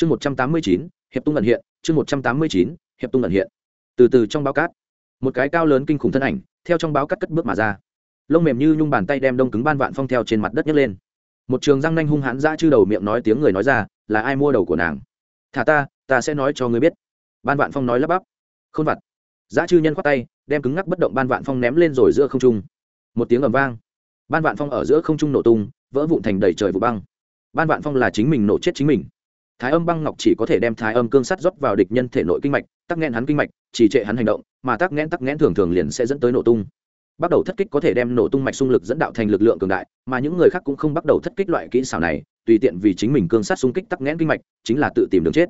chương một trăm tám mươi chín, hiệp tung ẩn hiện, chương một trăm tám mươi chín, hiệp tung ẩn hiện. Từ từ trong báo cát, một cái cao lớn kinh khủng thân ảnh, theo trong báo cát cất bước mà ra. Lông mềm như nhung bàn tay đem đông cứng ban vạn phong theo trên mặt đất nhấc lên. Một trường răng nanh hung hãn dã chư đầu miệng nói tiếng người nói ra, là ai mua đầu của nàng? Thả ta ta sẽ nói cho ngươi biết. Ban vạn phong nói lắp bắp. Khôn vặt. Dã chư nhân khoát tay, đem cứng ngắc bất động ban vạn phong ném lên rồi giữa không trung. Một tiếng ầm vang. Ban vạn phong ở giữa không trung nổ tung, vỡ vụn thành đầy trời vụ băng. Ban vạn phong là chính mình nổ chết chính mình thái âm băng ngọc chỉ có thể đem thái âm cương sắt rót vào địch nhân thể nội kinh mạch, tắc nghẽn hắn kinh mạch chỉ trệ hắn hành động, mà tắc nghẽn tắc nghẽn thường thường liền sẽ dẫn tới nổ tung. Bắt đầu thất kích có thể đem nổ tung mạch xung lực dẫn đạo thành lực lượng cường đại, mà những người khác cũng không bắt đầu thất kích loại kỹ xảo này, tùy tiện vì chính mình cương sát xung kích tắc nghẽn kinh mạch, chính là tự tìm đường chết.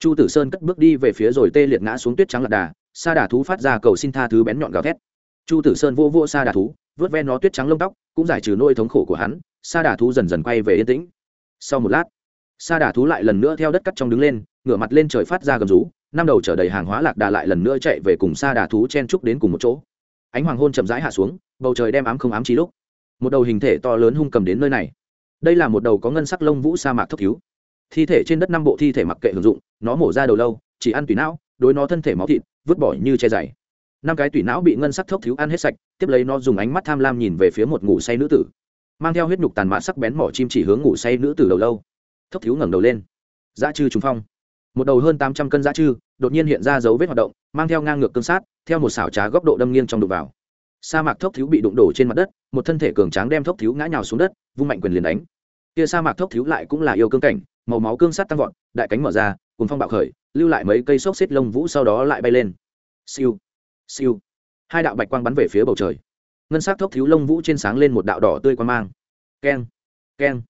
Chu tử sơn cất bước đi về phía rồi tê liệt ngã xuống tuyết trắng lạc đà, sa đà thú phát ra cầu xin tha thứ bén nhọn gào thét. Chu tử sơn vô vô sa đà thú, vớt ven nó tuyết trắng lông tóc, cũng giải trừ nỗi thống khổ của hắn, sa đà thú dần dần quay về yên tĩnh. Sau một lát sa đà thú lại lần nữa theo đất cắt trong đứng lên, ngửa mặt lên trời phát ra gầm rú, năm đầu chở đầy hàng hóa lạc đà lại lần nữa chạy về cùng sa đà thú chen trúc đến cùng một chỗ. Ánh hoàng hôn chậm rãi hạ xuống, bầu trời đem ám không ám trí lúc. Một đầu hình thể to lớn hung cầm đến nơi này. Đây là một đầu có ngân sắc lông vũ sa mạc thấp thiếu. Thi thể trên đất năm bộ thi thể mặc kệ hưởng dụng, nó mổ ra đầu lâu, chỉ ăn tùy não, đối nó thân thể máu thịt, vứt bỏ như che dày năm cái tùy não bị ngân sắc thốc thiếu ăn hết sạch, tiếp lấy nó dùng ánh mắt tham lam nhìn về phía một ngủ say nữ tử, mang theo huyết nhục tàn mạn sắc bén mỏ chim chỉ hướng ngủ say nữ tử đầu lâu thốc thiếu ngẩng đầu lên. Dã chư trùng phong. Một đầu hơn tám trăm cân dã chư đột nhiên hiện ra dấu vết hoạt động, mang theo ngang ngược cương sát, theo một xảo trá góc độ đâm nghiêng trong đục vào. Sa mạc thốc thiếu bị đụng đổ trên mặt đất, một thân thể cường tráng đem thốc thiếu ngã nhào xuống đất, vung mạnh quyền liền đánh. Kia sa mạc thốc thiếu lại cũng là yêu cương cảnh, màu máu cương sát tăng vọt, đại cánh mở ra cùng phong bạo khởi, lưu lại mấy cây xốc xếp lông vũ sau đó lại bay lên. Siêu siêu. Hai đạo bạch quang bắn về phía bầu trời. Ngân sắc thốc thiếu lông vũ trên sáng lên một đạo đỏ tươi quang mang. Keng keng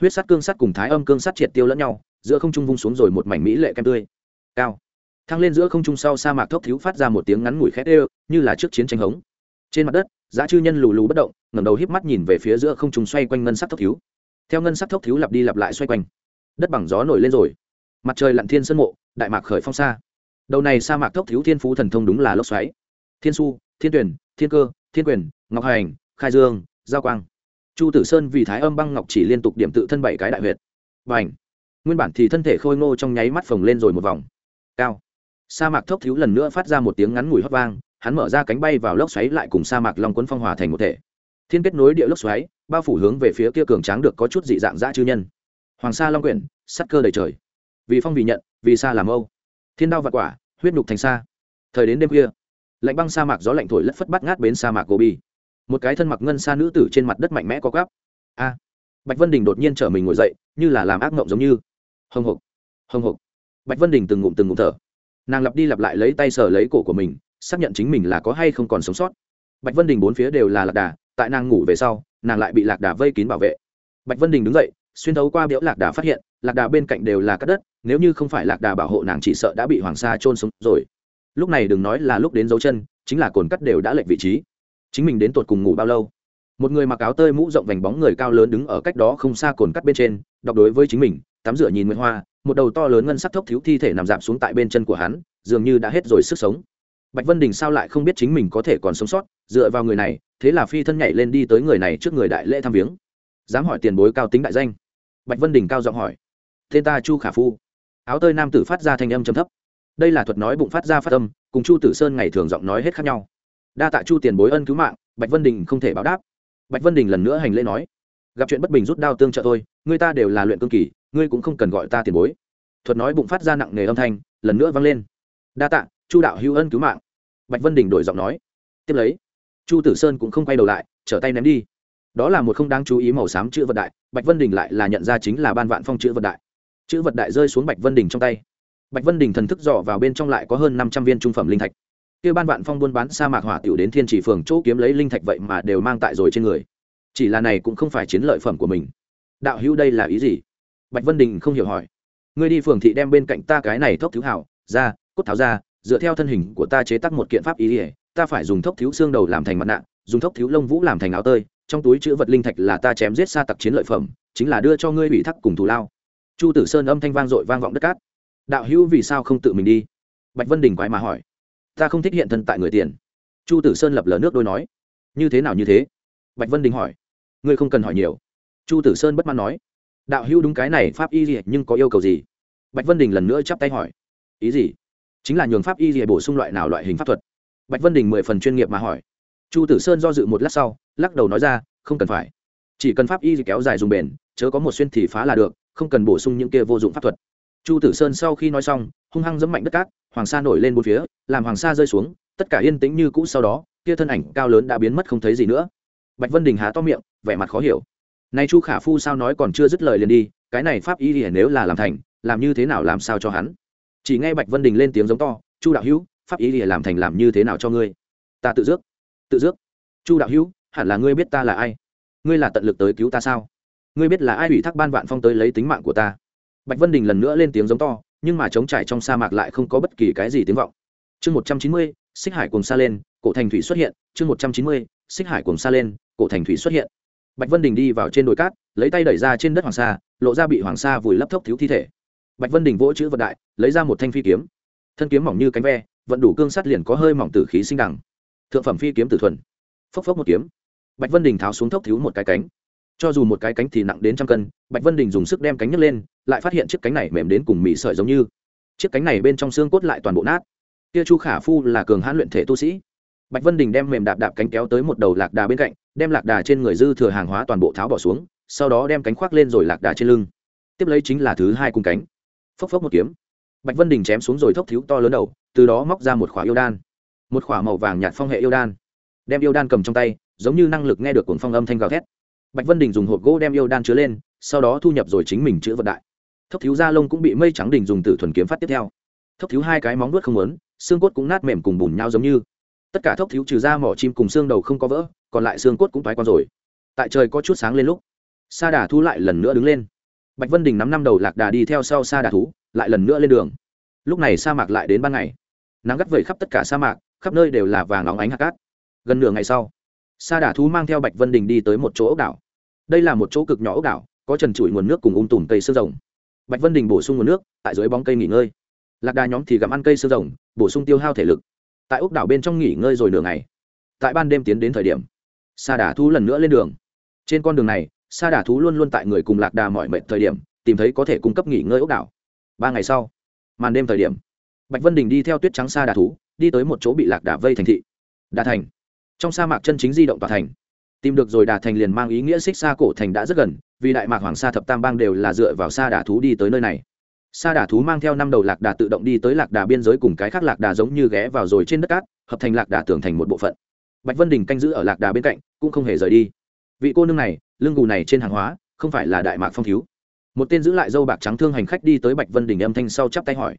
huyết sắt cương sắt cùng thái âm cương sắt triệt tiêu lẫn nhau, giữa không trung vung xuống rồi một mảnh mỹ lệ kem tươi. Cao. Thăng lên giữa không trung sau sa mạc thốc thiếu phát ra một tiếng ngắn ngủi khét ê như là trước chiến tranh hống. Trên mặt đất giá chư nhân lù lù bất động, ngẩng đầu híp mắt nhìn về phía giữa không trung xoay quanh ngân sắc thốc thiếu theo ngân sắc thốc thiếu lặp đi lặp lại xoay quanh, đất bằng gió nổi lên rồi. Mặt trời lặn thiên sân mộ, đại mạc khởi phong xa đầu này sa mạc thốc thiếu thiên phú thần thông đúng là lốc xoáy. Thiên su, thiên tuyển, thiên cơ, thiên quyền, ngọc hành, khai dương, giao quang chu tử sơn vì thái âm băng ngọc chỉ liên tục điểm tự thân bảy cái đại huyệt. Và ảnh nguyên bản thì thân thể khôi ngô trong nháy mắt phồng lên rồi một vòng. Cao! Sa mạc thốc thiếu lần nữa phát ra một tiếng ngắn ngủi hót vang, hắn mở ra cánh bay vào lốc xoáy lại cùng sa mạc long quấn phong hòa thành một thể. Thiên kết nối địa lốc xoáy, bao phủ hướng về phía kia cường tráng được có chút dị dạng dã chư nhân. Hoàng sa long quyển sắt cơ đầy trời. Vì phong vì nhận, vì sa làm âu. Thiên đao vặt quả, huyết nhục thành sa. Thời đến đêm khuya, lạnh băng sa mạc gió lạnh thổi lất phất bắt ngát bến sa mạc gobi một cái thân mặc ngân xa nữ tử trên mặt đất mạnh mẽ có gáp a, bạch vân đình đột nhiên trở mình ngồi dậy, như là làm ác mộng giống như. Hồng hộc hồng hộc. Bạch vân đình từng ngụm từng ngụm thở. Nàng lặp đi lặp lại lấy tay sờ lấy cổ của mình, xác nhận chính mình là có hay không còn sống sót. Bạch vân đình bốn phía đều là lạc đà, tại nàng ngủ về sau, nàng lại bị lạc đà vây kín bảo vệ. Bạch vân đình đứng dậy, xuyên thấu qua biểu lạc đà phát hiện, lạc đà bên cạnh đều là cắt đất, nếu như không phải lạc đà bảo hộ nàng chỉ sợ đã bị hoàng sa trôn sống rồi. Lúc này đừng nói là lúc đến dấu chân, chính là cồn cắt đều đã lệch vị trí chính mình đến tột cùng ngủ bao lâu? Một người mặc áo tơi mũ rộng vành bóng người cao lớn đứng ở cách đó không xa cồn cắt bên trên, đọc đối với chính mình, tắm rửa nhìn nguyễn hoa, một đầu to lớn ngân sắc thốc thiếu thi thể nằm giảm xuống tại bên chân của hắn, dường như đã hết rồi sức sống. Bạch vân đình sao lại không biết chính mình có thể còn sống sót, dựa vào người này, thế là phi thân nhảy lên đi tới người này trước người đại lễ thăm viếng. Dám hỏi tiền bối cao tính đại danh? Bạch vân đình cao giọng hỏi. Tên ta chu khả phu. Áo tơi nam tử phát ra thanh âm trầm thấp. Đây là thuật nói bụng phát ra phát âm, cùng chu tử sơn ngày thường giọng nói hết khác nhau đa tạ chu tiền bối ân cứu mạng, bạch vân đình không thể báo đáp. Bạch vân đình lần nữa hành lễ nói, gặp chuyện bất bình rút đao tương trợ thôi, người ta đều là luyện cương kỳ, ngươi cũng không cần gọi ta tiền bối. Thuật nói bụng phát ra nặng nề âm thanh, lần nữa vang lên. Đa tạ, chu đạo hữu ân cứu mạng. Bạch vân đình đổi giọng nói, tiếp lấy, chu tử sơn cũng không quay đầu lại, trở tay ném đi. Đó là một không đáng chú ý màu xám chữ vật đại, bạch vân đình lại là nhận ra chính là ban vạn phong chữ vật đại. Chữ vật đại rơi xuống bạch vân đình trong tay. Bạch vân đình thần thức dò vào bên trong lại có hơn năm trăm viên trung phẩm linh thạch kia ban vạn phong buôn bán sa mạc hỏa tiểu đến thiên chỉ phường chỗ kiếm lấy linh thạch vậy mà đều mang tại rồi trên người. Chỉ là này cũng không phải chiến lợi phẩm của mình. Đạo hữu đây là ý gì? Bạch vân đình không hiểu hỏi. Ngươi đi phường thị đem bên cạnh ta cái này thốc thiếu hảo, ra, cốt tháo ra, dựa theo thân hình của ta chế tác một kiện pháp ý ỉa ta phải dùng thốc thiếu xương đầu làm thành mặt nạ, dùng thốc thiếu lông vũ làm thành áo tơi. Trong túi chữ vật linh thạch là ta chém giết xa tặc chiến lợi phẩm, chính là đưa cho ngươi bị thắc cùng thù lao. Chu tử sơn âm thanh vang dội vang vọng đất cát. Đạo hữu vì sao không tự mình đi? Bạch vân đình quái mà hỏi ta không thích hiện thân tại người tiền. Chu tử sơn lập lờ nước đôi nói. Như thế nào như thế? Bạch vân đình hỏi. Ngươi không cần hỏi nhiều. Chu tử sơn bất mãn nói. Đạo hữu đúng cái này, pháp y gì, nhưng có yêu cầu gì? Bạch vân đình lần nữa chắp tay hỏi. Ý gì? Chính là nhường pháp y gì bổ sung loại nào loại hình pháp thuật? Bạch vân đình mười phần chuyên nghiệp mà hỏi. Chu tử sơn do dự một lát sau, lắc đầu nói ra, không cần phải. Chỉ cần pháp y gì kéo dài dùng bền, chớ có một xuyên thì phá là được, không cần bổ sung những kia vô dụng pháp thuật. Chu tử sơn sau khi nói xong hung hăng dẫm mạnh đất cát, hoàng sa nổi lên bốn phía, làm hoàng sa rơi xuống, tất cả yên tĩnh như cũ sau đó, kia thân ảnh cao lớn đã biến mất không thấy gì nữa. Bạch vân đình há to miệng, vẻ mặt khó hiểu. Nay chu khả phu sao nói còn chưa dứt lời liền đi, cái này pháp y thì nếu là làm thành, làm như thế nào làm sao cho hắn? Chỉ nghe bạch vân đình lên tiếng giống to, chu đạo hữu, pháp y thì làm thành làm như thế nào cho ngươi? Ta tự dước tự dước chu đạo hữu, hẳn là ngươi biết ta là ai? Ngươi là tận lực tới cứu ta sao? Ngươi biết là ai ủy thác ban vạn phong tới lấy tính mạng của ta? Bạch vân đình lần nữa lên tiếng giống to nhưng mà trống trải trong sa mạc lại không có bất kỳ cái gì tiếng vọng. Chương một trăm chín mươi, xích hải cùng xa lên, cổ thành thủy xuất hiện. Chương một trăm chín mươi, xích hải cùng xa lên, cổ thành thủy xuất hiện. Bạch vân đình đi vào trên đồi cát, lấy tay đẩy ra trên đất hoàng sa, lộ ra bị hoàng sa vùi lấp thốc thiếu thi thể. Bạch vân đình vỗ chữ vận đại, lấy ra một thanh phi kiếm. Thân kiếm mỏng như cánh ve, vận đủ cương sắt liền có hơi mỏng tử khí sinh đẳng thượng phẩm phi kiếm tử thuần. Phốc phốc một kiếm. Bạch vân đình tháo xuống thốc thiếu một cái cánh cho dù một cái cánh thì nặng đến trăm cân, bạch vân đình dùng sức đem cánh nhấc lên, lại phát hiện chiếc cánh này mềm đến cùng mị sợi giống như. Chiếc cánh này bên trong xương cốt lại toàn bộ nát. Kia chu khả phu là cường hãn luyện thể tu sĩ. Bạch vân đình đem mềm đạp đạp cánh kéo tới một đầu lạc đà bên cạnh, đem lạc đà trên người dư thừa hàng hóa toàn bộ tháo bỏ xuống, sau đó đem cánh khoác lên rồi lạc đà trên lưng. Tiếp lấy chính là thứ hai cung cánh. Phốc phốc một kiếm. Bạch vân đình chém xuống rồi thốc thiếu to lớn đầu, từ đó móc ra một khỏa yêu đan. Một khỏa màu vàng nhạt phong hệ yêu đan. Đem yêu đan cầm trong tay, giống như năng lực nghe được cuồng phong âm thanh gào thét bạch vân đình dùng hộp gỗ đem yêu đan chứa lên, sau đó thu nhập rồi chính mình chữ vận đại. Thấp thiếu da lông cũng bị mây trắng đình dùng từ thuần kiếm phát tiếp theo. Thấp thiếu hai cái móng vuốt không lớn xương cốt cũng nát mềm cùng bùn nhau giống như. Tất cả thấp thiếu trừ ra mỏ chim cùng xương đầu không có vỡ, còn lại xương cốt cũng toái con rồi. Tại trời có chút sáng lên lúc, sa đà thu lại lần nữa đứng lên. Bạch vân đình nắm năm đầu lạc đà đi theo sau sa đà thú, lại lần nữa lên đường. Lúc này sa mạc lại đến ban ngày. Nắng gắt vẩy khắp tất cả sa mạc, khắp nơi đều là vàng óng ánh hạt cát. Gần nửa ngày sau sa đà thú mang theo bạch vân đình đi tới một chỗ ốc đảo. Đây là một chỗ cực nhỏ ốc đảo, có trần trụi nguồn nước cùng ung tùm cây sương rồng. Bạch vân đình bổ sung nguồn nước, tại dưới bóng cây nghỉ ngơi. Lạc đà nhóm thì gặm ăn cây sương rồng, bổ sung tiêu hao thể lực. Tại ốc đảo bên trong nghỉ ngơi rồi nửa ngày. Tại ban đêm tiến đến thời điểm, sa đà thú lần nữa lên đường. Trên con đường này, sa đà thú luôn luôn tại người cùng lạc đà mọi mệnh thời điểm, tìm thấy có thể cung cấp nghỉ ngơi ốc đảo. Ba ngày sau, màn đêm thời điểm, bạch vân đình đi theo tuyết trắng sa đà thú, đi tới một chỗ bị lạc đà vây thành thị. Đà thành trong sa mạc chân chính di động tòa thành. Tìm được rồi đà thành liền mang ý nghĩa xích xa cổ thành đã rất gần, vì đại mạc hoàng sa thập tam bang đều là dựa vào sa đà thú đi tới nơi này. Sa đà thú mang theo năm đầu lạc đà tự động đi tới lạc đà biên giới cùng cái khác lạc đà giống như ghé vào rồi trên đất cát, hợp thành lạc đà tưởng thành một bộ phận. Bạch vân đình canh giữ ở lạc đà bên cạnh, cũng không hề rời đi. Vị cô nương này, lưng gù này trên hàng hóa, không phải là đại mạc phong thiếu. Một tên giữ lại dâu bạc trắng thương hành khách đi tới bạch vân đình âm thanh sau chắp tay hỏi.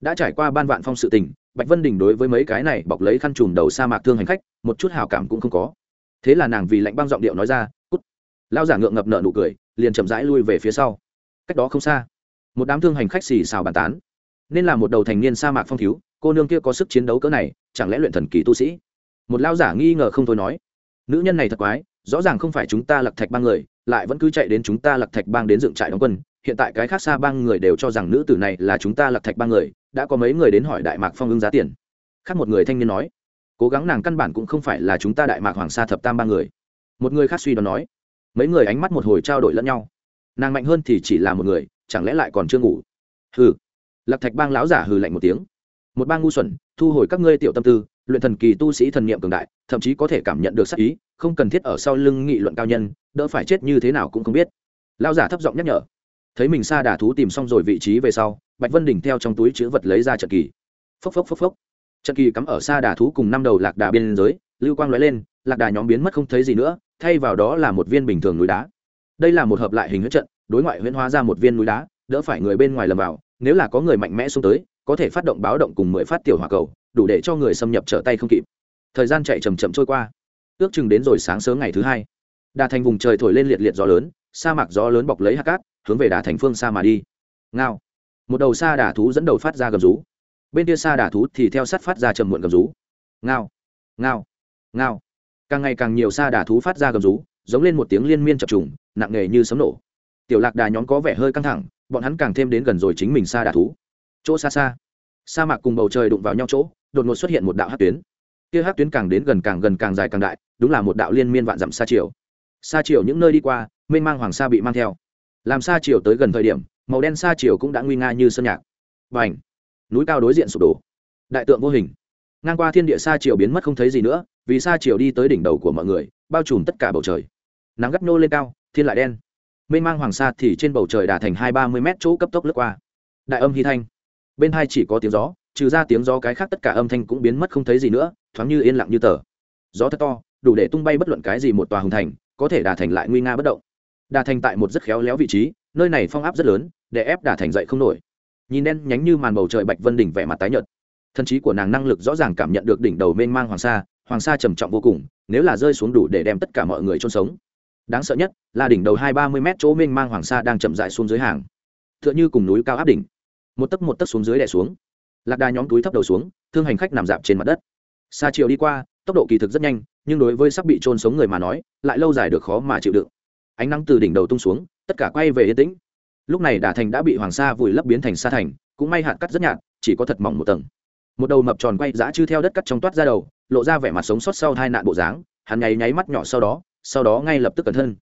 Đã trải qua ban vạn phong sự tình bạch vân đình đối với mấy cái này bọc lấy khăn trùm đầu sa mạc thương hành khách, một chút hào cảm cũng không có. Thế là nàng vì lạnh băng giọng điệu nói ra, cút. Lao giả ngượng ngập nợ nụ cười, liền chậm rãi lui về phía sau. Cách đó không xa, một đám thương hành khách xì xào bàn tán. Nên là một đầu thành niên sa mạc phong thiếu, cô nương kia có sức chiến đấu cỡ này, chẳng lẽ luyện thần kỳ tu sĩ? Một lao giả nghi ngờ không thôi nói, nữ nhân này thật quái, rõ ràng không phải chúng ta lặc thạch bang người, lại vẫn cứ chạy đến chúng ta lặc thạch bang đến dựng trại đóng quân. Hiện tại cái khác xa bang người đều cho rằng nữ tử này là chúng ta lặc thạch bang người đã có mấy người đến hỏi đại mạc phong ưng giá tiền. Khác một người thanh niên nói, cố gắng nàng căn bản cũng không phải là chúng ta đại mạc hoàng sa thập tam ba người. Một người khác suy đoán nói, mấy người ánh mắt một hồi trao đổi lẫn nhau. Nàng mạnh hơn thì chỉ là một người, chẳng lẽ lại còn chưa ngủ? Hừ. Lạc thạch bang lão giả hừ lạnh một tiếng. Một bang ngu xuẩn, thu hồi các ngươi tiểu tâm tư, luyện thần kỳ tu sĩ thần niệm cường đại, thậm chí có thể cảm nhận được sắc ý, không cần thiết ở sau lưng nghị luận cao nhân, đỡ phải chết như thế nào cũng không biết. Lão giả thấp giọng nhắc nhở. Thấy mình xa đà thú tìm xong rồi vị trí về sau bạch vân đình theo trong túi chữ vật lấy ra trận kỳ. Phốc phốc phốc phốc. Trận kỳ cắm ở xa đà thú cùng năm đầu lạc đà biên giới, lưu quang lóe lên, lạc đà nhóm biến mất không thấy gì nữa, thay vào đó là một viên bình thường núi đá. Đây là một hợp lại hình huyết trận, đối ngoại huyễn hóa ra một viên núi đá, đỡ phải người bên ngoài lầm vào, nếu là có người mạnh mẽ xuống tới, có thể phát động báo động cùng mười phát tiểu hỏa cầu, đủ để cho người xâm nhập trở tay không kịp. Thời gian chạy chầm chậm trôi qua. Ước chừng đến rồi sáng sớm ngày thứ hai. Đà thành vùng trời thổi lên liệt liệt gió lớn, sa mạc gió lớn bọc lấy hạt cát, hướng về đà thành phương xa mà đi. Ngao một đầu sa đà thú dẫn đầu phát ra gầm rú. Bên kia sa đà thú thì theo sát phát ra trầm muộn gầm rú. Ngao ngao ngao. Càng ngày càng nhiều sa đà thú phát ra gầm rú, giống lên một tiếng liên miên chập trùng, nặng nề như sấm nổ. Tiểu lạc đà nhóm có vẻ hơi căng thẳng, bọn hắn càng thêm đến gần rồi chính mình sa đà thú. Chỗ xa xa, sa mạc cùng bầu trời đụng vào nhau chỗ, đột ngột xuất hiện một đạo hát tuyến. Kia hát tuyến càng đến gần càng gần càng dài càng đại, đúng là một đạo liên miên vạn dặm xa chiều xa chiều những nơi đi qua, mênh mang hoàng sa bị mang theo. Làm xa chiều tới gần thời điểm màu đen xa chiều cũng đã nguy nga như sơn nhạc. Và ảnh núi cao đối diện sụp đổ. Đại tượng vô hình. Ngang qua thiên địa xa chiều biến mất không thấy gì nữa, vì xa chiều đi tới đỉnh đầu của mọi người, bao trùm tất cả bầu trời. Nắng gắt nô lên cao, thiên lại đen. Mênh mang hoàng sa thì trên bầu trời đà thành hai ba mươi mét chỗ cấp tốc lướt qua. Đại âm hy thanh. Bên hai chỉ có tiếng gió, trừ ra tiếng gió cái khác tất cả âm thanh cũng biến mất không thấy gì nữa, thoáng như yên lặng như tờ. Gió thật to, đủ để tung bay bất luận cái gì một tòa hùng thành, có thể đà thành lại nguy nga bất động. Đà thành tại một rất khéo léo vị trí nơi này phong áp rất lớn, để ép đả thành dậy không nổi. Nhìn đen nhánh như màn bầu trời bạch vân đỉnh vẻ mặt tái nhợt. Thần trí của nàng năng lực rõ ràng cảm nhận được đỉnh đầu mênh mang hoàng sa hoàng sa trầm trọng vô cùng, nếu là rơi xuống đủ để đem tất cả mọi người chôn sống. Đáng sợ nhất là đỉnh đầu hai ba mươi mét chỗ mênh mang hoàng sa đang chậm dại xuống dưới hàng. T h ư ợ n h ư cùng núi cao áp đỉnh. Một tấc một tấc xuống dưới đè xuống. Lạc đà nhóm túi thấp đầu xuống, thương hành khách nằm dạp trên mặt đất. Xa chiều đi qua, tốc độ kỳ thực rất nhanh, nhưng đối với sắp bị trôn sống người mà nói, lại lâu dài được khó mà chịu đựng. Ánh nắng từ đỉnh đầu tung xuống tất cả quay về yên tĩnh. Lúc này đả thành đã bị hoàng sa vùi lấp biến thành sa thành, cũng may hạt cắt rất nhạt, chỉ có thật mỏng một tầng. Một đầu mập tròn quay giã chư theo đất cắt trong toát ra đầu, lộ ra vẻ mặt sống sót sau hai nạn bộ dáng, hắn nháy nháy mắt nhỏ sau đó sau đó ngay lập tức cẩn thân.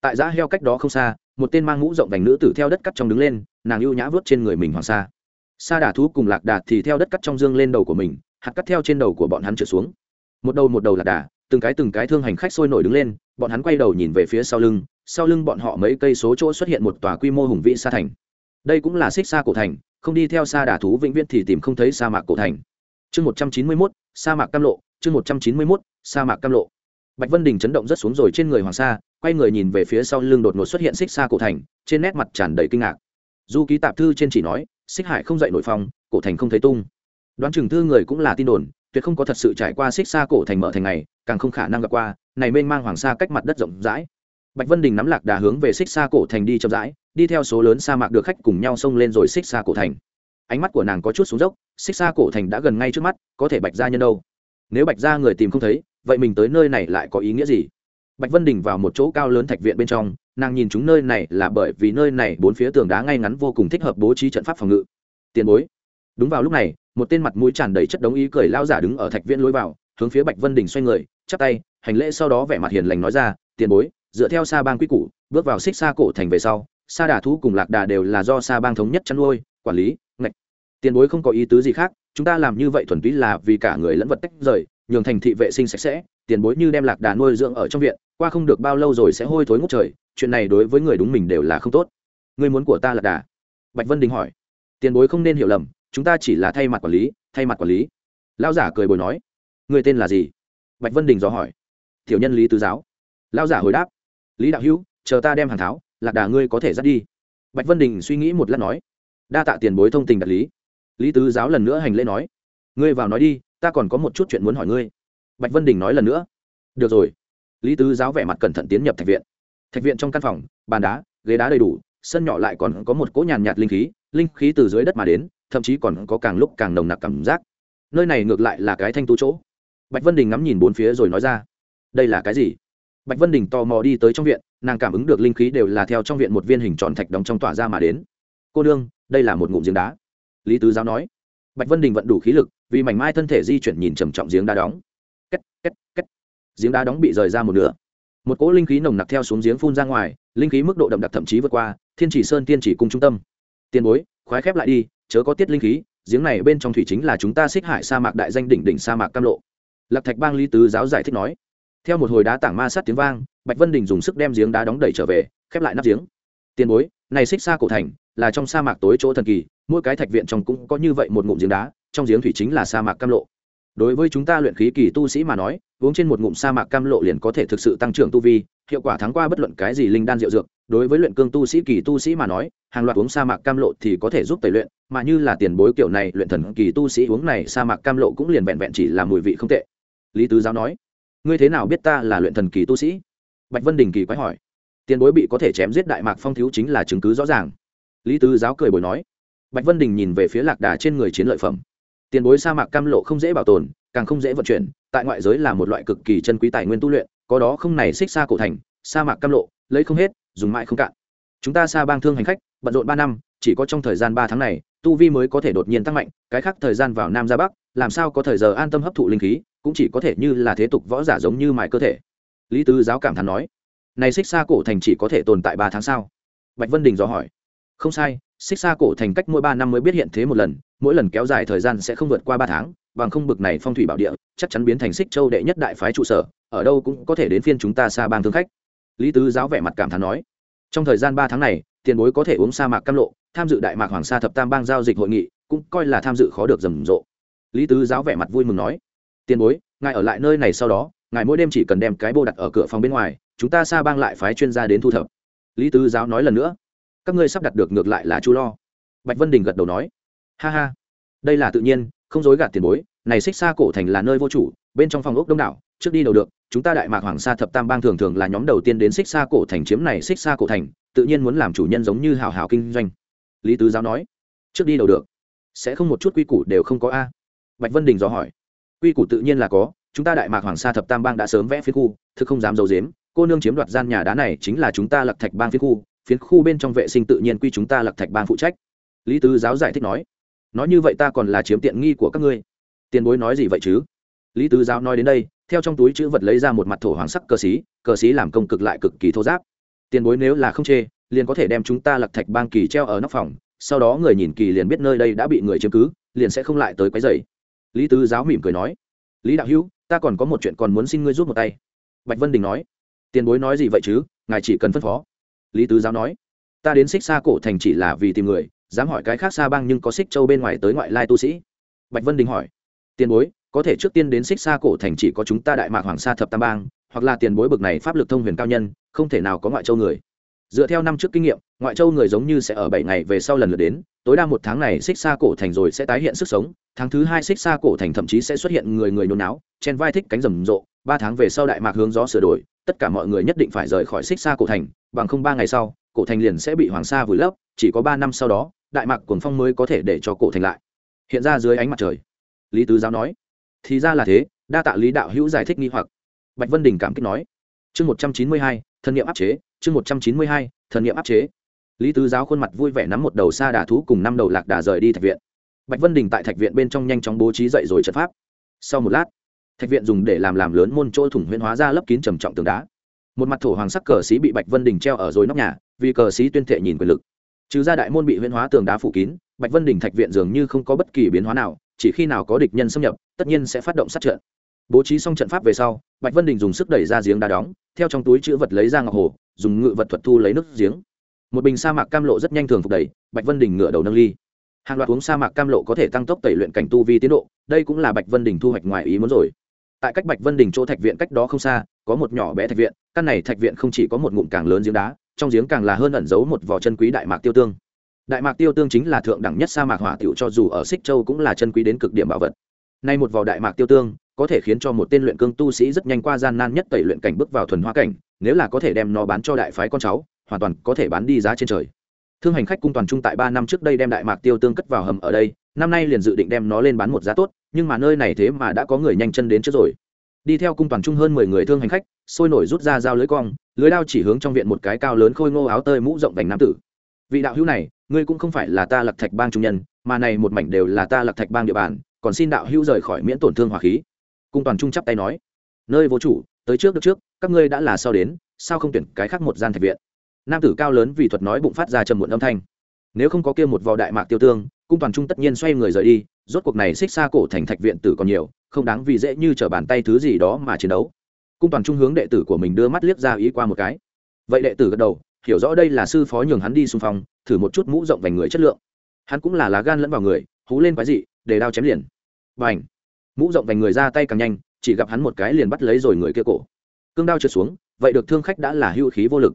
Tại giã heo cách đó không xa, một tên mang mũ rộng vành nữ tử theo đất cắt trong đứng lên, nàng ưu nhã vớt trên người mình hoàng sa. Sa đà thú cùng lạc đà thì theo đất cắt trong dương lên đầu của mình, hạt cắt theo trên đầu của bọn hắn trở xuống. Một đầu một đầu lạc đà, từng cái từng cái thương hành khách sôi nổi đứng lên, bọn hắn quay đầu nhìn về phía sau lưng sau lưng bọn họ mấy cây số chỗ xuất hiện một tòa quy mô hùng vĩ xa thành. Đây cũng là xích xa cổ thành, không đi theo xa đà thú vĩnh viễn thì tìm không thấy sa mạc cổ thành. Chương một trăm chín mươi mốt, sa mạc cam lộ, chương một trăm chín mươi mốt, sa mạc cam lộ. Bạch vân đình chấn động rất xuống rồi trên người hoàng sa, quay người nhìn về phía sau lưng đột ngột xuất hiện xích xa cổ thành, trên nét mặt tràn đầy kinh ngạc. Du ký tạp thư trên chỉ nói, xích hải không dậy nổi phong, cổ thành không thấy tung. Đoán chừng thư người cũng là tin đồn, tuyệt không có thật sự trải qua xích xa cổ thành mở thành này càng không khả năng gặp qua, này mênh mang hoàng sa cách mặt đất rộng rãi bạch vân đình nắm lạc đà hướng về xích xa cổ thành đi chậm rãi, đi theo số lớn sa mạc được khách cùng nhau xông lên rồi xích xa cổ thành. Ánh mắt của nàng có chút xuống dốc, xích xa cổ thành đã gần ngay trước mắt, có thể bạch ra nhân đâu? Nếu bạch ra người tìm không thấy, vậy mình tới nơi này lại có ý nghĩa gì? Bạch vân đình vào một chỗ cao lớn thạch viện bên trong, nàng nhìn chúng nơi này là bởi vì nơi này bốn phía tường đá ngay ngắn vô cùng thích hợp bố trí trận pháp phòng ngự. Tiền bối. Đúng vào lúc này, một tên mặt mũi tràn đầy chất đống ý cười lao giả đứng ở thạch viện lối vào, hướng phía bạch vân đình xoay người, chắp tay, hành lễ sau đó vẻ mặt hiền lành nói ra, tiền bối dựa theo sa bang quy củ, bước vào xích xa cổ thành về sau, sa đà thú cùng lạc đà đều là do sa bang thống nhất chăn nuôi, quản lý, ngạch. Tiền bối không có ý tứ gì khác, chúng ta làm như vậy thuần túy là vì cả người lẫn vật tách rời, nhường thành thị vệ sinh sạch sẽ, tiền bối như đem lạc đà nuôi dưỡng ở trong viện, qua không được bao lâu rồi sẽ hôi thối ngốc trời, chuyện này đối với người đúng mình đều là không tốt. Người muốn của ta lạc đà? Bạch vân đình hỏi. Tiền bối không nên hiểu lầm, chúng ta chỉ là thay mặt quản lý, thay mặt quản lý. Lao giả cười bồi nói. Người tên là gì? Bạch vân đình dò hỏi. Tiểu nhân lý tứ giáo. Lao giả hồi đáp lý đạo hữu, chờ ta đem hàng tháo, lạc đà ngươi có thể dắt đi. Bạch vân đình suy nghĩ một lát nói. Đa tạ tiền bối thông tình đạt lý. Lý tứ giáo lần nữa hành lễ nói. Ngươi vào nói đi, ta còn có một chút chuyện muốn hỏi ngươi. Bạch vân đình nói lần nữa. Được rồi. Lý tứ giáo vẻ mặt cẩn thận tiến nhập thạch viện. Thạch viện trong căn phòng, bàn đá, ghế đá đầy đủ, sân nhỏ lại còn có một cỗ nhàn nhạt linh khí linh khí từ dưới đất mà đến, thậm chí còn có càng lúc càng nồng nặc cảm giác. Nơi này ngược lại là cái thanh tú chỗ. Bạch vân đình ngắm nhìn bốn phía rồi nói ra. Đây là cái gì? Bạch vân đình tò mò đi tới trong viện, nàng cảm ứng được linh khí đều là theo trong viện một viên hình tròn thạch đóng trong tỏa ra mà đến. Cô đương đây là một ngụm giếng đá. Lý tứ giáo nói. Bạch vân đình vận đủ khí lực, vì mảnh mai thân thể di chuyển nhìn trầm trọng giếng đá đóng. Két két két. Giếng đá đóng bị rời ra một nửa. Một cỗ linh khí nồng nặc theo xuống giếng phun ra ngoài, linh khí mức độ đậm đặc thậm chí vượt qua thiên chỉ sơn tiên chỉ cung trung tâm. Tiền bối, khoái khép lại đi, chớ có tiết linh khí, giếng này bên trong thủy chính là chúng ta xích hải sa mạc đại danh đỉnh đỉnh sa mạc cam lộ. Lạc thạch bang lý tứ giáo giải thích nói theo một hồi đá tảng ma sát tiếng vang, bạch vân đình dùng sức đem giếng đá đóng đẩy trở về, khép lại nắp giếng. Tiền bối, này xích xa cổ thành là trong sa mạc tối chỗ thần kỳ, mỗi cái thạch viện trong cũng có như vậy một ngụm giếng đá, trong giếng thủy chính là sa mạc cam lộ. Đối với chúng ta luyện khí kỳ tu sĩ mà nói, uống trên một ngụm sa mạc cam lộ liền có thể thực sự tăng trưởng tu vi, hiệu quả thắng qua bất luận cái gì linh đan diệu dược. Đối với luyện cương tu sĩ kỳ tu sĩ mà nói, hàng loạt uống sa mạc cam lộ thì có thể giúp tẩy luyện, mà như là tiền bối kiểu này luyện thần kỳ tu sĩ uống này sa mạc cam lộ cũng liền vẹn vẹn chỉ là mùi vị không tệ. Lý tứ giáo nói ngươi thế nào biết ta là luyện thần kỳ tu sĩ? Bạch vân đình kỳ quái hỏi. Tiền bối bị có thể chém giết đại mạc phong thiếu chính là chứng cứ rõ ràng. Lý tứ giáo cười bồi nói. Bạch vân đình nhìn về phía lạc đà trên người chiến lợi phẩm. Tiền bối sa mạc cam lộ không dễ bảo tồn, càng không dễ vận chuyển, tại ngoại giới là một loại cực kỳ chân quý tài nguyên tu luyện, có đó không này xích xa cổ thành, sa mạc cam lộ, lấy không hết, dùng mãi không cạn. Chúng ta xa bang thương hành khách, bận rộn ba năm, chỉ có trong thời gian ba tháng này tu vi mới có thể đột nhiên tăng mạnh, cái khác thời gian vào nam ra bắc, làm sao có thời giờ an tâm hấp thụ linh khí, cũng chỉ có thể như là thế tục võ giả giống như mài cơ thể. Lý tứ giáo cảm thán nói, này xích xa cổ thành chỉ có thể tồn tại ba tháng sao? Bạch vân đình dò hỏi. Không sai, xích xa cổ thành cách mỗi ba năm mới biết hiện thế một lần, mỗi lần kéo dài thời gian sẽ không vượt qua ba tháng, bằng không bực này phong thủy bảo địa, chắc chắn biến thành xích châu đệ nhất đại phái trụ sở, ở đâu cũng có thể đến phiên chúng ta xa bang thương khách. Lý tứ giáo vẻ mặt cảm thán nói, trong thời gian ba tháng này, tiền bối có thể uống sa mạc cam lộ tham dự đại mạc hoàng sa thập tam bang giao dịch hội nghị, cũng coi là tham dự khó được rầm rộ. Lý tứ giáo vẻ mặt vui mừng nói, tiền bối, ngài ở lại nơi này sau đó, ngài mỗi đêm chỉ cần đem cái bô đặt ở cửa phòng bên ngoài, chúng ta xa bang lại phái chuyên gia đến thu thập. Lý tứ giáo nói lần nữa, các ngươi sắp đặt được ngược lại là chu lo. Bạch vân đình gật đầu nói, ha ha, đây là tự nhiên, không dối gạt tiền bối, này xích xa cổ thành là nơi vô chủ, bên trong phòng ốc đông đảo, trước đi đầu được, chúng ta đại mạc hoàng sa thập tam bang thường thường là nhóm đầu tiên đến xích xa cổ thành chiếm này xích xa cổ thành, tự nhiên muốn làm chủ nhân giống như hào hào kinh doanh lý tứ giáo nói, trước đi đầu được, sẽ không một chút quy củ đều không có a. Bạch vân đình dò hỏi, quy củ tự nhiên là có, chúng ta đại mạc hoàng sa thập tam bang đã sớm vẽ phiến khu, thực không dám d i ấ u dếm cô nương chiếm đoạt gian nhà đá này chính là chúng ta lặc thạch bang phiến khu phiến khu bên trong vệ sinh tự nhiên quy chúng ta lặc thạch bang phụ trách. Lý tứ giáo giải thích nói nói như vậy ta còn là chiếm tiện nghi của các ngươi. Tiền bối nói gì vậy chứ? Lý tứ giáo nói đến đây, theo trong túi chữ vật lấy ra một mặt thổ hoàng sắc cờ xí cờ xí làm công cực lại cực kỳ thô giáp. Tiền bối nếu là không chê liền có thể đem chúng ta lặc thạch bang kỳ treo ở nóc phòng, sau đó người nhìn kỳ liền biết nơi đây đã bị người chiếm cứ, liền sẽ không lại tới quấy dày lý tứ giáo mỉm cười nói. Lý đạo hữu, ta còn có một chuyện còn muốn xin ngươi rút một tay. Bạch vân đình nói. Tiền bối nói gì vậy chứ, ngài chỉ cần phân phó. Lý tứ giáo nói. Ta đến xích xa cổ thành chỉ là vì tìm người, dám hỏi cái khác xa bang nhưng có xích châu bên ngoài tới ngoại lai tu sĩ. Bạch vân đình hỏi. Tiền bối, có thể trước tiên đến xích xa cổ thành chỉ có chúng ta đại mạc hoàng sa thập tam bang, hoặc là tiền bối bực này pháp lực thông huyền cao nhân, không thể nào có ngoại châu người dựa theo năm trước kinh nghiệm, ngoại châu người giống như sẽ ở bảy ngày về sau lần lượt đến, tối đa một tháng này xích xa cổ thành rồi sẽ tái hiện sức sống, tháng thứ hai xích xa cổ thành thậm chí sẽ xuất hiện người người nôn náo, chen vai thích cánh rầm rộ, ba tháng về sau đại mạc hướng gió sửa đổi, tất cả mọi người nhất định phải rời khỏi xích xa cổ thành, bằng không ba ngày sau, cổ thành liền sẽ bị hoàng sa vùi lấp, chỉ có ba năm sau đó, đại mạc cuồng phong mới có thể để cho cổ thành lại. Hiện ra dưới ánh mặt trời. Lý tứ giáo nói. Thì ra là thế, đa tạ lý đạo hữu giải thích nghi hoặc. Bạch vân đình cảm kích nói. Chương một trăm chín mươi hai, thân nhiệm áp chế chương một trăm chín mươi hai, thần nghiệm áp chế. Lý tứ giáo khuôn mặt vui vẻ nắm một đầu xa đà thú cùng năm đầu lạc đà rời đi thạch viện. Bạch vân đình tại thạch viện bên trong nhanh chóng bố trí dậy rồi trận pháp. Sau một lát, thạch viện dùng để làm làm lớn môn chỗ thủng huyễn hóa ra lấp kín trầm trọng tường đá. Một mặt thổ hoàng sắc cờ xí bị bạch vân đình treo ở rồi nóc nhà, vì cờ xí tuyên thệ nhìn quyền lực. Trừ ra đại môn bị huyễn hóa tường đá phủ kín, bạch vân đình thạch viện dường như không có bất kỳ biến hóa nào, chỉ khi nào có địch nhân xâm nhập, tất nhiên sẽ phát động sát trận bố trí xong trận pháp về sau, bạch vân đình dùng sức đẩy ra giếng đá đóng, theo trong túi chữ vật lấy ra ngọc hồ, dùng ngự vật thuật thu lấy nước giếng. Một bình sa mạc cam lộ rất nhanh thường phục đầy, bạch vân đình ngựa đầu nâng ly. Hàng loạt uống sa mạc cam lộ có thể tăng tốc tẩy luyện cảnh tu vi tiến độ, đây cũng là bạch vân đình thu hoạch ngoài ý muốn rồi. Tại cách bạch vân đình chỗ thạch viện cách đó không xa, có một nhỏ bé thạch viện, căn này thạch viện không chỉ có một ngụm càng lớn giếng đá, trong giếng càng là hơn ẩn giấu một vỏ chân quý đại mạc tiêu tương. Đại mạc tiêu tương chính là thượng đẳng nhất sa mạc hỏa tiểu cho dù ở xích châu cũng là chân quý đến cực điểm bảo vật. Nay một vỏ đại mạc tiêu tương có thể khiến cho một tên luyện cương tu sĩ rất nhanh qua gian nan nhất tẩy luyện cảnh bước vào thuần hoa cảnh, nếu là có thể đem nó bán cho đại phái con cháu, hoàn toàn có thể bán đi giá trên trời. Thương hành khách cung toàn trung tại ba năm trước đây đem đại mạc tiêu tương cất vào hầm ở đây, năm nay liền dự định đem nó lên bán một giá tốt, nhưng mà nơi này thế mà đã có người nhanh chân đến trước rồi. Đi theo cung toàn trung hơn mười người thương hành khách, sôi nổi rút ra dao lưới cong, lưới đao chỉ hướng trong viện một cái cao lớn khôi ngô áo tơi mũ rộng vành nam tử. Vị đạo hữu này, ngươi cũng không phải là ta lạc thạch bang trung nhân, mà này một mảnh đều là ta lạc thạch bang địa bàn, còn xin đạo hữu rời khỏi miễn tổn thương hỏa khí cung toàn trung chắp tay nói, nơi vô chủ, tới trước được trước, các ngươi đã là sau đến, sao không tuyển cái khác một gian thạch viện? Nam tử cao lớn vì thuật nói bụng phát ra trầm muộn âm thanh. Nếu không có kia một vò đại mạc tiêu tương, cung toàn trung tất nhiên xoay người rời đi, rốt cuộc này xích xa cổ thành thạch viện tử còn nhiều, không đáng vì dễ như trở bàn tay thứ gì đó mà chiến đấu. Cung toàn trung hướng đệ tử của mình đưa mắt liếc ra ý qua một cái. Vậy đệ tử gật đầu, hiểu rõ đây là sư phó nhường hắn đi xung phong, thử một chút mũ rộng vành người chất lượng. Hắn cũng là lá gan lẫn vào người, hú lên quái dị, để đao chém liền. B à n h mũ rộng vành người ra tay càng nhanh, chỉ gặp hắn một cái liền bắt lấy rồi người kia cổ. Cương đao trượt xuống, vậy được thương khách đã là hữu khí vô lực.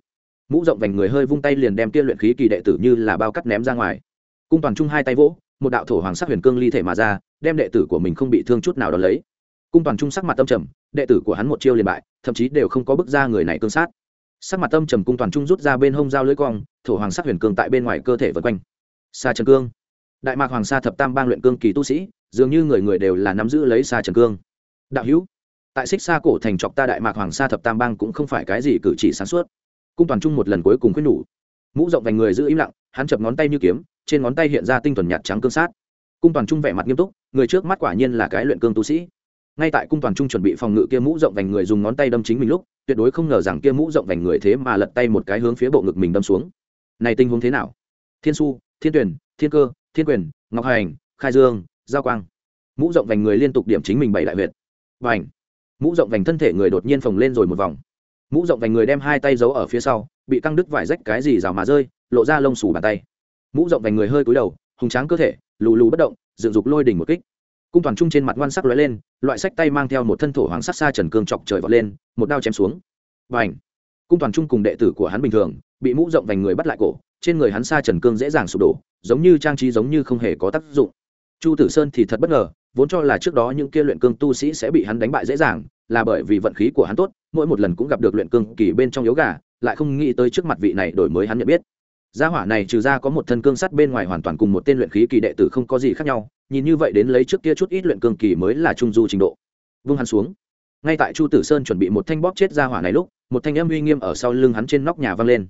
Mũ rộng vành người hơi vung tay liền đem kia luyện khí kỳ đệ tử như là bao cắt ném ra ngoài. Cung toàn trung hai tay vỗ, một đạo thổ hoàng sắc huyền cương ly thể mà ra, đem đệ tử của mình không bị thương chút nào đ lấy. Cung toàn trung sắc mặt tâm trầm, đệ tử của hắn một chiêu liền bại, thậm chí đều không có bước ra người này cương sát. Sắc mặt tâm trầm cung toàn trung rút ra bên hông dao lưỡi cong, thổ hoàng sắc huyền cương tại bên ngoài cơ thể vượt quanh. Xa trần cương. Đại mạc hoàng sa thập tam bang luyện cương kỳ tu sĩ dường như người người đều là nắm giữ lấy xa trần cương. Đạo hữu, tại xích xa cổ thành trọc ta đại mạc hoàng sa thập tam bang cũng không phải cái gì cử chỉ sáng suốt. Cung toàn trung một lần cuối cùng khuyên nhủ. Mũ rộng vành người giữ im lặng, hắn chập ngón tay như kiếm, trên ngón tay hiện ra tinh thuần nhạt trắng cương sát. Cung toàn trung vẻ mặt nghiêm túc, người trước mắt quả nhiên là cái luyện cương tu sĩ. Ngay tại cung toàn trung chuẩn bị phòng ngự kia mũ rộng vành người dùng ngón tay đâm chính mình lúc, tuyệt đối không ngờ rằng kia mũ rộng vành người thế mà lật tay một cái hướng phía bộ ngực mình đâm xuống. Này tình huống thế nào? Thiên su thiên tuyển, thiên cơ, thiên quyền, ngọc hành, khai dương giao quang. Mũ rộng vành người liên tục điểm chính mình bảy đại huyệt. Vành. Mũ rộng vành thân thể người đột nhiên phồng lên rồi một vòng. Mũ rộng vành người đem hai tay giấu ở phía sau, bị căng đứt vải rách cái gì rào mà rơi, lộ ra lông xù bàn tay. Mũ rộng vành người hơi cúi đầu, hùng tráng cơ thể, lù lù bất động, dựng dục lôi đỉnh một kích. Cung toàn trung trên mặt ngoan sắc lóe lên, loại sách tay mang theo một thân thổ hoàng sắc xa trần cương chọc trời vọt lên, một đao chém xuống. Và ảnh cung toàn trung cùng đệ tử của hắn bình thường, bị mũ rộng vành người bắt lại cổ, trên người hắn xa trần cương dễ dàng sụp đổ, giống như trang trí giống như không hề có tác dụng chu tử sơn thì thật bất ngờ, vốn cho là trước đó những kia luyện cương tu sĩ sẽ bị hắn đánh bại dễ dàng, là bởi vì vận khí của hắn tốt, mỗi một lần cũng gặp được luyện cương kỳ bên trong yếu gà, lại không nghĩ tới trước mặt vị này đổi mới hắn nhận biết. Gia hỏa này trừ ra có một thân cương sắt bên ngoài hoàn toàn cùng một tên luyện khí kỳ đệ tử không có gì khác nhau, nhìn như vậy đến lấy trước kia chút ít luyện cương kỳ mới là trung du trình độ. Vung hắn xuống. Ngay tại chu tử sơn chuẩn bị một thanh bóp chết gia hỏa này lúc, một thanh âm uy nghiêm ở sau lưng hắn trên nóc nhà vang lên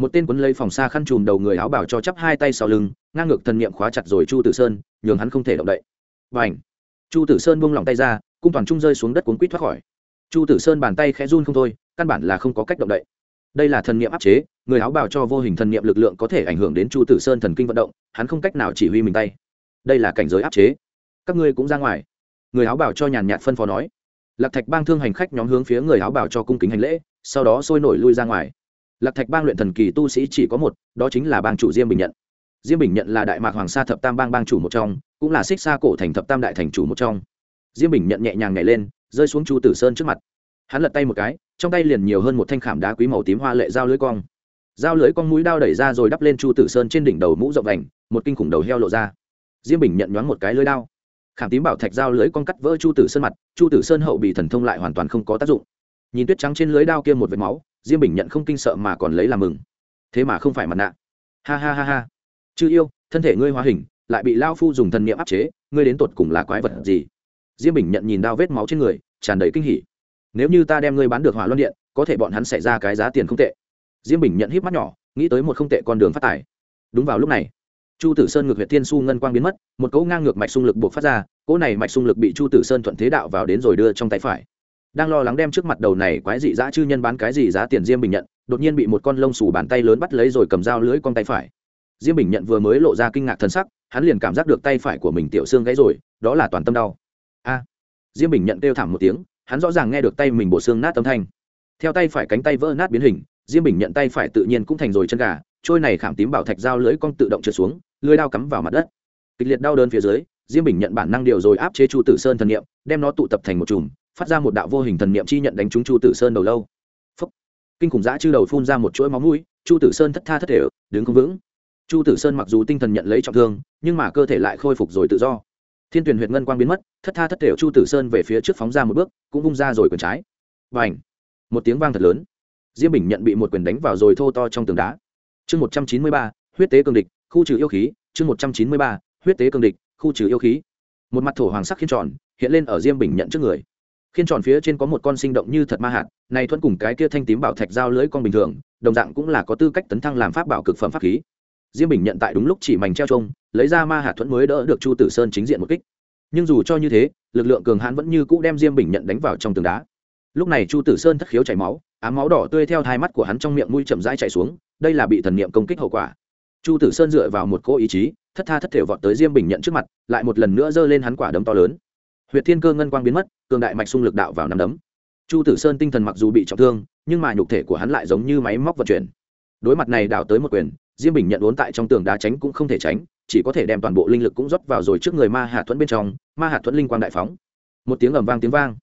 một tên quấn lấy phòng xa khăn chùm đầu người áo bảo cho chắp hai tay sau lưng, ngang ngược thần niệm khóa chặt rồi chu tử sơn, nhường hắn không thể động đậy. Và ảnh chu tử sơn buông lỏng tay ra, cung toàn trung rơi xuống đất cuốn quýt thoát khỏi. Chu tử sơn bàn tay khẽ run không thôi, căn bản là không có cách động đậy. Đây là thần niệm áp chế, người áo bảo cho vô hình thần niệm lực lượng có thể ảnh hưởng đến chu tử sơn thần kinh vận động, hắn không cách nào chỉ huy mình tay. Đây là cảnh giới áp chế. Các ngươi cũng ra ngoài. Người áo bảo cho nhàn nhạt phân phó nói. Lạc thạch bang thương hành khách nhóm hướng phía người áo bảo cho cung kính hành lễ, sau đó sôi nổi lui ra ngoài lạc thạch bang luyện thần kỳ tu sĩ chỉ có một, đó chính là bang chủ diêm bình nhận. Diêm bình nhận là đại mạc hoàng sa thập tam bang bang chủ một trong, cũng là xích xa cổ thành thập tam đại thành chủ một trong. Diêm bình nhận nhẹ nhàng nhảy lên, rơi xuống chu tử sơn trước mặt. Hắn lật tay một cái, trong tay liền nhiều hơn một thanh khảm đá quý màu tím hoa lệ dao lưới cong. Dao lưới cong mũi đao đẩy ra rồi đắp lên chu tử sơn trên đỉnh đầu mũ rộng vành, một kinh khủng đầu heo lộ ra. Diêm bình nhận nhoáng một cái lưới đao. Khảm tím bảo thạch dao lưới cong cắt vỡ chu tử sơn mặt, chu tử sơn hậu bị thần thông lại hoàn toàn không có tác dụng. Nhìn tuyết trắng trên lưới đao kia một vệt máu diêm bình nhận không kinh sợ mà còn lấy làm mừng. Thế mà không phải mặt nạ. Ha ha ha ha. Chư yêu, thân thể ngươi hóa hình, lại bị lao phu dùng thần niệm áp chế, ngươi đến tột cùng là quái vật gì? Diêm bình nhận nhìn đao vết máu trên người, tràn đầy kinh hỉ. Nếu như ta đem ngươi bán được hỏa luân điện, có thể bọn hắn xảy ra cái giá tiền không tệ. Diêm bình nhận híp mắt nhỏ, nghĩ tới một không tệ con đường phát tài. Đúng vào lúc này, chu tử sơn ngược huyện thiên su ngân quang biến mất, một cỗ ngang ngược mạch xung lực buộc phát ra, cỗ này mạch xung lực bị chu tử sơn thuận thế đạo vào đến rồi đưa trong tay phải đang lo lắng đem trước mặt đầu này quái dị dã chư nhân bán cái gì giá tiền diêm bình nhận, đột nhiên bị một con lông xù bàn tay lớn bắt lấy rồi cầm dao lưới con tay phải. Diêm bình nhận vừa mới lộ ra kinh ngạc thân sắc, hắn liền cảm giác được tay phải của mình tiểu xương gãy rồi, đó là toàn tâm đau. A! Diêm bình nhận kêu thảm một tiếng, hắn rõ ràng nghe được tay mình bộ xương nát âm thanh. Theo tay phải cánh tay vỡ nát biến hình, diêm bình nhận tay phải tự nhiên cũng thành rồi chân gà, trôi này khảm tím bảo thạch dao lưới cong tự động trượt xuống lưới đao cắm vào mặt đất. Kịch liệt đau đơn phía dưới, diêm bình nhận bản năng điều rồi áp chế chu tử sơn thần niệm, đem nó tụ tập thành một chùm phát ra một đạo vô hình thần niệm chi nhận đánh trúng chu tử sơn đầu lâu. Phúc. kinh khủng dã chư đầu phun ra một chuỗi máu mũi, chu tử sơn thất tha thất thể đứng không vững. Chu tử sơn mặc dù tinh thần nhận lấy trọng thương, nhưng mà cơ thể lại khôi phục rồi tự do. Thiên tuyển huyện ngân quang biến mất, thất tha thất thể chu tử sơn về phía trước phóng ra một bước, cũng vung ra rồi quyền trái. Và ảnh một tiếng vang thật lớn. Diêm bình nhận bị một quyền đánh vào rồi thô to trong tường đá. Chương một trăm chín mươi ba, huyết tế cường địch, khu trừ yêu khí. Chương một trăm chín mươi ba, huyết tế cường địch, khu trừ yêu khí. Một mặt thổ hoàng sắc khiên tròn, hiện lên ở diêm bình nhận trước người khiên tròn phía trên có một con sinh động như thật ma hạt, này thuẫn cùng cái kia thanh tím bảo thạch giao lưới con bình thường, đồng dạng cũng là có tư cách tấn thăng làm pháp bảo cực phẩm pháp khí. Diêm bình nhận tại đúng lúc chỉ mảnh treo trông lấy ra ma hạt thuẫn mới đỡ được chu tử sơn chính diện một kích. Nhưng dù cho như thế, lực lượng cường hãn vẫn như cũ đem diêm bình nhận đánh vào trong tường đá. Lúc này chu tử sơn thất khiếu chảy máu, ám máu đỏ tươi theo hai mắt của hắn trong miệng mũi chậm rãi chảy xuống, đây là bị thần niệm công kích hậu quả. Chu tử sơn dựa vào một cỗ ý chí, thất tha thất thể vọt tới diêm bình nhận trước mặt, lại một lần nữa giơ lên hắn quả đấm to lớn huyệt thiên cơ ngân quang biến mất, cường đại mạch xung lực đạo vào nắm đấm. Chu tử sơn tinh thần mặc dù bị trọng thương, nhưng mà nhục thể của hắn lại giống như máy móc vận chuyển. Đối mặt này đảo tới một quyền, diêm bình nhận uốn tại trong tường đá tránh cũng không thể tránh, chỉ có thể đem toàn bộ linh lực cũng rót vào rồi trước người ma hạ thuẫn bên trong, ma hạ thuẫn linh quang đại phóng. Một tiếng ầm vang tiếng vang.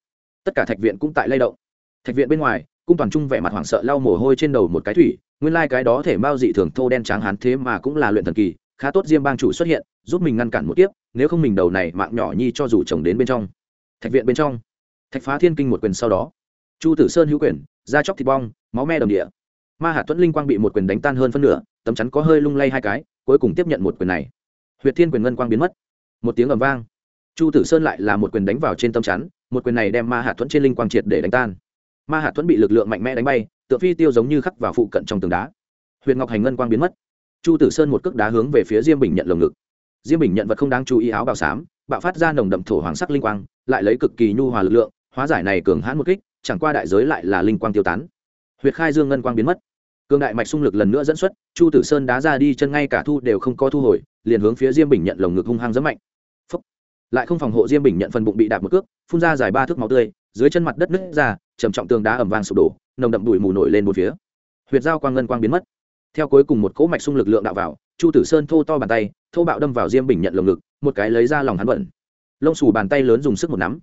Tất cả thạch viện cũng tại lay động. Thạch viện bên ngoài, cung toàn trung vẻ mặt hoảng sợ lau mồ hôi trên đầu một cái thủy, nguyên lai cái đó thể bao dị thường thô đen trắng hán thế mà cũng là luyện thần kỳ khá tốt diêm bang chủ xuất hiện, giúp mình ngăn cản một kiếp, nếu không mình đầu này mạng nhỏ nhi cho dù chồng đến bên trong. Thạch viện bên trong. Thạch phá thiên kinh một quyền sau đó. Chu tử sơn hữu quyền, da chóc thịt bong, máu me đồng địa. Ma hạ tuấn linh quang bị một quyền đánh tan hơn phân nửa, tấm chắn có hơi lung lay hai cái, cuối cùng tiếp nhận một quyền này. Huyệt thiên quyền ngân quang biến mất. Một tiếng ầm vang. Chu tử sơn lại là một quyền đánh vào trên tấm chắn, một quyền này đem ma hạ thuẫn trên linh quang triệt để đánh tan. Ma hạ thuẫn bị lực lượng mạnh mẽ đánh bay tựa phi tiêu giống như khắc vào phụ cận trong tường đá. Huyện ngọc hành ngân quang biến mất chu tử sơn một cước đá hướng về phía diêm bình nhận lồng ngực. Diêm bình nhận vật không đáng chú ý áo bào xám, bạo phát ra nồng đậm thổ hoàng sắc linh quang, lại lấy cực kỳ nhu hòa lực lượng, hóa giải này cường hãn một kích, chẳng qua đại giới lại là linh quang tiêu tán. Huyệt khai dương ngân quang biến mất. Cương đại mạch xung lực lần nữa dẫn xuất, chu tử sơn đá ra đi chân ngay cả thu đều không có thu hồi, liền hướng phía diêm bình nhận lồng ngực hung hăng rất mạnh. Phúc. lại không phòng hộ diêm bình nhận phần bụng bị đạp một cước, phun ra dài ba thước máu tươi, dưới chân mặt đất nứt ra, trầm trọng tường đá ẩm vang sụp đổ, nồng đậm đùi mù nổi lên một phía. Huyệt dao quang ngân quang biến mất theo cuối cùng một cỗ mạch xung lực lượng đạo vào, chu tử sơn thô to bàn tay, thô bạo đâm vào diêm bình nhận lồng ngực, một cái lấy ra lòng hắn bẩn. Lông xù bàn tay lớn dùng sức một nắm.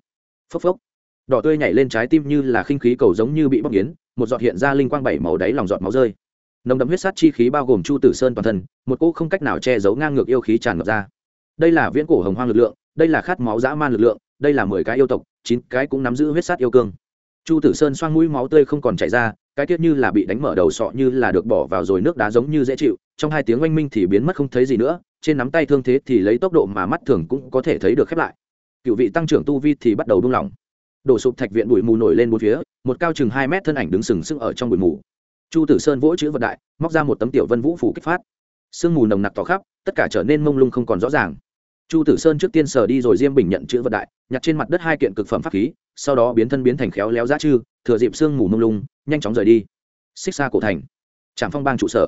Phốc phốc. Đỏ tươi nhảy lên trái tim như là khinh khí cầu giống như bị bóc yến một giọt hiện ra linh quang bảy màu đáy lòng giọt máu rơi. Nồng đậm huyết sát chi khí bao gồm chu tử sơn toàn thân, một cỗ không cách nào che giấu ngang ngược yêu khí tràn ngập ra. Đây là viễn cổ hồng hoang lực lượng, đây là khát máu dã man lực lượng, đây là mười cái yêu tộc, chín cái cũng nắm giữ huyết sát yêu cương chu tử sơn xoang mũi máu tươi không còn chảy ra, cái tiết như là bị đánh mở đầu sọ như là được bỏ vào rồi nước đá giống như dễ chịu, trong hai tiếng oanh minh thì biến mất không thấy gì nữa, trên nắm tay thương thế thì lấy tốc độ mà mắt thường cũng có thể thấy được khép lại. Cựu vị tăng trưởng tu vi thì bắt đầu buông lỏng. Đổ sụp thạch viện bụi mù nổi lên bốn phía, một cao chừng hai mét thân ảnh đứng sừng sững ở trong bụi mù. Chu tử sơn vỗ chữ vật đại, móc ra một tấm tiểu vân vũ phủ kích phát. Sương mù nồng nặc tỏ khắp, tất cả trở nên mông lung không còn rõ ràng. Chu tử sơn trước tiên sờ đi rồi diêm bình nhận chữ vật đại, nhặt trên mặt đất hai kiện cực phẩm pháp khí sau đó biến thân biến thành khéo léo giá chư, thừa dịp sương mù mông lung, nhanh chóng rời đi. Xích xa cổ thành, trạm phong bang trụ sở.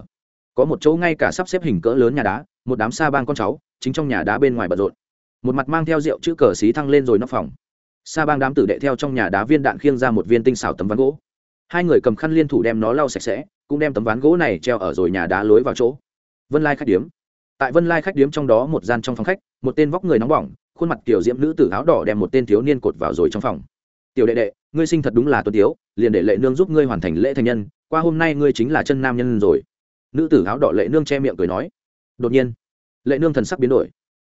Có một chỗ ngay cả sắp xếp hình cỡ lớn nhà đá, một đám xa bang con cháu, chính trong nhà đá bên ngoài bận rộn. Một mặt mang theo rượu chữ cờ xí thăng lên rồi nóc phòng. Xa bang đám tử đệ theo trong nhà đá viên đạn khiêng ra một viên tinh xảo tấm ván gỗ. Hai người cầm khăn liên thủ đem nó lau sạch sẽ, cũng đem tấm ván gỗ này treo ở rồi nhà đá lối vào chỗ. Vân lai khách điếm. Tại vân lai khách điếm trong đó một gian trong phòng khách, một tên vóc người nóng bỏng, khuôn mặt kiểu diễm nữ tử áo đỏ đem một tên thiếu niên cột vào rồi trong phòng tiểu đệ đệ, ngươi sinh thật đúng là tuân tiếu, liền để lệ nương giúp ngươi hoàn thành lễ thành nhân, qua hôm nay ngươi chính là chân nam nhân rồi. Nữ tử áo đỏ lệ nương che miệng cười nói. Đột nhiên, lệ nương thần sắc biến đổi.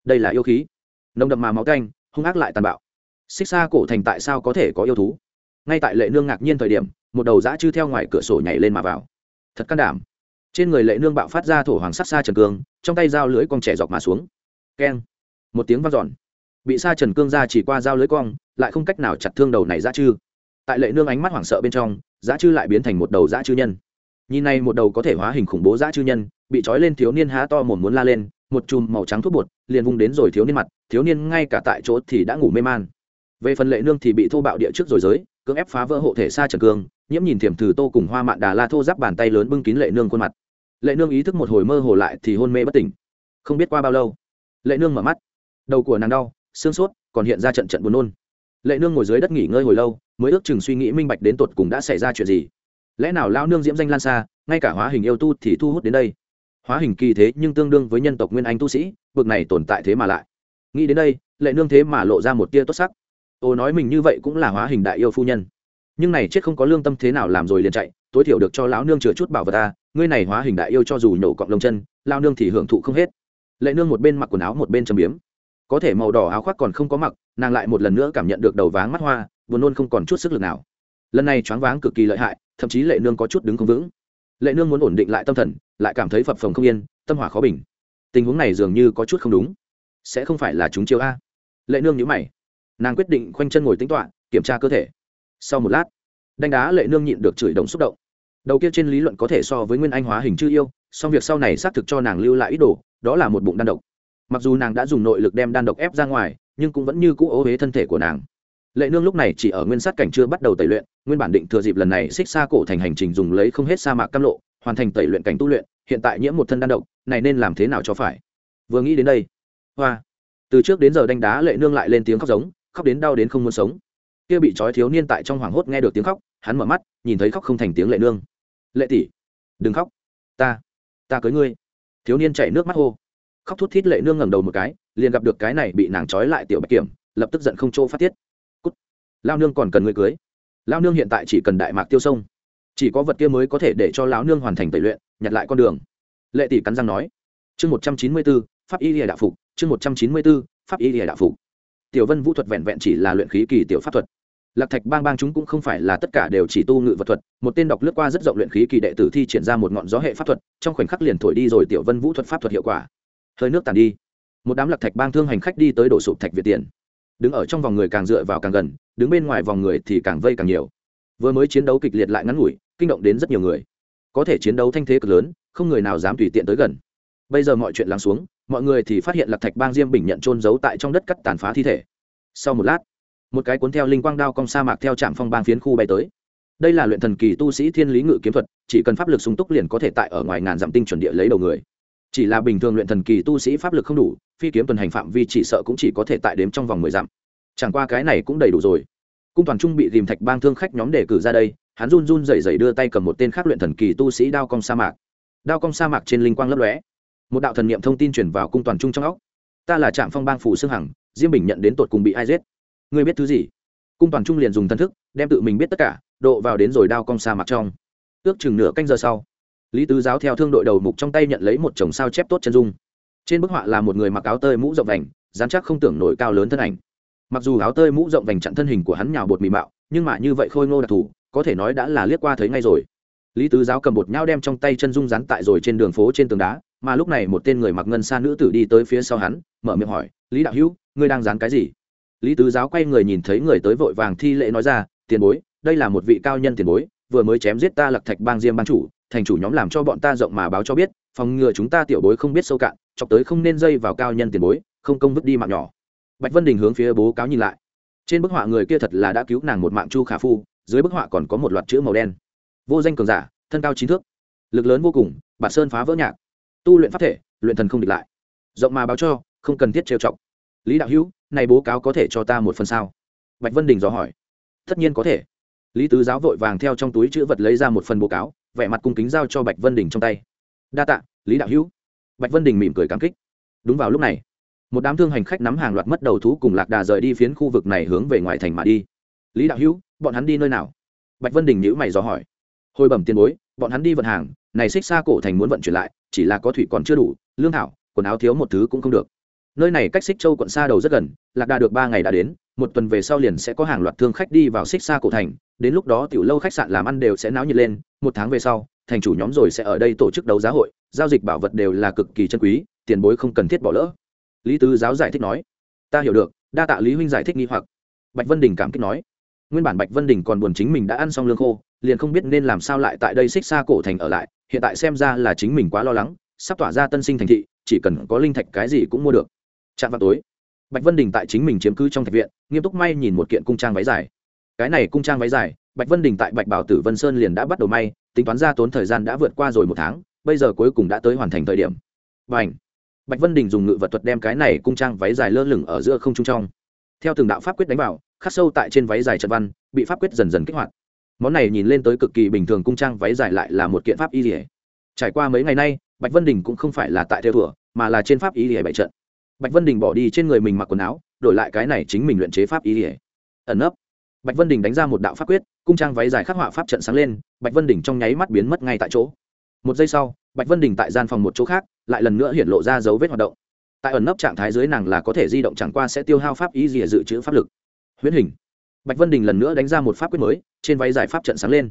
Đây là yêu khí. Nồng đậm mà máu canh, hung ác lại tàn bạo. Xích xa cổ thành tại sao có thể có yêu thú? Ngay tại lệ nương ngạc nhiên thời điểm, một đầu dã chư theo ngoài cửa sổ nhảy lên mà vào. Thật can đảm. Trên người lệ nương bạo phát ra thổ hoàng sắc xa trần cương, trong tay dao lưỡi cong trẻ dọc mà xuống. Keng. Một tiếng vang dọn bị sa trần cương ra chỉ qua dao lưới cong, lại không cách nào chặt thương đầu này dã chư. Tại lệ nương ánh mắt hoảng sợ bên trong, dã chư lại biến thành một đầu dã chư nhân. Nhìn này một đầu có thể hóa hình khủng bố dã chư nhân, bị trói lên thiếu niên há to mồm muốn la lên, một chùm màu trắng thuốc bột liền vung đến rồi thiếu niên mặt, thiếu niên ngay cả tại chỗ thì đã ngủ mê man. Về phần lệ nương thì bị thô bạo địa trước rồi giới, cưỡng ép phá vỡ hộ thể Sa trần cương, nhiễm nhìn thiểm thử tô cùng hoa mạn đà la thô giáp bàn tay lớn bưng kín lệ nương khuôn mặt. Lệ nương ý thức một hồi mơ hồ lại thì hôn mê bất tỉnh. Không biết qua bao lâu, lệ nương mở mắt. Đầu của nàng đau xương sốt, còn hiện ra trận trận buồn nôn. Lệ nương ngồi dưới đất nghỉ ngơi hồi lâu, mới ước chừng suy nghĩ minh bạch đến tột cùng đã xảy ra chuyện gì. Lẽ nào lao nương diễm danh lan xa, ngay cả hóa hình yêu tu thì thu hút đến đây? Hóa hình kỳ thế nhưng tương đương với nhân tộc nguyên anh tu sĩ, bực này tồn tại thế mà lại. Nghĩ đến đây, lệ nương thế mà lộ ra một tia tốt sắc. Ô nói mình như vậy cũng là hóa hình đại yêu phu nhân. Nhưng này chết không có lương tâm thế nào làm rồi liền chạy, tối thiểu được cho lão nương chừa chút bảo vật ta, ngươi này hóa hình đại yêu cho dù nổ cọng lông chân lao nương thì hưởng thụ không hết. Lệ nương một bên mặc quần áo một bên châm biếm có thể màu đỏ áo khoác còn không có mặc, nàng lại một lần nữa cảm nhận được đầu váng mắt hoa, buồn nôn không còn chút sức lực nào. Lần này choáng váng cực kỳ lợi hại, thậm chí lệ nương có chút đứng không vững. Lệ nương muốn ổn định lại tâm thần, lại cảm thấy phập phồng không yên, tâm hỏa khó bình. Tình huống này dường như có chút không đúng. Sẽ không phải là chúng chiêu a. Lệ nương nhữ mày. Nàng quyết định khoanh chân ngồi tính toạ kiểm tra cơ thể. Sau một lát, đánh đá lệ nương nhịn được chửi đồng xúc động. Đầu kia trên lý luận có thể so với nguyên anh hóa hình chư yêu, song việc sau này xác thực cho nàng lưu lại ít đồ, đó là một bụng đan độc mặc dù nàng đã dùng nội lực đem đan độc ép ra ngoài, nhưng cũng vẫn như cũ ô huế thân thể của nàng. Lệ nương lúc này chỉ ở nguyên sát cảnh chưa bắt đầu tẩy luyện, nguyên bản định thừa dịp lần này xích xa cổ thành hành trình dùng lấy không hết sa mạc cam lộ, hoàn thành tẩy luyện cảnh tu luyện, hiện tại nhiễm một thân đan độc, này nên làm thế nào cho phải? Vừa nghĩ đến đây, hoa, từ trước đến giờ đánh đá lệ nương lại lên tiếng khóc giống, khóc đến đau đến không muốn sống. Kia bị trói thiếu niên tại trong hoảng hốt nghe được tiếng khóc, hắn mở mắt, nhìn thấy khóc không thành tiếng lệ nương. Lệ tỷ, đừng khóc, ta ta cưới ngươi. Thiếu niên chảy nước mắt hô khóc thút thít lệ nương ngẩng đầu một cái, liền gặp được cái này bị nàng trói lại tiểu bạch kiểm, lập tức giận không chỗ phát tiết. Cút. Lao nương còn cần người cưới. Lao nương hiện tại chỉ cần đại mạc tiêu sông. Chỉ có vật kia mới có thể để cho lão nương hoàn thành tẩy luyện, nhặt lại con đường. Lệ tỷ cắn răng nói. Chương một trăm chín mươi b ố pháp y lìa đạo phục. Chương một trăm chín mươi b ố pháp y lìa đạo phục. Tiểu vân vũ thuật vẹn vẹn chỉ là luyện khí kỳ tiểu pháp thuật. Lạc thạch bang bang chúng cũng không phải là tất cả đều chỉ tu ngự vật thuật, một tên đọc lướt qua rất rộng luyện khí kỳ đệ tử thi triển ra một ngọn gió hệ pháp thuật, trong khoảnh khắc liền thổi đi rồi tiểu vân vũ thuật pháp thuật hiệu quả hơi nước tàn đi. Một đám lạc thạch bang thương hành khách đi tới đổ sụp thạch việt tiền đứng ở trong vòng người càng dựa vào càng gần, đứng bên ngoài vòng người thì càng vây càng nhiều. Vừa mới chiến đấu kịch liệt lại ngắn ngủi, kinh động đến rất nhiều người. Có thể chiến đấu thanh thế cực lớn, không người nào dám tùy tiện tới gần. Bây giờ mọi chuyện lắng xuống, mọi người thì phát hiện lạc thạch bang diêm bình nhận trôn giấu tại trong đất cắt tàn phá thi thể. Sau một lát, một cái cuốn theo linh quang đao cong sa mạc theo trạm phong bang phiến khu bay tới. Đây là luyện thần kỳ tu sĩ thiên lý ngự kiếm thuật, chỉ cần pháp lực sung túc liền có thể tại ở ngoài ngàn dặm tinh chuẩn địa lấy đầu người chỉ là bình thường luyện thần kỳ tu sĩ pháp lực không đủ, phi kiếm tuần hành phạm vi chỉ sợ cũng chỉ có thể tại đếm trong vòng mười dặm. Chẳng qua cái này cũng đầy đủ rồi. Cung toàn trung bị tìm thạch bang thương khách nhóm đề cử ra đây, hắn run run rẩy rẩy đưa tay cầm một tên khác luyện thần kỳ tu sĩ đao cong sa mạc. Đao cong sa mạc trên linh quang lấp lóe. Một đạo thần niệm thông tin chuyển vào cung toàn trung trong óc. Ta là trạm phong bang phủ xương hằng, diêm bình nhận đến tột cùng bị ai giết? Ngươi biết thứ gì? Cung toàn trung liền dùng thân thức, đem tự mình biết tất cả, độ vào đến rồi đao cong sa mạc trong. Ước chừng nửa canh giờ sau lý tứ giáo theo thương đội đầu mục trong tay nhận lấy một chồng sao chép tốt chân dung. Trên bức họa là một người mặc áo tơi mũ rộng vành, dán chắc không tưởng nổi cao lớn thân ảnh. Mặc dù áo tơi mũ rộng vành chặn thân hình của hắn nhào bột mì mạo, nhưng mà như vậy khôi ngô đặc thù, có thể nói đã là liếc qua thấy ngay rồi. Lý tứ giáo cầm bột nhau đem trong tay chân dung rán tại rồi trên đường phố trên tường đá, mà lúc này một tên người mặc ngân xa nữ tử đi tới phía sau hắn, mở miệng hỏi, lý đạo hữu, ngươi đang dán cái gì? Lý tứ giáo quay người nhìn thấy người tới vội vàng thi lễ nói ra, tiền bối, đây là một vị cao nhân tiền bối, vừa mới chém giết ta lặc thạch bang diêm ban chủ thành chủ nhóm làm cho bọn ta rộng mà báo cho biết, phòng ngừa chúng ta tiểu bối không biết sâu cạn, chọc tới không nên dây vào cao nhân tiền bối, không công vứt đi mạng nhỏ. Bạch vân đình hướng phía bố cáo nhìn lại. Trên bức họa người kia thật là đã cứu nàng một mạng chu khả phu, dưới bức họa còn có một loạt chữ màu đen. Vô danh cường giả, thân cao chín thước, lực lớn vô cùng, bản sơn phá vỡ nhạc. Tu luyện pháp thể, luyện thần không địch lại. Rộng mà báo cho, không cần thiết trêu chọc. Lý đạo hữu, này bố cáo có thể cho ta một phần sao? Bạch vân đình dò hỏi. Tất nhiên có thể. Lý tứ giáo vội vàng theo trong túi chữ vật lấy ra một phần bố cáo vẻ mặt cung kính giao cho bạch vân đình trong tay. Đa tạ, lý đạo hữu. Bạch vân đình mỉm cười cảm kích. Đúng vào lúc này, một đám thương hành khách nắm hàng loạt mất đầu thú cùng lạc đà rời đi phiến khu vực này hướng về ngoài thành mà đi. Lý đạo hữu, bọn hắn đi nơi nào? Bạch vân đình nhữ mày dò hỏi. Hồi bẩm tiền bối, bọn hắn đi vận hàng, này xích xa cổ thành muốn vận chuyển lại, chỉ là có thủy còn chưa đủ, lương thảo, quần áo thiếu một thứ cũng không được. Nơi này cách xích châu quận xa đầu rất gần, lạc đà được ba ngày đã đến một tuần về sau liền sẽ có hàng loạt thương khách đi vào xích xa cổ thành, đến lúc đó tiểu lâu khách sạn làm ăn đều sẽ náo nhiệt lên, một tháng về sau, thành chủ nhóm rồi sẽ ở đây tổ chức đấu giá hội, giao dịch bảo vật đều là cực kỳ chân quý, tiền bối không cần thiết bỏ lỡ. Lý tứ giáo giải thích nói, ta hiểu được, đa tạ lý huynh giải thích nghi hoặc. Bạch vân đình cảm kích nói, nguyên bản bạch vân đình còn buồn chính mình đã ăn xong lương khô, liền không biết nên làm sao lại tại đây xích xa cổ thành ở lại, hiện tại xem ra là chính mình quá lo lắng, sắp tỏa ra tân sinh thành thị, chỉ cần có linh thạch cái gì cũng mua được. Chạm vào tối bạch vân đình tại chính mình chiếm cứ trong thạch viện, nghiêm túc may nhìn một kiện cung trang váy dài. Cái này cung trang váy dài, bạch vân đình tại bạch bảo tử vân sơn liền đã bắt đầu may, tính toán ra tốn thời gian đã vượt qua rồi một tháng, bây giờ cuối cùng đã tới hoàn thành thời điểm. Và ảnh bạch vân đình dùng ngự vật thuật đem cái này cung trang váy dài lơ lửng ở giữa không trung trong. Theo từng đạo pháp quyết đánh vào, khắc sâu tại trên váy dài trận văn, bị pháp quyết dần dần kích hoạt. Món này nhìn lên tới cực kỳ bình thường cung trang váy dài lại là một kiện pháp y lìa. Trải qua mấy ngày nay, bạch vân đình cũng không phải là tại theo thủa, mà là trên pháp y lìa bảy trận bạch vân đình bỏ đi trên người mình mặc quần áo, đổi lại cái này chính mình luyện chế pháp ý ỉa ẩn nấp. Bạch vân đình đánh ra một đạo pháp quyết, cung trang váy dài khắc họa pháp trận sáng lên, bạch vân đình trong nháy mắt biến mất ngay tại chỗ. Một giây sau, bạch vân đình tại gian phòng một chỗ khác, lại lần nữa hiện lộ ra dấu vết hoạt động. Tại ẩn nấp trạng thái dưới nàng là có thể di động chẳng qua sẽ tiêu hao pháp ý gì dự trữ pháp lực. Huyễn hình. Bạch vân đình lần nữa đánh ra một pháp quyết mới, trên váy giải pháp trận sáng lên.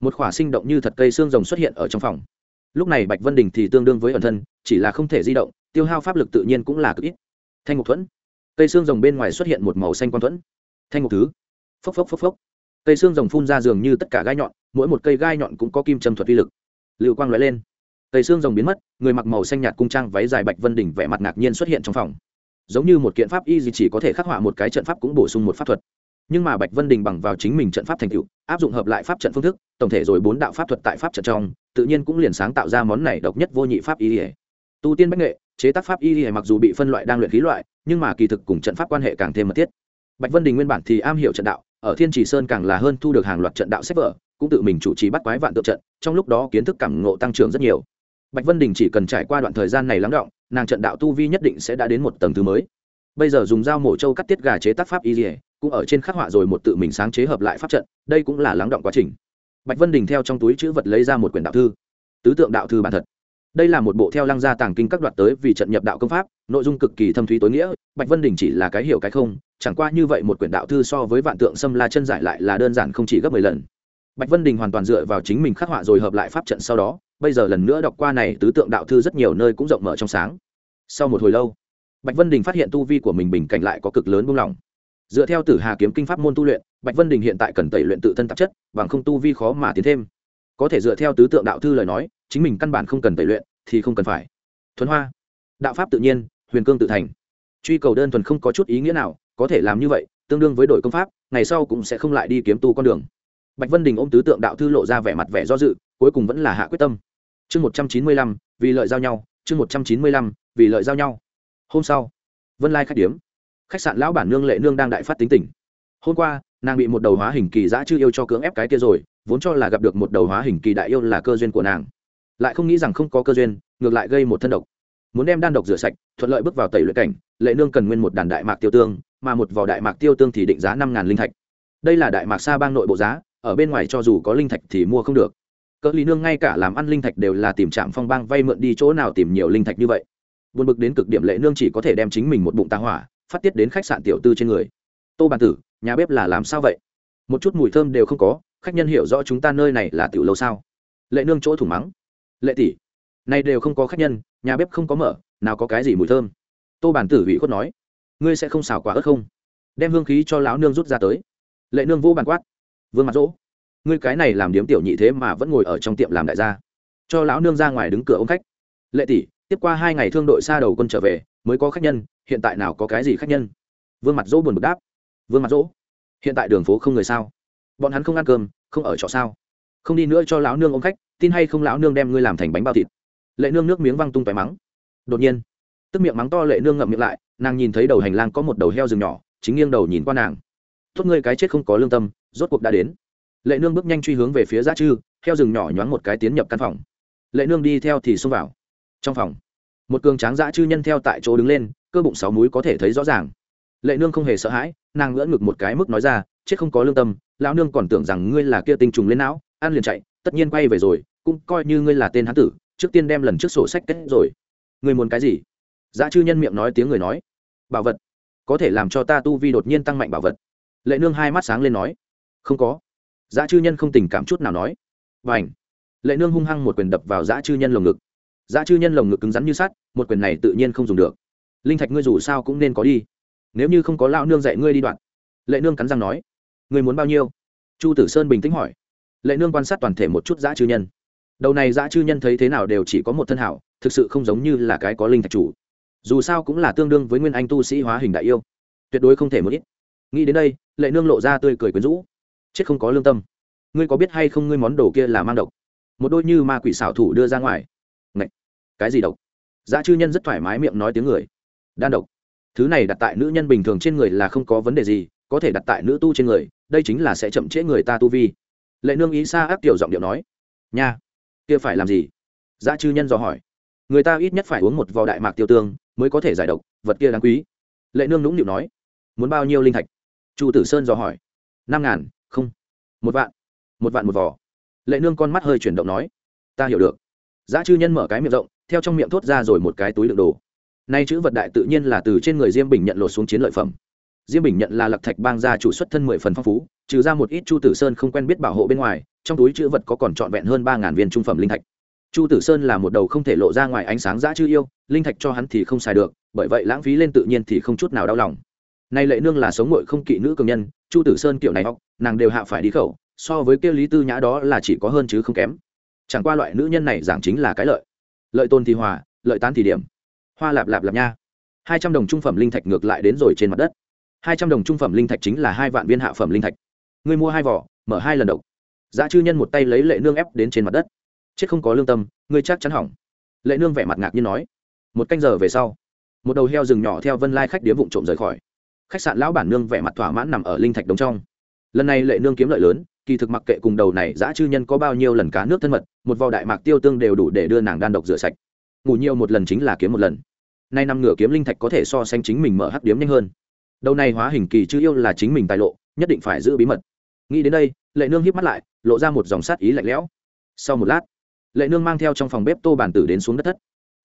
Một khỏa sinh động như thật cây xương rồng xuất hiện ở trong phòng lúc này bạch vân đình thì tương đương với ẩn thân, chỉ là không thể di động, tiêu hao pháp lực tự nhiên cũng là cực ít. Thanh ngục thuẫn. Cây xương rồng bên ngoài xuất hiện một màu xanh quang thuẫn. Thanh ngục thứ. Phốc phốc phốc phốc. Cây xương rồng phun ra dường như tất cả gai nhọn, mỗi một cây gai nhọn cũng có kim châm thuật vi lực. Lưu quang lóe lên. Cây xương rồng biến mất, người mặc màu xanh nhạt cung trang váy dài bạch vân đỉnh vẻ mặt ngạc nhiên xuất hiện trong phòng. Giống như một kiện pháp y gì chỉ có thể khắc họa một cái trận pháp cũng bổ sung một pháp thuật nhưng mà bạch vân đình bằng vào chính mình trận pháp thành tựu, áp dụng hợp lại pháp trận phương thức, tổng thể rồi bốn đạo pháp thuật tại pháp trận trong, tự nhiên cũng liền sáng tạo ra món này độc nhất vô nhị pháp y tu tiên bách nghệ, chế tác pháp y mặc dù bị phân loại đang luyện khí loại, nhưng mà kỳ thực cùng trận pháp quan hệ càng thêm mật thiết. Bạch vân đình nguyên bản thì am hiểu trận đạo, ở thiên chỉ sơn càng là hơn thu được hàng loạt trận đạo sách vở, cũng tự mình chủ trì bắt quái vạn tượng trận, trong lúc đó kiến thức cảm ngộ tăng trưởng rất nhiều. Bạch vân đình chỉ cần trải qua đoạn thời gian này lắng động, nàng trận đạo tu vi nhất định sẽ đã đến một tầng thứ mới bây giờ dùng dao mổ trâu cắt tiết gà chế tác pháp y dỉa cũng ở trên khắc họa rồi một tự mình sáng chế hợp lại pháp trận, đây cũng là lắng động quá trình. Bạch vân đình theo trong túi chữ vật lấy ra một quyển đạo thư. Tứ tượng đạo thư bản thật. Đây là một bộ theo lăng gia tàng kinh các đoạt tới vì trận nhập đạo công pháp, nội dung cực kỳ thâm thúy tối nghĩa, bạch vân đình chỉ là cái hiểu cái không, chẳng qua như vậy một quyển đạo thư so với vạn tượng xâm la chân giải lại là đơn giản không chỉ gấp mười lần. Bạch vân đình hoàn toàn dựa vào chính mình khắc họa rồi hợp lại pháp trận sau đó, bây giờ lần nữa đọc qua này tứ tượng đạo thư rất nhiều nơi cũng rộng mở trong sáng. Sau một hồi lâu bạch vân đình phát hiện tu vi của mình bình cảnh lại có cực lớn buông lỏng. Dựa theo tử hà kiếm kinh pháp môn tu luyện, bạch vân đình hiện tại cần tẩy luyện tự thân tạp chất, bằng không tu vi khó mà tiến thêm. Có thể dựa theo tứ tượng đạo thư lời nói, chính mình căn bản không cần tẩy luyện thì không cần phải. Thuần hoa, đạo pháp tự nhiên, huyền cương tự thành. Truy cầu đơn thuần không có chút ý nghĩa nào, có thể làm như vậy, tương đương với đổi công pháp, ngày sau cũng sẽ không lại đi kiếm tu con đường. Bạch vân đình ôm tứ tượng đạo thư lộ ra vẻ mặt vẻ do dự, cuối cùng vẫn là hạ quyết tâm. Chương một trăm chín mươi lăm, vì lợi giao nhau, chương một trăm chín mươi lăm, vì lợi giao nhau hôm sau, vân lai khách điếm. Khách sạn lão bản nương lệ nương đang đại phát tính tình. Hôm qua, nàng bị một đầu hóa hình kỳ giã chưa yêu cho cưỡng ép cái kia rồi, vốn cho là gặp được một đầu hóa hình kỳ đại yêu là cơ duyên của nàng. Lại không nghĩ rằng không có cơ duyên, ngược lại gây một thân độc. Muốn đem đan độc rửa sạch, thuận lợi bước vào tẩy luyện cảnh, lệ nương cần nguyên một đàn đại mạc tiêu tương, mà một vỏ đại mạc tiêu tương thì định giá năm ngàn linh thạch. Đây là đại mạc sa bang nội bộ giá, ở bên ngoài cho dù có linh thạch thì mua không được. Cỡ lý nương ngay cả làm ăn linh thạch đều là tìm trạm phong bang vay mượn đi chỗ nào tìm nhiều linh thạch như vậy buồn bực đến cực điểm lệ nương chỉ có thể đem chính mình một bụng tà hỏa, phát tiết đến khách sạn tiểu tư trên người. Tô bàn tử, nhà bếp là làm sao vậy? Một chút mùi thơm đều không có, khách nhân hiểu rõ chúng ta nơi này là tiểu lâu sao? Lệ nương chỗ thủ mắng. Lệ tỷ, này đều không có khách nhân, nhà bếp không có mở, nào có cái gì mùi thơm? Tô bản tử ủy khuất nói. Ngươi sẽ không xào quả ớt không? Đem hương khí cho lão nương rút ra tới. Lệ nương vô bàn quát. Vương mặt rỗ ngươi cái này làm điếm tiểu nhị thế mà vẫn ngồi ở trong tiệm làm đại gia. Cho lão nương ra ngoài đứng cửa ôm khách. Lệ tỷ tiếp qua hai ngày thương đội xa đầu quân trở về, mới có khách nhân, hiện tại nào có cái gì khách nhân? Vương mặt dỗ buồn bực đáp. Vương mặt dỗ, hiện tại đường phố không người sao? Bọn hắn không ăn cơm, không ở trọ sao? Không đi nữa cho lão nương ôm khách, tin hay không lão nương đem ngươi làm thành bánh bao thịt? Lệ nương nước miếng văng tung tóe mắng. Đột nhiên, tức miệng mắng to lệ nương ngậm miệng lại, nàng nhìn thấy đầu hành lang có một đầu heo rừng nhỏ, chính nghiêng đầu nhìn qua nàng. Tốt ngươi cái chết không có lương tâm, rốt cuộc đã đến. Lệ nương bước nhanh truy hướng về phía giá chư, heo rừng nhỏ nhoáng một cái tiến nhập căn phòng. Lệ nương đi theo thì xông vào trong phòng, một cường tráng dã chư nhân theo tại chỗ đứng lên, cơ bụng sáu múi có thể thấy rõ ràng. Lệ nương không hề sợ hãi, nàng ngỡ ngực một cái mức nói ra, chết không có lương tâm, lão nương còn tưởng rằng ngươi là kia tinh trùng lên não, ăn liền chạy, tất nhiên quay về rồi, cũng coi như ngươi là tên hán tử, trước tiên đem lần trước sổ sách kết rồi. Ngươi muốn cái gì? Dã chư nhân miệng nói tiếng người nói. Bảo vật, có thể làm cho ta tu vi đột nhiên tăng mạnh bảo vật. Lệ nương hai mắt sáng lên nói. Không có. Dã chư nhân không tình cảm chút nào nói. Và ảnh lệ nương hung hăng một quyền đập vào dã chư nhân lồng ngực dã chư nhân lồng ngực cứng rắn như sắt, một quyền này tự nhiên không dùng được. Linh thạch ngươi dù sao cũng nên có đi. Nếu như không có lão nương dạy ngươi đi đoạn. Lệ nương cắn răng nói. Ngươi muốn bao nhiêu? Chu tử sơn bình tĩnh hỏi. Lệ nương quan sát toàn thể một chút dã chư nhân. Đầu này dã chư nhân thấy thế nào đều chỉ có một thân hảo, thực sự không giống như là cái có linh thạch chủ. Dù sao cũng là tương đương với nguyên anh tu sĩ hóa hình đại yêu. Tuyệt đối không thể một ít. Nghĩ đến đây, lệ nương lộ ra tươi cười quyến rũ. Chết không có lương tâm. Ngươi có biết hay không ngươi món đồ kia là mang độc? Một đôi như ma quỷ xảo thủ đưa ra ngoài cái gì độc? Dã chư nhân rất thoải mái miệng nói tiếng người. Đan độc. Thứ này đặt tại nữ nhân bình thường trên người là không có vấn đề gì, có thể đặt tại nữ tu trên người, đây chính là sẽ chậm trễ người ta tu vi. Lệ nương ý xa áp tiểu giọng điệu nói, nha, kia phải làm gì? Dã chư nhân dò hỏi. Người ta ít nhất phải uống một vò đại mạc tiêu tương mới có thể giải độc, vật kia đáng quý. Lệ nương nũng nịu nói, muốn bao nhiêu linh thạch? Chu tử sơn dò hỏi, năm ngàn, không, một vạn một vạn một vò. Lệ nương con mắt hơi chuyển động nói, ta hiểu được. Giá chư nhân mở cái miệng rộng theo trong miệng thốt ra rồi một cái túi đựng đồ. Nay chữ vật đại tự nhiên là từ trên người diêm bình nhận lột xuống chiến lợi phẩm. Diêm bình nhận là lạc thạch bang gia chủ xuất thân mười phần phong phú, trừ ra một ít chu tử sơn không quen biết bảo hộ bên ngoài, trong túi chữ vật có còn trọn vẹn hơn ba ngàn viên trung phẩm linh thạch. Chu tử sơn là một đầu không thể lộ ra ngoài ánh sáng dã chư yêu, linh thạch cho hắn thì không xài được, bởi vậy lãng phí lên tự nhiên thì không chút nào đau lòng. Nay lệ nương là sống ngội không kỵ nữ cường nhân, chu tử sơn kiểu này học, nàng đều hạ phải đi khẩu, so với kia lý tư nhã đó là chỉ có hơn chứ không kém. Chẳng qua loại nữ nhân này giảng chính là cái lợi lợi tôn thì hòa, lợi tán thì điểm. Hoa lạp lạp lạp nha. Hai trăm đồng trung phẩm linh thạch ngược lại đến rồi trên mặt đất. Hai trăm đồng trung phẩm linh thạch chính là hai vạn viên hạ phẩm linh thạch. Người mua hai vỏ, mở hai lần độc. Giá chư nhân một tay lấy lệ nương ép đến trên mặt đất. Chết không có lương tâm người chắc chắn hỏng. Lệ nương vẻ mặt ngạc nhiên nói. Một canh giờ về sau, một đầu heo rừng nhỏ theo vân lai khách điếm vụn trộm rời khỏi. Khách sạn lão bản nương vẻ mặt thỏa mãn nằm ở linh thạch đống trong. Lần này lệ nương kiếm lợi lớn kỳ thực mặc kệ cùng đầu này dã chư nhân có bao nhiêu lần cá nước thân mật, một vò đại mạc tiêu tương đều đủ để đưa nàng đan độc rửa sạch. Ngủ nhiều một lần chính là kiếm một lần. Nay năm ngửa kiếm linh thạch có thể so sánh chính mình mở hắc điếm nhanh hơn. Đầu này hóa hình kỳ chư yêu là chính mình tài lộ, nhất định phải giữ bí mật. Nghĩ đến đây, lệ nương hiếp mắt lại, lộ ra một dòng sát ý lạnh lẽo. Sau một lát, lệ nương mang theo trong phòng bếp tô bản tử đến xuống đất thất.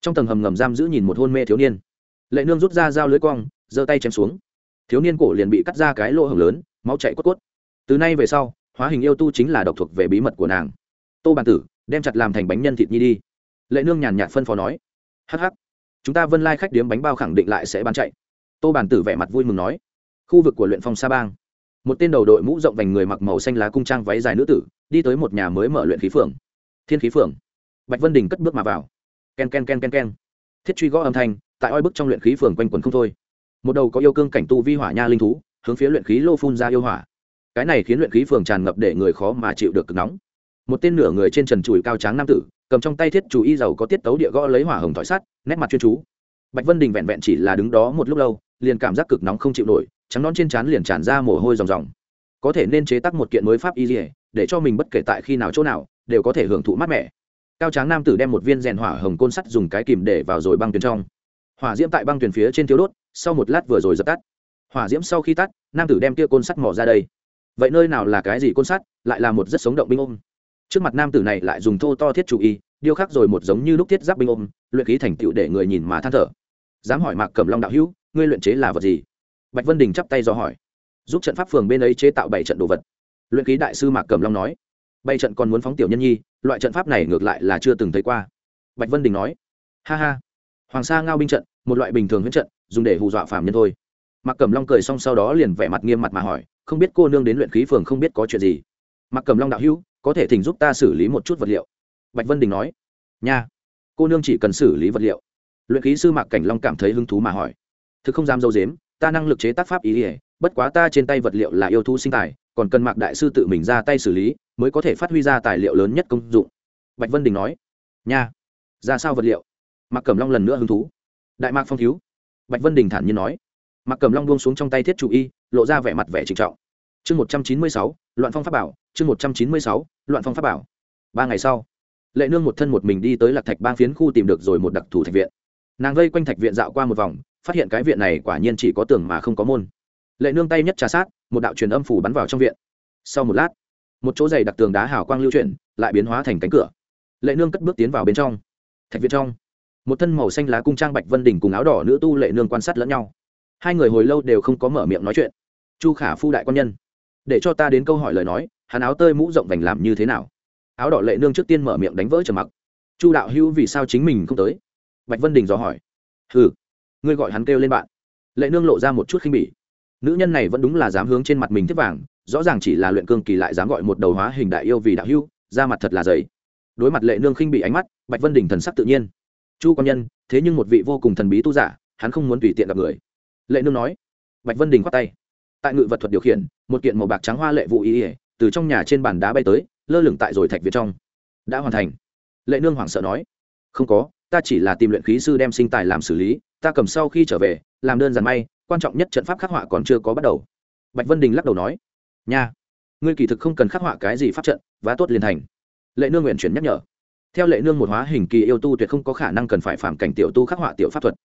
Trong tầng hầm ngầm giam giữ nhìn một hôn mê thiếu niên. Lệ nương rút ra dao lưới cong, giơ tay chém xuống. Thiếu niên cổ liền bị cắt ra cái lỗ hồng lớn, máu chạy cốt cốt từ nay về sau hóa hình yêu tu chính là độc thuộc về bí mật của nàng. Tô bản tử, đem chặt làm thành bánh nhân thịt nhi đi. Lệ nương nhàn nhạt phân phó nói. Hh chúng ta vân lai khách điếm bánh bao khẳng định lại sẽ bán chạy. Tô bản tử vẻ mặt vui mừng nói. Khu vực của luyện phong sa bang. Một tên đầu đội mũ rộng vành người mặc màu xanh lá cung trang váy dài nữ tử, đi tới một nhà mới mở luyện khí phường. Thiên khí phường. Bạch vân đình cất bước mà vào. K e n k e n k e n k e n k e n thiết truy gõ âm thanh, tại oi bức trong luyện khí phường quanh quần không thôi. Một đầu có yêu cương cảnh tu vi hỏa nha linh thú, hướng phía luyện khí lô phun ra yêu hỏa cái này khiến luyện khí phường tràn ngập để người khó mà chịu được cực nóng. Một tên nửa người trên trần trụi cao tráng nam tử, cầm trong tay thiết chú y dầu có tiết tấu địa gõ lấy hỏa hồng thỏi sắt, nét mặt chuyên chú. Bạch vân đình vẹn vẹn chỉ là đứng đó một lúc lâu, liền cảm giác cực nóng không chịu nổi, trắng nón trên trán liền tràn ra mồ hôi ròng ròng. Có thể nên chế tác một kiện mới pháp y dỉa để cho mình bất kể tại khi nào chỗ nào, đều có thể hưởng thụ mát mẻ. Cao tráng nam tử đem một viên rèn hỏa hồng côn sắt dùng cái kìm để vào rồi băng tuyến trong. Hỏa diễm tại băng tuyến phía trên thiếu đốt, sau một lát vừa rồi dập tắt. Hỏa diễm sau khi tắt, nam tử đem kia côn sắt mỏ ra đây vậy nơi nào là cái gì côn sắt, lại là một rất sống động binh ôm. Trước mặt nam tử này lại dùng thô to thiết chủ y, điêu khắc rồi một giống như lúc thiết giáp binh ôm, luyện khí thành tựu để người nhìn mà than thở. Dám hỏi mạc cẩm long đạo hữu, ngươi luyện chế là vật gì? Bạch vân đình chắp tay do hỏi. Giúp trận pháp phường bên ấy chế tạo bảy trận đồ vật. Luyện khí đại sư mạc cẩm long nói. Bảy trận còn muốn phóng tiểu nhân nhi, loại trận pháp này ngược lại là chưa từng thấy qua. Bạch vân đình nói. Ha ha. Hoàng sa ngao binh trận, một loại bình thường huyễn trận, dùng để hù dọa phạm nhân thôi. Mạc cẩm long cười xong sau đó liền vẻ mặt nghiêm mặt mà hỏi không biết cô nương đến luyện khí phường không biết có chuyện gì. Mặc Cầm long đạo hữu, có thể thỉnh giúp ta xử lý một chút vật liệu. Bạch vân đình nói, nha, cô nương chỉ cần xử lý vật liệu. Luyện khí sư mạc cảnh long cảm thấy hứng thú mà hỏi, thực không dám dâu dếm, ta năng lực chế tác pháp ý ỉa bất quá ta trên tay vật liệu là yêu thú sinh tài, còn cần mạc đại sư tự mình ra tay xử lý, mới có thể phát huy ra tài liệu lớn nhất công dụng. Bạch vân đình nói, nha, ra sao vật liệu? Mạc cẩm long lần nữa hứng thú, đại mạc phong thiếu. Bạch vân đình thản nhiên nói mạc cẩm long buông xuống trong tay thiết chủ y, lộ ra vẻ mặt vẻ trịnh trọng. Chương một trăm chín mươi sáu, loạn phong pháp bảo, chương một trăm chín mươi sáu, loạn phong pháp bảo. Ba ngày sau, lệ nương một thân một mình đi tới lạc thạch bang phiến khu tìm được rồi một đặc thù thạch viện. Nàng vây quanh thạch viện dạo qua một vòng, phát hiện cái viện này quả nhiên chỉ có tường mà không có môn. Lệ nương tay nhất trà sát, một đạo truyền âm phủ bắn vào trong viện. Sau một lát, một chỗ dày đặc tường đá hào quang lưu chuyển, lại biến hóa thành cánh cửa. Lệ nương cất bước tiến vào bên trong. Thạch viện trong, một thân màu xanh lá cung trang bạch vân đình cùng áo đỏ nữ tu lệ nương quan sát lẫn nhau hai người hồi lâu đều không có mở miệng nói chuyện. Chu khả phu đại quan nhân, để cho ta đến câu hỏi lời nói, hắn áo tơi mũ rộng vành làm như thế nào? Áo đỏ lệ nương trước tiên mở miệng đánh vỡ trầm mặc. Chu đạo hữu vì sao chính mình không tới? Bạch vân đình dò hỏi. Ừ ngươi gọi hắn kêu lên bạn. Lệ nương lộ ra một chút khinh bỉ. Nữ nhân này vẫn đúng là dám hướng trên mặt mình tiếp vàng, rõ ràng chỉ là luyện cương kỳ lại dám gọi một đầu hóa hình đại yêu vì đạo hữu ra mặt thật là dày. Đối mặt lệ nương khinh bị ánh mắt, bạch vân đình thần sắc tự nhiên. Chu quan nhân, thế nhưng một vị vô cùng thần bí tu giả, hắn không muốn tùy tiện gặp người lệ nương nói. Bạch vân đình khoát tay. Tại ngự vật thuật điều khiển, một kiện màu bạc trắng hoa lệ vụ y ỉa từ trong nhà trên bàn đá bay tới, lơ lửng tại rồi thạch việt trong. Đã hoàn thành. Lệ nương hoảng sợ nói. Không có, ta chỉ là tìm luyện khí sư đem sinh tài làm xử lý, ta cầm sau khi trở về, làm đơn giản may, quan trọng nhất trận pháp khắc họa còn chưa có bắt đầu. Bạch vân đình lắc đầu nói. Nha, ngươi kỳ thực không cần khắc họa cái gì pháp trận và tốt liền thành. Lệ nương nguyện chuyển nhắc nhở. Theo lệ nương một hóa hình kỳ yêu tu tuyệt không có khả năng cần phải phạm cảnh tiểu tu khắc họa tiểu pháp thuật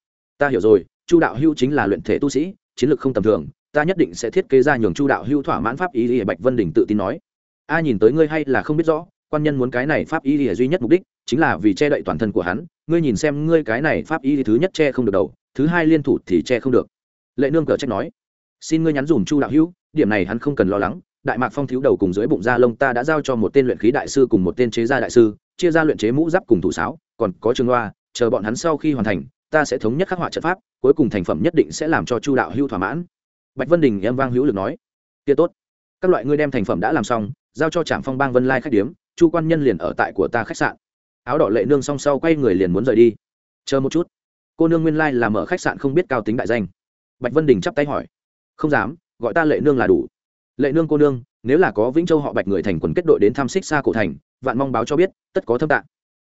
ta hiểu rồi, chu đạo hưu chính là luyện thể tu sĩ, chiến lược không tầm thường, ta nhất định sẽ thiết kế ra nhường chu đạo hưu thỏa mãn pháp ý ỉa bạch vân đình tự tin nói. A nhìn tới ngươi hay là không biết rõ, quan nhân muốn cái này pháp ý ỉa duy nhất mục đích chính là vì che đậy toàn thân của hắn, ngươi nhìn xem ngươi cái này pháp ý thứ nhất che không được đầu, thứ hai liên thủ thì che không được. Lệ nương cờ trách nói. Xin ngươi nhắn dùm chu đạo hữu, điểm này hắn không cần lo lắng, đại mạc phong thiếu đầu cùng dưới bụng da lông ta đã giao cho một tên luyện khí đại sư cùng một tên chế gia đại sư, chia ra luyện chế mũ giáp cùng thủ sáo, còn có trường loa chờ bọn hắn sau khi hoàn thành ta sẽ thống nhất khắc họa trận pháp, cuối cùng thành phẩm nhất định sẽ làm cho chu đạo hữu thỏa mãn. Bạch vân đình em vang hữu lực nói. Kia tốt, các loại ngươi đem thành phẩm đã làm xong, giao cho trạm phong bang vân lai khách điếm, chu quan nhân liền ở tại của ta khách sạn. Áo đỏ lệ nương song sau quay người liền muốn rời đi. Chờ một chút, cô nương nguyên lai làm ở khách sạn không biết cao tính đại danh. Bạch vân đình chắp tay hỏi. Không dám, gọi ta lệ nương là đủ. Lệ nương cô nương, nếu là có vĩnh châu họ bạch người thành quần kết đội đến thăm xích xa cổ thành, vạn mong báo cho biết, tất có thâm tạng.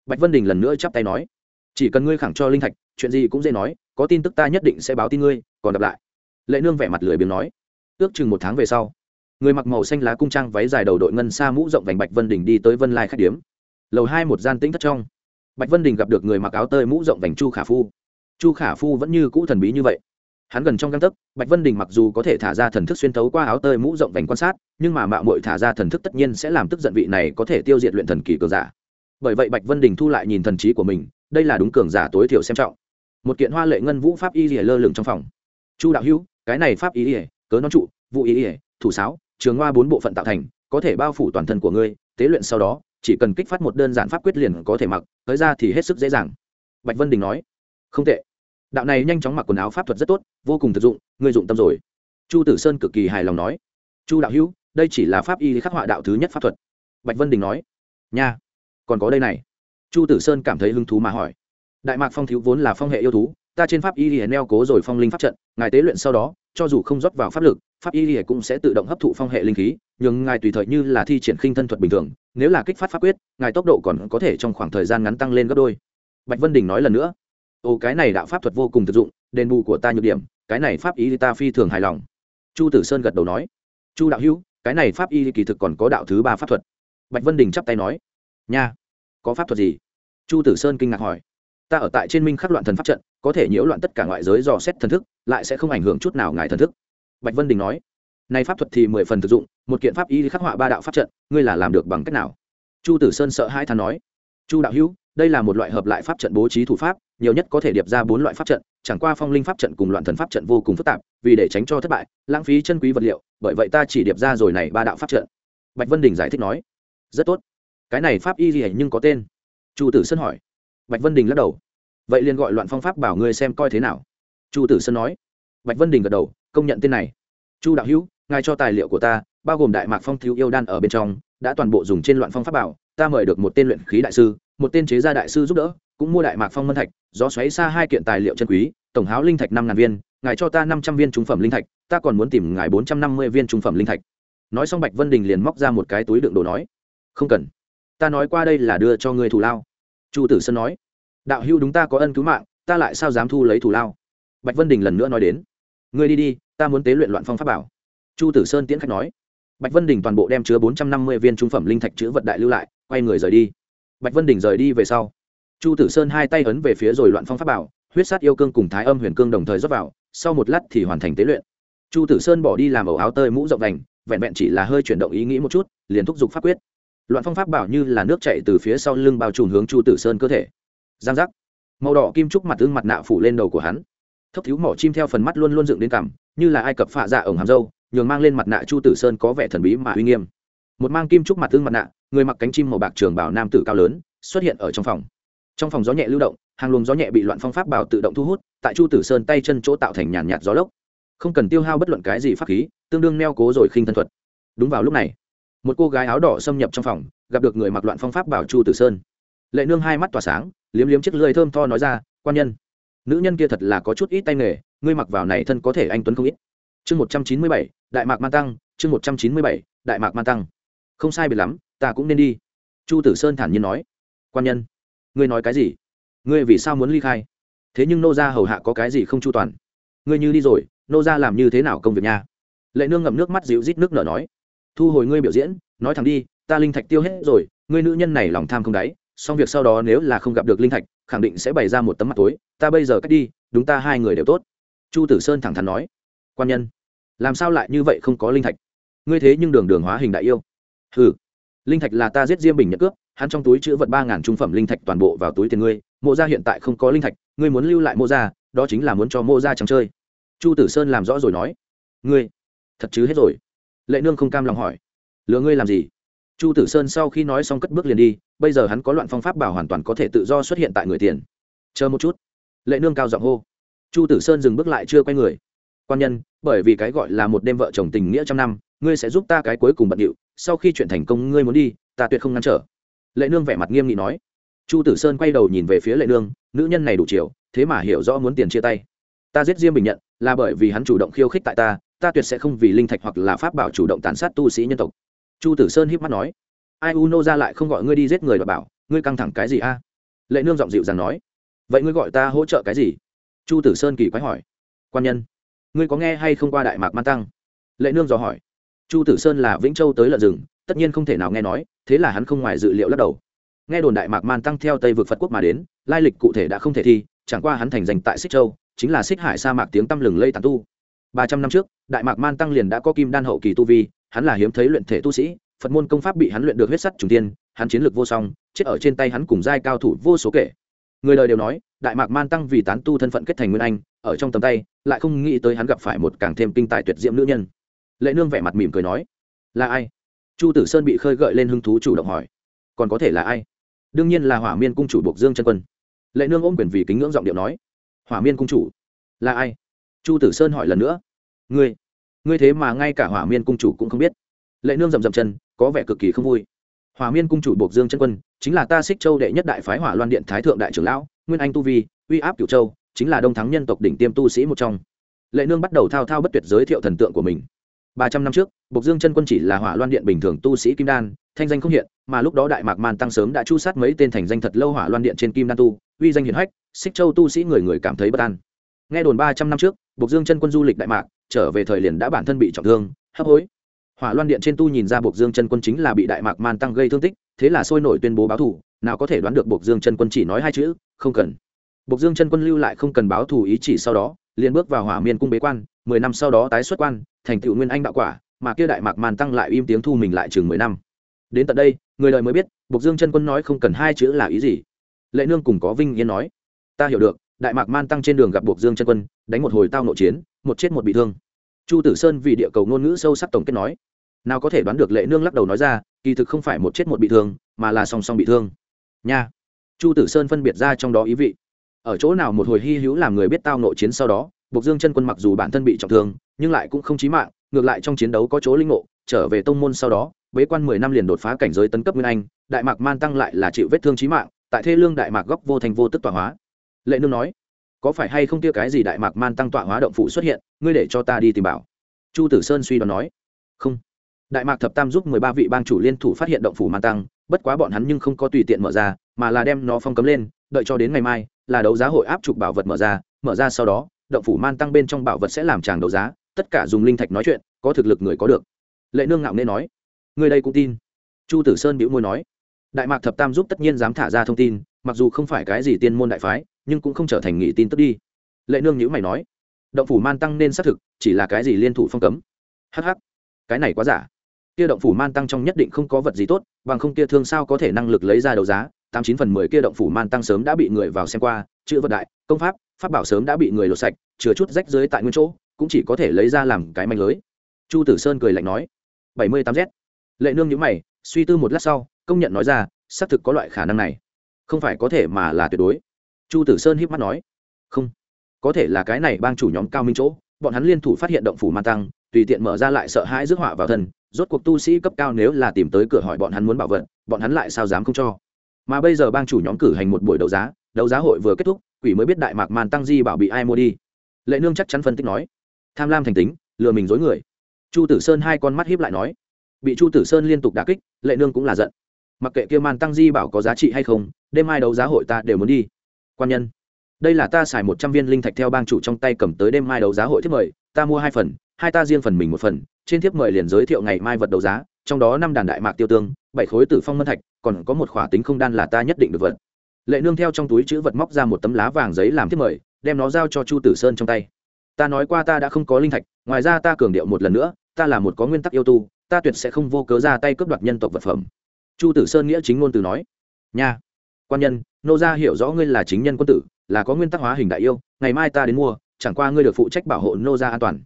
Bạch vân đình lần nữa chắp tay nói chỉ cần ngươi khẳng cho linh thạch, chuyện gì cũng dễ nói, có tin tức ta nhất định sẽ báo tin ngươi, còn gặp lại. Lệ nương vẻ mặt lười biếng nói. Ước chừng một tháng về sau, người mặc màu xanh lá cung trang váy dài đầu đội ngân xa mũ rộng vành bạch vân đình đi tới vân lai khách điếm. Lầu hai một gian tĩnh thất trong. Bạch vân đình gặp được người mặc áo tơi mũ rộng vành chu khả phu. Chu khả phu vẫn như cũ thần bí như vậy. Hắn gần trong găng tấc, bạch vân đình mặc dù có thể thả ra thần thức xuyên tấu qua áo tơi mũ rộng vành quan sát, nhưng mà mạo mội thả ra thần thức tất nhiên sẽ làm tức giận vị này có thể tiêu diệt luyện thần kỳ cờ giả. Bởi vậy bạch vân đình thu lại nhìn thần trí của mình đây là đúng cường giả tối thiểu xem trọng. Một kiện hoa lệ ngân vũ pháp y lìa lơ lửng trong phòng. Chu đạo hữu, cái này pháp y lìa, cớ nó trụ, vụ y lìa, thủ sáo, trường hoa bốn bộ phận tạo thành, có thể bao phủ toàn thân của ngươi, tế luyện sau đó, chỉ cần kích phát một đơn giản pháp quyết liền có thể mặc, tới ra thì hết sức dễ dàng. Bạch vân đình nói. Không tệ. Đạo này nhanh chóng mặc quần áo pháp thuật rất tốt, vô cùng thực dụng, ngươi dụng tâm rồi. Chu tử sơn cực kỳ hài lòng nói. Chu đạo hữu, đây chỉ là pháp y khắc họa đạo thứ nhất pháp thuật. Bạch vân đình nói. Nha, còn có đây này chu tử sơn cảm thấy hứng thú mà hỏi. Đại mạc phong thiếu vốn là phong hệ yêu thú, ta trên pháp y liền neo cố rồi phong linh pháp trận, ngài tế luyện sau đó, cho dù không rót vào pháp lực, pháp y thì cũng sẽ tự động hấp thụ phong hệ linh khí, nhưng ngài tùy thời như là thi triển khinh thân thuật bình thường, nếu là kích phát pháp quyết, ngài tốc độ còn có thể trong khoảng thời gian ngắn tăng lên gấp đôi. Bạch vân đình nói lần nữa. Ô, cái này đạo pháp thuật vô cùng thực dụng, đền bù của ta nhược điểm, cái này pháp y ta phi thường hài lòng. Chu tử sơn gật đầu nói. Chu đạo hữu, cái này pháp y kỳ thực còn có đạo thứ ba pháp thuật. Bạch vân đình chắp tay nói. Nha có pháp thuật gì? Chu tử sơn kinh ngạc hỏi. Ta ở tại trên minh khắc loạn thần pháp trận, có thể nhiễu loạn tất cả ngoại giới dò xét thần thức, lại sẽ không ảnh hưởng chút nào ngài thần thức. Bạch vân đình nói. Nay pháp thuật thì mười phần thực dụng, một kiện pháp y khắc họa ba đạo pháp trận, ngươi là làm được bằng cách nào? Chu tử sơn sợ hai thán nói. Chu đạo hữu, đây là một loại hợp lại pháp trận bố trí thủ pháp, nhiều nhất có thể điệp ra bốn loại pháp trận, chẳng qua phong linh pháp trận cùng loạn thần pháp trận vô cùng phức tạp, vì để tránh cho thất bại, lãng phí chân quý vật liệu, bởi vậy ta chỉ điệp ra rồi này ba đạo pháp trận. Bạch vân đình giải thích nói. Rất tốt cái này pháp y gì nhưng có tên. Chu tử sơn hỏi. Bạch vân đình lắc đầu. Vậy liền gọi loạn phong pháp bảo ngươi xem coi thế nào. Chu tử sơn nói. Bạch vân đình gật đầu, công nhận tên này. Chu đạo hữu, ngài cho tài liệu của ta, bao gồm đại mạc phong thiếu yêu đan ở bên trong, đã toàn bộ dùng trên loạn phong pháp bảo, ta mời được một tên luyện khí đại sư, một tên chế gia đại sư giúp đỡ, cũng mua đại mạc phong mân thạch, gió xoáy xa hai kiện tài liệu chân quý, tổng háo linh thạch năm ngàn viên, ngài cho ta năm trăm viên trung phẩm linh thạch, ta còn muốn tìm ngài bốn trăm năm mươi viên trung phẩm linh thạch. Nói xong bạch vân đình liền móc ra một cái túi đựng đồ nói. Không cần ta nói qua đây là đưa cho ngươi thù lao. Chu tử sơn nói, đạo hữu đúng ta có ân cứu mạng, ta lại sao dám thu lấy thù lao? Bạch vân đình lần nữa nói đến, ngươi đi đi, ta muốn tế luyện loạn phong pháp bảo. Chu tử sơn tiễn khách nói, bạch vân đình toàn bộ đem chứa bốn trăm năm mươi viên trung phẩm linh thạch chữ vật đại lưu lại, quay người rời đi. Bạch vân đình rời đi về sau, chu tử sơn hai tay ấn về phía rồi loạn phong pháp bảo, huyết sát yêu cương cùng thái âm huyền cương đồng thời rót vào, sau một lát thì hoàn thành tế luyện. Chu tử sơn bỏ đi làm ẩu áo tơi mũ rộng đành, vẹn vẹn chỉ là hơi chuyển động ý nghĩ một chút, liền thúc giục pháp quyết loạn phong pháp bảo như là nước chạy từ phía sau lưng bao trùm hướng chu tử sơn cơ thể. Giang giác. Màu đỏ kim trúc mặt tương mặt nạ phủ lên đầu của hắn. Thấp thiếu mỏ chim theo phần mắt luôn luôn dựng đến cằm, như là ai cập phạ dạ ổng hàm dâu nhường mang lên mặt nạ chu tử sơn có vẻ thần bí mà uy nghiêm. Một mang kim trúc mặt tương mặt nạ, người mặc cánh chim màu bạc trường bảo nam tử cao lớn, xuất hiện ở trong phòng. Trong phòng gió nhẹ lưu động, hàng luồng gió nhẹ bị loạn phong pháp bảo tự động thu hút, tại chu tử sơn tay chân chỗ tạo thành nhàn nhạt gió lốc. Không cần tiêu hao bất luận cái gì pháp khí, tương đương neo cố rồi khinh thân thuật. Đúng vào lúc này một cô gái áo đỏ xâm nhập trong phòng, gặp được người mặc loạn phong pháp bảo chu tử sơn. Lệ nương hai mắt tỏa sáng, liếm liếm chiếc lưỡi thơm tho nói ra, quan nhân, nữ nhân kia thật là có chút ít tay nghề, ngươi mặc vào này thân có thể anh tuấn không ít. Chương một trăm chín mươi bảy, đại mạc man tăng, chương một trăm chín mươi bảy, đại mạc man tăng. Không sai biệt lắm, ta cũng nên đi. Chu tử sơn thản nhiên nói. Quan nhân, ngươi nói cái gì? Ngươi vì sao muốn ly khai? Thế nhưng nô gia hầu hạ có cái gì không chu toàn? Ngươi như đi rồi, nô gia làm như thế nào công việc nha? Lệ nương ngậm nước mắt dịu rít nước nở nói thu hồi ngươi biểu diễn, nói thẳng đi, ta linh thạch tiêu hết rồi, ngươi nữ nhân này lòng tham không đáy, xong việc sau đó nếu là không gặp được linh thạch, khẳng định sẽ bày ra một tấm mặt tối, ta bây giờ cách đi, đúng ta hai người đều tốt. Chu tử sơn thẳng thắn nói. Quan nhân, làm sao lại như vậy không có linh thạch? Ngươi thế nhưng đường đường hóa hình đại yêu. Ừ linh thạch là ta giết diêm bình nhận cướp, hắn trong túi chữ vật ba ngàn trung phẩm linh thạch toàn bộ vào túi tiền ngươi, mộ gia hiện tại không có linh thạch, ngươi muốn lưu lại mộ gia, đó chính là muốn cho mộ gia chẳng chơi. Chu tử sơn làm rõ rồi nói. Ngươi, thật chứ hết rồi lệ nương không cam lòng hỏi, lừa ngươi làm gì? Chu tử sơn sau khi nói xong cất bước liền đi, bây giờ hắn có loạn phong pháp bảo hoàn toàn có thể tự do xuất hiện tại người tiền. Chờ một chút. Lệ nương cao giọng hô. Chu tử sơn dừng bước lại chưa quay người. Quan nhân, bởi vì cái gọi là một đêm vợ chồng tình nghĩa trăm năm, ngươi sẽ giúp ta cái cuối cùng bận điệu, sau khi chuyện thành công ngươi muốn đi, ta tuyệt không ngăn trở. Lệ nương vẻ mặt nghiêm nghị nói. Chu tử sơn quay đầu nhìn về phía lệ nương, nữ nhân này đủ chiều, thế mà hiểu rõ muốn tiền chia tay. Ta giết diêm bình nhận, là bởi vì hắn chủ động khiêu khích tại ta ta tuyệt sẽ không vì linh thạch hoặc là pháp bảo chủ động tàn sát tu sĩ nhân tộc. Chu tử sơn híp mắt nói, ai u nô ra lại không gọi ngươi đi giết người và bảo, ngươi căng thẳng cái gì a? Lệ nương giọng dịu dàng nói, vậy ngươi gọi ta hỗ trợ cái gì? Chu tử sơn kỳ quái hỏi, quan nhân, ngươi có nghe hay không qua đại mạc man tăng? Lệ nương dò hỏi, chu tử sơn là vĩnh châu tới lợn rừng, tất nhiên không thể nào nghe nói, thế là hắn không ngoài dự liệu lắc đầu. Nghe đồn đại mạc man tăng theo tây vực phật quốc mà đến, lai lịch cụ thể đã không thể thi, chẳng qua hắn thành danh tại xích châu, chính là xích hải sa mạc tiếng tăm lừng lây tàn tu. Ba trăm năm trước đại mạc man tăng liền đã có kim đan hậu kỳ tu vi, hắn là hiếm thấy luyện thể tu sĩ, phật môn công pháp bị hắn luyện được huyết sắt trùng tiên, hắn chiến lược vô song, chết ở trên tay hắn cùng giai cao thủ vô số kể. Người lời đều nói, đại mạc man tăng vì tán tu thân phận kết thành nguyên anh, ở trong tầm tay, lại không nghĩ tới hắn gặp phải một càng thêm kinh tài tuyệt diệm nữ nhân. Lệ nương vẻ mặt mỉm cười nói, là ai? Chu tử sơn bị khơi gợi lên hứng thú chủ động hỏi, còn có thể là ai? Đương nhiên là hỏa miên cung chủ buộc dương chân quân. Lệ nương ôm quyền vì kính ngưỡng giọng điệu nói, hỏa miên cung chủ, là ai? Chu tử sơn hỏi lần nữa ngươi ngươi thế mà ngay cả hỏa miên cung chủ cũng không biết. Lệ nương rầm rầm chân, có vẻ cực kỳ không vui. Hỏa miên cung chủ buộc dương chân quân, chính là ta xích châu đệ nhất đại phái hỏa loan điện thái thượng đại trưởng lão, nguyên anh tu vi, uy áp cửu châu, chính là đông thắng nhân tộc đỉnh tiêm tu sĩ một trong. Lệ nương bắt đầu thao thao bất tuyệt giới thiệu thần tượng của mình. Ba trăm năm trước bộc dương chân quân chỉ là hỏa loan điện bình thường tu sĩ kim đan, thanh danh không hiện, mà lúc đó đại mạc man tăng sớm đã chu sát mấy tên thành danh thật lâu hỏa loan điện trên kim đan tu, uy danh hiển hách, xích châu tu sĩ người người cảm thấy bất an. Nghe đồn ba trăm năm trước bộc dương chân quân du lịch đại mạc trở về thời liền đã bản thân bị trọng thương, hấp hối. Hỏa loan điện trên tu nhìn ra bộc dương chân quân chính là bị đại mạc man tăng gây thương tích, thế là sôi nổi tuyên bố báo thù, nào có thể đoán được bộc dương chân quân chỉ nói hai chữ, không cần. Bộc dương chân quân lưu lại không cần báo thù ý chỉ sau đó, liền bước vào hỏa miên cung bế quan, mười năm sau đó tái xuất quan, thành tựu nguyên anh đạo quả, mà kia đại mạc man tăng lại im tiếng thu mình lại chừng mười năm. Đến tận đây, người đời mới biết, bộc dương chân quân nói không cần hai chữ là ý gì. Lệ nương cùng có vinh yên nói, ta hiểu được đại mạc man tăng trên đường gặp buộc dương chân quân đánh một hồi tao nội chiến một chết một bị thương. Chu tử sơn vì địa cầu ngôn ngữ sâu sắc tổng kết nói nào có thể đoán được lệ nương lắc đầu nói ra kỳ thực không phải một chết một bị thương mà là song song bị thương. Nha. Chu tử sơn phân biệt ra trong đó ý vị. Ở chỗ nào một hồi hy hữu làm người biết tao nội chiến sau đó buộc Dương chân quân mặc dù bản thân bị trọng thương, nhưng lại cũng không chí mạng, ngược lại trong chiến đấu có chỗ linh ngộ, trở về tông môn sau đó, bế quan mười năm liền đột phá cảnh giới tấn cấp nguyên anh, đại mạc man tăng lại là chịu vết thương chí mạng, tại Thê Lương đại mạc góc vô thành vô tức tọa hóa. Lệ Nương nói, có phải hay không kia cái gì đại mạc man tăng tọa hóa động phụ xuất hiện, ngươi để cho ta đi tìm bảo. Chu Tử Sơn suy đoán nói, không. Đại mạc thập tam giúp mười ba vị bang chủ liên thủ phát hiện động phủ man tăng, bất quá bọn hắn nhưng không có tùy tiện mở ra, mà là đem nó phong cấm lên, đợi cho đến ngày mai, là đấu giá hội áp trục bảo vật mở ra, mở ra sau đó, động phủ man tăng bên trong bảo vật sẽ làm tràng đấu giá tất cả dùng linh thạch nói chuyện có thực lực người có được lệ nương ngạo nên nói người đây cũng tin chu tử sơn bĩu môi nói đại mạc thập tam giúp tất nhiên dám thả ra thông tin mặc dù không phải cái gì tiên môn đại phái, nhưng cũng không trở thành nghị tin tức đi. Lệ nương nhữ mày nói, động phủ man tăng nên xác thực, chỉ là cái gì liên thủ phong cấm. Hh cái này quá giả. Kia động phủ man tăng trong nhất định không có vật gì tốt, bằng không kia thương sao có thể năng lực lấy ra đấu giá. Tám chín phần mười kia động phủ man tăng sớm đã bị người vào xem qua, chữ vật đại, công pháp pháp bảo sớm đã bị người lột sạch, chứa chút rách dưới tại nguyên chỗ, cũng chỉ có thể lấy ra làm cái manh lưới. Chu tử sơn cười lạnh nói, bảy mươi tám z. Lệ nương nhữ mày, suy tư một lát sau, công nhận nói ra, xác thực có loại khả năng này không phải có thể mà là tuyệt đối. Chu tử sơn híp mắt nói, không, có thể là cái này bang chủ nhóm cao minh chỗ, bọn hắn liên thủ phát hiện động phủ man tăng, tùy tiện mở ra lại sợ hãi rước họa vào thân, rốt cuộc tu sĩ cấp cao nếu là tìm tới cửa hỏi bọn hắn muốn bảo vật, bọn hắn lại sao dám không cho? Mà bây giờ bang chủ nhóm cử hành một buổi đấu giá đấu giá hội vừa kết thúc, quỷ mới biết đại mạc man tăng di bảo bị ai mua đi. Lệ nương chắc chắn phân tích nói, tham lam thành tính, lừa mình dối người. Chu tử sơn hai con mắt hiếp lại nói, bị chu tử sơn liên tục đà kích, lệ nương cũng là giận mặc kệ kia man tăng di bảo có giá trị hay không, đêm mai đấu giá hội ta đều muốn đi. Quan nhân, đây là ta xài một trăm viên linh thạch theo bang chủ trong tay cầm tới đêm mai đấu giá hội thiếp mời, ta mua hai phần, hai ta riêng phần mình một phần, trên thiếp mời liền giới thiệu ngày mai vật đấu giá, trong đó năm đàn đại mạc tiêu tương, bảy khối tử phong mân thạch, còn có một khỏa tính không đan là ta nhất định được vật. Lệ nương theo trong túi chữ vật móc ra một tấm lá vàng giấy làm thiếp mời, đem nó giao cho chu tử sơn trong tay. Ta nói qua ta đã không có linh thạch, ngoài ra ta cường điệu một lần nữa, ta là một có nguyên tắc yêu tu, ta tuyệt sẽ không vô cớ ra tay cướp đoạt nhân tộc vật phẩm chu tử sơn nghĩa chính ngôn từ nói, nha, quan nhân, nô gia hiểu rõ ngươi là chính nhân quân tử, là có nguyên tắc hóa hình đại yêu, ngày mai ta đến mua, chẳng qua ngươi được phụ trách bảo hộ nô gia an toàn.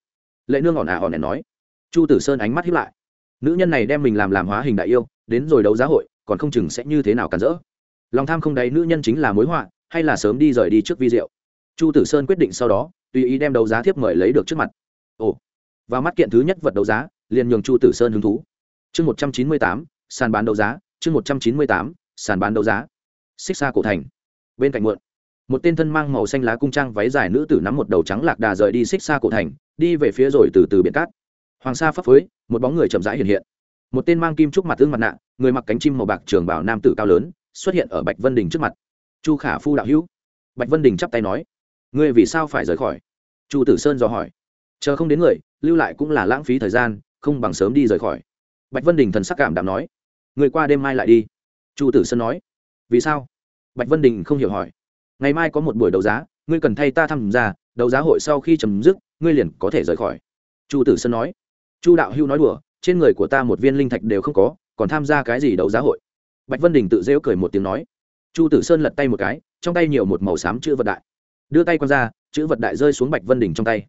Lệ nương ỏn ả ỏn ẻn nói. Chu tử sơn ánh mắt hiếp lại. Nữ nhân này đem mình làm làm hóa hình đại yêu, đến rồi đấu giá hội, còn không chừng sẽ như thế nào cản rỡ. Lòng tham không đáy nữ nhân chính là mối họa, hay là sớm đi rời đi trước vi rượu chu tử sơn quyết định sau đó, tùy ý đem đấu giá thiếp mời lấy được trước mặt. Ồ và mắt kiện thứ nhất vật đấu giá, liền nhường chu tử sơn hứng thú. Chương một trăm chín mươi tám sàn bán đấu giá, chương một trăm chín mươi tám, sàn bán đấu giá. Xích xa cổ thành. Bên cạnh muộn một tên thân mang màu xanh lá cung trang váy dài nữ tử nắm một đầu trắng lạc đà rời đi xích xa cổ thành, đi về phía rồi từ từ biển cát. Hoàng sa phấp phới, một bóng người chậm rãi hiện hiện. Một tên mang kim trúc mặt tương mặt nạ, người mặc cánh chim màu bạc trường bảo nam tử cao lớn, xuất hiện ở bạch vân đình trước mặt. Chu khả phu đạo hữu. Bạch vân đình chắp tay nói, ngươi vì sao phải rời khỏi? Chu tử sơn dò hỏi. Chờ không đến người, lưu lại cũng là lãng phí thời gian, không bằng sớm đi rời khỏi. Bạch vân đình thần sắc cảm đảm nói người qua đêm mai lại đi. Chu tử sơn nói. Vì sao? Bạch vân đình không hiểu hỏi. Ngày mai có một buổi đấu giá, ngươi cần thay ta tham gia, đấu giá hội sau khi chấm dứt, ngươi liền có thể rời khỏi. Chu tử sơn nói. Chu đạo hưu nói đùa, trên người của ta một viên linh thạch đều không có, còn tham gia cái gì đấu giá hội? Bạch vân đình tự rêu cười một tiếng nói. Chu tử sơn lật tay một cái, trong tay nhiều một màu xám chữ vật đại. Đưa tay q ra, chữ vật đại rơi xuống bạch vân đình trong tay.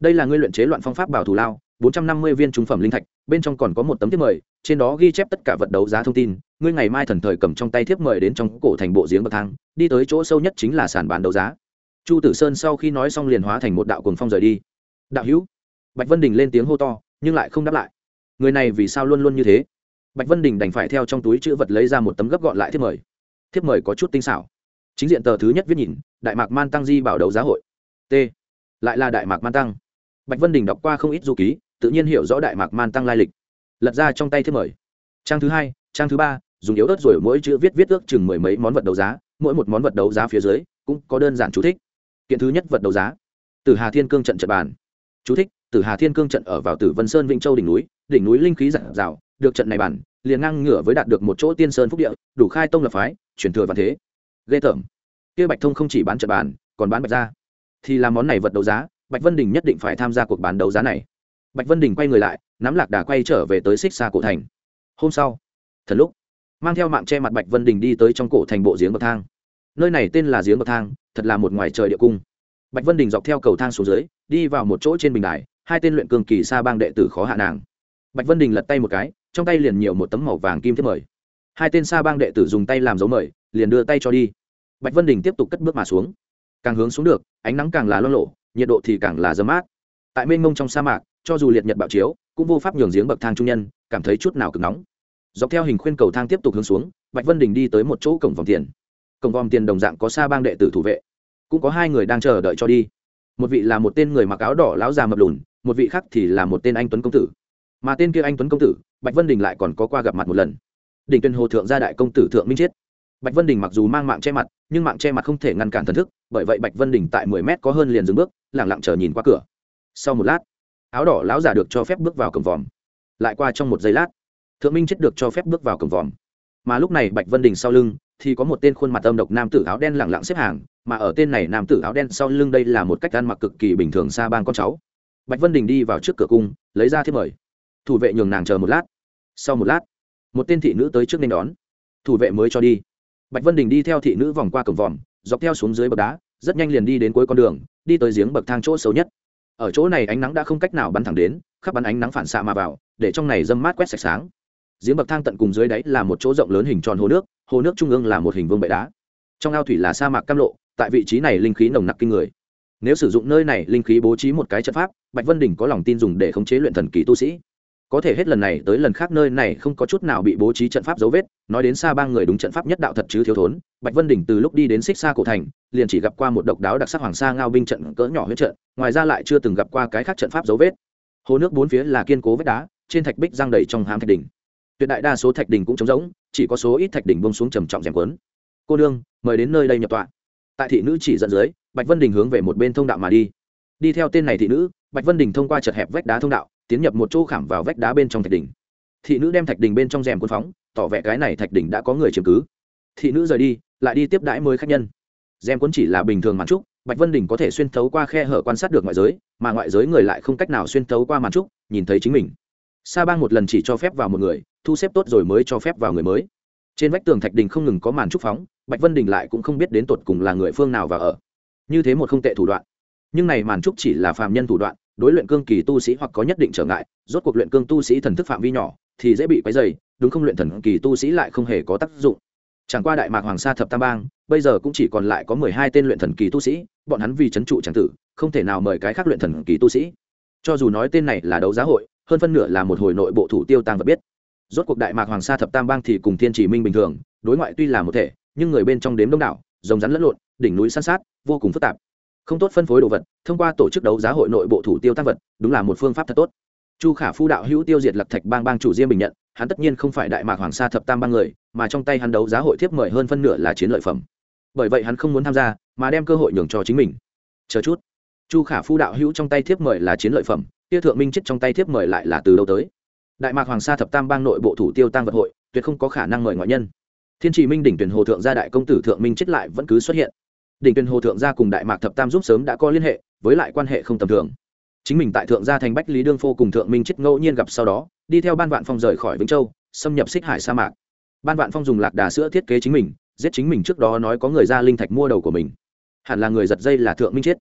Đây là ngươi luyện chế loạn phong pháp bảo thù lao bốn trăm năm mươi viên trung phẩm linh thạch, bên trong còn có một tấm thiếp mời, trên đó ghi chép tất cả vật đấu giá thông tin. Ngươi ngày mai thần thời cầm trong tay thiếp mời đến trong cổ thành bộ giếng bậc thang, đi tới chỗ sâu nhất chính là sàn bán đấu giá. Chu tử sơn sau khi nói xong liền hóa thành một đạo cuồng phong rời đi. Đạo hữu. Bạch vân đình lên tiếng hô to, nhưng lại không đáp lại. Người này vì sao luôn luôn như thế? Bạch vân đình đành phải theo trong túi chữ vật lấy ra một tấm gấp gọn lại thiếp mời. Thiếp mời có chút tinh xảo. Chính diện tờ thứ nhất viết nhìn, đại mạc man tăng di bảo đấu giá hội. T. Lại là đại mạc man tăng. Bạch vân đình đọc qua không ít du ký tự nhiên hiểu rõ đại mạc man tăng lai lịch. Lật ra trong tay thiếp mời. Trang thứ hai trang thứ ba dùng yếu ớt rồi mỗi chữ viết viết ước chừng mười mấy món vật đấu giá mỗi một món vật đấu giá phía dưới cũng có đơn giản chú thích. Kiện thứ nhất vật đấu giá từ hà thiên cương trận trận bàn. Chú thích từ hà thiên cương trận ở vào tử vân sơn vĩnh châu đỉnh núi đỉnh núi linh khí dặn dào, được trận này bản liền ngang ngửa với đạt được một chỗ tiên sơn phúc địa đủ khai tông lập phái truyền thừa và thế. Ghê tởm. Kia bạch thông không chỉ bán trận bàn còn bán bạch ra. Thì làm món này vật đấu giá bạch vân đình nhất định phải tham gia cuộc bán đấu giá này bạch vân đình quay người lại, nắm lạc đà quay trở về tới xích xa cổ thành. Hôm sau, thần lúc, mang theo mạng che mặt bạch vân đình đi tới trong cổ thành bộ giếng bậc thang. Nơi này tên là giếng bậc thang, thật là một ngoài trời địa cung. Bạch vân đình dọc theo cầu thang xuống dưới, đi vào một chỗ trên bình đài, hai tên luyện cường kỳ sa bang đệ tử khó hạ nàng. Bạch vân đình lật tay một cái, trong tay liền nhiều một tấm màu vàng kim thiết mời. Hai tên sa bang đệ tử dùng tay làm dấu mời, liền đưa tay cho đi. Bạch vân đình tiếp tục cất bước mà xuống. Càng hướng xuống được, ánh nắng càng là lo lộ nhiệt độ thì càng là dấm mát tại mênh mông trong sa mạc, cho dù liệt nhật bạo chiếu, cũng vô pháp nhường giếng bậc thang trung nhân cảm thấy chút nào cực nóng. Dọc theo hình khuyên cầu thang tiếp tục hướng xuống, bạch vân đình đi tới một chỗ cổng vòng tiền. Cổng vòng tiền đồng dạng có sa bang đệ tử thủ vệ. Cũng có hai người đang chờ đợi cho đi. Một vị là một tên người mặc áo đỏ lão già mập lùn, một vị khác thì là một tên anh tuấn công tử. Mà tên kia anh tuấn công tử, bạch vân đình lại còn có qua gặp mặt một lần. Đỉnh tuyên hồ thượng gia đại công tử thượng minh chiết bạch vân đình mặc dù mang mạng che mặt, nhưng mạng che mặt không thể ngăn cản thần thức, bởi vậy bạch vân đình tại mười mét có hơn liền dừng bước lẳng lặng chờ nhìn qua cửa sau một lát, áo đỏ lão giả được cho phép bước vào cổng vòm. Lại qua trong một giây lát, thượng minh chết được cho phép bước vào cổng vòm. Mà lúc này bạch vân đình sau lưng thì có một tên khuôn mặt âm độc nam tử áo đen lẳng lặng xếp hàng, mà ở tên này nam tử áo đen sau lưng đây là một cách ăn mặc cực kỳ bình thường xa bang con cháu. Bạch vân đình đi vào trước cửa cung, lấy ra thiết mời. Thủ vệ nhường nàng chờ một lát. Sau một lát, một tên thị nữ tới trước nên đón. Thủ vệ mới cho đi. Bạch vân đình đi theo thị nữ vòng qua cổng vòm, dọc theo xuống dưới bậc đá, rất nhanh liền đi đến cuối con đường, đi tới giếng bậc thang chỗ xấu nhất ở chỗ này ánh nắng đã không cách nào bắn thẳng đến, khắp bắn ánh nắng phản xạ mà vào, để trong này dâm mát quét sạch sáng. Giếng bậc thang tận cùng dưới đáy là một chỗ rộng lớn hình tròn hồ nước hồ nước trung ương là một hình vương bệ đá. Trong ao thủy là sa mạc cam lộ, tại vị trí này linh khí nồng nặc kinh người. Nếu sử dụng nơi này, linh khí bố trí một cái trận pháp, bạch vân đình có lòng tin dùng để khống chế luyện thần kỳ tu sĩ có thể hết lần này tới lần khác nơi này không có chút nào bị bố trí trận pháp dấu vết, nói đến xa ba người đúng trận pháp nhất đạo thật chứ thiếu thốn, bạch vân đỉnh từ lúc đi đến xích xa cổ thành, liền chỉ gặp qua một độc đáo đặc sắc hoàng sa ngao binh trận cỡ nhỏ huyết trận, ngoài ra lại chưa từng gặp qua cái khác trận pháp dấu vết. Hồ nước bốn phía là kiên cố vết đá, trên thạch bích giang đầy trong hám thạch đỉnh. Tuyệt đại đa số thạch đỉnh cũng trống rỗng, chỉ có số ít thạch đỉnh bông xuống trầm trọng rèm quấn cô đương mời đến nơi đây nhập tọa. Tại thị nữ chỉ dẫn dưới, bạch vân đình hướng về một bên thông đạo mà đi. Đi theo tên này thị nữ, bạch vân đình thông qua chật hẹp vách đá thông đạo tiến nhập một chỗ khảm vào vách đá bên trong thạch đỉnh. Thị nữ đem thạch đỉnh bên trong rèm quân phóng, tỏ vẻ cái này thạch đỉnh đã có người chiếm cứ. Thị nữ rời đi, lại đi tiếp đãi mới khách nhân. Rèm quân chỉ là bình thường màn trúc, bạch vân đình có thể xuyên thấu qua khe hở quan sát được ngoại giới, mà ngoại giới người lại không cách nào xuyên thấu qua màn trúc, nhìn thấy chính mình. Sa bang một lần chỉ cho phép vào một người, thu xếp tốt rồi mới cho phép vào người mới. Trên vách tường thạch đình không ngừng có màn trúc phóng, bạch vân đình lại cũng không biết đến tột cùng là người phương nào và ở. Như thế một không tệ thủ đoạn. Nhưng này màn trúc chỉ là phàm nhân thủ đoạn đối luyện cương kỳ tu sĩ hoặc có nhất định trở ngại, rốt cuộc luyện cương tu sĩ thần thức phạm vi nhỏ thì dễ bị quấy dày đúng không luyện thần kỳ tu sĩ lại không hề có tác dụng. Chẳng qua đại mạc hoàng sa thập tam bang, bây giờ cũng chỉ còn lại có mười hai tên luyện thần kỳ tu sĩ, bọn hắn vì c h ấ n trụ tràng tử, không thể nào mời cái khác luyện thần kỳ tu sĩ. Cho dù nói tên này là đấu giá hội, hơn phân nửa là một hồi nội bộ thủ tiêu tăng vật biết. Rốt cuộc đại mạc hoàng sa thập tam bang thì cùng thiên chỉ minh bình thường, đối ngoại tuy là một thể, nhưng người bên trong đếm đông đảo, rồng rắn lẫn lộn, đỉnh núi san sát, vô cùng phức tạp không tốt phân phối đồ vật, thông qua tổ chức đấu giá hội nội bộ thủ tiêu tăng vật, đúng là một phương pháp thật tốt. Chu khả phu đạo hữu tiêu diệt lập thạch bang bang chủ riêng bình nhận, hắn tất nhiên không phải đại mạc hoàng sa thập tam bang người, mà trong tay hắn đấu giá hội thiếp mời hơn phân nửa là chiến lợi phẩm. Bởi vậy hắn không muốn tham gia, mà đem cơ hội nhường cho chính mình. Chờ chút. Chu khả phu đạo hữu trong tay thiếp mời là chiến lợi phẩm, kia thượng minh chết trong tay thiếp mời lại là từ đâu tới? Đại mạc hoàng sa thập tam bang nội bộ thủ tiêu tăng vật hội, tuyệt không có khả năng mời ngoại nhân. Thiên trì minh đỉnh tuyển hồ thượng gia đại công tử thượng minh chết lại vẫn cứ xuất hiện đỉnh tuyên hồ thượng gia cùng đại mạc thập tam giúp sớm đã có liên hệ, với lại quan hệ không tầm thường. Chính mình tại thượng gia thành bách lý đương phô cùng thượng minh chết ngẫu nhiên gặp sau đó, đi theo ban vạn phong rời khỏi vĩnh châu, xâm nhập xích hải sa mạc. Ban vạn phong dùng lạc đà sữa thiết kế chính mình, giết chính mình trước đó nói có người ra linh thạch mua đầu của mình. Hẳn là người giật dây là thượng minh chết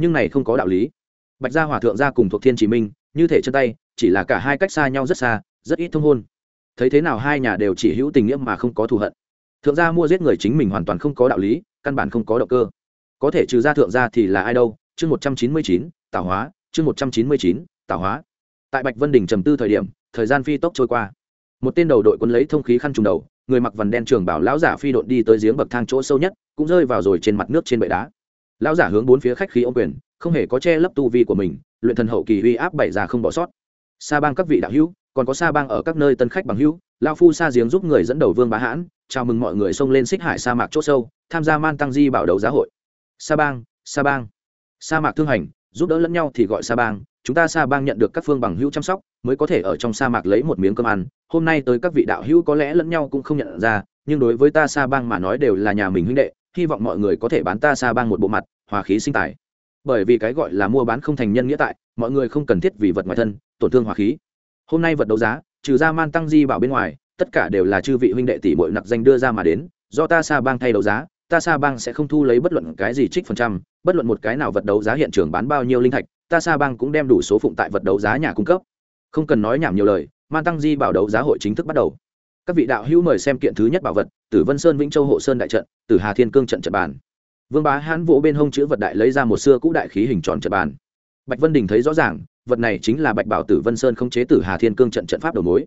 nhưng này không có đạo lý. Bạch gia hòa thượng gia cùng thuộc thiên chỉ minh, như thể chân tay, chỉ là cả hai cách xa nhau rất xa, rất ít thông hôn. Thấy thế nào hai nhà đều chỉ hữu tình nghĩa mà không có thù hận. Thượng gia mua giết người chính mình hoàn toàn không có đạo lý căn bản không có động cơ. Có thể trừ ra thượng gia thì là ai đâu? Chương một trăm chín mươi chín tạo hóa. Chương một trăm chín mươi chín tạo hóa. Tại bạch vân đình trầm tư thời điểm, thời gian phi tốc trôi qua. Một tên đầu đội quân lấy thông khí khăn trùng đầu, người mặc vằn đen trường bảo lão giả phi đội đi tới giếng bậc thang chỗ sâu nhất, cũng rơi vào rồi trên mặt nước trên bệ đá. Lão giả hướng bốn phía khách khí ô quyền, không hề có che lấp tu vi của mình, luyện thần hậu kỳ uy áp bảy già không bỏ sót. Sa bang các vị đạo hữu, còn có sa bang ở các nơi tân khách bằng hữu lao phu sa giếng giúp người dẫn đầu vương bá hãn, chào mừng mọi người xông lên xích hải sa mạc c h ỗ sâu tham gia man tăng di bảo đấu giá hội. Sa bang sa bang. Sa mạc thương hành, giúp đỡ lẫn nhau thì gọi sa bang. Chúng ta sa bang nhận được các phương bằng hữu chăm sóc, mới có thể ở trong sa mạc lấy một miếng cơm ăn. Hôm nay tới các vị đạo hữu có lẽ lẫn nhau cũng không nhận ra, nhưng đối với ta sa bang mà nói đều là nhà mình huynh đệ, hy vọng mọi người có thể bán ta sa bang một bộ mặt, hòa khí sinh tài. Bởi vì cái gọi là mua bán không thành nhân nghĩa tại, mọi người không cần thiết vì vật ngoài thân, tổn thương hòa khí. Hôm nay vật đấu giá, trừ ra man tăng di bảo bên ngoài, tất cả đều là chư vị huynh đệ tỷ bội nặc danh đưa ra mà đến, do ta sa bang thay đấu giá ta sa bang sẽ không thu lấy bất luận cái gì trích phần trăm, bất luận một cái nào vật đấu giá hiện trường bán bao nhiêu linh thạch, ta sa bang cũng đem đủ số phụng tại vật đấu giá nhà cung cấp. Không cần nói nhảm nhiều lời, man tăng di bảo đấu giá hội chính thức bắt đầu. Các vị đạo hữu mời xem kiện thứ nhất bảo vật, tử vân sơn vĩnh châu hộ sơn đại trận, tử hà thiên cương trận trận bàn. Vương bá hãn vỗ bên hông chữ vật đại lấy ra một xưa cũ đại khí hình tròn trận bàn. Bạch vân đình thấy rõ ràng, vật này chính là bạch bảo tử vân sơn không chế tử hà thiên cương trận trận pháp đầu mối.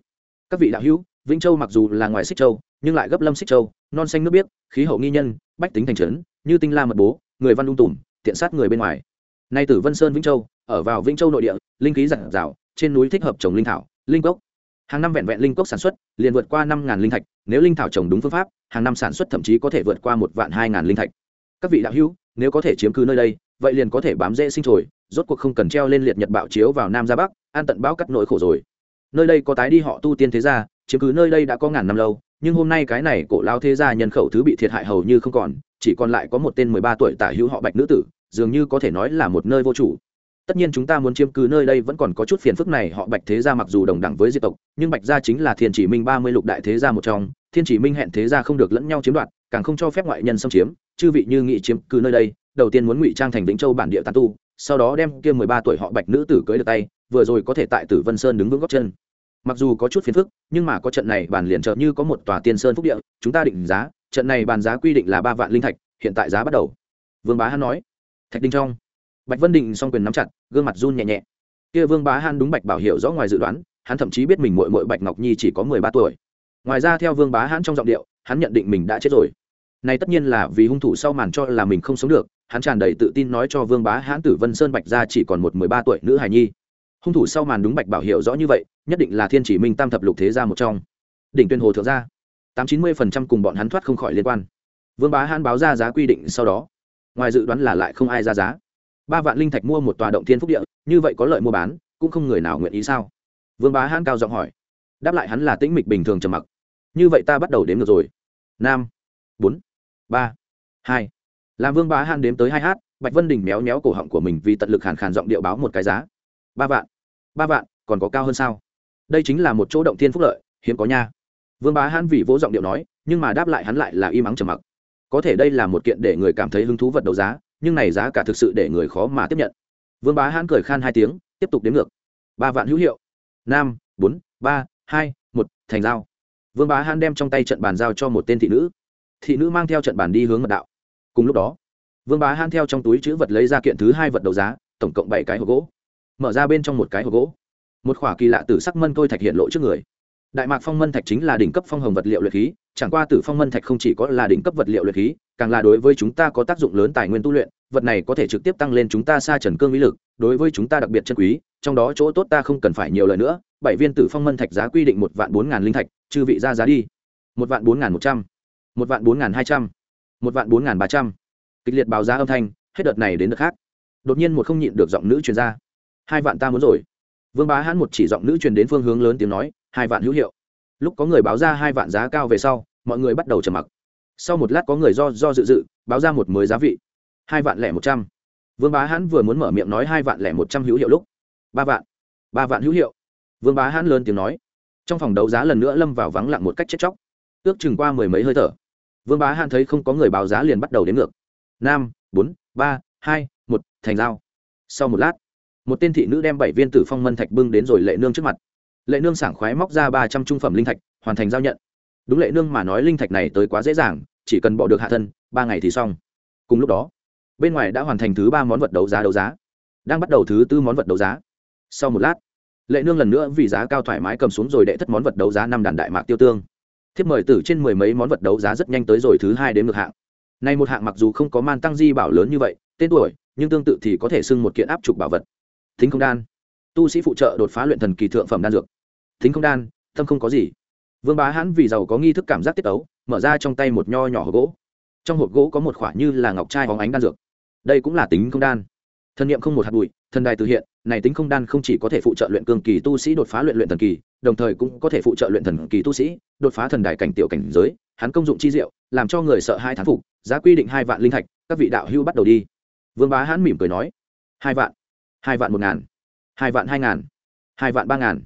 Các vị đạo hữu, vĩnh châu mặc dù là ngoài xích châu nhưng lại gấp lâm xích châu, non xanh nước biếc, khí hậu nghi nhân, bách tính thành trấn, như tinh la mật bố, người văn lung tùm, tiện sát người bên ngoài. Nay tử vân sơn, vĩnh châu, ở vào vĩnh châu nội địa, linh khí giản rào trên núi thích hợp trồng linh thảo, linh cốc. Hàng năm vẹn vẹn linh cốc sản xuất, liền vượt qua năm ngàn linh thạch, nếu linh thảo trồng đúng phương pháp, hàng năm sản xuất thậm chí có thể vượt qua một vạn hai ngàn linh thạch. Các vị đạo hữu, nếu có thể chiếm cứ nơi đây, vậy liền có thể bám dễ sinh trồi, rốt cuộc không cần treo lên liệt nhật bạo chiếu vào nam ra bắc, an tận bão cắt nỗi khổ rồi. Nơi đây có tái đi họ tu tiên thế gia, chiếm cứ nơi đây đã có ngàn năm lâu nhưng hôm nay cái này cổ lao thế gia nhân khẩu thứ bị thiệt hại hầu như không còn, chỉ còn lại có một tên mười ba tuổi tả hữu họ bạch nữ tử, dường như có thể nói là một nơi vô chủ. Tất nhiên chúng ta muốn chiếm cứ nơi đây vẫn còn có chút phiền phức này, họ bạch thế gia mặc dù đồng đẳng với diệt tộc, nhưng bạch gia chính là thiên chỉ minh ba mươi lục đại thế gia một trong, thiên chỉ minh hẹn thế gia không được lẫn nhau chiếm đoạt, càng không cho phép ngoại nhân xâm chiếm, chư vị như nghị chiếm cứ nơi đây, đầu tiên muốn ngụy trang thành vĩnh châu bản địa tàn tu, sau đó đem kia mười ba tuổi họ bạch nữ tử cưới được tay, vừa rồi có thể tại tử vân sơn đứng vững góc chân mặc dù có chút phiền phức, nhưng mà có trận này bàn liền trợ như có một tòa tiên sơn phúc địa, chúng ta định giá, trận này bàn giá quy định là ba vạn linh thạch, hiện tại giá bắt đầu. Vương bá hắn nói. Thạch đinh trong. Bạch vân định song quyền nắm chặt, gương mặt run nhẹ nhẹ. Kia vương bá han đúng bạch bảo hiểu rõ ngoài dự đoán, hắn thậm chí biết mình mội mội bạch ngọc nhi chỉ có mười ba tuổi. Ngoài ra theo vương bá hãn trong giọng điệu, hắn nhận định mình đã chết rồi. Này tất nhiên là vì hung thủ sau màn cho là mình không sống được, hắn tràn đầy tự tin nói cho vương bá hãn tử vân sơn bạch ra chỉ còn một mười ba tuổi nữ hài nhi hung thủ sau màn đúng bạch bảo hiểu rõ như vậy, nhất định là thiên chỉ minh tam thập lục thế gia một trong. Đỉnh tuyên hồ thượng gia. Tám chín mươi phần trăm cùng bọn hắn thoát không khỏi liên quan. Vương bá hãn báo ra giá quy định sau đó. Ngoài dự đoán là lại không ai ra giá. Ba vạn linh thạch mua một tòa động thiên phúc địa, như vậy có lợi mua bán, cũng không người nào nguyện ý sao? Vương bá hãn cao giọng hỏi. Đáp lại hắn là tĩnh mịch bình thường trầm mặc. Như vậy ta bắt đầu đếm ngược rồi. Năm bốn. Ba. Hai. Làm vương bá hãn đếm tới hai hát, bạch vân đình méo méo cổ họng của mình vì tận lực hàn khàn giọng điệu báo một cái giá. Ba vạn ba vạn, còn có cao hơn sao? Đây chính là một chỗ động thiên phúc lợi, hiếm có nha. Vương bá hãn vì vỗ giọng điệu nói, nhưng mà đáp lại hắn lại là im ắng trầm mặc. Có thể đây là một kiện để người cảm thấy hứng thú vật đấu giá, nhưng này giá cả thực sự để người khó mà tiếp nhận. Vương bá hãn cười khan hai tiếng, tiếp tục đến ngược. Ba vạn hữu hiệu. Năm bốn, ba, hai, một, thành giao. Vương bá hãn đem trong tay trận bàn giao cho một tên thị nữ. Thị nữ mang theo trận bàn đi hướng mật đạo. Cùng lúc đó, vương bá hãn theo trong túi chữ vật lấy ra kiện thứ hai vật đấu giá, tổng cộng bảy cái hộp gỗ mở ra bên trong một cái hộp gỗ. Một khỏa kỳ lạ từ sắc mân tôi thạch hiện lộ trước người. Đại mạc phong mân thạch chính là đỉnh cấp phong hồng vật liệu luyện khí, chẳng qua tử phong mân thạch không chỉ có là đỉnh cấp vật liệu luyện khí, càng là đối với chúng ta có tác dụng lớn tài nguyên tu luyện, vật này có thể trực tiếp tăng lên chúng ta xa trần cương mỹ lực, đối với chúng ta đặc biệt chân quý, trong đó chỗ tốt ta không cần phải nhiều lời nữa, bảy viên tử phong mân thạch giá quy định một vạn bốn ngàn linh thạch, chư vị ra giá đi. Một vạn bốn ngàn một trăm, một vạn bốn ngàn hai trăm, một vạn bốn ngàn ba trăm. Kịch liệt báo giá âm thanh, hết đợt này đến đợt khác. Đột nhiên một không nhịn được giọng nữ chuyên gia hai vạn ta muốn rồi. Vương bá hãn một chỉ giọng nữ truyền đến phương hướng lớn tiếng nói, hai vạn hữu hiệu. Lúc có người báo ra hai vạn giá cao về sau, mọi người bắt đầu trầm mặc. Sau một lát có người do do dự dự, báo ra một mới giá vị. Hai vạn lẻ một trăm. Vương bá hãn vừa muốn mở miệng nói hai vạn lẻ một trăm hữu hiệu lúc, ba vạn ba vạn hữu hiệu. Vương bá hãn lớn tiếng nói. Trong phòng đấu giá lần nữa lâm vào vắng lặng một cách chết chóc. Ước chừng qua mười mấy hơi thở, vương bá hãn thấy không có người báo giá liền bắt đầu đến ngược. Năm, bốn, ba, hai, một, thành dao sau một lát một tên thị nữ đem bảy viên tử phong mân thạch bưng đến rồi lệ nương trước mặt. Lệ nương sảng khoái móc ra ba trăm trung phẩm linh thạch, hoàn thành giao nhận. Đúng lệ nương mà nói linh thạch này tới quá dễ dàng, chỉ cần bỏ được hạ thân, ba ngày thì xong. Cùng lúc đó, bên ngoài đã hoàn thành thứ ba món vật đấu giá đấu giá. Đang bắt đầu thứ tư món vật đấu giá. Sau một lát, lệ nương lần nữa vì giá cao thoải mái cầm xuống rồi đệ thất món vật đấu giá năm đàn đại mạc tiêu tương. Thiếp mời tử trên mười mấy món vật đấu giá rất nhanh tới rồi thứ hai đến ngược hạng. Nay một hạng mặc dù không có man tăng di bảo lớn như vậy, tên tuổi, nhưng tương tự thì có thể xưng một kiện áp trục bảo vật thính không đan. Tu sĩ phụ trợ đột phá luyện thần kỳ thượng phẩm đan dược. Thính không đan, tâm không có gì. Vương bá hãn vì giàu có nghi thức cảm giác tiết ấu, mở ra trong tay một nho nhỏ hộp gỗ. Trong hộp gỗ có một khoả như là ngọc trai hóng ánh đan dược. Đây cũng là tính không đan. Thân nhiệm không một hạt bụi, thần đài từ hiện, này tính không đan không chỉ có thể phụ trợ luyện cường kỳ tu sĩ đột phá luyện luyện thần kỳ, đồng thời cũng có thể phụ trợ luyện thần kỳ tu sĩ đột phá thần đài cảnh tiểu cảnh giới. Hắn công dụng chi diệu, làm cho người sợ hai thán phục, giá quy định hai vạn linh thạch, các vị đạo hưu bắt đầu đi. Vương bá hãn mỉm cười nói, hai vạn hai vạn một ngàn, hai vạn hai ngàn, hai vạn ba ngàn,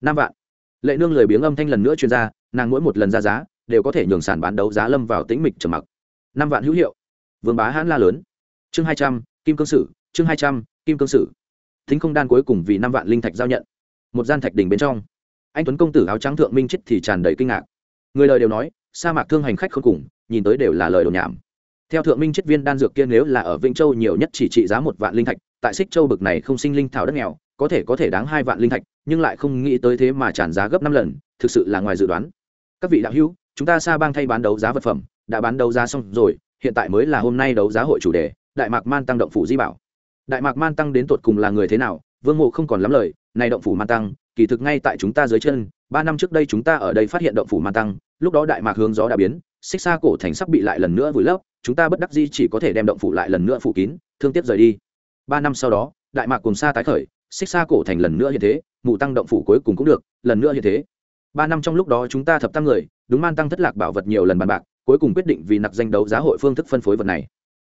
năm vạn. Lệ nương lời biếng âm thanh lần nữa chuyên ra, nàng mỗi một lần ra giá, đều có thể nhường sản bán đấu giá lâm vào tĩnh mịch trầm mặc. Năm vạn hữu hiệu. Vương bá hãn la lớn. Chương hai trăm, kim cương sử, chương hai trăm, kim cương sử. Thính không đan cuối cùng vì năm vạn linh thạch giao nhận. Một gian thạch đỉnh bên trong. Anh tuấn công tử áo trắng thượng minh chết thì tràn đầy kinh ngạc. Người lời đều nói, sa mạc thương hành khách không cùng, nhìn tới đều là lời đồn nhảm. Theo thượng minh chết viên đan dược kia nếu là ở vĩnh châu nhiều nhất chỉ trị giá một vạn linh thạch tại xích châu bực này không sinh linh thảo đất nghèo, có thể có thể đáng hai vạn linh thạch, nhưng lại không nghĩ tới thế mà tràn giá gấp năm lần, thực sự là ngoài dự đoán. Các vị đạo hữu, chúng ta sa bang thay bán đấu giá vật phẩm, đã bán đấu giá xong rồi, hiện tại mới là hôm nay đấu giá hội chủ đề, đại mạc man tăng động phủ di bảo. Đại mạc man tăng đến tột cùng là người thế nào, vương mộ không còn lắm lời, này động phủ man tăng, kỳ thực ngay tại chúng ta dưới chân, ba năm trước đây chúng ta ở đây phát hiện động phủ man tăng, lúc đó đại mạc hướng gió đã biến, xích xa cổ thành sắc bị lại lần nữa vùi lấp, chúng ta bất đắc di chỉ có thể đem động phủ lại lần nữa phủ kín, thương tiếc rời đi ba năm sau đó, đại mạc cùng xa tái khởi, xích xa cổ thành lần nữa như thế mụ tăng động phủ cuối cùng cũng được, lần nữa như thế. Ba năm trong lúc đó chúng ta thập tăng người, đúng man tăng thất lạc bảo vật nhiều lần bàn bạc, cuối cùng quyết định vì nặc danh đấu giá hội phương thức phân phối vật này.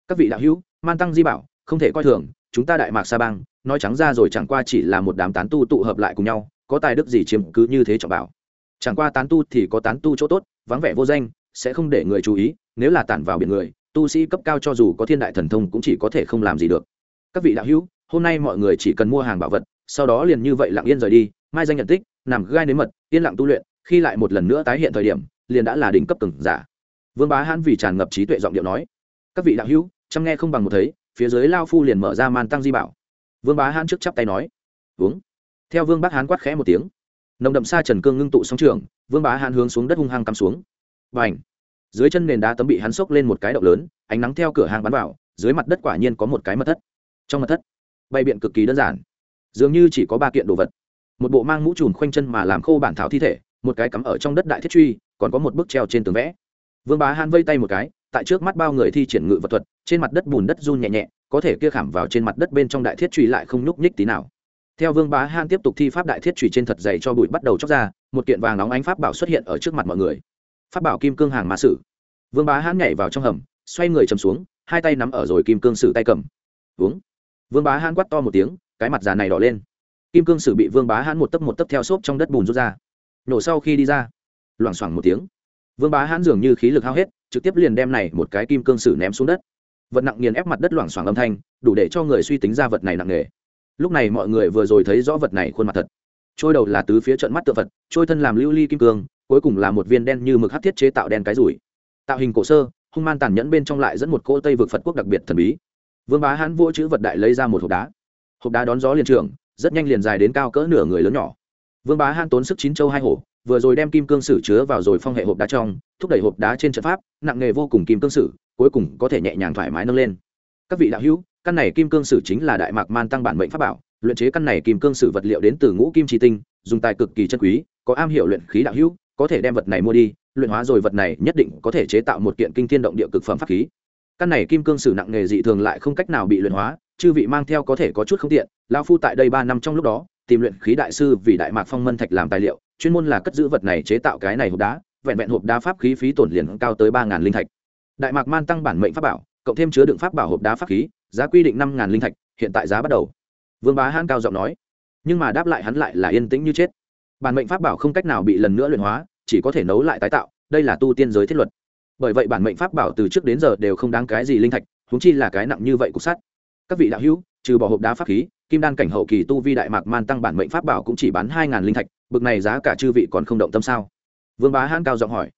Các vị đạo hữu, man tăng di bảo, không thể coi thường, chúng ta đại mạc sa bang, nói trắng ra rồi chẳng qua chỉ là một đám tán tu tụ hợp lại cùng nhau, có tài đức gì chiếm cứ như thế trọng bảo? Chẳng qua tán tu thì có tán tu chỗ tốt, vắng vẻ vô danh, sẽ không để người chú ý, nếu là tản vào biển người, tu sĩ cấp cao cho dù có thiên đại thần thông cũng chỉ có thể không làm gì được các vị đạo hữu, hôm nay mọi người chỉ cần mua hàng bảo vật, sau đó liền như vậy lặng yên rời đi, mai danh nhận tích, nằm gai nếm mật, yên lặng tu luyện, khi lại một lần nữa tái hiện thời điểm, liền đã là đỉnh cấp từng giả. Vương bá hãn vì tràn ngập trí tuệ giọng điệu nói, các vị đạo hữu, chăm nghe không bằng một thấy, phía dưới lao phu liền mở ra man tăng di bảo. Vương bá hãn trước chắp tay nói, uống. Theo vương bác hán quát khẽ một tiếng, nồng đậm xa trần cương ngưng tụ sóng trường, vương bá hãn hướng xuống đất hung hăng cắm xuống. Và ảnh dưới chân nền đá tấm bị hắn xốc lên một cái động lớn, ánh nắng theo cửa hàng bắn vào, dưới mặt đất quả nhiên có một cái mật thất trong mật thất. Bày biện cực kỳ đơn giản. Dường như chỉ có ba kiện đồ vật. Một bộ mang mũ trùm khoanh chân mà làm khô bản thảo thi thể, một cái cắm ở trong đất đại thiết truy, còn có một bức treo trên tường vẽ. Vương bá han vây tay một cái, tại trước mắt bao người thi triển ngự vật thuật, trên mặt đất bùn đất run nhẹ nhẹ, có thể kia khảm vào trên mặt đất bên trong đại thiết truy lại không nhúc nhích tí nào. Theo vương bá han tiếp tục thi pháp đại thiết truy trên thật dày cho bụi bắt đầu chóc ra, một kiện vàng nóng ánh pháp bảo xuất hiện ở trước mặt mọi người. Pháp bảo kim cương hàng mã sử. Vương bá hãn nhảy vào trong hầm, xoay người chầm xuống, hai tay nắm ở rồi kim cương sử tay cầm. Uống vương bá hãn quắt to một tiếng, cái mặt già này đỏ lên. Kim cương sử bị vương bá hãn một tấc một tấc theo xốp trong đất bùn rút ra. Nổ sau khi đi ra, loảng xoảng một tiếng. Vương bá hãn dường như khí lực hao hết, trực tiếp liền đem này một cái kim cương sử ném xuống đất. Vật nặng nghiền ép mặt đất loảng xoảng âm thanh, đủ để cho người suy tính ra vật này nặng nề. Lúc này mọi người vừa rồi thấy rõ vật này khuôn mặt thật. Trôi đầu là tứ phía trận mắt tự vật trôi thân làm lưu ly kim cương, cuối cùng là một viên đen như mực hát thiết chế tạo đen cái rủi. Tạo hình cổ sơ, hung man tàn nhẫn bên trong lại dẫn một cỗ tây vực phật quốc đặc biệt thần bí vương bá hãn vỗ chữ vật đại lấy ra một hộp đá. Hộp đá đón gió liền trường, rất nhanh liền dài đến cao cỡ nửa người lớn nhỏ. Vương bá hãn tốn sức chín châu hai hổ, vừa rồi đem kim cương sử chứa vào rồi phong hệ hộp đá trong, thúc đẩy hộp đá trên trận pháp, nặng nghề vô cùng kim cương sử, cuối cùng có thể nhẹ nhàng thoải mái nâng lên. Các vị đạo hữu, căn này kim cương sử chính là đại mạc man tăng bản mệnh pháp bảo, luyện chế căn này kim cương sử vật liệu đến từ ngũ kim tri tinh, dùng tài cực kỳ chân quý, có am hiểu luyện khí đạo hữu, có thể đem vật này mua đi, luyện hóa rồi vật này nhất định có thể chế tạo một kiện kinh thiên động địa cực phẩm pháp khí căn này kim cương sử nặng nghề dị thường lại không cách nào bị luyện hóa, chư vị mang theo có thể có chút không tiện, lão phu tại đây ba năm trong lúc đó, tìm luyện khí đại sư vì đại mạc phong mân thạch làm tài liệu, chuyên môn là cất giữ vật này chế tạo cái này hộp đá, vẹn vẹn hộp đá pháp khí phí tổn liền cao tới ba linh thạch. Đại mạc man tăng bản mệnh pháp bảo, cộng thêm chứa đựng pháp bảo hộp đá pháp khí, giá quy định năm linh thạch, hiện tại giá bắt đầu. Vương bá hãn cao giọng nói. Nhưng mà đáp lại hắn lại là yên tĩnh như chết. Bản mệnh pháp bảo không cách nào bị lần nữa luyện hóa, chỉ có thể nấu lại tái tạo, đây là tu tiên giới thiết luật bởi vậy bản mệnh pháp bảo từ trước đến giờ đều không đáng cái gì linh thạch húng chi là cái nặng như vậy cục sắt. Các vị đạo hữu, trừ bỏ hộp đá pháp khí, kim đan cảnh hậu kỳ tu vi đại mạc man tăng bản mệnh pháp bảo cũng chỉ bán hai ngàn linh thạch, bực này giá cả chư vị còn không động tâm sao? Vương bá hãn cao giọng hỏi.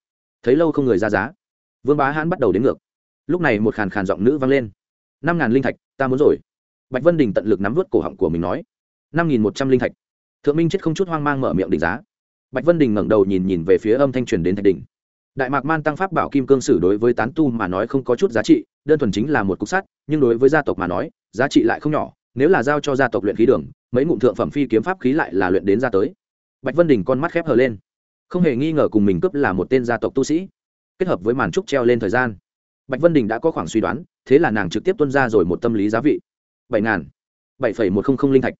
Thấy lâu không người ra giá. Vương bá hãn bắt đầu đến ngược. Lúc này một khàn khàn giọng nữ vang lên. năm ngàn linh thạch, ta muốn rồi. Bạch vân đình tận lực nắm vớt cổ họng của mình nói. năm nghìn một trăm linh thạch. Thượng minh chết không chút hoang mang mở miệng định giá. Bạch vân đình ngẩng đầu nhìn nhìn về phía âm thanh truyền đến thạch đình đại mạc man tăng pháp bảo kim cương sử đối với tán tu mà nói không có chút giá trị, đơn thuần chính là một cục sắt, nhưng đối với gia tộc mà nói, giá trị lại không nhỏ, nếu là giao cho gia tộc luyện khí đường, mấy ngụm thượng phẩm phi kiếm pháp khí lại là luyện đến ra tới. Bạch vân đình con mắt khép hờ lên. Không hề nghi ngờ cùng mình cướp là một tên gia tộc tu sĩ. Kết hợp với màn trúc treo lên thời gian, bạch vân đình đã có khoảng suy đoán, thế là nàng trực tiếp tuân ra rồi một tâm lý giá vị. Bảy ngàn, bảy phẩy một không không linh thạch.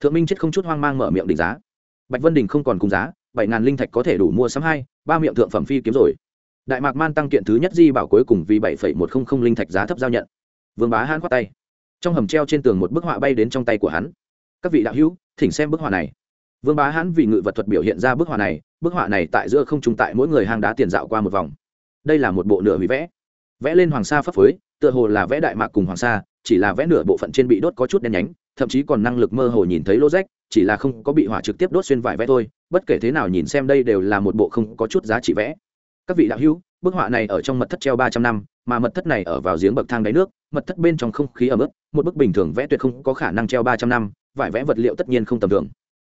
Thượng minh chết không chút hoang mang mở miệng định giá. Bạch vân đình không còn cùng giá, bảy ngàn linh thạch có thể đủ mua sắm hai ba miệng thượng phẩm phi kiếm rồi. Đại mạc man tăng kiện thứ nhất di bảo cuối cùng vì bảy phẩy một không không linh thạch giá thấp giao nhận. Vương bá hãn khoát tay. Trong hầm treo trên tường một bức họa bay đến trong tay của hắn. Các vị đạo hữu, thỉnh xem bức họa này. Vương bá hãn vì ngự vật thuật biểu hiện ra bức họa này, bức họa này tại giữa không trung tại mỗi người hang đá tiền dạo qua một vòng. Đây là một bộ nửa hủy vẽ. Vẽ lên hoàng sa phấp phới tựa hồ là vẽ đại mạc cùng hoàng sa, chỉ là vẽ nửa bộ phận trên bị đốt có chút đen nhánh, thậm chí còn năng lực mơ hồ nhìn thấy lỗ rách, chỉ là không có bị hỏa trực tiếp đốt xuyên vải vẽ thôi bất kể thế nào nhìn xem đây đều là một bộ không có chút giá trị vẽ. Các vị đạo hữu, bức họa này ở trong mật thất treo ba trăm năm, mà mật thất này ở vào giếng bậc thang đáy nước, mật thất bên trong không khí ẩm ướt, một bức bình thường vẽ tuyệt không có khả năng treo ba trăm năm, vải vẽ vật liệu tất nhiên không tầm thường.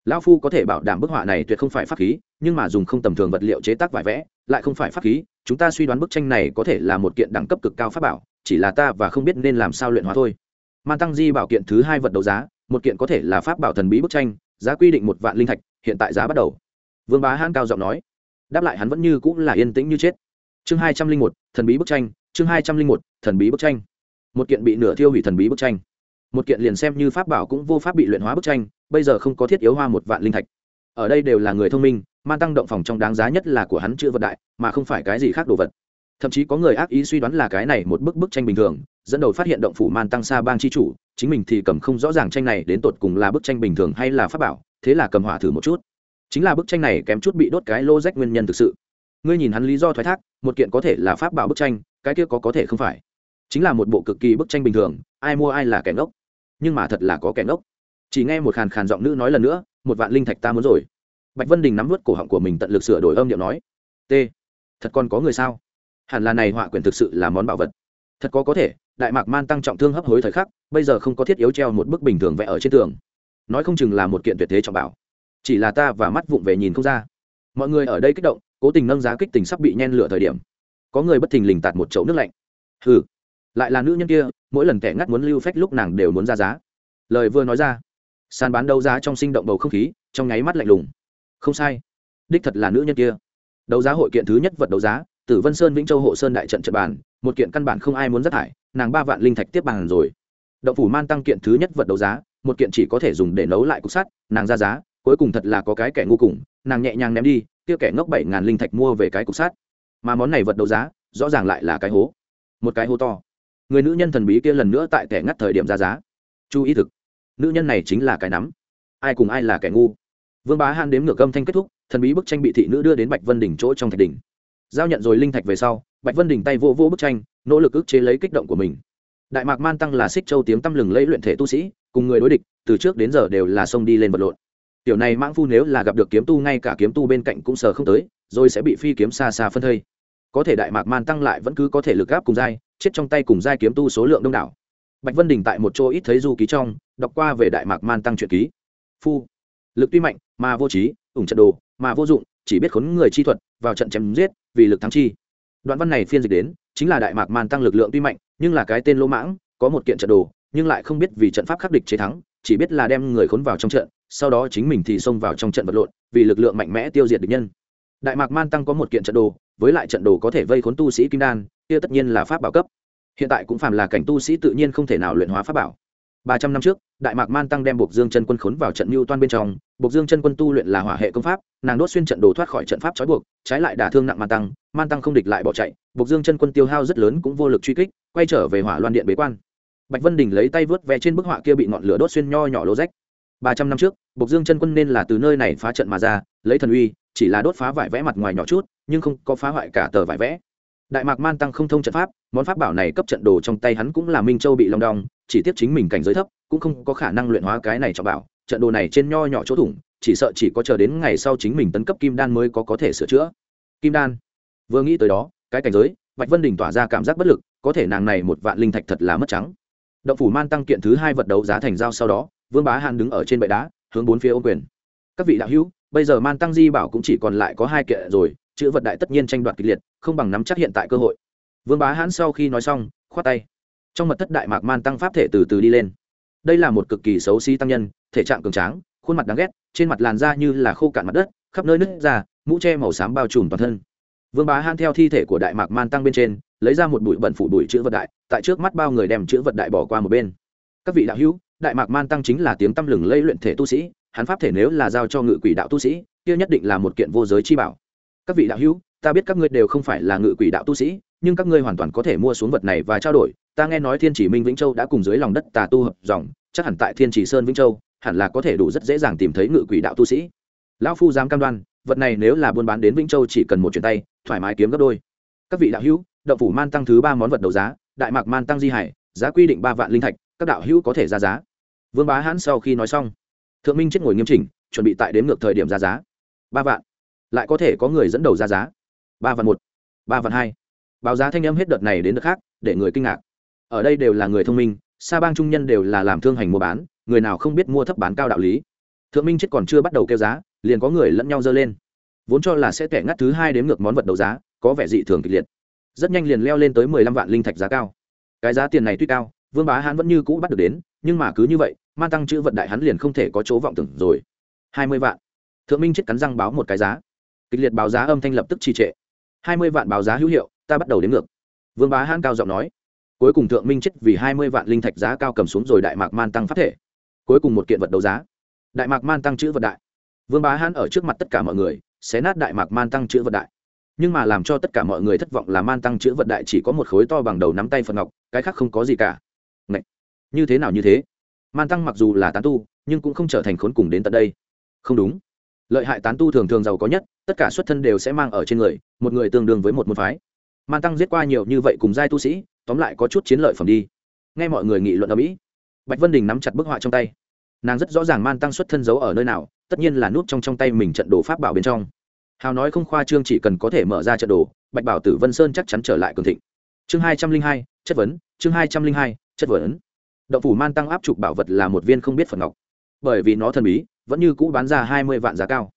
Lão phu có thể bảo đảm bức họa này tuyệt không phải pháp khí, nhưng mà dùng không tầm thường vật liệu chế tác vải vẽ, lại không phải pháp khí, chúng ta suy đoán bức tranh này có thể là một kiện đẳng cấp cực cao pháp bảo, chỉ là ta và không biết nên làm sao luyện hóa thôi. Man tăng di bảo kiện thứ hai vật đấu giá, một kiện có thể là pháp bảo thần bí bức tranh, giá quy định một vạn linh thạch hiện tại giá bắt đầu. Vương bá hãn cao giọng nói. Đáp lại hắn vẫn như cũng là yên tĩnh như chết. Chương hai trăm linh một, thần bí bức tranh, chương hai trăm linh một, thần bí bức tranh. Một kiện bị nửa thiêu hủy thần bí bức tranh. Một kiện liền xem như pháp bảo cũng vô pháp bị luyện hóa bức tranh, bây giờ không có thiết yếu hoa một vạn linh thạch. Ở đây đều là người thông minh man tăng động phòng trong đáng giá nhất là của hắn chữ vật đại, mà không phải cái gì khác đồ vật. Thậm chí có người ác ý suy đoán là cái này một bức bức tranh bình thường, dẫn đầu phát hiện động phủ man tăng sa bang chi chủ, chính mình thì cầm không rõ ràng tranh này đến tột cùng là bức tranh bình thường hay là pháp bảo thế là cầm hỏa thử một chút. Chính là bức tranh này kém chút bị đốt cái lô rách nguyên nhân thực sự. Ngươi nhìn hắn lý do thoái thác, một kiện có thể là pháp bảo bức tranh, cái kia có có thể không phải. Chính là một bộ cực kỳ bức tranh bình thường, ai mua ai là kẻ ngốc. Nhưng mà thật là có kẻ ngốc. Chỉ nghe một khàn khàn giọng nữ nói lần nữa, một vạn linh thạch ta muốn rồi. Bạch vân đình nắm vớt cổ họng của mình tận lực sửa đổi âm điệu nói, t, thật còn có người sao? Hẳn là này họa quyền thực sự là món bảo vật. Thật có có thể, đại mạc man tăng trọng thương hấp hối thời khắc, bây giờ không có thiết yếu treo một bức bình thường vẽ ở trên tường nói không chừng là một kiện tuyệt thế trọng bảo. Chỉ là ta và mắt vụng về nhìn không ra. Mọi người ở đây kích động, cố tình nâng giá kích tình sắp bị nhen lửa thời điểm. Có người bất thình lình tạt một chậu nước lạnh. Hừ. Lại là nữ nhân kia, mỗi lần kẻ ngắt muốn lưu phách lúc nàng đều muốn ra giá. Lời vừa nói ra, sàn bán đấu giá trong sinh động bầu không khí, trong nháy mắt lạnh lùng. Không sai. Đích thật là nữ nhân kia. Đấu giá hội kiện thứ nhất vật đấu giá, tử vân sơn vĩnh châu hộ sơn đại trận trận bàn, một kiện căn bản không ai muốn rất thải, nàng ba vạn linh thạch tiếp bàn rồi. Động phủ man tăng kiện thứ nhất vật đấu giá một kiện chỉ có thể dùng để nấu lại cục sắt, nàng ra giá, cuối cùng thật là có cái kẻ ngu cùng, nàng nhẹ nhàng ném đi, kia kẻ ngốc bảy ngàn linh thạch mua về cái cục sắt. Mà món này vật đấu giá, rõ ràng lại là cái hố. Một cái hố to. Người nữ nhân thần bí kia lần nữa tại kẻ ngắt thời điểm ra giá. Chú ý thực. Nữ nhân này chính là cái nắm. Ai cùng ai là kẻ ngu. Vương bá han đếm ngược âm thanh kết thúc, thần bí bức tranh bị thị nữ đưa đến bạch vân đỉnh chỗ trong thạch đỉnh. Giao nhận rồi linh thạch về sau, bạch vân đỉnh tay vô vô bức tranh, nỗ lực ức chế lấy kích động của mình. Đại mạc man tăng là xích châu tiếng tăm lừng lấy luyện thể tu sĩ cùng người đối địch, từ trước đến giờ đều là xông đi lên vật lộn. Tiểu này mãng phu nếu là gặp được kiếm tu, ngay cả kiếm tu bên cạnh cũng sờ không tới, rồi sẽ bị phi kiếm xa xa phân thây. Có thể đại mạc man tăng lại vẫn cứ có thể lực gáp cùng dai chết trong tay cùng dai kiếm tu số lượng đông đảo. Bạch vân đình tại một chỗ ít thấy du ký trong, đọc qua về đại mạc man tăng truyện ký. Phu, lực tuy mạnh, mà vô trí, ủng trận đồ, mà vô dụng, chỉ biết khốn người chi thuật, vào trận chém giết, vì lực thắng chi. Đoạn văn này phiên dịch đến, chính là đại mạc man tăng lực lượng tuy mạnh, nhưng là cái tên lỗ mãng, có một kiện trận đồ nhưng lại không biết vì trận pháp khắc địch chế thắng, chỉ biết là đem người khốn vào trong trận, sau đó chính mình thì xông vào trong trận vật lộn, vì lực lượng mạnh mẽ tiêu diệt địch nhân. Đại mạc man tăng có một kiện trận đồ, với lại trận đồ có thể vây khốn tu sĩ kim đan, kia tất nhiên là pháp bảo cấp. Hiện tại cũng phàm là cảnh tu sĩ tự nhiên không thể nào luyện hóa pháp bảo. Ba trăm năm trước, đại mạc man tăng đem buộc dương chân quân khốn vào trận mưu toan bên trong. Buộc dương chân quân tu luyện là hỏa hệ công pháp, nàng đốt xuyên trận đồ thoát khỏi trận pháp trói buộc, trái lại đả thương nặng man tăng. Man tăng không địch lại bỏ chạy buộc dương chân quân tiêu hao rất lớn cũng vô lực truy kích, quay trở về hỏa loan điện bế quan bạch vân đình lấy tay vớt ve trên bức họa kia bị ngọn lửa đốt xuyên nho nhỏ lỗ rách. Ba trăm năm trước, Bộc dương chân quân nên là từ nơi này phá trận mà ra, lấy thần uy, chỉ là đốt phá vải vẽ mặt ngoài nhỏ chút, nhưng không có phá hoại cả tờ vải vẽ. Đại mạc man tăng không thông trận pháp, món pháp bảo này cấp trận đồ trong tay hắn cũng là minh châu bị long đong, chỉ tiếp chính mình cảnh giới thấp, cũng không có khả năng luyện hóa cái này cho bảo. Trận đồ này trên nho nhỏ chỗ thủng, chỉ sợ chỉ có chờ đến ngày sau chính mình tấn cấp kim đan mới có có thể sửa chữa. Kim đan. Vừa nghĩ tới đó, cái cảnh giới, bạch vân đình tỏa ra cảm giác bất lực, có thể nàng này một vạn linh thạch thật là mất trắng động phủ man tăng kiện thứ hai vật đấu giá thành giao sau đó, vương bá hàn đứng ở trên bệ đá, hướng bốn phía ô quyền. Các vị đạo hữu, bây giờ man tăng di bảo cũng chỉ còn lại có hai kiện rồi, chữ vật đại tất nhiên tranh đoạt kịch liệt, không bằng nắm chắc hiện tại cơ hội. Vương bá hãn sau khi nói xong, khoát tay. Trong mật thất đại mạc man tăng pháp thể từ từ đi lên. Đây là một cực kỳ xấu xí tăng nhân, thể trạng cường tráng, khuôn mặt đáng ghét, trên mặt làn da như là khô cạn mặt đất, khắp nơi nứt ra, mũ che màu xám bao trùm toàn thân. Vương bá hãn theo thi thể của đại mạc man tăng bên trên, lấy ra một bụi bẩn phủ bụi chữ vật đại tại trước mắt bao người đem chữ vật đại bỏ qua một bên. Các vị đạo hữu, đại mạc man tăng chính là tiếng tăm lừng lây luyện thể tu sĩ, hắn pháp thể nếu là giao cho ngự quỷ đạo tu sĩ, kia nhất định là một kiện vô giới chi bảo. Các vị đạo hữu, ta biết các ngươi đều không phải là ngự quỷ đạo tu sĩ, nhưng các ngươi hoàn toàn có thể mua xuống vật này và trao đổi. Ta nghe nói thiên chỉ minh vĩnh châu đã cùng dưới lòng đất tà tu hợp dòng, chắc hẳn tại thiên chỉ sơn vĩnh châu, hẳn là có thể đủ rất dễ dàng tìm thấy ngự quỷ đạo tu sĩ. Lão phu dám cam đoan, vật này nếu là buôn bán đến vĩnh châu chỉ cần một chuyển tay, thoải mái kiếm gấp đôi. Các vị đạo hữu, động phủ man tăng thứ ba món vật đấu giá đại mạc man tăng di hải, giá quy định ba vạn linh thạch, các đạo hữu có thể ra giá. Vương bá hãn sau khi nói xong, thượng minh chết ngồi nghiêm chỉnh, chuẩn bị tại đếm ngược thời điểm ra giá. Ba vạn. Lại có thể có người dẫn đầu ra giá. Ba vạn một, ba vạn hai. Báo giá thanh âm hết đợt này đến đợt khác, để người kinh ngạc. Ở đây đều là người thông minh, sa bang trung nhân đều là làm thương hành mua bán, người nào không biết mua thấp bán cao đạo lý. Thượng minh chết còn chưa bắt đầu kêu giá, liền có người lẫn nhau dơ lên. Vốn cho là sẽ kẻ ngắt thứ hai đếm ngược món vật đấu giá, có vẻ dị thường kịch liệt rất nhanh liền leo lên tới mười lăm vạn linh thạch giá cao. Cái giá tiền này tuy cao, vương bá hãn vẫn như cũ bắt được đến, nhưng mà cứ như vậy, man tăng chữ vận đại hắn liền không thể có chỗ vọng tưởng rồi. Hai mươi vạn. Thượng minh chết cắn răng báo một cái giá. Kịch liệt báo giá âm thanh lập tức trì trệ. Hai mươi vạn báo giá hữu hiệu, ta bắt đầu đến ngược. Vương bá hãn cao giọng nói. Cuối cùng thượng minh chết vì hai mươi vạn linh thạch giá cao cầm xuống rồi đại mạc man tăng phát thể. Cuối cùng một kiện vật đấu giá. Đại mạc man tăng chữ vật đại. Vương bá hãn ở trước mặt tất cả mọi người, xé nát đại mạc man tăng chữ vật đại nhưng mà làm cho tất cả mọi người thất vọng là man tăng chữ vật đại chỉ có một khối to bằng đầu nắm tay phật ngọc, cái khác không có gì cả. Ngậy! như thế nào như thế? Man tăng mặc dù là tán tu, nhưng cũng không trở thành khốn cùng đến tận đây. Không đúng. Lợi hại tán tu thường thường giàu có nhất, tất cả xuất thân đều sẽ mang ở trên người, một người tương đương với một môn phái. Man tăng giết qua nhiều như vậy cùng giai tu sĩ, tóm lại có chút chiến lợi phẩm đi. Nghe mọi người nghị luận ở mỹ, bạch vân đình nắm chặt bức họa trong tay. Nàng rất rõ ràng man tăng xuất thân giấu ở nơi nào, tất nhiên là nút trong trong tay mình trận đồ pháp bảo bên trong hào nói không khoa trương chỉ cần có thể mở ra trận đồ, bạch bảo tử vân sơn chắc chắn trở lại cường thịnh. Chương hai trăm linh hai, chất vấn, chương hai trăm linh hai, chất vấn. Động phủ man tăng áp trục bảo vật là một viên không biết phật ngọc. Bởi vì nó thần bí, vẫn như cũ bán ra hai mươi vạn giá cao.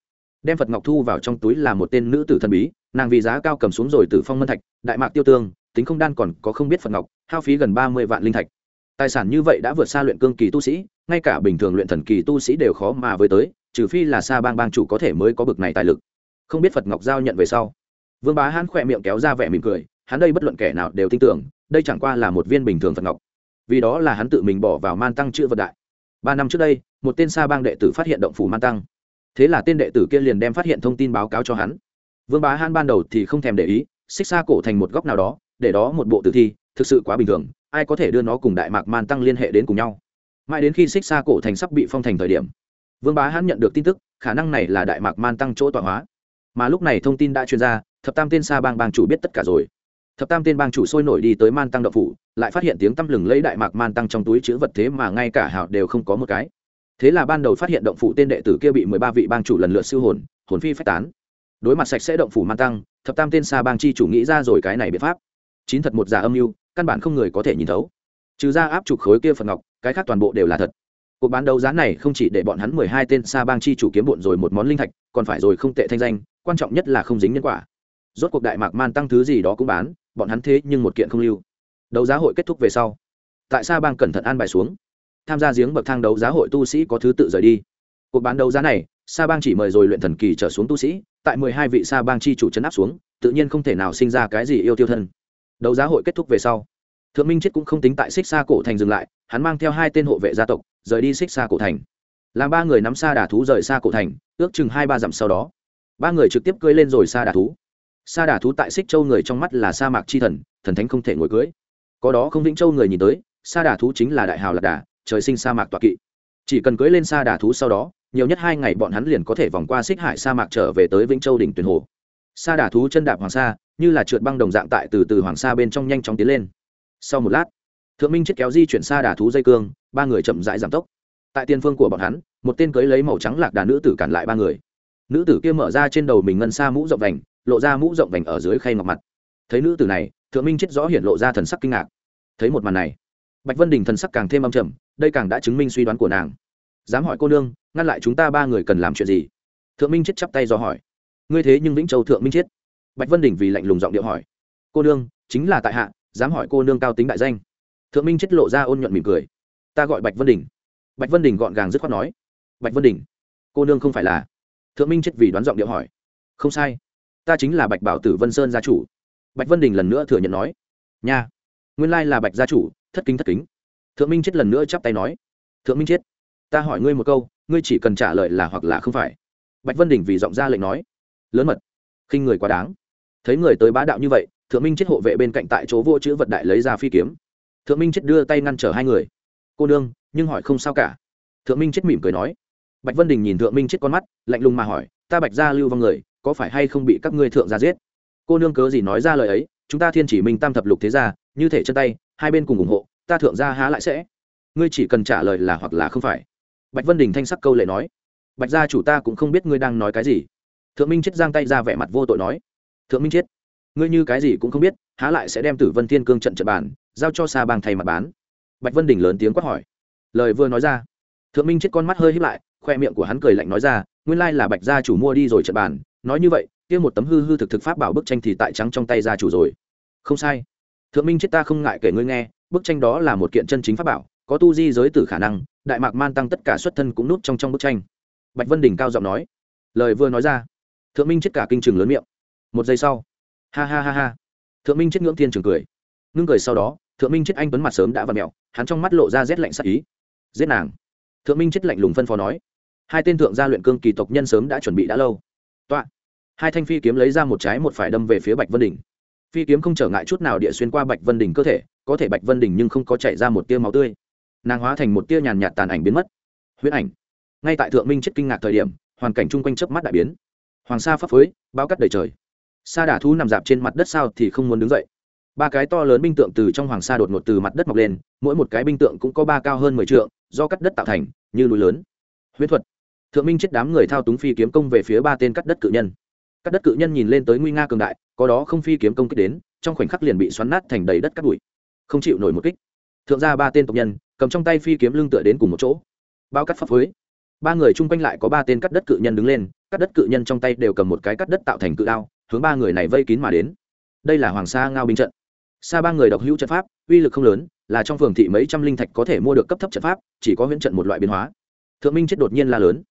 Đem phật ngọc thu vào trong túi là một tên nữ tử thần bí, nàng vì giá cao cầm xuống rồi từ phong mân thạch, đại mạc tiêu tương, tính không đan còn có không biết phật ngọc, hao phí gần ba mươi vạn linh thạch. Tài sản như vậy đã vượt xa luyện cương kỳ tu sĩ, ngay cả bình thường luyện thần kỳ tu sĩ đều khó mà với tới, trừ phi là xa bang bang chủ có thể mới có bực này tài lực không biết phật ngọc giao nhận về sau vương bá hán khỏe miệng kéo ra vẻ mỉm cười hắn đây bất luận kẻ nào đều tin tưởng đây chẳng qua là một viên bình thường phật ngọc vì đó là hắn tự mình bỏ vào man tăng chữ vật đại ba năm trước đây một tên sa bang đệ tử phát hiện động phủ man tăng thế là tên đệ tử kia liền đem phát hiện thông tin báo cáo cho hắn vương bá hán ban đầu thì không thèm để ý xích xa cổ thành một góc nào đó để đó một bộ tử thi thực sự quá bình thường ai có thể đưa nó cùng đại mạc man tăng liên hệ đến cùng nhau mãi đến khi xích xa cổ thành sắp bị phong thành thời điểm vương bá hán nhận được tin tức khả năng này là đại mạc man tăng chỗ tọa hóa mà lúc này thông tin đã truyền ra, thập tam tên sa bang bang chủ biết tất cả rồi. Thập tam tên bang chủ sôi nổi đi tới man tăng đậu phủ, lại phát hiện tiếng tăm lừng lấy đại mạc man tăng trong túi chữ vật thế mà ngay cả hào đều không có một cái. Thế là ban đầu phát hiện động phủ tên đệ tử kia bị mười ba vị bang chủ lần lượt siêu hồn hồn phi phách tán. Đối mặt sạch sẽ động phủ man tăng, thập tam tên sa bang chi chủ nghĩ ra rồi cái này biện pháp. Chín thật một giả âm mưu, căn bản không người có thể nhìn thấu. Trừ ra áp trục khối kia phật ngọc, cái khác toàn bộ đều là thật. Cuộc bán đấu giá này không chỉ để bọn hắn mười hai tên sa bang chi chủ kiếm bộn rồi một món linh thạch, còn phải rồi không tệ thanh danh quan trọng nhất là không dính nhân quả. Rốt cuộc đại mạc man tăng thứ gì đó cũng bán, bọn hắn thế nhưng một kiện không lưu. Đấu giá hội kết thúc về sau, tại sa bang cẩn thận an bài xuống. Tham gia giếng bậc thang đấu giá hội tu sĩ có thứ tự rời đi. Cuộc bán đấu giá này, sa bang chỉ mời rồi luyện thần kỳ trở xuống tu sĩ, tại mười hai vị sa bang chi chủ chấn áp xuống, tự nhiên không thể nào sinh ra cái gì yêu tiêu thân. Đấu giá hội kết thúc về sau, thượng minh chết cũng không tính tại xích xa cổ thành dừng lại, hắn mang theo hai tên hộ vệ gia tộc, rời đi xích xa cổ thành. Làm ba người nắm xa đà thú rời xa cổ thành, ước chừng hai ba dặm sau đó ba người trực tiếp cưỡi lên rồi xa đà thú. Sa đà thú tại xích châu người trong mắt là sa mạc chi thần thần thánh không thể ngồi cưỡi có đó không vĩnh châu người nhìn tới, sa đà thú chính là đại hào lạc đà, trời sinh sa mạc tọa kỵ. Chỉ cần cưỡi lên Sa đà thú sau đó, nhiều nhất hai ngày bọn hắn liền có thể vòng qua xích hải sa mạc trở về tới vĩnh châu đỉnh tuyền hồ. Sa đà thú chân đạp hoàng sa, như là trượt băng đồng dạng tại từ từ hoàng sa bên trong nhanh chóng tiến lên. Sau một lát, thượng minh chết kéo di chuyển Sa đà thú dây cương, ba người chậm rãi giảm tốc. Tại tiên phương của bọn hắn, một tên cưới lấy màu trắng lạc đà nữ tử cản lại ba người nữ tử kia mở ra trên đầu mình ngân xa mũ rộng vành, lộ ra mũ rộng vành ở dưới khay ngọc mặt. Thấy nữ tử này, thượng minh chết rõ hiện lộ ra thần sắc kinh ngạc. Thấy một màn này, bạch vân đình thần sắc càng thêm âm trầm, đây càng đã chứng minh suy đoán của nàng. Dám hỏi cô nương, ngăn lại chúng ta ba người cần làm chuyện gì? Thượng minh chết chắp tay do hỏi. Ngươi thế nhưng vĩnh châu thượng minh chết. Bạch vân đình vì lạnh lùng giọng điệu hỏi. Cô nương, chính là tại hạ, dám hỏi cô nương cao tính đại danh. Thượng minh chết lộ ra ôn nhuận mỉm cười. Ta gọi bạch vân đình. Bạch vân đình gọn gàng dứt khoát nói. Bạch vân đình, cô nương không phải là thượng minh chết vì đoán giọng điệu hỏi. Không sai. Ta chính là bạch bảo tử vân sơn gia chủ. Bạch vân đình lần nữa thừa nhận nói. Nha. Nguyên lai là bạch gia chủ, thất kính thất kính. Thượng minh chết lần nữa chắp tay nói. Thượng minh chết. Ta hỏi ngươi một câu, ngươi chỉ cần trả lời là hoặc là không phải. Bạch vân đình vì giọng ra lệnh nói. Lớn mật. Khinh người quá đáng. Thấy người tới bá đạo như vậy, thượng minh chết hộ vệ bên cạnh tại chỗ vô chữ vật đại lấy ra phi kiếm. Thượng minh chết đưa tay ngăn trở hai người. Cô nương, nhưng hỏi không sao cả. Thượng minh chết mỉm cười nói bạch vân đình nhìn thượng minh chết con mắt, lạnh lùng mà hỏi, ta bạch gia lưu vong người, có phải hay không bị các ngươi thượng gia giết? Cô nương cớ gì nói ra lời ấy, chúng ta thiên chỉ minh tam thập lục thế gia, như thể chân tay, hai bên cùng ủng hộ, ta thượng gia há lại sẽ? Ngươi chỉ cần trả lời là hoặc là không phải. Bạch vân đình thanh sắc câu lệ nói, bạch gia chủ ta cũng không biết ngươi đang nói cái gì. Thượng minh chết giang tay ra vẻ mặt vô tội nói, thượng minh chết, ngươi như cái gì cũng không biết, há lại sẽ đem tử vân thiên cương trận trận bàn, giao cho xa bang thầy mặt bán? Bạch vân đình lớn tiếng quát hỏi, lời vừa nói ra, thượng minh chết con mắt hơi hít lại khoe miệng của hắn cười lạnh nói ra, nguyên lai là bạch gia chủ mua đi rồi trận bàn. Nói như vậy, kia một tấm hư hư thực thực pháp bảo bức tranh thì tại trắng trong tay gia chủ rồi. Không sai. Thượng minh chết ta không ngại kể ngươi nghe, bức tranh đó là một kiện chân chính pháp bảo, có tu di giới tử khả năng, đại mạc man tăng tất cả xuất thân cũng nút trong trong bức tranh. Bạch vân đình cao giọng nói. Lời vừa nói ra, thượng minh chết cả kinh trường lớn miệng. Một giây sau, ha ha ha ha. Thượng minh chết ngưỡng thiên trường cười. Ngưng cười sau đó, thượng minh chết anh tuấn mặt sớm đã v ặ mẹo, hắn trong mắt lộ ra rét lạnh sắc ý. Giết nàng. Thượng minh chết lạnh lùng phân phó nói hai tên thượng gia luyện cương kỳ tộc nhân sớm đã chuẩn bị đã lâu. Tọa hai thanh phi kiếm lấy ra một trái một phải đâm về phía bạch vân đình phi kiếm không trở ngại chút nào địa xuyên qua bạch vân đình cơ thể, có thể bạch vân đình nhưng không có chạy ra một tia máu tươi. Nàng hóa thành một tia nhàn nhạt tàn ảnh biến mất. Huyết ảnh. Ngay tại thượng minh chết kinh ngạc thời điểm, hoàn cảnh chung quanh chớp mắt đại biến. Hoàng sa phấp phới bao cắt đầy trời. Sa đà thú nằm dạp trên mặt đất sao thì không muốn đứng dậy. Ba cái to lớn binh tượng từ trong hoàng sa đột ngột từ mặt đất mọc lên, mỗi một cái binh tượng cũng có ba cao hơn mười t do cắt đất tạo thành, như núi lớn. Huyết thuật thượng minh chết đám người thao túng phi kiếm công về phía ba tên cắt đất cự nhân. Các đất cự nhân nhìn lên tới nguy nga cường đại, có đó không phi kiếm công kích đến, trong khoảnh khắc liền bị xoắn nát thành đầy đất cắt bụi. Không chịu nổi một kích. Thượng ra ba tên tộc nhân, cầm trong tay phi kiếm lưng tựa đến cùng một chỗ. Bao cắt pháp phối. Ba người chung quanh lại có ba tên cắt đất cự nhân đứng lên, cắt đất cự nhân trong tay đều cầm một cái cắt đất tạo thành cự đao, hướng ba người này vây kín mà đến. Đây là hoàng sa ngao binh trận. Xa ba người độc hữu trận pháp, uy lực không lớn, là trong phường thị mấy trăm linh thạch có thể mua được cấp thấp trận pháp, chỉ có huyễn trận một loại biến hóa. Thượng minh chết đột nhiên la lớn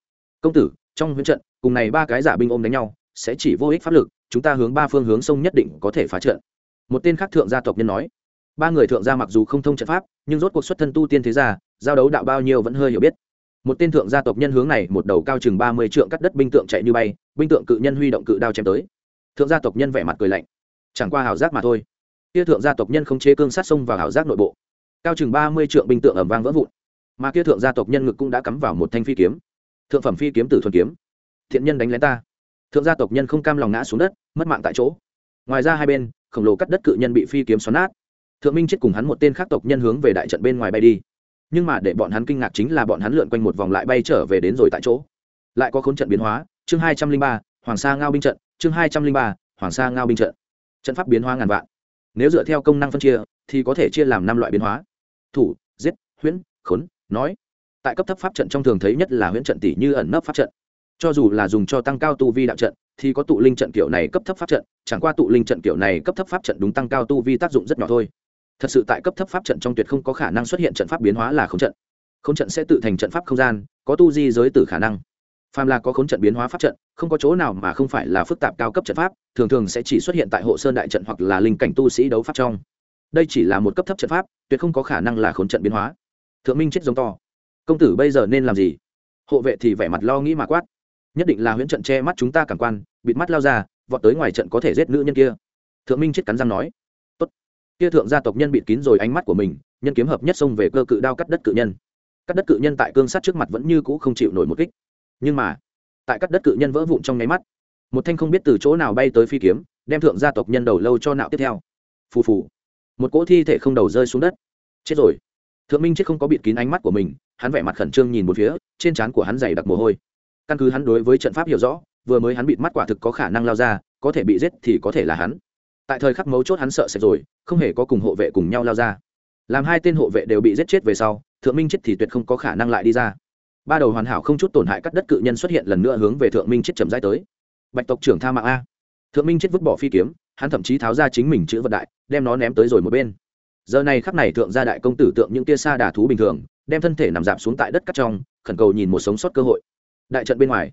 công tử, trong huyễn trận, cùng này ba cái giả binh ôm đánh nhau, sẽ chỉ vô ích pháp lực, chúng ta hướng ba phương hướng sông nhất định có thể phá trận. Một tên khác thượng gia tộc nhân nói. Ba người thượng gia mặc dù không thông trận pháp, nhưng rốt cuộc xuất thân tu tiên thế gia, giao đấu đạo bao nhiêu vẫn hơi hiểu biết. Một tên thượng gia tộc nhân hướng này một đầu cao chừng ba mươi trượng cắt đất binh tượng chạy như bay, binh tượng cự nhân huy động cự đao chém tới. Thượng gia tộc nhân vẻ mặt cười lạnh. Chẳng qua hảo giác mà thôi. Kia thượng gia tộc nhân không chế cương sát sông vào hảo giác nội bộ. Cao chừng ba mươi trượng binh tượng ẩm vang vỡ vụn. Mà kia thượng gia tộc nhân ngực cũng đã cắm vào một thanh phi kiếm thượng phẩm phi kiếm tử thuần kiếm. Thiện nhân đánh lén ta. Thượng gia tộc nhân không cam lòng ngã xuống đất, mất mạng tại chỗ. Ngoài ra hai bên, khổng lồ cắt đất cự nhân bị phi kiếm xoắn nát. Thượng minh chết cùng hắn một tên khác tộc nhân hướng về đại trận bên ngoài bay đi. Nhưng mà để bọn hắn kinh ngạc chính là bọn hắn lượn quanh một vòng lại bay trở về đến rồi tại chỗ. Lại có khốn trận biến hóa, chương hai trăm linh ba, hoàng sa ngao binh trận, chương hai trăm linh ba, hoàng sa ngao binh trận. Trận pháp biến hóa ngàn vạn. Nếu dựa theo công năng phân chia, thì có thể chia làm năm loại biến hóa. Thủ, giết, huyễn, khốn, nói tại cấp thấp pháp trận trong thường thấy nhất là huyễn trận tỷ như ẩn nấp pháp trận. Cho dù là dùng cho tăng cao tu vi đạo trận, thì có tụ linh trận kiểu này cấp thấp pháp trận, chẳng qua tụ linh trận kiểu này cấp thấp pháp trận đúng tăng cao tu vi tác dụng rất nhỏ thôi. Thật sự tại cấp thấp pháp trận trong tuyệt không có khả năng xuất hiện trận pháp biến hóa là không trận. Không trận sẽ tự thành trận pháp không gian, có tu di giới tử khả năng. Phàm là có khốn trận biến hóa pháp trận, không có chỗ nào mà không phải là phức tạp cao cấp trận pháp, thường thường sẽ chỉ xuất hiện tại hộ sơn đại trận hoặc là linh cảnh tu sĩ đấu pháp trong. Đây chỉ là một cấp thấp trận pháp, tuyệt không có khả năng là khốn trận biến hóa. Thượng minh chết giống to công tử bây giờ nên làm gì? Hộ vệ thì vẻ mặt lo nghĩ mà quát. Nhất định là huyễn trận che mắt chúng ta cảm quan, bịt mắt lao ra, vọt tới ngoài trận có thể giết nữ nhân kia. Thượng minh chết cắn răng nói. Tốt. Kia thượng gia tộc nhân bịt kín rồi ánh mắt của mình, nhân kiếm hợp nhất xông về cơ cự đao cắt đất cự nhân. Cắt đất cự nhân tại cương sát trước mặt vẫn như cũ không chịu nổi một kích. Nhưng mà, tại cắt đất cự nhân vỡ vụn trong nháy mắt, một thanh không biết từ chỗ nào bay tới phi kiếm, đem thượng gia tộc nhân đầu lâu cho nạo tiếp theo. Phù phù. Một cỗ thi thể không đầu rơi xuống đất. Chết rồi thượng minh chết không có bịt kín ánh mắt của mình, hắn vẻ mặt khẩn trương nhìn một phía, trên trán của hắn dày đặc mồ hôi. Căn cứ hắn đối với trận pháp hiểu rõ, vừa mới hắn bịt mắt quả thực có khả năng lao ra, có thể bị giết thì có thể là hắn. Tại thời khắc mấu chốt hắn sợ sệt rồi, không hề có cùng hộ vệ cùng nhau lao ra. Làm hai tên hộ vệ đều bị giết chết về sau, thượng minh chết thì tuyệt không có khả năng lại đi ra. Ba đầu hoàn hảo không chút tổn hại cắt đất cự nhân xuất hiện lần nữa hướng về thượng minh chết chậm rãi tới. Bạch tộc trưởng tha mạng a. Thượng minh chết vứt bỏ phi kiếm, hắn thậm chí tháo ra chính mình chữ vật đại, đem nó ném tới rồi một bên giờ này khắp này thượng gia đại công tử tượng những tia xa đà thú bình thường, đem thân thể nằm dạp xuống tại đất cắt trong, khẩn cầu nhìn một sống sót cơ hội. Đại trận bên ngoài,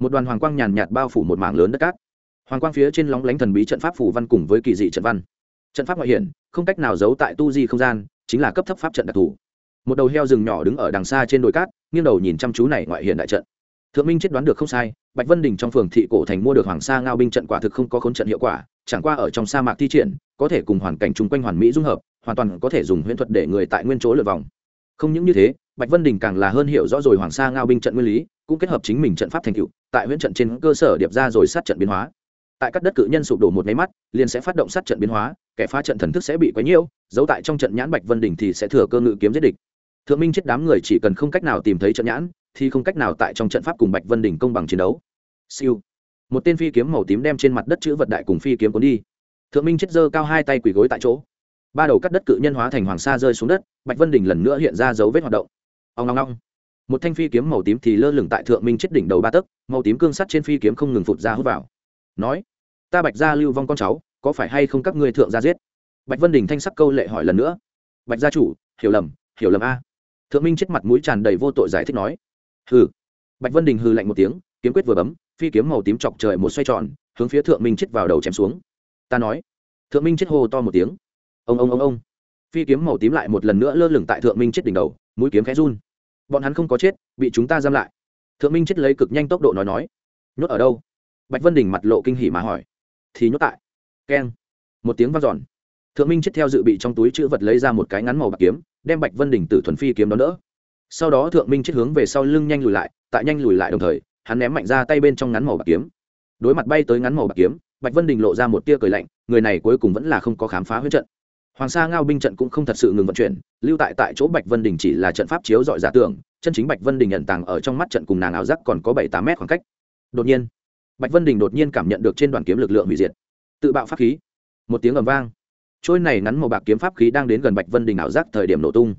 một đoàn hoàng quang nhàn nhạt bao phủ một mảng lớn đất cát. Hoàng quang phía trên lóng lánh thần bí trận pháp phủ văn cùng với kỳ dị trận văn. Trận pháp ngoại hiển, không cách nào giấu tại tu di không gian, chính là cấp thấp pháp trận đặc thù. Một đầu heo rừng nhỏ đứng ở đằng xa trên đồi cát, nghiêng đầu nhìn chăm chú này ngoại hiển đại trận. Thượng minh chết đoán được không sai, bạch vân đình trong phường thị cổ thành mua được hoàng sa ngao binh trận quả thực không có khốn trận hiệu quả chẳng qua ở trong sa mạc thi triển, có thể cùng hoàn cảnh chung quanh hoàn mỹ dung hợp, hoàn toàn có thể dùng huyễn thuật để người tại nguyên chỗ lượt vòng. Không những như thế, bạch vân đình càng là hơn hiểu rõ rồi hoàng sa ngao binh trận nguyên lý, cũng kết hợp chính mình trận pháp thành cựu tại huyễn trận trên cơ sở điệp ra rồi sát trận biến hóa. Tại các đất cự nhân sụp đổ một máy mắt, liền sẽ phát động sát trận biến hóa, kẻ phá trận thần thức sẽ bị quấy nhiễu, giấu tại trong trận nhãn bạch vân đình thì sẽ thừa cơ ngự kiếm giết địch. Thượng minh chết đám người chỉ cần không cách nào tìm thấy trận nhãn, thì không cách nào tại trong trận pháp cùng bạch vân đình công bằng chiến đấu. Siêu một tên phi kiếm màu tím đem trên mặt đất chữ vật đại cùng phi kiếm cuốn đi. Thượng minh chết giơ cao hai tay quỳ gối tại chỗ. Ba đầu cắt đất cự nhân hóa thành hoàng sa rơi xuống đất, bạch vân đình lần nữa hiện ra dấu vết hoạt động. Ông ngong ngong một thanh phi kiếm màu tím thì lơ lửng tại thượng minh chết đỉnh đầu ba tấc, màu tím cương sắt trên phi kiếm không ngừng phụt ra hút vào. Nói, ta bạch gia lưu vong con cháu, có phải hay không các ngươi thượng gia giết? Bạch vân đình thanh sắc câu lệ hỏi lần nữa. Bạch gia chủ, hiểu lầm hiểu lầm a. Thượng minh chết mặt mũi tràn đầy vô tội giải thích nói. Hừ. Bạch vân đình hừ lạnh một tiếng, kiếm quyết vừa bấm phi kiếm màu tím chọc trời một xoay tròn, hướng phía thượng minh chết vào đầu chém xuống. Ta nói. Thượng minh chết hô to một tiếng. Ông ông ông ông. Phi kiếm màu tím lại một lần nữa lơ lửng tại thượng minh chết đỉnh đầu, mũi kiếm khẽ run. Bọn hắn không có chết, bị chúng ta giam lại. Thượng minh chết lấy cực nhanh tốc độ nói nói. Nhốt ở đâu? Bạch vân đình mặt lộ kinh hỉ mà hỏi. Thì nhốt tại. Keng. Một tiếng vang giòn thượng minh chết theo dự bị trong túi chữ vật lấy ra một cái ngắn màu bạc kiếm, đem bạch vân đình tử thuần phi kiếm đón đỡ. Sau đó thượng minh chết hướng về sau lưng nhanh lùi lại, tại nhanh lùi lại đồng thời hắn ném mạnh ra tay bên trong ngắn màu bạc kiếm. Đối mặt bay tới ngắn màu bạc kiếm, bạch vân đình lộ ra một tia cười lạnh, người này cuối cùng vẫn là không có khám phá huyết trận. Hoàng sa ngao binh trận cũng không thật sự ngừng vận chuyển, lưu tại tại chỗ bạch vân đình chỉ là trận pháp chiếu dọi giả tưởng, chân chính bạch vân đình nhận tàng ở trong mắt trận cùng nàng ảo giác còn có bảy tám mét khoảng cách. Đột nhiên, bạch vân đình đột nhiên cảm nhận được trên đoàn kiếm lực lượng hủy diệt. Tự bạo pháp khí. Một tiếng ầm vang. Trôi này ngắn màu bạc kiếm pháp khí đang đến gần bạch vân đình ảo giác thời điểm nổ tung.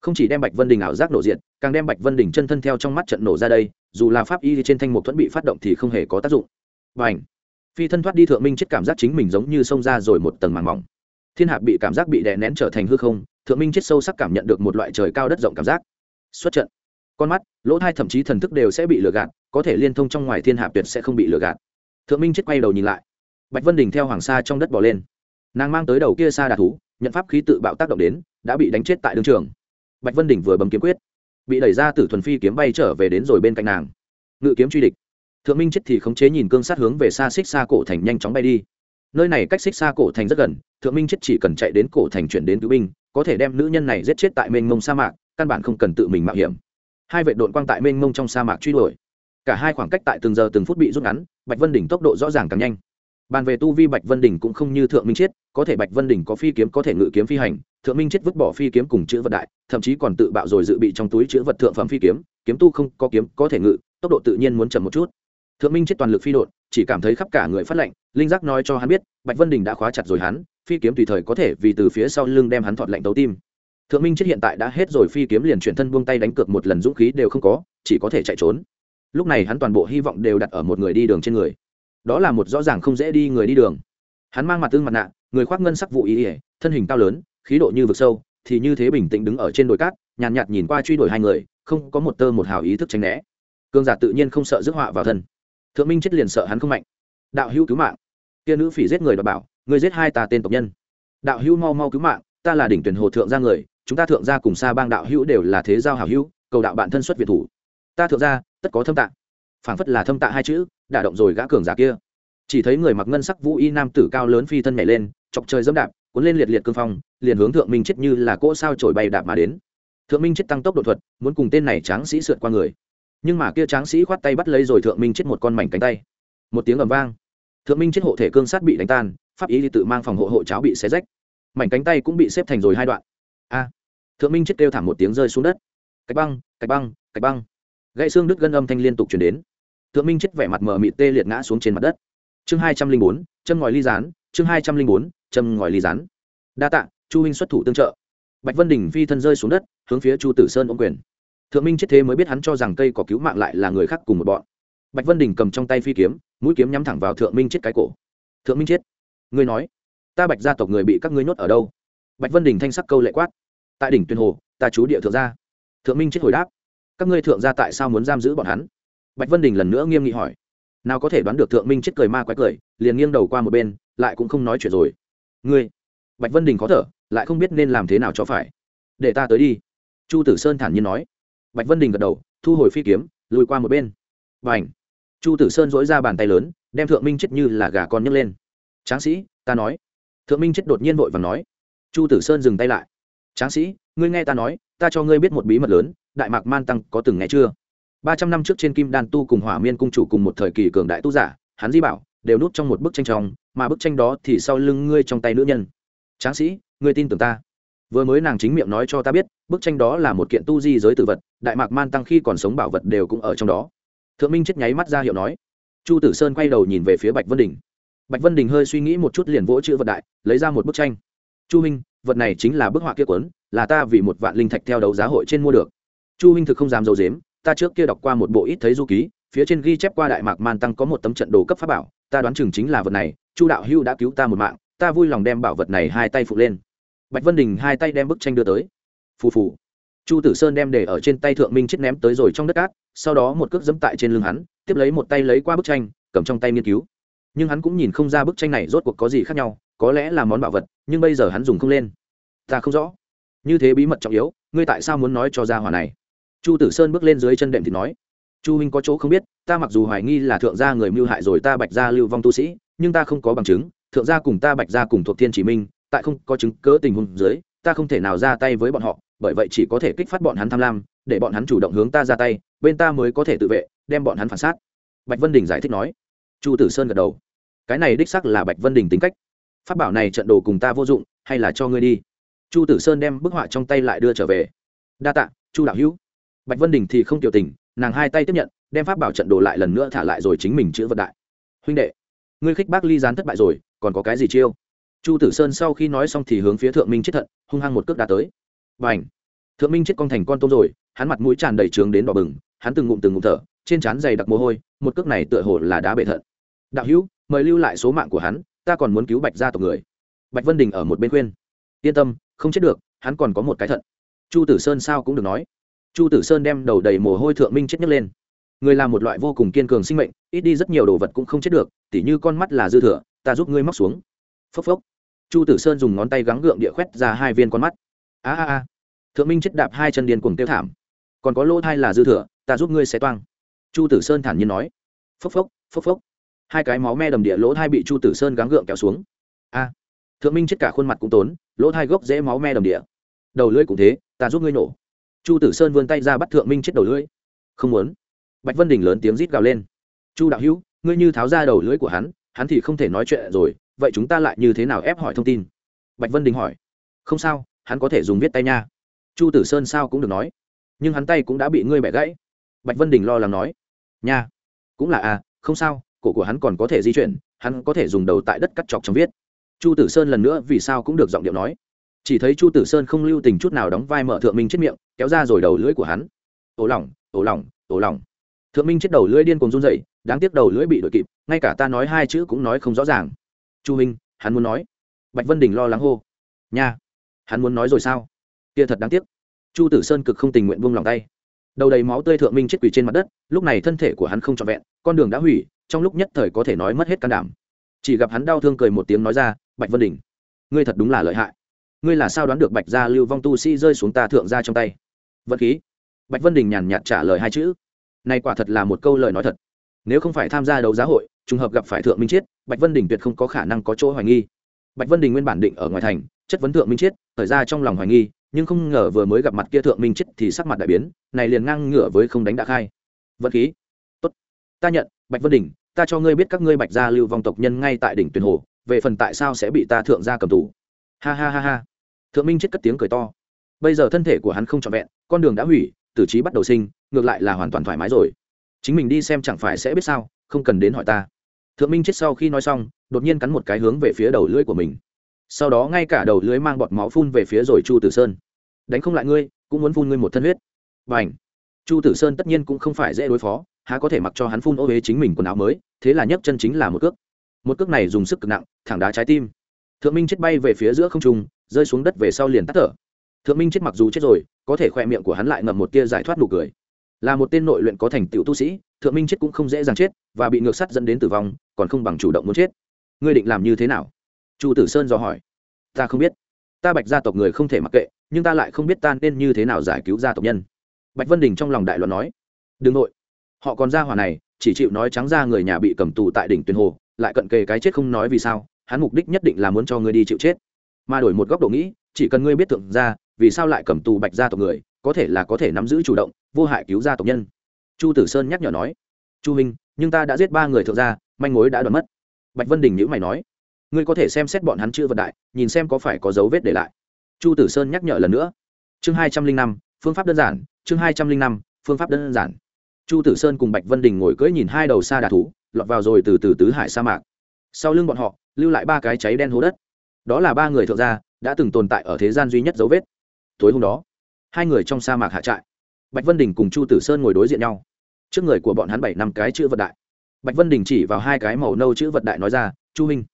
Không chỉ đem bạch vân đình ảo giác nổ diện càng đem bạch vân đình chân thân theo trong mắt trận nổ ra đây dù là pháp y trên thanh mục thuẫn bị phát động thì không hề có tác dụng. Và ảnh phi thân thoát đi thượng minh chết cảm giác chính mình giống như xông ra rồi một tầng màng mỏng. Thiên hạp bị cảm giác bị đè nén trở thành hư không, thượng minh chết sâu sắc cảm nhận được một loại trời cao đất rộng cảm giác. Xuất trận. Con mắt, lỗ thai thậm chí thần thức đều sẽ bị lừa gạt, có thể liên thông trong ngoài thiên hạp tuyệt sẽ không bị lừa gạt. Thượng minh chết quay đầu nhìn lại. Bạch vân đình theo hoàng sa trong đất bỏ lên. Nàng mang tới đầu kia xa đà thú, nhận pháp khí tự bạo tác động đến, đã bị đánh chết tại đương trường. Bạch vân đình vừa bấm kiếm quyết bị đẩy ra từ thuần phi kiếm bay trở về đến rồi bên cạnh nàng. Ngự kiếm truy địch. Thượng minh chết thì khống chế nhìn cương sát hướng về xa xích xa cổ thành nhanh chóng bay đi. Nơi này cách xích xa cổ thành rất gần, thượng minh chết chỉ cần chạy đến cổ thành chuyển đến cứu binh, có thể đem nữ nhân này giết chết tại mênh mông sa mạc, căn bản không cần tự mình mạo hiểm. Hai vệ đội quang tại mênh mông trong sa mạc truy đuổi. Cả hai khoảng cách tại từng giờ từng phút bị rút ngắn, bạch vân đỉnh tốc độ rõ ràng càng nhanh bàn về tu vi bạch vân đỉnh cũng không như thượng minh chết có thể bạch vân đỉnh có phi kiếm, có thể ngự kiếm phi hành, thượng minh chết vứt bỏ phi kiếm cùng chữ vật đại, thậm chí còn tự bạo rồi dự bị trong túi chữ vật thượng phẩm phi kiếm kiếm tu không có kiếm có thể ngự, tốc độ tự nhiên muốn chậm một chút. Thượng minh chết toàn lực phi đột chỉ cảm thấy khắp cả người phát lệnh linh giác nói cho hắn biết, bạch vân đình đã khóa chặt rồi hắn, phi kiếm tùy thời có thể vì từ phía sau lưng đem hắn thọt lạnh tấu tim. Thượng minh chết hiện tại đã hết rồi phi kiếm liền chuyển thân buông tay đánh cược một lần dũng khí đều không có, chỉ có thể chạy trốn. Lúc này hắn toàn bộ hy vọng đều đặt ở một người đi đường trên người đó là một rõ ràng không dễ đi người đi đường. Hắn mang mặt tương mặt nạ người khoác ngân sắc vụ ý ỉa thân hình cao lớn khí độ như vực sâu thì như thế bình tĩnh đứng ở trên đồi cát nhàn nhạt, nhạt nhìn qua truy đuổi hai người không có một tơ một hào ý thức tránh né. Cương giả tự nhiên không sợ rước họa vào thân. Thượng minh chết liền sợ hắn không mạnh. Đạo hữu cứu mạng. Kia nữ phỉ giết người đ bảo người giết hai ta tên tộc nhân. Đạo hữu mau mau cứu mạng ta là đỉnh tuyển hồ thượng gia người chúng ta thượng gia cùng xa bang đạo hữu đều là thế giao hảo hữu cầu đạo bạn thân xuất việt thủ. Ta thượng gia tất có thâm tạng phảng phất là thâm tạ hai chữ, đả động rồi gã cường giả kia. Chỉ thấy người mặc ngân sắc vũ y nam tử cao lớn phi thân nhảy lên, chọc trời dẫm đạp, cuốn lên liệt liệt cương phong, liền hướng thượng minh chết như là cỗ sao trổi bay đạp mà đến. Thượng minh chết tăng tốc độ thuật, muốn cùng tên này tráng sĩ sượt qua người. Nhưng mà kia tráng sĩ khoát tay bắt lấy rồi thượng minh chết một con mảnh cánh tay. Một tiếng ầm vang. Thượng minh chết hộ thể cương sát bị đánh tan, pháp ý thì tự mang phòng hộ hộ cháo bị xé rách. Mảnh cánh tay cũng bị xếp thành rồi hai đoạn. A. Thượng minh chết kêu thảm một tiếng rơi xuống đất. Cạch băng cạch băng cạch băng. Gãy xương đứt gân âm thanh liên tục chuyển đến thượng minh chết vẻ mặt mờ mịt tê liệt ngã xuống trên mặt đất. Chương hai trăm linh bốn, châm ngòi ly rán chương hai trăm linh bốn, châm ngòi ly rán đa tạ, chu huynh xuất thủ tương trợ. Bạch vân đình phi thân rơi xuống đất, hướng phía chu tử sơn ôm quyền. Thượng minh chết thế mới biết hắn cho rằng cây có cứu mạng lại là người khác cùng một bọn. Bạch vân đình cầm trong tay phi kiếm, mũi kiếm nhắm thẳng vào thượng minh chết cái cổ. Thượng minh chết, ngươi nói, ta bạch gia tộc người bị các ngươi nhốt ở đâu? Bạch vân đình thanh sắc câu lệ quát. Tại đỉnh tuyên hồ, ta chú địa thượng gia. Thượng minh chết hồi đáp. Các ngươi thượng gia tại sao muốn giam giữ bọn hắn? Bạch vân đình lần nữa nghiêm nghị hỏi, nào có thể đoán được thượng minh chết cười ma quái cười, liền nghiêng đầu qua một bên, lại cũng không nói chuyện rồi. Ngươi? Bạch vân đình khó thở, lại không biết nên làm thế nào cho phải. Để ta tới đi. Chu tử sơn thản nhiên nói. Bạch vân đình gật đầu, thu hồi phi kiếm, lùi qua một bên. Và h chu tử sơn dỗi ra bàn tay lớn, đem thượng minh chết như là gà con nhấc lên. Tráng sĩ, ta nói. Thượng minh chết đột nhiên vội và nói. Chu tử sơn dừng tay lại. Tráng sĩ, ngươi nghe ta nói, ta cho ngươi biết một bí mật lớn, đại mạc man tăng có từng nghe chưa? Ba trăm năm trước trên kim đan tu cùng hỏa miên cung chủ cùng một thời kỳ cường đại tu giả, hắn di bảo, đều nút trong một bức tranh trong, mà bức tranh đó thì sau lưng ngươi trong tay nữ nhân. Tráng sĩ, ngươi tin tưởng ta. Vừa mới nàng chính miệng nói cho ta biết, bức tranh đó là một kiện tu di giới tự vật, đại mạc man tăng khi còn sống bảo vật đều cũng ở trong đó. Thượng minh chết nháy mắt ra hiệu nói. Chu tử sơn quay đầu nhìn về phía bạch vân đình. Bạch vân đình hơi suy nghĩ một chút liền vỗ chữ vật đại, lấy ra một bức tranh. Chu minh, vật này chính là bức họa kia quấn là ta vì một vạn linh thạch theo đấu giá hội trên mua được. Chu minh thực không dám d i ấ u dếm ta trước kia đọc qua một bộ ít thấy du ký, phía trên ghi chép qua đại mạc man tăng có một tấm trận đồ cấp pháp bảo, ta đoán chừng chính là vật này, chu đạo hưu đã cứu ta một mạng, ta vui lòng đem bảo vật này hai tay phụ lên. Bạch vân đình hai tay đem bức tranh đưa tới. Phù phù. Chu tử sơn đem để ở trên tay thượng minh chết ném tới rồi trong đất cát, sau đó một cước dẫm tại trên lưng hắn, tiếp lấy một tay lấy qua bức tranh, cầm trong tay nghiên cứu. Nhưng hắn cũng nhìn không ra bức tranh này rốt cuộc có gì khác nhau, có lẽ là món bảo vật, nhưng bây giờ hắn dùng không lên. Ta không rõ. Như thế bí mật trọng yếu, ngươi tại sao muốn nói cho ra hỏa này? Chu tử sơn bước lên dưới chân đệm thì nói, chu huynh có chỗ không biết, ta mặc dù hoài nghi là thượng gia người mưu hại rồi ta bạch gia lưu vong tu sĩ, nhưng ta không có bằng chứng, thượng gia cùng ta bạch gia cùng thuộc thiên chỉ minh, tại không có chứng cớ tình huống dưới, ta không thể nào ra tay với bọn họ, bởi vậy chỉ có thể kích phát bọn hắn tham lam, để bọn hắn chủ động hướng ta ra tay, bên ta mới có thể tự vệ, đem bọn hắn phản sát. Bạch vân đình giải thích nói. Chu tử sơn gật đầu. Cái này đích sắc là bạch vân đình tính cách. Phát bảo này trận đồ cùng ta vô dụng, hay là cho ngươi đi. Chu tử sơn đem bức họa trong tay lại đưa trở về. Đa tạ, chu đạo hữu bạch vân đình thì không tiểu tình, nàng hai tay tiếp nhận, đem pháp bảo trận đồ lại lần nữa thả lại rồi chính mình chữ vật đại. Huynh đệ, ngươi khích bác ly gián thất bại rồi, còn có cái gì chiêu? Chu tử sơn sau khi nói xong thì hướng phía thượng minh chết thận, hung hăng một cước đá tới. Và ảnh thượng minh chết con thành con tôm rồi, hắn mặt mũi tràn đầy trướng đến đỏ bừng, hắn từng ngụm từng ngụm thở, trên trán dày đặc mồ hôi, một cước này tựa hồ là đá bệ thận. Đạo hữu, mời lưu lại số mạng của hắn, ta còn muốn cứu bạch gia tộc người. Bạch vân đình ở một bên khuyên. Yên tâm, không chết được, hắn còn có một cái thận. Chu tử sơn sao cũng được nói chu tử sơn đem đầu đầy mồ hôi thượng minh chết nhấc lên. Người là một loại vô cùng kiên cường sinh mệnh, ít đi rất nhiều đồ vật cũng không chết được, tỉ như con mắt là dư thừa, ta giúp ngươi móc xuống. Phốc phốc. Chu tử sơn dùng ngón tay gắng gượng địa khoét ra hai viên con mắt. A a a. Thượng minh chết đạp hai chân điền cùng tiêu thảm. Còn có lỗ thai là dư thừa, ta giúp ngươi xé toang. Chu tử sơn thản nhiên nói. Phốc phốc phốc phốc. Hai cái máu me đầm địa lỗ thai bị chu tử sơn gắng gượng kéo xuống. A. Thượng minh chết cả khuôn mặt cũng tốn, lỗ thai gốc dễ máu me đầm địa. Đầu lưỡi cũng thế, ta giúp ngươi nổ chu tử sơn vươn tay ra bắt thượng minh chết đầu lưỡi. Không muốn. Bạch vân đình lớn tiếng rít gào lên. Chu đạo hữu, ngươi như tháo ra đầu lưỡi của hắn hắn thì không thể nói chuyện rồi, vậy chúng ta lại như thế nào ép hỏi thông tin? Bạch vân đình hỏi. Không sao, hắn có thể dùng viết tay nha. Chu tử sơn sao cũng được nói. Nhưng hắn tay cũng đã bị ngươi bẻ gãy. Bạch vân đình lo lắng nói. Nha. Cũng là à không sao, cổ của hắn còn có thể di chuyển, hắn có thể dùng đầu tại đất cắt chọc trong viết. Chu tử sơn lần nữa vì sao cũng được giọng điệu nói chỉ thấy chu tử sơn không lưu tình chút nào đóng vai mở thượng minh chết miệng, kéo ra rồi đầu lưỡi của hắn. Ổ lỏng ổ lỏng ổ lỏng thượng minh chết đầu lưỡi điên cùng run dậy đáng tiếc đầu lưỡi bị đội kịp, ngay cả ta nói hai chữ cũng nói không rõ ràng. Chu minh, hắn muốn nói. Bạch vân đình lo lắng hô. Nha, hắn muốn nói rồi sao? Kia thật đáng tiếc. Chu tử sơn cực không tình nguyện buông lòng tay. Đầu đầy máu tươi thượng minh chết quỷ trên mặt đất, lúc này thân thể của hắn không trọn vẹn, con đường đã hủy, trong lúc nhất thời có thể nói mất hết can đảm. Chỉ gặp hắn đau thương cười một tiếng nói ra, bạch vân đình, ngươi thật đúng là lợi hại ngươi là sao đoán được bạch gia lưu vong tu sĩ rơi xuống ta thượng gia trong tay? Vật khí. Bạch vân đình nhàn nhạt trả lời hai chữ. Này quả thật là một câu lời nói thật. Nếu không phải tham gia đấu giá hội, trùng hợp gặp phải thượng minh chiết, bạch vân đình tuyệt không có khả năng có chỗ hoài nghi. Bạch vân đình nguyên bản định ở ngoài thành, chất vấn thượng minh chiết thời ra trong lòng hoài nghi, nhưng không ngờ vừa mới gặp mặt kia thượng minh chiết thì sắc mặt đại biến, này liền ngang ngửa với không đánh đã khai. Vật khí. Tốt. Ta nhận, bạch vân đình, ta cho ngươi biết các ngươi bạch gia lưu vong tộc nhân ngay tại đỉnh tuyển hồ, về phần tại sao sẽ bị ta thượng gia cầm tù? Ha ha ha ha thượng minh chết cất tiếng cười to. Bây giờ thân thể của hắn không trọn vẹn, con đường đã hủy, tử trí bắt đầu sinh, ngược lại là hoàn toàn thoải mái rồi. Chính mình đi xem chẳng phải sẽ biết sao, không cần đến hỏi ta. Thượng minh chết sau khi nói xong, đột nhiên cắn một cái hướng về phía đầu lưỡi của mình. Sau đó ngay cả đầu lưỡi mang bọt máu phun về phía rồi chu tử sơn. Đánh không lại ngươi, cũng muốn phun ngươi một thân huyết. B à n h chu tử sơn tất nhiên cũng không phải dễ đối phó, há có thể mặc cho hắn phun ô huế chính mình quần áo mới, thế là nhấc chân chính là một cước. Một cước này dùng sức cực nặng, thẳng đá trái tim. Thượng minh chết bay về phía giữa không trung rơi xuống đất về sau liền tắt thở. Thượng minh chết mặc dù chết rồi, có thể khoe miệng của hắn lại ngậm một tia giải thoát nụ cười. Là một tên nội luyện có thành tựu tu sĩ, thượng minh chết cũng không dễ dàng chết và bị ngược sắt dẫn đến tử vong, còn không bằng chủ động muốn chết. Ngươi định làm như thế nào? Chu tử sơn dò hỏi. Ta không biết. Ta bạch gia tộc người không thể mặc kệ, nhưng ta lại không biết ta nên như thế nào giải cứu gia tộc nhân. Bạch vân đình trong lòng đại luận nói. Đừng nội. Họ còn ra hỏa này, chỉ chịu nói trắng ra người nhà bị cầm tù tại đỉnh tuyền hồ, lại cận kề cái chết không nói vì sao, hắn mục đích nhất định là muốn cho ngươi đi chịu chết mà đổi một góc độ nghĩ, chỉ cần ngươi biết thượng gia, vì sao lại cầm tù bạch gia tộc người, có thể là có thể nắm giữ chủ động, vô hại cứu gia tộc nhân. Chu tử sơn nhắc nhở nói. Chu minh nhưng ta đã giết ba người thượng gia, manh mối đã đoán mất. Bạch vân đình nhữ mày nói. Ngươi có thể xem xét bọn hắn chữ vận đại, nhìn xem có phải có dấu vết để lại. Chu tử sơn nhắc nhở lần nữa. Chương hai trăm linh năm, phương pháp đơn giản, chương hai trăm linh năm, phương pháp đơn giản. Chu tử sơn cùng bạch vân đình ngồi cưỡi nhìn hai đầu xa đà thú, lọt vào rồi từ từ tứ hải sa mạc. Sau lưng bọn họ, lưu lại ba cái cháy đen hố đất đó là ba người thượng gia, đã từng tồn tại ở thế gian duy nhất dấu vết. Tối hôm đó, hai người trong sa mạc hạ trại, bạch vân đình cùng chu tử sơn ngồi đối diện nhau. Trước người của bọn hắn bảy năm cái chữ vật đại. Bạch vân đình chỉ vào hai cái màu nâu chữ vật đại nói ra, chu minh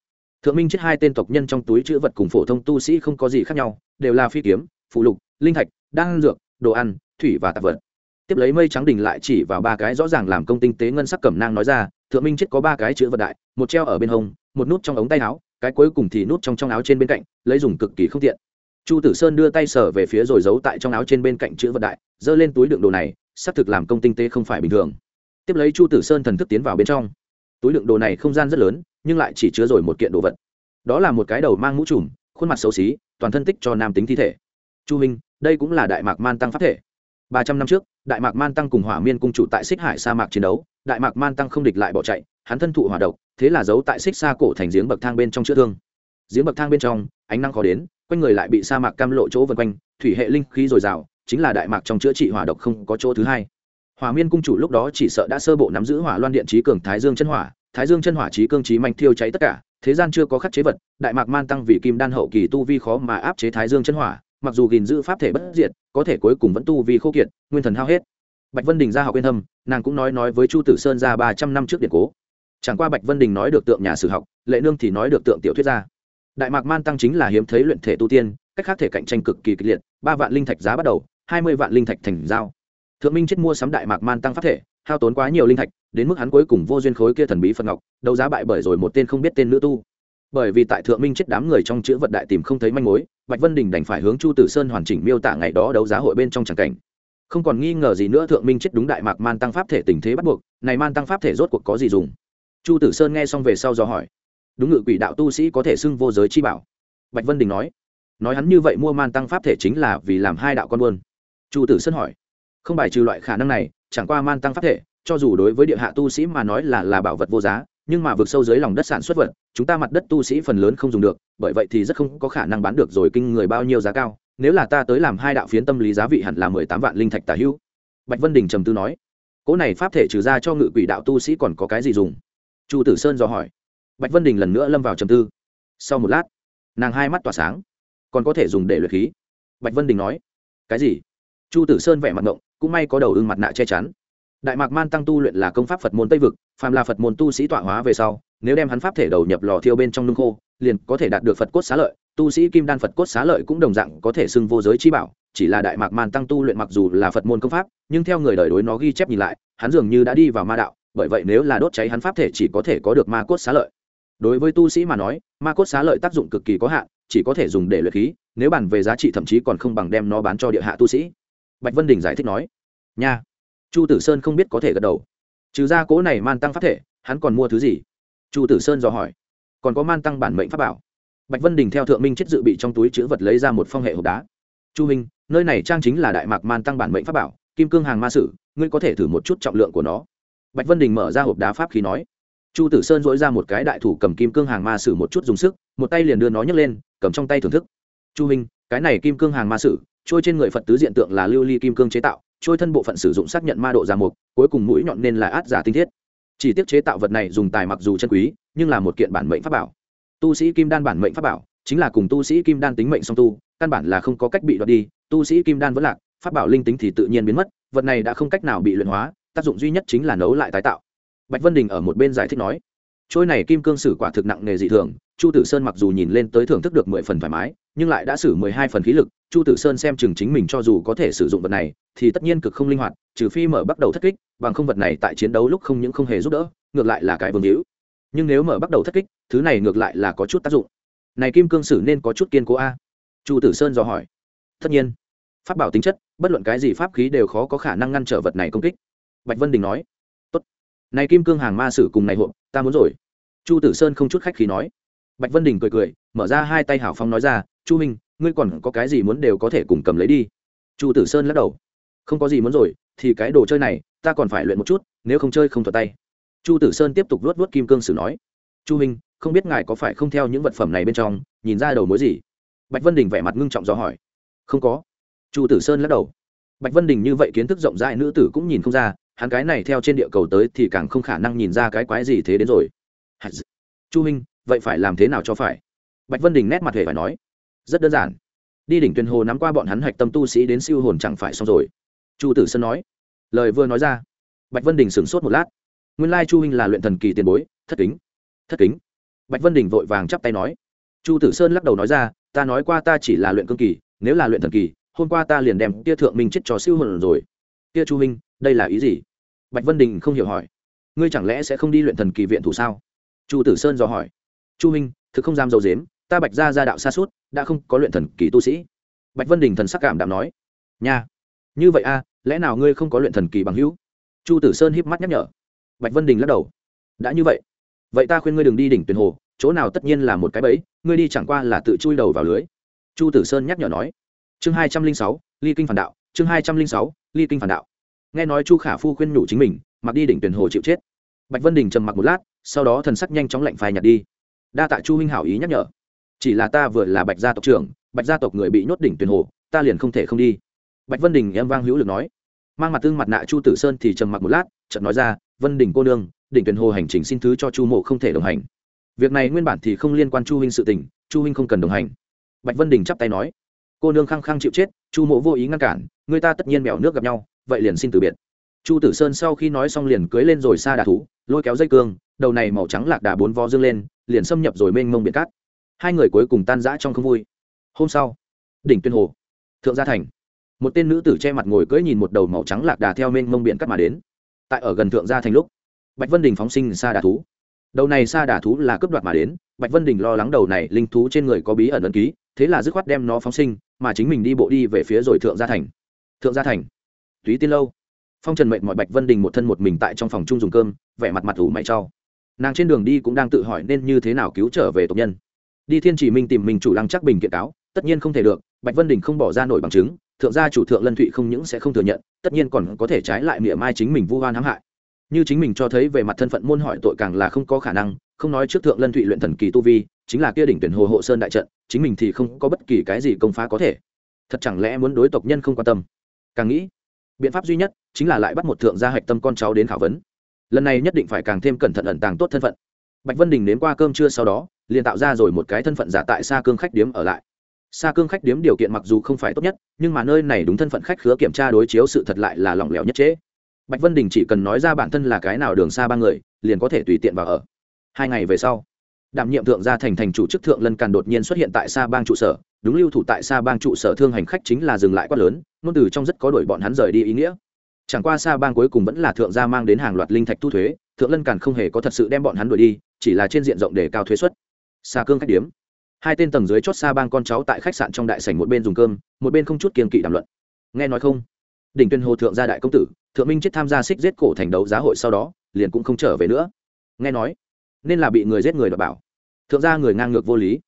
thượng minh chết hai tên tộc nhân trong túi chữ vật cùng phổ thông tu sĩ không có gì khác nhau, đều là phi kiếm phụ lục, linh thạch, đan dược, đồ ăn, thủy và tạp vật. Tiếp lấy mây trắng đình lại chỉ vào ba cái rõ ràng làm công tinh tế ngân sắc cẩm nang nói ra, thượng minh chết có ba cái chữ vật đại, một treo ở bên hông, một nút trong ống tay áo cái cuối cùng thì nút trong trong áo trên bên cạnh, lấy dùng cực kỳ không tiện. Chu tử sơn đưa tay sở về phía rồi giấu tại trong áo trên bên cạnh chữ vật đại, giơ lên túi đựng đồ này, xác thực làm công tinh tế không phải bình thường. Tiếp lấy chu tử sơn thần thức tiến vào bên trong. Túi đựng đồ này không gian rất lớn, nhưng lại chỉ chứa rồi một kiện đồ vật. Đó là một cái đầu mang mũ trùm, khuôn mặt xấu xí, toàn thân tích cho nam tính thi thể. Chu minh, đây cũng là đại mạc man tăng pháp thể ba trăm năm trước, đại mạc man tăng cùng hỏa miên cung chủ tại xích hải sa mạc chiến đấu, đại mạc man tăng không địch lại bỏ chạy, hắn thân thụ hỏa độc, thế là giấu tại xích xa cổ thành giếng bậc thang bên trong chữa thương. Giếng bậc thang bên trong, ánh năng khó đến, quanh người lại bị sa mạc cam lộ chỗ vân quanh, thủy hệ linh khí dồi dào, chính là đại mạc trong chữa trị hỏa độc không có chỗ thứ hai. Hỏa miên cung chủ lúc đó chỉ sợ đã sơ bộ nắm giữ hỏa loan điện trí cường thái dương chân hỏa, thái dương chân hỏa trí cương trí mạnh thiêu cháy tất cả, thế gian chưa có khắc chế vật, đại mạc man tăng vì kim đan hậu kỳ tu vi khó mà áp chế thái dương chân hỏa mặc dù gìn giữ pháp thể bất diệt, có thể cuối cùng vẫn tu vì khô kiệt, nguyên thần hao hết. Bạch vân đình ra học yên thâm nàng cũng nói nói với chu tử sơn ra ba trăm năm trước điện cố. Chẳng qua bạch vân đình nói được tượng nhà sử học, lệ nương thì nói được tượng tiểu thuyết gia. Đại mạc man tăng chính là hiếm thấy luyện thể tu tiên, cách khác thể cạnh tranh cực kỳ kịch liệt, ba vạn linh thạch giá bắt đầu, hai mươi vạn linh thạch thành giao. Thượng minh chết mua sắm đại mạc man tăng pháp thể, hao tốn quá nhiều linh thạch, đến mức hắn cuối cùng vô duyên khối kia thần bí phật ngọc, đấu giá bại bởi rồi một tên không biết tên nữ tu bởi vì tại thượng minh chết đám người trong chữ vật đại tìm không thấy manh mối, bạch vân đình đành phải hướng chu tử sơn hoàn chỉnh miêu tả ngày đó đấu giá hội bên trong tràng cảnh. Không còn nghi ngờ gì nữa thượng minh chết đúng đại mạc man tăng pháp thể tình thế bắt buộc, này man tăng pháp thể rốt cuộc có gì dùng? Chu tử sơn nghe xong về sau do hỏi. Đúng ngự quỷ đạo tu sĩ có thể xưng vô giới chi bảo? Bạch vân đình nói. Nói hắn như vậy mua man tăng pháp thể chính là vì làm hai đạo con buôn. Chu tử sơn hỏi. Không bài trừ loại khả năng này, chẳng qua man tăng pháp thể, cho dù đối với địa hạ tu sĩ mà nói là là bảo vật vô giá nhưng mà vượt sâu dưới lòng đất sản xuất vật, chúng ta mặt đất tu sĩ phần lớn không dùng được, bởi vậy thì rất không có khả năng bán được rồi kinh người bao nhiêu giá cao. Nếu là ta tới làm hai đạo phiến tâm lý giá vị hẳn là mười tám vạn linh thạch tả hữu. Bạch vân đình trầm tư nói. Cỗ này pháp thể trừ ra cho ngự quỷ đạo tu sĩ còn có cái gì dùng? Chu tử sơn dò hỏi. Bạch vân đình lần nữa lâm vào trầm tư. Sau một lát, nàng hai mắt tỏa sáng. Còn có thể dùng để luyện khí? Bạch vân đình nói. Cái gì? Chu tử sơn vẻ mặt ngộng, cũng may có đầu ưng mặt nạ che chắn đại mạc man tăng tu luyện là công pháp phật môn tây vực, phàm là phật môn tu sĩ tọa hóa về sau, nếu đem hắn pháp thể đầu nhập lò thiêu bên trong nung khô, liền có thể đạt được phật cốt xá lợi. Tu sĩ kim đan phật cốt xá lợi cũng đồng dạng có thể xưng vô giới chi bảo, chỉ là đại mạc man tăng tu luyện mặc dù là phật môn công pháp, nhưng theo người đời đối nó ghi chép nhìn lại, hắn dường như đã đi vào ma đạo, bởi vậy nếu là đốt cháy hắn pháp thể chỉ có thể có được ma cốt xá lợi. Đối với tu sĩ mà nói, ma cốt xá lợi tác dụng cực kỳ có hạn, chỉ có thể dùng để luyện khí, nếu bàn về giá trị thậm chí còn không bằng đem nó bán cho địa hạ tu sĩ. Bạch vân đình giải thích nói, nha chu tử sơn không biết có thể gật đầu. Trừ ra cố này man tăng pháp thể, hắn còn mua thứ gì? Chu tử sơn dò hỏi. Còn có man tăng bản mệnh pháp bảo. Bạch vân đình theo thượng minh chết dự bị trong túi chữ vật lấy ra một phong hệ hộp đá. Chu minh, nơi này trang chính là đại mạc man tăng bản mệnh pháp bảo, kim cương hàng ma sử, ngươi có thể thử một chút trọng lượng của nó. Bạch vân đình mở ra hộp đá pháp khí nói. Chu tử sơn dỗi ra một cái đại thủ cầm kim cương hàng ma sử một chút dùng sức, một tay liền đưa nó nhấc lên, cầm trong tay thưởng thức. Chu minh, cái này kim cương hàng ma sử, trôi trên người phật tứ diện tượng là lưu ly kim cương chế tạo trôi thân bộ phận sử dụng xác nhận ma độ giả mục, cuối cùng mũi nhọn nên là át giả tinh thiết. Chỉ tiết chế tạo vật này dùng tài mặc dù chân quý, nhưng là một kiện bản mệnh pháp bảo. Tu sĩ kim đan bản mệnh pháp bảo, chính là cùng tu sĩ kim đan tính mệnh song tu, căn bản là không có cách bị đoạt đi, tu sĩ kim đan vẫn lạc, pháp bảo linh tính thì tự nhiên biến mất, vật này đã không cách nào bị luyện hóa, tác dụng duy nhất chính là nấu lại tái tạo. Bạch vân đình ở một bên giải thích nói trôi này kim cương sử quả thực nặng nghề dị thường, chu tử sơn mặc dù nhìn lên tới thưởng thức được mười phần thoải mái, nhưng lại đã xử mười hai phần khí lực, chu tử sơn xem chừng chính mình cho dù có thể sử dụng vật này, thì tất nhiên cực không linh hoạt, trừ phi mở bắt đầu thất kích, bằng không vật này tại chiến đấu lúc không những không hề giúp đỡ, ngược lại là cái vương hữu. Nhưng nếu mở bắt đầu thất kích, thứ này ngược lại là có chút tác dụng. Này kim cương sử nên có chút kiên cố a? Chu tử sơn dò hỏi. Tất nhiên. Pháp bảo tính chất, bất luận cái gì pháp khí đều khó có khả năng ngăn trở vật này công kích. Bạch vân đình nói này kim cương hàng ma sử cùng này hộ ta muốn rồi. Chu tử sơn không chút khách khí nói. Bạch vân đình cười cười, mở ra hai tay hảo phong nói ra, chu minh, ngươi còn có cái gì muốn đều có thể cùng cầm lấy đi. Chu tử sơn lắc đầu. Không có gì muốn rồi, thì cái đồ chơi này, ta còn phải luyện một chút, nếu không chơi không thuật tay. Chu tử sơn tiếp tục luốt luốt kim cương sử nói. Chu minh, không biết ngài có phải không theo những vật phẩm này bên trong, nhìn ra đầu mối gì? Bạch vân đình vẻ mặt ngưng trọng do hỏi. Không có. Chu tử sơn lắc đầu. Bạch vân đình như vậy kiến thức rộng rãi, nữ tử cũng nhìn không ra hắn cái này theo trên địa cầu tới thì càng không khả năng nhìn ra cái quái gì thế đến rồi. Chu huynh, vậy phải làm thế nào cho phải? Bạch vân đình nét mặt hề phải nói. Rất đơn giản. Đi đỉnh tuyền hồ nắm qua bọn hắn hạch tâm tu sĩ đến siêu hồn chẳng phải xong rồi. Chu tử sơn nói. Lời vừa nói ra bạch vân đình sửng sốt một lát. Nguyên lai chu huynh là luyện thần kỳ tiền bối thất kính thất kính. Bạch vân đình vội vàng chắp tay nói. Chu tử sơn lắc đầu nói ra ta nói qua ta chỉ là luyện cương kỳ nếu là luyện thần kỳ hôm qua ta liền đem tia thượng minh chết cho siêu hồn rồi. Tia chu huynh đây là ý gì? Bạch vân đình không hiểu hỏi. Ngươi chẳng lẽ sẽ không đi luyện thần kỳ viện thủ sao? Chu tử sơn dò hỏi. Chu huynh thực không dám dầu dếm, ta bạch ra ra đạo xa suốt, đã không có luyện thần kỳ tu sĩ. Bạch vân đình thần sắc cảm đạm nói. Nha. Như vậy a lẽ nào ngươi không có luyện thần kỳ bằng hữu? Chu tử sơn híp mắt nhắc nhở. Bạch vân đình lắc đầu. Đã như vậy. Vậy ta khuyên ngươi đừng đi đỉnh tuyền hồ, chỗ nào tất nhiên là một cái bẫy, ngươi đi chẳng qua là tự chui đầu vào lưới. Chu tử sơn nhắc nhở nói. Chương hai trăm linh sáu, ly kinh phản đạo, chương hai trăm linh sáu, ly kinh phản đạo nghe nói chu khả phu khuyên nhủ chính mình, mặc đi đỉnh tuyển hồ chịu chết. Bạch vân đình trầm mặc một lát, sau đó thần sắc nhanh chóng lạnh phai nhặt đi. Đa tạ chu huynh hảo ý nhắc nhở. Chỉ là ta vừa là bạch gia tộc trưởng, bạch gia tộc người bị nhốt đỉnh tuyển hồ, ta liền không thể không đi. Bạch vân đình em vang hữu lực nói. Mang mặt tương mặt nạ chu tử sơn thì trầm mặc một lát, chợt nói ra, vân đình cô nương, đỉnh tuyển hồ hành trình xin thứ cho chu mộ không thể đồng hành. Việc này nguyên bản thì không liên quan chu huynh sự tình, chu huynh không cần đồng hành. Bạch vân đình chắp tay nói. Cô nương khăng khăng chịu chết, chu mộ vô ý ngăn cản, người ta tất nhiên mèo nước gặp nhau vậy liền xin từ biệt. Chu tử sơn sau khi nói xong liền cưới lên rồi xa đà thú, lôi kéo dây cương, đầu này màu trắng lạc đà bốn vó dương lên, liền xâm nhập rồi mênh mông biển cát. Hai người cuối cùng tan rã trong không vui. Hôm sau, đỉnh tuyên hồ, thượng gia thành, một tên nữ tử che mặt ngồi cưỡi nhìn một đầu màu trắng lạc đà theo mênh mông biển cắt mà đến. Tại ở gần thượng gia thành lúc, bạch vân đình phóng sinh xa đà thú. Đầu này xa đà thú là cướp đoạt mà đến, bạch vân đình lo lắng đầu này linh thú trên người có bí ẩn ấn ký, thế là dứt khoát đem nó phóng sinh, mà chính mình đi bộ đi về phía rồi thượng gia thành. Thượng gia thành túy tiên lâu. Phong trần mệnh mọi bạch vân đình một thân một mình tại trong phòng chung dùng cơm, vẻ mặt mặt ủ mày cho. Nàng trên đường đi cũng đang tự hỏi nên như thế nào cứu trở về tộc nhân. Đi thiên chỉ minh tìm mình chủ lăng chắc bình kiện cáo, tất nhiên không thể được, bạch vân đình không bỏ ra nổi bằng chứng, thượng gia chủ thượng lân thụy không những sẽ không thừa nhận, tất nhiên còn có thể trái lại mỉa mai chính mình vu hoan hãm hại. Như chính mình cho thấy về mặt thân phận môn hỏi tội càng là không có khả năng, không nói trước thượng lân thụy luyện thần kỳ tu vi, chính là kia đỉnh tuyển hồ hộ sơn đại trận, chính mình thì không có bất kỳ cái gì công phá có thể. Thật chẳng lẽ muốn đối tộc nhân không quan tâm? Càng nghĩ biện pháp duy nhất chính là lại bắt một thượng gia hạch tâm con cháu đến khảo vấn. Lần này nhất định phải càng thêm cẩn thận ẩn tàng tốt thân phận. Bạch vân đình đến qua cơm trưa sau đó, liền tạo ra rồi một cái thân phận giả tại xa cương khách điếm ở lại. Xa cương khách điếm điều kiện mặc dù không phải tốt nhất, nhưng mà nơi này đúng thân phận khách khứa kiểm tra đối chiếu sự thật lại là lỏng lẻo nhất chế bạch vân đình chỉ cần nói ra bản thân là cái nào đường xa ba người, liền có thể tùy tiện vào ở. Hai ngày về sau đảm nhiệm thượng gia thành thành chủ chức thượng lân càn đột nhiên xuất hiện tại xa bang trụ sở. Đúng lưu thủ tại xa bang trụ sở thương hành khách chính là dừng lại quát lớn, ngôn từ trong rất có đuổi bọn hắn rời đi ý nghĩa. Chẳng qua xa bang cuối cùng vẫn là thượng gia mang đến hàng loạt linh thạch thu thuế, thượng lân càn không hề có thật sự đem bọn hắn đuổi đi, chỉ là trên diện rộng để cao thuế suất. Xa cương khách điếm. Hai tên tầng dưới chót xa bang con cháu tại khách sạn trong đại sảnh một bên dùng cơm, một bên không chút kiên kỵ đàm luận. Nghe nói không? Đỉnh tuyên hồ thượng gia đại công tử, thượng minh chết tham gia xích giết cổ thành đấu giá hội sau đó, liền cũng không trở về nữa. Nghe nói nên là bị người giết người đọc bảo. Thượng gia người ngang ngược vô lý.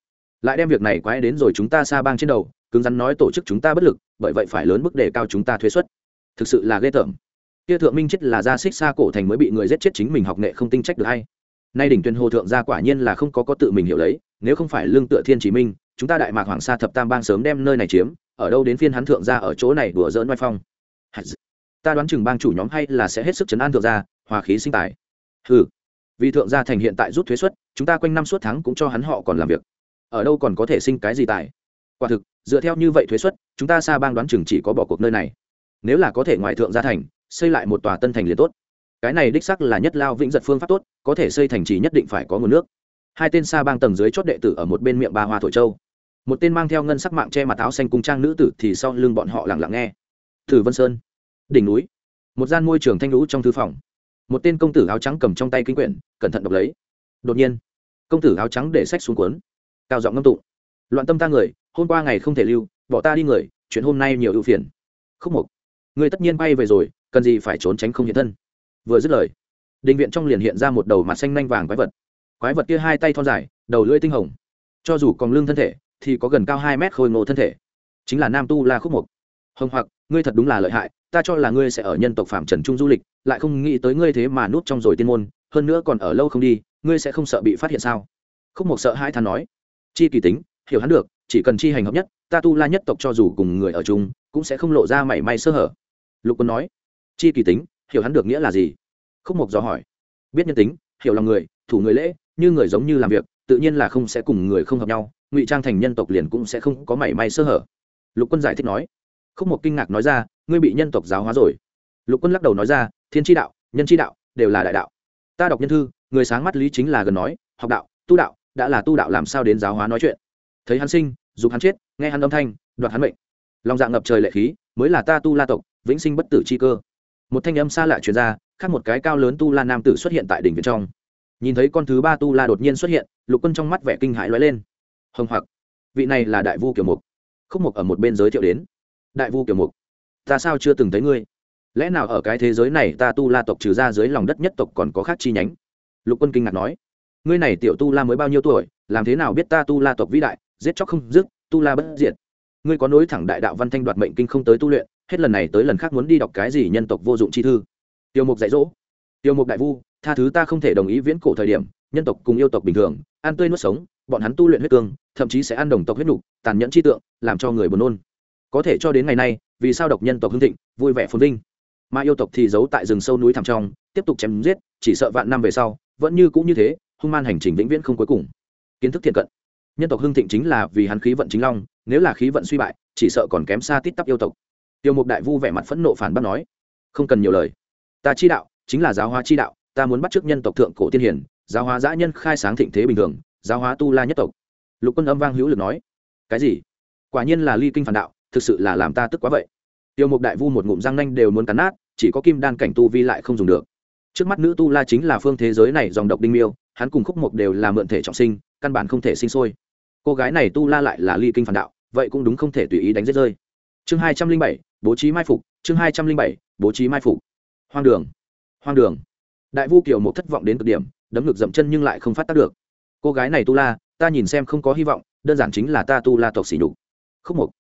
Lại đem việc này quái đến rồi chúng ta xa bang trên đầu, cứng rắn nói tổ chức chúng ta bất lực, bởi vậy phải lớn mức đề cao chúng ta thuế suất. Thực sự là ghê tởm. Kia thượng minh chết là gia xích xa cổ thành mới bị người giết chết chính mình học nghệ không tinh trách được hay. Nay đỉnh tuyên hồ thượng gia quả nhiên là không có có tự mình hiểu lấy, nếu không phải lương tựa thiên chí minh, chúng ta đại mạc hoàng sa thập tam bang sớm đem nơi này chiếm, ở đâu đến phiên hắn thượng gia ở chỗ này đùa dỡn oai phong. Ta đoán chừng bang chủ nhóm hay là sẽ hết sức chấn an thượng gia, hòa khí sinh tài. Ừ vì thượng gia thành hiện tại rút thuế suất, chúng ta quanh năm suốt tháng cũng cho hắn họ còn làm việc. Ở đâu còn có thể sinh cái gì tài? Quả thực, dựa theo như vậy thuế suất, chúng ta xa bang đoán chừng chỉ có bỏ cuộc nơi này. Nếu là có thể ngoại thượng gia thành, xây lại một tòa tân thành liền tốt. Cái này đích sắc là nhất lao vĩnh giật phương pháp tốt, có thể xây thành trì nhất định phải có nguồn nước. Hai tên xa bang tầng dưới chót đệ tử ở một bên miệng ba hoa thổi châu một tên mang theo ngân sắc mạng che mặt áo xanh cung trang nữ tử thì sau lưng bọn họ lặng lặng nghe. Thử vân sơn. Đỉnh núi. Một gian môi trường thanh lũ trong thư phòng một tên công tử áo trắng cầm trong tay kinh quyển, cẩn thận đọc lấy. Đột nhiên, công tử áo trắng để sách xuống cuốn. Cao giọng ngâm tụng. Loạn tâm ta người, hôm qua ngày không thể lưu, bỏ ta đi người, chuyện hôm nay nhiều ưu phiền. Khúc mục, người tất nhiên bay về rồi, cần gì phải trốn tránh không hiện thân. Vừa dứt lời, đình viện trong liền hiện ra một đầu mặt xanh nanh vàng quái vật. Quái vật kia hai tay thon dài, đầu lưỡi tinh hồng. Cho dù còn lương thân thể, thì có gần cao hai mét khôi ngộ thân thể. Chính là nam tu la khúc mục. Hồng hoặc, ngươi thật đúng là lợi hại ta cho là ngươi sẽ ở nhân tộc phạm trần trung du lịch, lại không nghĩ tới ngươi thế mà núp trong rồi tiên môn, hơn nữa còn ở lâu không đi, ngươi sẽ không sợ bị phát hiện sao? Khúc Mộc sợ hai than nói. Chi kỳ tính, hiểu hắn được, chỉ cần chi hành hợp nhất, ta tu la nhất tộc cho dù cùng người ở chung, cũng sẽ không lộ ra mảy may sơ hở. Lục quân nói. Chi kỳ tính, hiểu hắn được nghĩa là gì? Khúc Mộc dò hỏi. Biết nhân tính, hiểu lòng người, thủ người lễ, như người giống như làm việc, tự nhiên là không sẽ cùng người không hợp nhau, ngụy trang thành nhân tộc liền cũng sẽ không có mảy may sơ hở. Lục quân giải thích nói khúc một kinh ngạc nói ra, ngươi bị nhân tộc giáo hóa rồi. Lục quân lắc đầu nói ra, thiên tri đạo, nhân tri đạo, đều là đại đạo. Ta đọc nhân thư, người sáng mắt lý chính là gần nói, học đạo, tu đạo, đã là tu đạo làm sao đến giáo hóa nói chuyện. Thấy hắn sinh, dục hắn chết, nghe hắn âm thanh, đoạt hắn mệnh. Lòng dạ ngập trời lệ khí, mới là ta tu la tộc, vĩnh sinh bất tử chi cơ. Một thanh âm xa lạ truyền ra, khác một cái cao lớn tu la nam tử xuất hiện tại đỉnh viện trong. Nhìn thấy con thứ ba tu la đột nhiên xuất hiện, lục quân trong mắt vẻ kinh hãi lóe lên. Hồng hoặc, vị này là đại vu kiểu mục. Khúc mục ở một bên giới thiệu đến đại vu kiểu mục. Ta sao chưa từng thấy ngươi? Lẽ nào ở cái thế giới này ta tu la tộc trừ ra dưới lòng đất nhất tộc còn có khác chi nhánh? Lục quân kinh ngạc nói. Ngươi này tiểu tu la mới bao nhiêu tuổi, làm thế nào biết ta tu la tộc vĩ đại, giết chóc không dứt, tu la bất diệt? Ngươi có nối thẳng đại đạo văn thanh đoạt mệnh kinh không tới tu luyện, hết lần này tới lần khác muốn đi đọc cái gì nhân tộc vô dụng chi thư? Tiêu mục dạy dỗ. Tiêu mục đại vu, tha thứ ta không thể đồng ý viễn cổ thời điểm, nhân tộc cùng yêu tộc bình thường, ăn tươi nuốt sống, bọn hắn tu luyện huyết cương thậm chí sẽ ăn đồng tộc huyết nục tàn nhẫn chi tượng, làm cho người buồn nôn có thể cho đến ngày nay, vì sao độc nhân tộc hưng thịnh, vui vẻ phồn vinh? Mà yêu tộc thì giấu tại rừng sâu núi thẳm trong, tiếp tục chém giết, chỉ sợ vạn năm về sau, vẫn như cũng như thế, hung man hành trình vĩnh viễn không cuối cùng. Kiến thức thiện cận. Nhân tộc hưng thịnh chính là vì hắn khí vận chính long, nếu là khí vận suy bại, chỉ sợ còn kém xa tít tắp yêu tộc. Tiêu mục đại vu vẻ mặt phẫn nộ phản bác nói, không cần nhiều lời. Ta chi đạo, chính là giáo hóa chi đạo, ta muốn bắt chước nhân tộc thượng cổ tiên hiển giáo hóa dã nhân khai sáng thịnh thế bình thường, giáo hóa tu la nhất tộc. Lục quân âm vang hữu lực nói, cái gì? Quả nhiên là ly kinh phản đạo thực sự là làm ta tức quá vậy. Tiêu mục đại vu một ngụm răng nanh đều muốn cắn nát, chỉ có kim đan cảnh tu vi lại không dùng được. Trước mắt nữ tu la chính là phương thế giới này dòng độc đinh miêu, hắn cùng khúc mục đều là mượn thể trọng sinh, căn bản không thể sinh sôi. Cô gái này tu la lại là ly kinh phản đạo, vậy cũng đúng không thể tùy ý đánh giết rơi. Chương hai trăm linh bảy, bố trí mai phục, chương hai trăm linh bảy, bố trí mai phục. Hoang đường hoang đường. Đại vu kiều một thất vọng đến cực điểm, đấm ngực dậm chân nhưng lại không phát tác được. Cô gái này tu la, ta nhìn xem không có hy vọng, đơn giản chính là ta tu la tộc xỉ đục khúc mục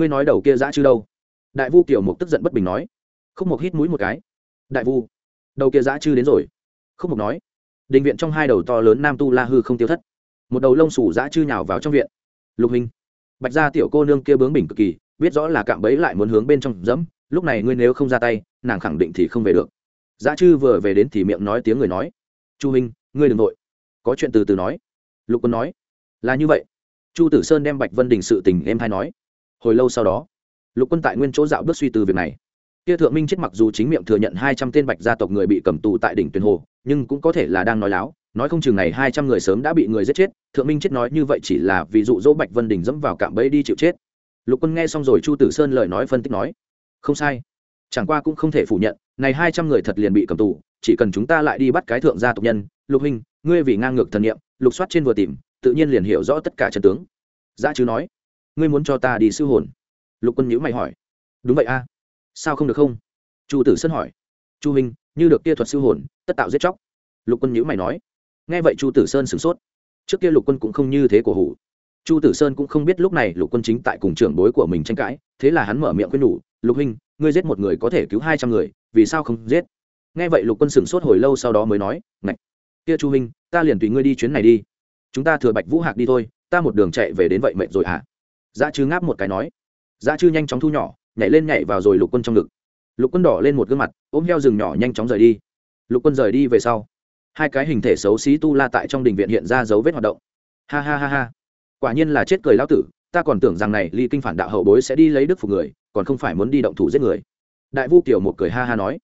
ngươi nói đầu kia dã chứ đâu? Đại vu kiểu mục tức giận bất bình nói. Khúc mục hít mũi một cái. Đại vu, đầu kia dã chư đến rồi. Khúc mục nói. Đình viện trong hai đầu to lớn nam tu la hư không tiêu thất. Một đầu lông sủ dã chư nhào vào trong viện. Lục hình, bạch gia tiểu cô nương kia bướng bỉnh cực kỳ, biết rõ là cạm bẫy lại muốn hướng bên trong dẫm, lúc này ngươi nếu không ra tay, nàng khẳng định thì không về được. Dã chư vừa về đến thì miệng nói tiếng người nói. Chu hình, ngươi đ ừ n g nội có chuyện từ từ nói. Lục quân nói. Là như vậy. Chu tử sơn đem bạch vân đình sự tình em hay nói hồi lâu sau đó, lục quân tại nguyên chỗ dạo bước suy từ việc này. Kia thượng minh chết mặc dù chính miệng thừa nhận hai trăm tên bạch gia tộc người bị cầm tù tại đỉnh tuyền hồ, nhưng cũng có thể là đang nói láo, nói không chừng này hai trăm người sớm đã bị người giết chết, thượng minh chết nói như vậy chỉ là vì dụ dỗ bạch vân đình dẫm vào cạm bẫy đi chịu chết. Lục quân nghe xong rồi chu tử sơn lời nói phân tích nói, không sai, chẳng qua cũng không thể phủ nhận, này hai trăm người thật liền bị cầm tù, chỉ cần chúng ta lại đi bắt cái thượng gia tộc nhân, lục huynh, ngươi vì ngang ngược thần niệm, lục soát trên vừa tìm, tự nhiên liền hiểu rõ tất cả chân tướng. Giá chứ nói ngươi muốn cho ta đi siêu hồn? Lục quân nhữ mày hỏi. Đúng vậy a. Sao không được không? Chu tử sơn hỏi. Chu huynh, như được kia thuật siêu hồn, tất tạo giết chóc. Lục quân nhữ mày nói. Nghe vậy chu tử sơn sửng sốt. Trước kia lục quân cũng không như thế của hủ. Chu tử sơn cũng không biết lúc này lục quân chính tại cùng trưởng bối của mình tranh cãi, thế là hắn mở miệng khuyên nhủ, lục huynh, ngươi giết một người có thể cứu hai trăm người, vì sao không giết? Nghe vậy lục quân sửng sốt hồi lâu sau đó mới nói, ngạch, kia chu huynh, ta liền tùy ngươi đi chuyến này đi. Chúng ta thừa bạch vũ hạc đi thôi, ta một đường chạy về đến vậy mệt rồi hả? à? Dã chư ngáp một cái nói. Dã chư nhanh chóng thu nhỏ, nhảy lên nhảy vào rồi lục quân trong ngực. Lục quân đỏ lên một gương mặt, ôm heo rừng nhỏ nhanh chóng rời đi. Lục quân rời đi về sau, hai cái hình thể xấu xí tu la tại trong đình viện hiện ra dấu vết hoạt động. Ha ha ha ha. Quả nhiên là chết cười lão tử, ta còn tưởng rằng này ly kinh phản đạo hậu bối sẽ đi lấy đức phục người, còn không phải muốn đi động thủ giết người. Đại vu kiểu một cười ha ha nói.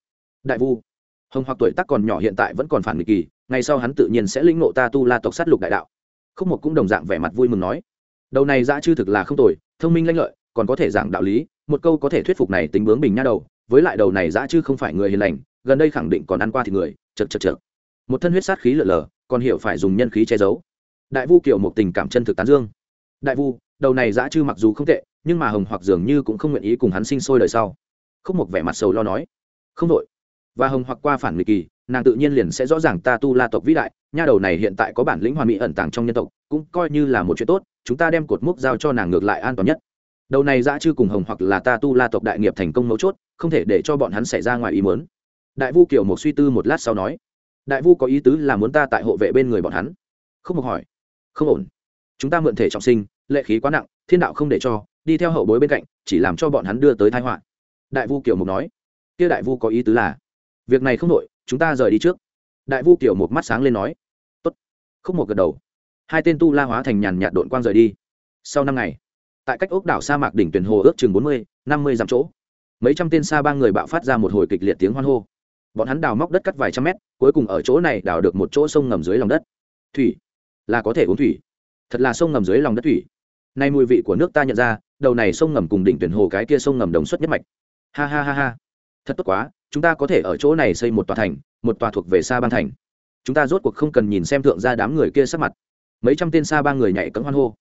Đại vu, hồng hoặc tuổi tác còn nhỏ hiện tại vẫn còn phản nghịch kỳ, ngày sau hắn tự nhiên sẽ linh ngộ ta tu la tộc sát lục đại đạo. Khúc một cũng đồng dạng vẻ mặt vui mừng nói đầu này dã chư thực là không tồi, thông minh lanh lợi, còn có thể giảng đạo lý, một câu có thể thuyết phục này tính bướng bình nha đầu, với lại đầu này dã chư không phải người hiền lành, gần đây khẳng định còn ăn qua thì người, chật chật chật. Một thân huyết sát khí lở lở, còn hiểu phải dùng nhân khí che giấu. Đại vu kiểu một tình cảm chân thực tán dương. Đại vu, đầu này dã chư mặc dù không tệ, nhưng mà hồng hoặc dường như cũng không nguyện ý cùng hắn sinh sôi đời sau. Không một vẻ mặt sầu lo nói, không đội. Và hồng hoặc qua phản nghịch kỳ, nàng tự nhiên liền sẽ rõ ràng ta tu la tộc vĩ đại nha đầu này hiện tại có bản lĩnh hoàn mỹ ẩn tàng trong nhân tộc, cũng coi như là một chuyện tốt, chúng ta đem cột mốc giao cho nàng ngược lại an toàn nhất. Đầu này dã chư cùng hồng hoặc là ta tu la tộc đại nghiệp thành công mấu chốt, không thể để cho bọn hắn xảy ra ngoài ý muốn. Đại vu kiểu một suy tư một lát sau nói, đại vu có ý tứ là muốn ta tại hộ vệ bên người bọn hắn. Không một hỏi, không ổn. Chúng ta mượn thể trọng sinh, lệ khí quá nặng, thiên đạo không để cho, đi theo hậu bối bên cạnh, chỉ làm cho bọn hắn đưa tới thái họa. Đại vu kiểu mục nói, kia đại vu có ý tứ là, việc này không nội chúng ta rời đi trước. Đại vu kiểu một mắt sáng lên nói khúc không một gật đầu. Hai tên tu la hóa thành nhàn nhạt đội quang rời đi. Sau năm ngày, tại cách ốc đảo sa mạc đỉnh tuyển hồ ước chừng bốn mươi, năm mươi dặm chỗ, mấy trăm tên sa ba người bạo phát ra một hồi kịch liệt tiếng hoan hô. Bọn hắn đào móc đất cắt vài trăm mét, cuối cùng ở chỗ này đào được một chỗ sông ngầm dưới lòng đất. Thủy, là có thể uống thủy. Thật là sông ngầm dưới lòng đất thủy. Nay mùi vị của nước ta nhận ra, đầu này sông ngầm cùng đỉnh tuyển hồ cái kia sông ngầm đồng xuất nhất mạch. Ha ha ha ha. Thật tốt quá, chúng ta có thể ở chỗ này xây một tòa thành, một tòa thuộc về xa ban thành chúng ta rốt cuộc không cần nhìn xem thượng gia đám người kia sắc mặt. Mấy trăm tên xa ba người nhảy cấm hoan hô.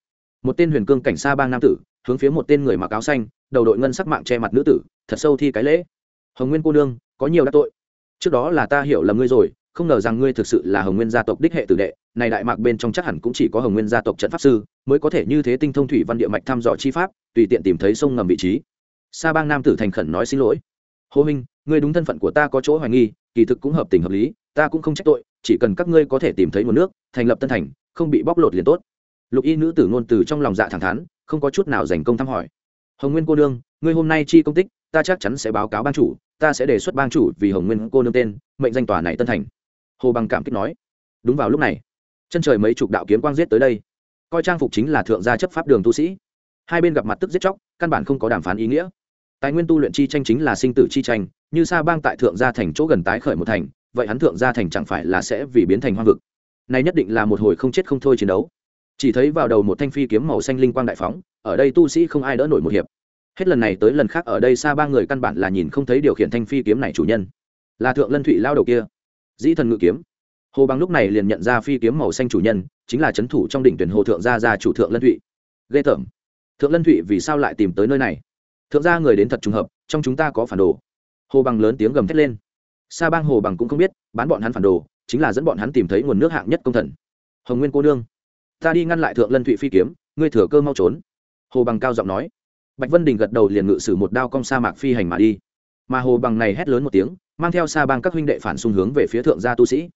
Một tên huyền cương cảnh xa bang nam tử, hướng phía một tên người mặc áo xanh, đầu đội ngân sắc mạng che mặt nữ tử, thật sâu thi cái lễ. Hồng nguyên cô nương, có nhiều đắc tội. Trước đó là ta hiểu lầm ngươi rồi, không ngờ rằng ngươi thực sự là hồng nguyên gia tộc đích hệ tử đệ, này đại mạc bên trong chắc hẳn cũng chỉ có hồng nguyên gia tộc trận pháp sư mới có thể như thế tinh thông thủy văn địa mạch thăm dò chi pháp, tùy tiện tìm thấy sông ngầm vị trí. Sa bang nam tử thành khẩn nói xin lỗi. Hô minh ngươi đúng thân phận của ta có chỗ hoài nghi, kỳ thực cũng hợp tình hợp lý, ta cũng không trách tội chỉ cần các ngươi có thể tìm thấy nguồn nước, thành lập tân thành, không bị bóc lột liền tốt. Lục y nữ tử ngôn từ trong lòng dạ thẳng thắn, không có chút nào dành công thăm hỏi. Hồng nguyên cô nương, ngươi hôm nay chi công tích, ta chắc chắn sẽ báo cáo ban chủ, ta sẽ đề xuất ban chủ vì hồng nguyên cô nương tên, mệnh danh tòa này tân thành. Hồ bằng cảm kích nói. Đúng vào lúc này, chân trời mấy chục đạo kiếm quang giết tới đây. Coi trang phục chính là thượng gia chấp pháp đường tu sĩ. Hai bên gặp mặt tức giết chóc, căn bản không có đàm phán ý nghĩa. Tài nguyên tu luyện chi tranh chính là sinh tử chi tranh, như sa bang tại thượng gia thành chỗ gần tái khởi một thành vậy hắn thượng gia thành chẳng phải là sẽ vì biến thành hoang vực. Này nhất định là một hồi không chết không thôi chiến đấu. Chỉ thấy vào đầu một thanh phi kiếm màu xanh linh quang đại phóng, ở đây tu sĩ không ai đỡ nổi một hiệp. Hết lần này tới lần khác, ở đây xa ba người căn bản là nhìn không thấy điều khiển thanh phi kiếm này chủ nhân. Là thượng lân thụy lao đầu kia. Dĩ thần ngự kiếm. Hồ bằng lúc này liền nhận ra phi kiếm màu xanh chủ nhân, chính là c h ấ n thủ trong đỉnh tuyển hồ thượng gia gia chủ thượng lân thụy. Ghê tởm. Thượng lân thụy vì sao lại tìm tới nơi này? Thượng gia người đến thật trùng hợp, trong chúng ta có phản đồ. Hồ bằng lớn tiếng gầm thét lên sa bang hồ bằng cũng không biết, bán bọn hắn phản đồ, chính là dẫn bọn hắn tìm thấy nguồn nước hạng nhất công thần. Hồng nguyên cô nương, ta đi ngăn lại thượng lân thụy phi kiếm, ngươi thừa cơ mau trốn. Hồ bằng cao giọng nói. Bạch vân đình gật đầu liền ngự sử một đao cong sa mạc phi hành mà đi. Mà hồ bằng này hét lớn một tiếng, mang theo sa bang các huynh đệ phản xung hướng về phía thượng gia tu sĩ.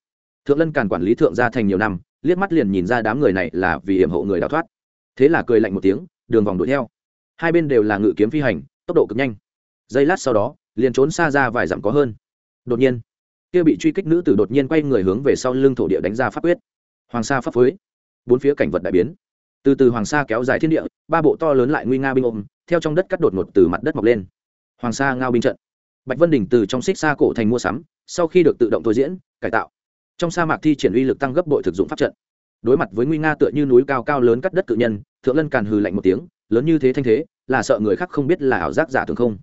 Thượng lân càn quản lý thượng gia thành nhiều năm, liếc mắt liền nhìn ra đám người này là vì hiểm hộ người đào thoát. Thế là cười lạnh một tiếng, đường vòng đuổi theo. Hai bên đều là ngự kiếm phi hành, tốc độ cực nhanh. Giây lát sau đó, liền trốn xa ra vài dặm có hơn đột nhiên, kia bị truy kích nữ tử đột nhiên quay người hướng về sau lưng thổ địa đánh ra pháp quyết. Hoàng sa pháp phối. Bốn phía cảnh vật đại biến. Từ từ hoàng sa kéo dài thiên địa, ba bộ to lớn lại nguy nga binh ôm, theo trong đất cắt đột ngột từ mặt đất mọc lên. Hoàng sa ngao binh trận. Bạch vân đình từ trong xích xa cổ thành mua sắm, sau khi được tự động thôi diễn, cải tạo. Trong sa mạc thi triển uy lực tăng gấp bội thực dụng pháp trận. Đối mặt với nguy nga tựa như núi cao cao lớn cắt đất cự nhân, thượng lân càn hừ lạnh một tiếng, lớn như thế thanh thế, là sợ người khác không biết là ảo giác giả thường không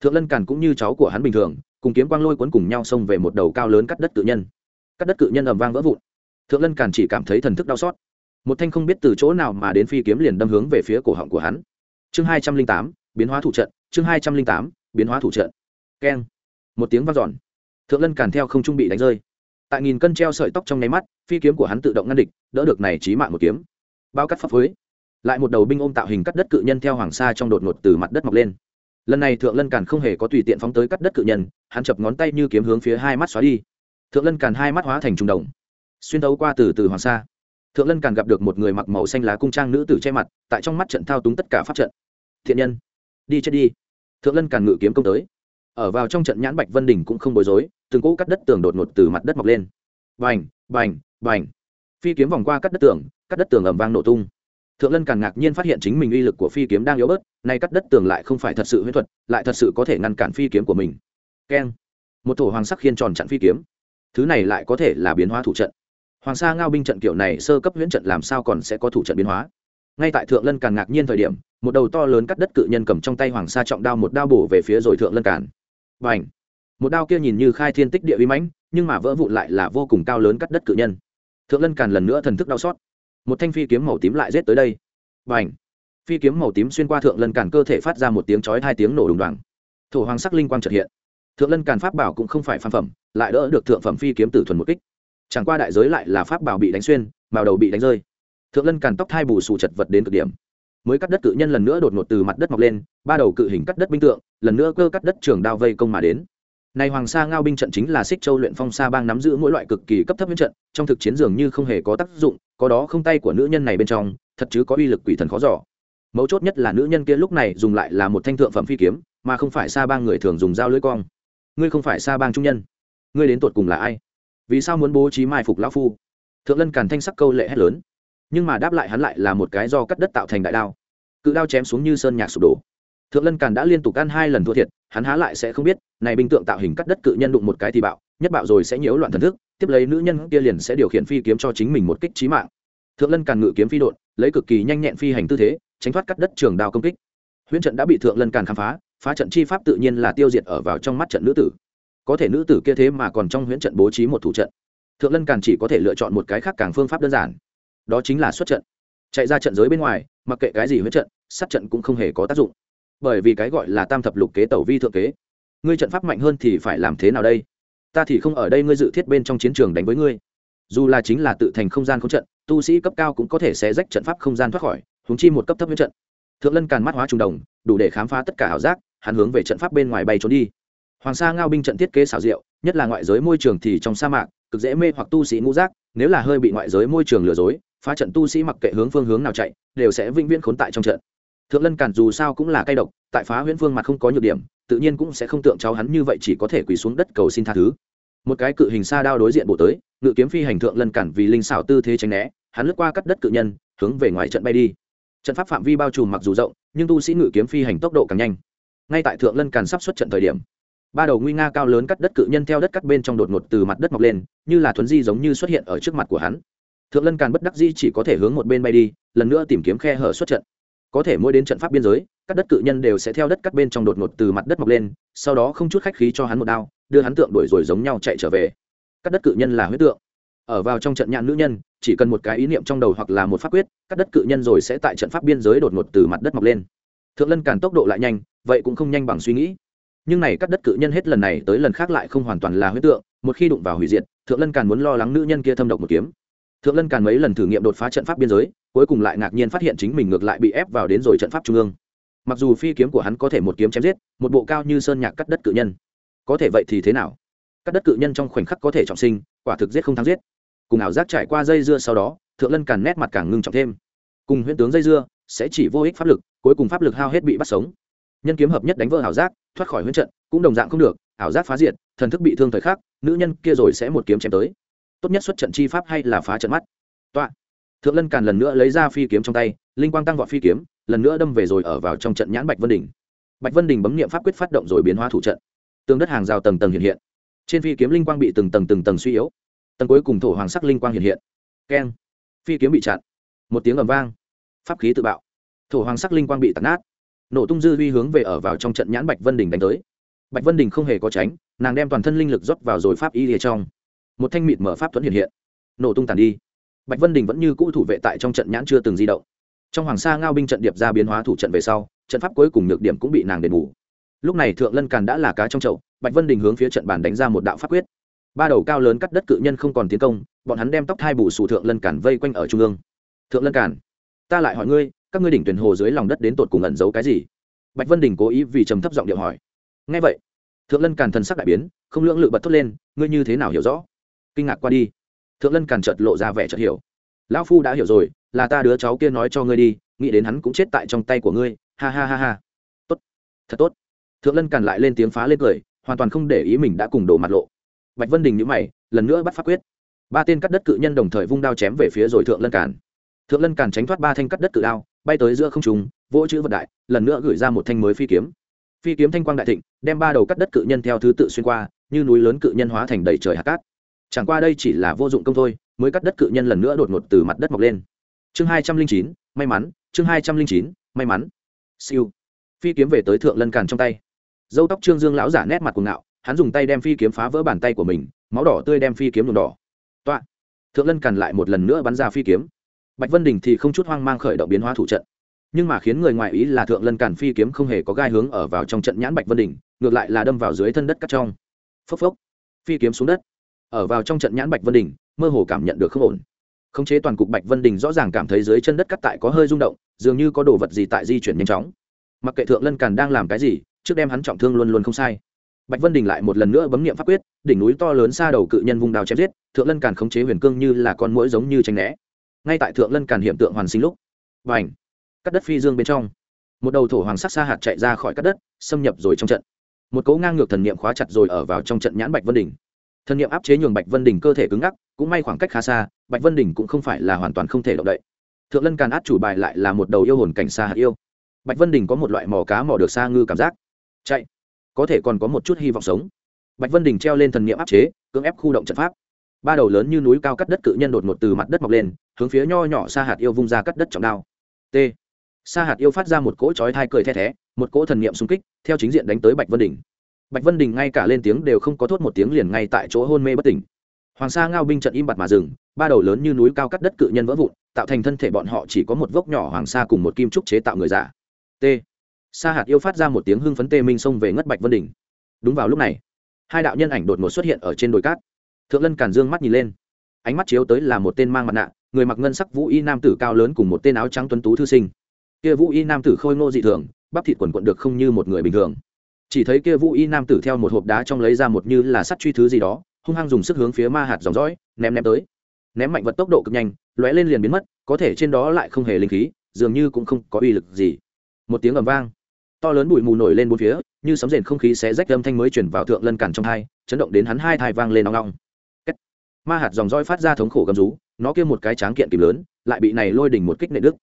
thượng lân càn cũng như cháu của hắn bình thường, cùng kiếm quang lôi cuốn cùng nhau xông về một đầu cao lớn cắt đất cự nhân. Cắt đất cự nhân ầm vang vỡ vụn. Thượng lân càn chỉ cảm thấy thần thức đau xót. Một thanh không biết từ chỗ nào mà đến phi kiếm liền đâm hướng về phía cổ họng của hắn. Chương hai trăm linh tám, biến hóa thủ trận, chương hai trăm linh tám, biến hóa thủ trận. Keng. Một tiếng vang dọn. Thượng lân càn theo không trung bị đánh rơi. Tại nghìn cân treo sợi tóc trong nháy mắt, phi kiếm của hắn tự động ngăn địch, đỡ được này trí mạng một kiếm. Bao cắt pháp phối lại một đầu binh ôm tạo hình cắt đất cự nhân theo hoàng sa trong đột ngột từ mặt đất mọc lên lần này thượng lân càn không hề có tùy tiện phóng tới cắt đất cự nhân, hắn chập ngón tay như kiếm hướng phía hai mắt xóa đi. Thượng lân càn hai mắt hóa thành trùng đồng, xuyên thấu qua từ từ hoàng sa. Thượng lân càn gặp được một người mặc màu xanh lá cung trang nữ tử che mặt, tại trong mắt trận thao túng tất cả pháp trận. Thiện nhân, đi chết đi. Thượng lân càn ngự kiếm công tới. Ở vào trong trận nhãn bạch vân đình cũng không bối rối, từng cỗ cắt đất tường đột ngột từ mặt đất mọc lên. Bành bành bành. Phi kiếm vòng qua cắt đất tường, cắt đất tường ẩm vang nổ tung thượng lân càng ngạc nhiên phát hiện chính mình uy lực của phi kiếm đang yếu bớt, nay cắt đất tường lại không phải thật sự huyết thuật, lại thật sự có thể ngăn cản phi kiếm của mình. Keng. Một thổ hoàng sắc khiên tròn chặn phi kiếm. Thứ này lại có thể là biến hóa thủ trận. Hoàng sa ngao binh trận kiểu này sơ cấp huyễn trận làm sao còn sẽ có thủ trận biến hóa? Ngay tại thượng lân càng ngạc nhiên thời điểm, một đầu to lớn cắt đất cự nhân cầm trong tay hoàng sa trọng đao một đao bổ về phía rồi thượng lân càn và một đao kia nhìn như khai thiên tích địa uy mãnh, nhưng mà vỡ vụn lại là vô cùng cao lớn cắt đất cự nhân. Thượng lân càn lần nữa thần thức đau xót một thanh phi kiếm màu tím lại rết tới đây. Và ảnh phi kiếm màu tím xuyên qua thượng lân càn cơ thể phát ra một tiếng chói hai tiếng nổ đùng đoàng. Thổ hoàng sắc linh quang trật hiện. Thượng lân càn pháp bảo cũng không phải phan phẩm, lại đỡ được thượng phẩm phi kiếm tử thuần một kích. Chẳng qua đại giới lại là pháp bảo bị đánh xuyên màu đầu bị đánh rơi. Thượng lân càn tóc thai bù xù chật vật đến cực điểm. Mới cắt đất cự nhân lần nữa đột ngột từ mặt đất mọc lên, ba đầu cự hình cắt đất binh tượng, lần nữa cơ cắt đất trường đao vây công mà đến này hoàng sa ngao binh trận chính là xích châu luyện phong sa bang nắm giữ mỗi loại cực kỳ cấp thấp biến trận, trong thực chiến dường như không hề có tác dụng, có đó không tay của nữ nhân này bên trong, thật chứ có uy lực quỷ thần khó giỏ mấu chốt nhất là nữ nhân kia lúc này dùng lại là một thanh thượng phẩm phi kiếm, mà không phải sa bang người thường dùng dao lưỡi cong. Ngươi không phải sa bang trung nhân. Ngươi đến tột cùng là ai? Vì sao muốn bố trí mai phục lão phu? Thượng lân càn thanh sắc câu lệ hét lớn, nhưng mà đáp lại hắn lại là một cái do cắt đất tạo thành đại đao. Cự đao chém xuống như sơn nhạc sụp đổ thượng lân càn đã liên tục ăn hai lần thua thiệt, hắn há lại sẽ không biết, này binh tượng tạo hình cắt đất cự nhân đụng một cái thì bạo, nhất bạo rồi sẽ nhiễu loạn thần thức, tiếp lấy nữ nhân kia liền sẽ điều khiển phi kiếm cho chính mình một kích trí mạng. Thượng lân càn ngự kiếm phi đột lấy cực kỳ nhanh nhẹn phi hành tư thế, tránh thoát cắt đất trường đao công kích. Huyễn trận đã bị thượng lân càn khám phá phá trận chi pháp tự nhiên là tiêu diệt ở vào trong mắt trận nữ tử. Có thể nữ tử kia thế mà còn trong huyễn trận bố trí một thủ trận. Thượng lân càn chỉ có thể lựa chọn một cái khác càng phương pháp đơn giản. Đó chính là xuất trận. Chạy ra trận giới bên ngoài, mặc kệ cái gì huyễn trận, sát trận cũng không hề có tác dụng bởi vì cái gọi là tam thập lục kế tẩu vi thượng kế. Ngươi trận pháp mạnh hơn thì phải làm thế nào đây? Ta thì không ở đây ngươi dự thiết bên trong chiến trường đánh với ngươi. Dù là chính là tự thành không gian không trận, tu sĩ cấp cao cũng có thể sẽ rách trận pháp không gian thoát khỏi húng chi một cấp thấp huyễn trận. Thượng lân càn mắt hóa trùng đồng, đủ để khám phá tất cả ảo giác, hắn hướng về trận pháp bên ngoài bay trốn đi. Hoàng sa ngao binh trận thiết kế xảo diệu, nhất là ngoại giới môi trường thì trong sa mạc, cực dễ mê hoặc tu sĩ ngũ giác, nếu là hơi bị ngoại giới môi trường lừa dối, phá trận tu sĩ mặc kệ hướng phương hướng nào chạy, đều sẽ vĩnh viễn khốn tại trong trận thượng lân càn dù sao cũng là cay độc, tại phá huyễn phương mặt không có nhược điểm, tự nhiên cũng sẽ không tượng cháu hắn như vậy chỉ có thể quỳ xuống đất cầu xin tha thứ. Một cái cự hình xa đao đối diện bộ tới, ngự kiếm phi hành thượng lân cản vì linh xảo tư thế tránh né, hắn lướt qua cắt đất cự nhân, hướng về ngoài trận bay đi. Trận pháp phạm vi bao trùm mặc dù rộng, nhưng tu sĩ ngự kiếm phi hành tốc độ càng nhanh. Ngay tại thượng lân càn sắp xuất trận thời điểm, ba đầu nguy nga cao lớn cắt đất cự nhân theo đất cắt bên trong đột ngột từ mặt đất mọc lên, như là thuấn di giống như xuất hiện ở trước mặt của hắn. Thượng lân càn bất đắc di chỉ có thể hướng một bên bay đi, lần nữa tìm kiếm khe hở xuất trận có thể mỗi đến trận pháp biên giới, các đất cự nhân đều sẽ theo đất cắt bên trong đột ngột từ mặt đất mọc lên, sau đó không chút khách khí cho hắn một đao, đưa hắn tượng đuổi rồi giống nhau chạy trở về. Các đất cự nhân là huyết tượng. Ở vào trong trận nhãn nữ nhân, chỉ cần một cái ý niệm trong đầu hoặc là một pháp quyết, các đất cự nhân rồi sẽ tại trận pháp biên giới đột ngột từ mặt đất mọc lên. Thượng lân càn tốc độ lại nhanh, vậy cũng không nhanh bằng suy nghĩ. Nhưng này các đất cự nhân hết lần này tới lần khác lại không hoàn toàn là huyết tượng, một khi đụng vào hủy diệt, thượng lân càn muốn lo lắng nữ nhân kia thâm độc một kiếm thượng lân càn mấy lần thử nghiệm đột phá trận pháp biên giới, cuối cùng lại ngạc nhiên phát hiện chính mình ngược lại bị ép vào đến rồi trận pháp trung ương. Mặc dù phi kiếm của hắn có thể một kiếm chém giết, một bộ cao như sơn nhạc cắt đất cự nhân. Có thể vậy thì thế nào? Cắt đất cự nhân trong khoảnh khắc có thể trọng sinh, quả thực giết không thắng giết. Cùng ảo giác trải qua dây dưa sau đó, thượng lân càn nét mặt càng ngưng trọng thêm. Cùng huyễn tướng dây dưa, sẽ chỉ vô ích pháp lực, cuối cùng pháp lực hao hết bị bắt sống. Nhân kiếm hợp nhất đánh vỡ ảo giác, thoát khỏi huyễn trận, cũng đồng dạng không được, ảo giác phá diệt, thần thức bị thương thời khắc, nữ nhân kia rồi sẽ một kiếm chém tới tốt nhất xuất trận chi pháp hay là phá trận mắt. Tọa thượng lân càn lần nữa lấy ra phi kiếm trong tay, linh quang tăng vọt phi kiếm, lần nữa đâm về rồi ở vào trong trận nhãn bạch vân đình. Bạch vân đình bấm nghiệm pháp quyết phát động rồi biến hóa thủ trận. Tương đất hàng rào tầng tầng hiện hiện. Trên phi kiếm linh quang bị từng tầng từng tầng suy yếu. Tầng cuối cùng thổ hoàng sắc linh quang hiện hiện. Keng. Phi kiếm bị chặn. Một tiếng ầm vang. Pháp khí tự bạo. Thổ hoàng sắc linh quang bị tạt nát. Nổ tung dư huy hướng về ở vào trong trận nhãn bạch vân đình đánh tới. Bạch vân đình không hề có tránh, nàng đem toàn thân linh lực rót vào rồi pháp y lìa trong một thanh mịt mở pháp thuẫn hiện hiện. Nổ tung tàn đi. Bạch vân đình vẫn như cũ thủ vệ tại trong trận nhãn chưa từng di động. Trong hoàng sa ngao binh trận điệp ra biến hóa thủ trận về sau, trận pháp cuối cùng nhược điểm cũng bị nàng đền bù. Lúc này thượng lân càn đã là cá trong chậu, bạch vân đình hướng phía trận bàn đánh ra một đạo pháp quyết. Ba đầu cao lớn cắt đất cự nhân không còn tiến công, bọn hắn đem tóc hai bù sù thượng lân càn vây quanh ở trung ương. Thượng lân càn, ta lại hỏi ngươi, các ngươi đỉnh tuyển hồ dưới lòng đất đến tột cùng ẩn giấu cái gì? Bạch vân đình cố ý vì trầm thấp giọng điệu hỏi. Ngay vậy, thượng lân càn thần sắc đại biến, không lưỡng lự bật thốt lên, ngươi như thế nào hiểu rõ? Kinh ngạc qua đi. Thượng lân càn chợt lộ ra vẻ chợt hiểu. Lão phu đã hiểu rồi, là ta đứa cháu kia nói cho ngươi đi, nghĩ đến hắn cũng chết tại trong tay của ngươi. Ha ha ha ha. Tốt. Thật tốt. Thượng lân càn lại lên tiếng phá lên cười, hoàn toàn không để ý mình đã cùng đổ mặt lộ. Bạch vân đình nhữ mày, lần nữa bắt pháp quyết. Ba tên cắt đất cự nhân đồng thời vung đao chém về phía rồi thượng lân càn. Thượng lân càn tránh thoát ba thanh cắt đất cự đao, bay tới giữa không trùng vỗ chữ vật đại, lần nữa gửi ra một thanh mới phi kiếm. Phi kiếm thanh quang đại thịnh, đem ba đầu cắt đất cự nhân theo thứ tự xuyên qua, như núi lớn cự nhân hóa thành đầy trời hạt cát chẳng qua đây chỉ là vô dụng công thôi, mới cắt đất cự nhân lần nữa đột ngột từ mặt đất mọc lên. Chương hai trăm linh chín, may mắn, chương hai trăm linh chín, may mắn. Siêu. Phi kiếm về tới thượng lân càn trong tay. Dâu tóc trương dương lão giả nét mặt cuồng ngạo, hắn dùng tay đem phi kiếm phá vỡ bàn tay của mình, máu đỏ tươi đem phi kiếm nhuộm đỏ. Toạ. Thượng lân càn lại một lần nữa bắn ra phi kiếm. Bạch vân đình thì không chút hoang mang khởi động biến hóa thủ trận. Nhưng mà khiến người ngoại ý là thượng lân càn phi kiếm không hề có gai hướng ở vào trong trận nhãn bạch vân đình, ngược lại là đâm vào dưới thân đất cắt trong. Phốc phốc. Phi kiếm xuống đất ở vào trong trận nhãn bạch vân đình, mơ hồ cảm nhận được không ổn. Khống chế toàn cục bạch vân đình rõ ràng cảm thấy dưới chân đất cắt tại có hơi rung động, dường như có đồ vật gì tại di chuyển nhanh chóng. Mặc kệ thượng lân càn đang làm cái gì, trước đem hắn trọng thương luôn luôn không sai. Bạch vân đình lại một lần nữa bấm nghiệm pháp quyết, đỉnh núi to lớn xa đầu cự nhân vung đào chém giết, thượng lân càn khống chế huyền cương như là con mũi giống như tranh né. Ngay tại thượng lân càn hiện tượng hoàn sinh lúc và ảnh cắt đất phi dương bên trong. Một đầu thổ hoàng sắc xa hạt chạy ra khỏi cắt đất, xâm nhập rồi trong trận. Một cấu ngang ngược thần niệm khóa chặt rồi ở vào trong trận nhãn bạch vân đình thần niệm áp chế nhường bạch vân đình cơ thể cứng ngắc, cũng may khoảng cách khá xa, bạch vân đình cũng không phải là hoàn toàn không thể động đậy. Thượng lân càn át chủ bài lại là một đầu yêu hồn cảnh xa hạt yêu. Bạch vân đình có một loại mò cá mò được xa ngư cảm giác. Chạy. Có thể còn có một chút hy vọng sống. Bạch vân đình treo lên thần niệm áp chế, cưỡng ép khu động trận pháp. Ba đầu lớn như núi cao cắt đất cự nhân đột ngột từ mặt đất mọc lên, hướng phía nho nhỏ xa hạt yêu vung ra cắt đất trọng đao. T. Sa hạt yêu phát ra một cỗ chói thai cười the thé, một cỗ thần niệm xung kích, theo chính diện đánh tới bạch vân đình bạch vân đình ngay cả lên tiếng đều không có thốt một tiếng liền ngay tại chỗ hôn mê bất tỉnh. Hoàng sa ngao binh trận im bặt mà dừng, ba đầu lớn như núi cao cắt đất cự nhân vỡ vụn, tạo thành thân thể bọn họ chỉ có một vốc nhỏ hoàng sa cùng một kim trúc chế tạo người giả t. Sa hạt yêu phát ra một tiếng hưng phấn tê minh xông về ngất bạch vân đình. Đúng vào lúc này, hai đạo nhân ảnh đột ngột xuất hiện ở trên đồi cát. Thượng lân càn dương mắt nhìn lên. Ánh mắt chiếu tới là một tên mang mặt nạ, người mặc ngân sắc vũ y nam tử cao lớn cùng một tên áo trắng tuấn tú thư sinh. Kia vũ y nam tử khôi ngô dị thường, bắp thịt quần quận được không như một người bình thường chỉ thấy kia vũ y nam tử theo một hộp đá trong lấy ra một như là sắt truy thứ gì đó, hung hăng dùng sức hướng phía ma hạt dòng dõi, ném ném tới. Ném mạnh vật tốc độ cực nhanh, lóe lên liền biến mất, có thể trên đó lại không hề linh khí, dường như cũng không có uy lực gì. Một tiếng ầm vang, to lớn bụi mù nổi lên bốn phía, như sấm rền không khí sẽ rách âm thanh mới chuyển vào thượng lân cản trong hai, chấn động đến hắn hai thai vang lên nong nong ma hạt dòng roi phát ra thống khổ gầm rú, nó kia một cái tráng kiện kìm lớn, lại bị này lôi đỉnh một kích nện đức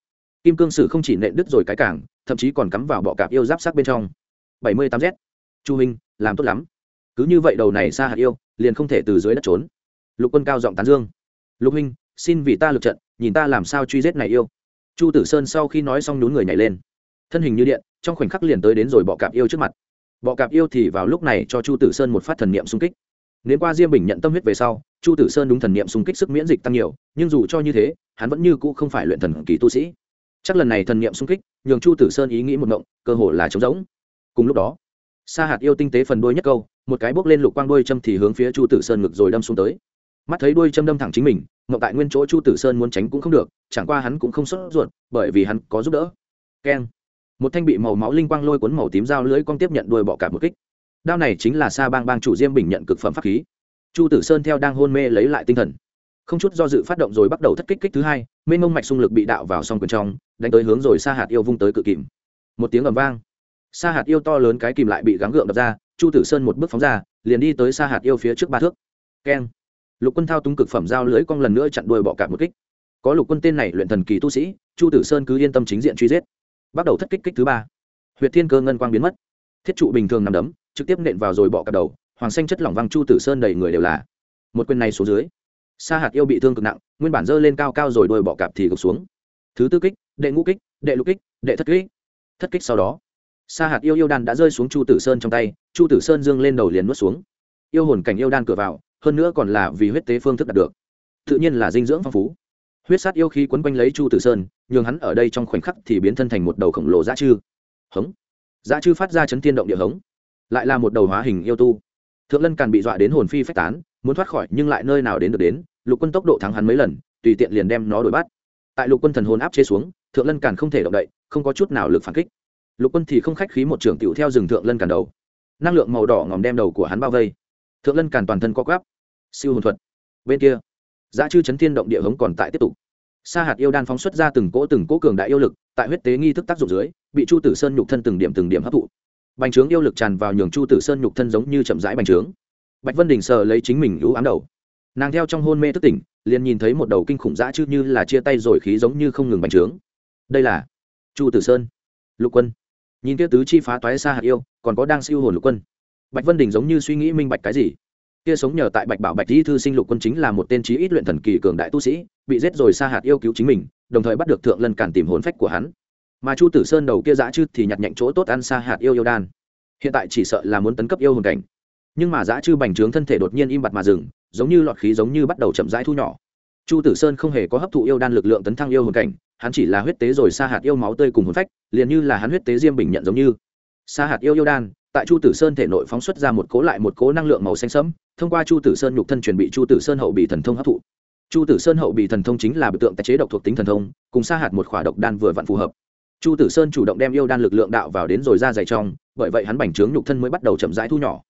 kim cương sử không chỉ nện đứt rồi cái cảng, thậm chí còn cắm vào bọ cạp yêu giáp sắc bên trong bảy mươi tám z. Chu huynh, làm tốt lắm. Cứ như vậy đầu này xa hạt yêu, liền không thể từ dưới đất trốn. Lục quân cao giọng tán dương. Lục huynh, xin vì ta lực trận, nhìn ta làm sao truy giết này yêu. Chu tử sơn sau khi nói xong nhún người nhảy lên. Thân hình như điện, trong khoảnh khắc liền tới đến rồi bọ cạp yêu trước mặt. Bọ cạp yêu thì vào lúc này cho chu tử sơn một phát thần niệm xung kích. Nếu qua diêm bình nhận tâm huyết về sau, chu tử sơn đúng thần niệm xung kích sức miễn dịch tăng nhiều, nhưng dù cho như thế, hắn vẫn như cũ không phải luyện thần kỳ tu sĩ. Chắc lần này thần niệm xung kích, nhường chu tử sơn ý nghĩ một động, cơ hồ là trống rỗng cùng lúc đó, sa hạt yêu tinh tế phần đuôi nhất câu, một cái bốc lên lục quang đuôi châm thì hướng phía chu tử sơn ngực rồi đâm xuống tới. Mắt thấy đuôi châm đâm thẳng chính mình ngậm tại nguyên chỗ chu tử sơn muốn tránh cũng không được, chẳng qua hắn cũng không sốt ruột, bởi vì hắn có giúp đỡ. Keng. Một thanh bị màu máu linh quang lôi cuốn màu tím dao lưỡi quang tiếp nhận đuôi bọ cả một kích. Đao này chính là sa bang bang chủ diêm bình nhận cực phẩm pháp khí. Chu tử sơn theo đang hôn mê lấy lại tinh thần. Không chút do dự phát động rồi bắt đầu thất kích kích thứ hai, mênh mông mạch xung lực bị đạo vào song quyền trong, đánh tới hướng rồi sa hạt yêu vung tới cự kìm. Một tiếng ầm vang sa hạt yêu to lớn cái kìm lại bị gắng gượng đập ra, chu tử sơn một bước phóng ra, liền đi tới sa hạt yêu phía trước ba thước. Keng. Lục quân thao túng cực phẩm giao lưới cong lần nữa chặn đuôi bọ cạp một kích. Có lục quân tên này luyện thần kỳ tu sĩ, chu tử sơn cứ yên tâm chính diện truy giết. Bắt đầu thất kích kích thứ ba. Huyệt thiên cơ ngân quang biến mất. Thiết trụ bình thường nằm đấm, trực tiếp nện vào rồi bọ cạp đầu, hoàng xanh chất lỏng văng chu tử sơn đầy người đều là. Một quyền này xuống dưới, sa hạt yêu bị thương cực nặng, nguyên bản dơ lên cao cao rồi đuôi bọ cạp thì gục xuống. Thứ tư kích, đệ ngũ kích, đệ lục kích, đệ thất kích. Thất kích sau đó sa hạt yêu yêu đan đã rơi xuống chu tử sơn trong tay, chu tử sơn dương lên đầu liền nuốt xuống. Yêu hồn cảnh yêu đan cửa vào, hơn nữa còn là vì huyết tế phương thức đạt được. Tự nhiên là dinh dưỡng phong phú. Huyết sát yêu khí quấn quanh lấy chu tử sơn, nhường hắn ở đây trong khoảnh khắc thì biến thân thành một đầu khổng lồ dã chư. Hống. Dã chư phát ra chấn tiên động địa hống. Lại là một đầu hóa hình yêu tu. Thượng lân càn bị dọa đến hồn phi phách tán, muốn thoát khỏi nhưng lại nơi nào đến được đến, lục quân tốc độ thắng hắn mấy lần, tùy tiện liền đem nó đuổi bắt. Tại lục quân thần hồn áp chế xuống, thượng lân càn không thể động đậy, không có chút nào lực phản kích lục quân thì không khách khí một trưởng tiểu theo rừng thượng lân càn đầu. Năng lượng màu đỏ ngòm đem đầu của hắn bao vây. Thượng lân càn toàn thân co quắp. Siêu hồn thuật. Bên kia giá chư chấn thiên động địa hống còn tại tiếp tục. Sa hạt yêu đan phóng xuất ra từng cỗ từng cỗ cường đại yêu lực, tại huyết tế nghi thức tác dụng dưới, bị chu tử sơn nhục thân từng điểm từng điểm hấp thụ. Bành trướng yêu lực tràn vào nhường chu tử sơn nhục thân giống như chậm rãi bành trướng. Bạch vân đình sờ lấy chính mình lũ ám đầu. Nàng theo trong hôn mê thức tỉnh, liền nhìn thấy một đầu kinh khủng dã chư như là chia tay rồi khí giống như không ngừng bành trướng. Đây là chu tử sơn. Lục quân nhìn kia tứ chi phá toái xa hạt yêu, còn có đang siêu hồn lục quân. Bạch vân đình giống như suy nghĩ minh bạch cái gì? Kia sống nhờ tại bạch bảo bạch di thư sinh lục quân chính là một tên trí ít luyện thần kỳ cường đại tu sĩ, bị giết rồi xa hạt yêu cứu chính mình, đồng thời bắt được thượng lân cản tìm hồn phách của hắn. Mà chu tử sơn đầu kia dã chư thì nhặt nhạnh chỗ tốt ăn xa hạt yêu yêu đan. Hiện tại chỉ sợ là muốn tấn cấp yêu hồn cảnh. Nhưng mà dã chư bành trướng thân thể đột nhiên im bặt mà dừng, giống như lọt khí giống như bắt đầu chậm rãi thu nhỏ. Chu tử sơn không hề có hấp thụ yêu đan lực lượng tấn thăng yêu hồn cảnh, hắn chỉ là huyết tế rồi xa hạt yêu máu tươi cùng hồn phách liền như là hắn huyết tế diêm bình nhận giống như. Sa hạt yêu yêu đan, tại chu tử sơn thể nội phóng xuất ra một cố lại một cố năng lượng màu xanh sẫm, thông qua chu tử sơn nhục thân chuẩn bị chu tử sơn hậu bị thần thông hấp thụ. Chu tử sơn hậu bị thần thông chính là biểu tượng tài chế độc thuộc tính thần thông, cùng sa hạt một khỏa độc đan vừa vặn phù hợp. Chu tử sơn chủ động đem yêu đan lực lượng đạo vào đến rồi ra dày trong, bởi vậy hắn bành trướng nhục thân mới bắt đầu chậm rãi thu nhỏ.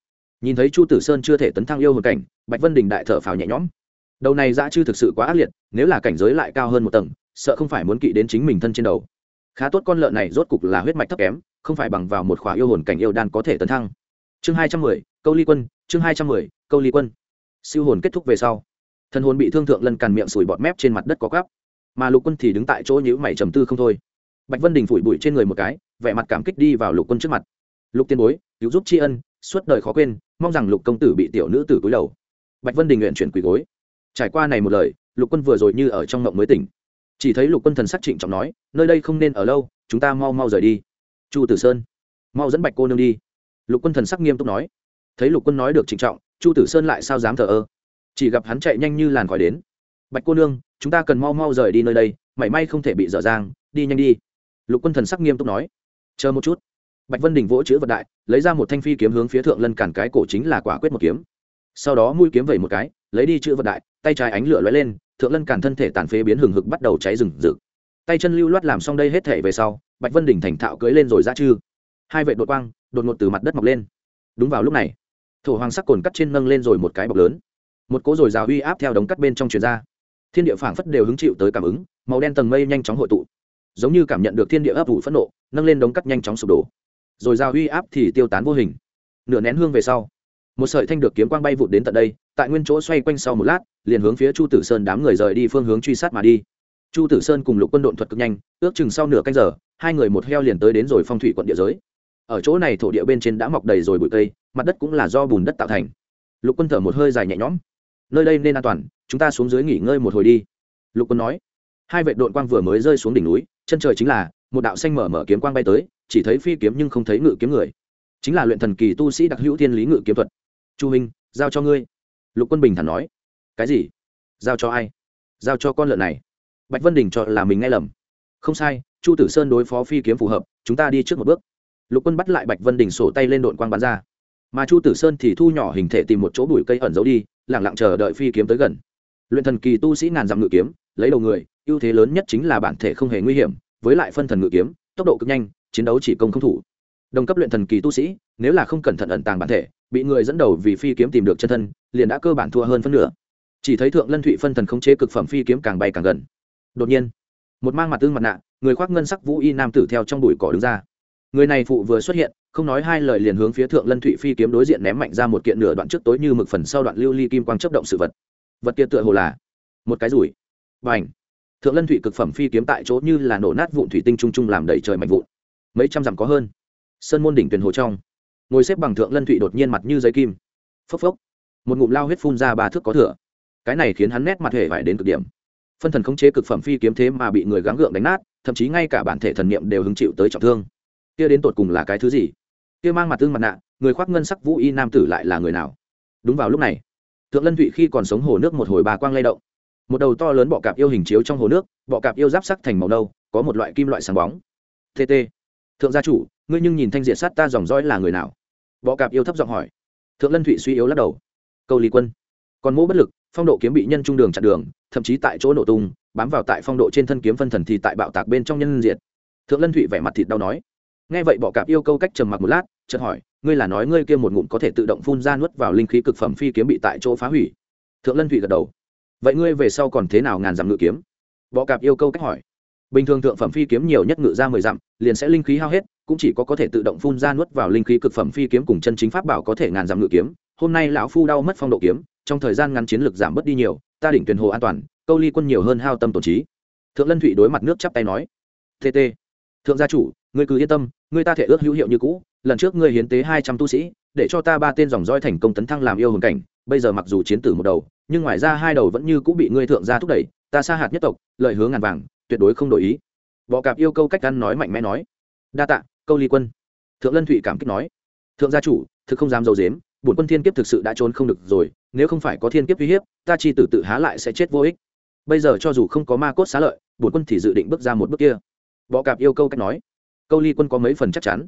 Nhìn thấy chu tử sơn chưa thể tấn thăng yêu hồn cảnh, bạch vân đình đại thở phào nhẹ nhõm. Đầu này dã chư thực sự quá ác liệt, nếu là cảnh giới lại cao hơn một tầng, sợ không phải muốn kỵ đến chính mình thân trên đầu khá tốt con lợn này rốt cục là huyết mạch thấp kém, không phải bằng vào một khóa yêu hồn cảnh yêu đan có thể tấn thăng. Chương hai trăm mười, câu ly quân, chương hai trăm mười, câu ly quân. Siêu hồn kết thúc về sau, thần hồn bị thương thượng lần càn miệng sủi bọt mép trên mặt đất có cắp mà lục quân thì đứng tại chỗ nhữ mày trầm tư không thôi. Bạch vân đình phủi bụi trên người một cái, vẻ mặt cảm kích đi vào lục quân trước mặt. Lục tiên bối, cứu giúp tri ân, suốt đời khó quên, mong rằng lục công tử bị tiểu nữ tử cúi đầu. Bạch vân đình nguyện chuyển quỳ gối. Trải qua này một lời, lục quân vừa rồi như ở trong mộng mới tỉnh chỉ thấy lục quân thần sắc trịnh trọng nói, nơi đây không nên ở lâu, chúng ta mau mau rời đi. Chu tử sơn, mau dẫn bạch cô nương đi. Lục quân thần sắc nghiêm túc nói. Thấy lục quân nói được trịnh trọng, chu tử sơn lại sao dám thờ ơ? Chỉ gặp hắn chạy nhanh như làn khói đến. Bạch cô nương, chúng ta cần mau mau rời đi nơi đây, mảy may không thể bị dở dang, đi nhanh đi. Lục quân thần sắc nghiêm túc nói. Chờ một chút. Bạch vân đình vỗ chữ vật đại, lấy ra một thanh phi kiếm hướng phía thượng lân cản cái cổ chính là quả quyết một kiếm. Sau đó mũi kiếm vẩy một cái, lấy đi chữ vật đại, tay trái ánh lửa lóe lên thượng lân cản thân thể tàn phế biến hừng hực bắt đầu cháy rừng rực. Tay chân lưu loát làm xong đây hết thể về sau, bạch vân đình thành thạo cưới lên rồi ra chư. Hai vệ đột quang, đột ngột từ mặt đất mọc lên. Đúng vào lúc này, thổ hoàng sắc cồn cắt trên nâng lên rồi một cái bọc lớn. Một cỗ rồi rào uy áp theo đống cắt bên trong truyền ra. Thiên địa phảng phất đều hứng chịu tới cảm ứng, màu đen tầng mây nhanh chóng hội tụ. Giống như cảm nhận được thiên địa ấp ủ phẫn nộ, nâng lên đống cắt nhanh chóng sụp đổ. Rồi rào uy áp thì tiêu tán vô hình. Nửa nén hương về sau một sợi thanh được kiếm quang bay vụt đến tận đây, tại nguyên chỗ xoay quanh sau một lát, liền hướng phía chu tử sơn đám người rời đi phương hướng truy sát mà đi. Chu tử sơn cùng lục quân độn thuật cực nhanh, ước chừng sau nửa canh giờ, hai người một heo liền tới đến rồi phong thủy quận địa giới. Ở chỗ này thổ địa bên trên đã mọc đầy rồi bụi cây, mặt đất cũng là do bùn đất tạo thành. Lục quân thở một hơi dài nhẹ nhõm. Nơi đây nên an toàn, chúng ta xuống dưới nghỉ ngơi một hồi đi. Lục quân nói. Hai vệ đội quang vừa mới rơi xuống đỉnh núi, chân trời chính là, một đạo xanh mở mở kiếm quang bay tới, chỉ thấy phi kiếm nhưng không thấy ngự kiếm người. Chính là luyện thần kỳ tu sĩ đặc hữu thiên lý ngự kiếm thuật chu hình giao cho ngươi. Lục quân bình thản nói. Cái gì? Giao cho ai? Giao cho con lợn này. Bạch vân đình cho là mình nghe lầm. Không sai, chu tử sơn đối phó phi kiếm phù hợp, chúng ta đi trước một bước. Lục quân bắt lại bạch vân đình sổ tay lên đội quang bắn ra. Mà chu tử sơn thì thu nhỏ hình thể tìm một chỗ bụi cây ẩn giấu đi lẳng lặng chờ đợi phi kiếm tới gần. Luyện thần kỳ tu sĩ ngàn dặm ngự kiếm, lấy đầu người, ưu thế lớn nhất chính là bản thể không hề nguy hiểm, với lại phân thần ngự kiếm, tốc độ cực nhanh, chiến đấu chỉ công không thủ đồng cấp luyện thần kỳ tu sĩ, nếu là không cẩn thận ẩn tàng bản thể, bị người dẫn đầu vì phi kiếm tìm được chân thân, liền đã cơ bản thua hơn phân nửa. Chỉ thấy thượng lân thụy phân thần khống chế cực phẩm phi kiếm càng bay càng gần. Đột nhiên, một mang mặt tương mặt nạ, người khoác ngân sắc vũ y nam tử theo trong bụi cỏ đứng ra. Người này phụ vừa xuất hiện, không nói hai lời liền hướng phía thượng lân thụy phi kiếm đối diện ném mạnh ra một kiện nửa đoạn trước tối như mực phần sau đoạn lưu ly kim quang chấp động sự vật. Vật kia tựa hồ là một cái rủi. Và ảnh thượng lân thụy cực phẩm phi kiếm tại chỗ như là nổ nát vụn thủy tinh trung trung làm đầy trời mạnh vụn. Mấy trăm dặm có hơn sơn môn đỉnh tuyển hồ trong. Ngồi xếp bằng thượng lân thụy đột nhiên mặt như giấy kim. Phốc phốc. Một ngụm lao huyết phun ra ba thước có thừa. Cái này khiến hắn nét mặt hề phải đến cực điểm. Phân thần khống chế cực phẩm phi kiếm thế mà bị người gắng gượng đánh nát, thậm chí ngay cả bản thể thần niệm đều hứng chịu tới trọng thương. Kia đến tột cùng là cái thứ gì? Kia mang mặt tương mặt nạ, người khoác ngân sắc vũ y nam tử lại là người nào? Đúng vào lúc này, thượng lân thụy khi còn sống hồ nước một hồi bà quang lay động. Một đầu to lớn bọ cạp yêu hình chiếu trong hồ nước, bọ cạp yêu giáp sắc thành màu nâu, có một loại kim loại sáng bóng. Tt thượng gia chủ, ngươi nhưng nhìn thanh diện sát ta dòng dõi là người nào? Bọ cạp yêu thấp giọng hỏi. Thượng lân thụy suy yếu lắc đầu. Câu lý quân. Còn mỗ bất lực, phong độ kiếm bị nhân trung đường chặn đường, thậm chí tại chỗ nổ tung, bám vào tại phong độ trên thân kiếm phân thần thì tại bạo tạc bên trong nhân diện thượng lân thụy vẻ mặt thịt đau nói. Nghe vậy bọ cạp yêu câu cách trầm mặc một lát, chợt hỏi, ngươi là nói ngươi kia một ngụm có thể tự động phun ra nuốt vào linh khí cực phẩm phi kiếm bị tại chỗ phá hủy? Thượng lân thụy gật đầu. Vậy ngươi về sau còn thế nào ngàn dặm ngự kiếm? Bọ cạp yêu câu cách hỏi bình thường thượng phẩm phi kiếm nhiều nhất ngự ra mười dặm, liền sẽ linh khí hao hết, cũng chỉ có có thể tự động phun ra nuốt vào linh khí cực phẩm phi kiếm cùng chân chính pháp bảo có thể ngàn dặm ngự kiếm. Hôm nay lão phu đau mất phong độ kiếm, trong thời gian ngắn chiến lược giảm bớt đi nhiều, ta đỉnh tuyển hồ an toàn, câu ly quân nhiều hơn hao tâm tổn trí. Thượng lân thụy đối mặt nước chắp tay nói tt thượng gia chủ, ngươi cứ yên tâm, ngươi ta thể ước hữu hiệu như cũ, lần trước ngươi hiến tế hai trăm tu sĩ, để cho ta ba tên dòng roi thành công tấn thăng làm yêu hồn cảnh, bây giờ mặc dù chiến tử một đầu, nhưng ngoài ra hai đầu vẫn như cũng bị ngươi thượng gia thúc đẩy, ta xa hạt nhất tộc, lợi hướng ngàn vàng tuyệt đối không đổi ý. Bọ cạp yêu câu cách ăn nói mạnh mẽ nói, đa tạ, câu ly quân. Thượng lân thụy cảm kích nói, thượng gia chủ, thực không dám dầu dếm bổn quân thiên kiếp thực sự đã trốn không được rồi, nếu không phải có thiên kiếp uy hiếp, ta chi tử tự há lại sẽ chết vô ích. Bây giờ cho dù không có ma cốt xá lợi, bổn quân thì dự định bước ra một bước kia. Bọ cạp yêu câu cách nói, câu ly quân có mấy phần chắc chắn?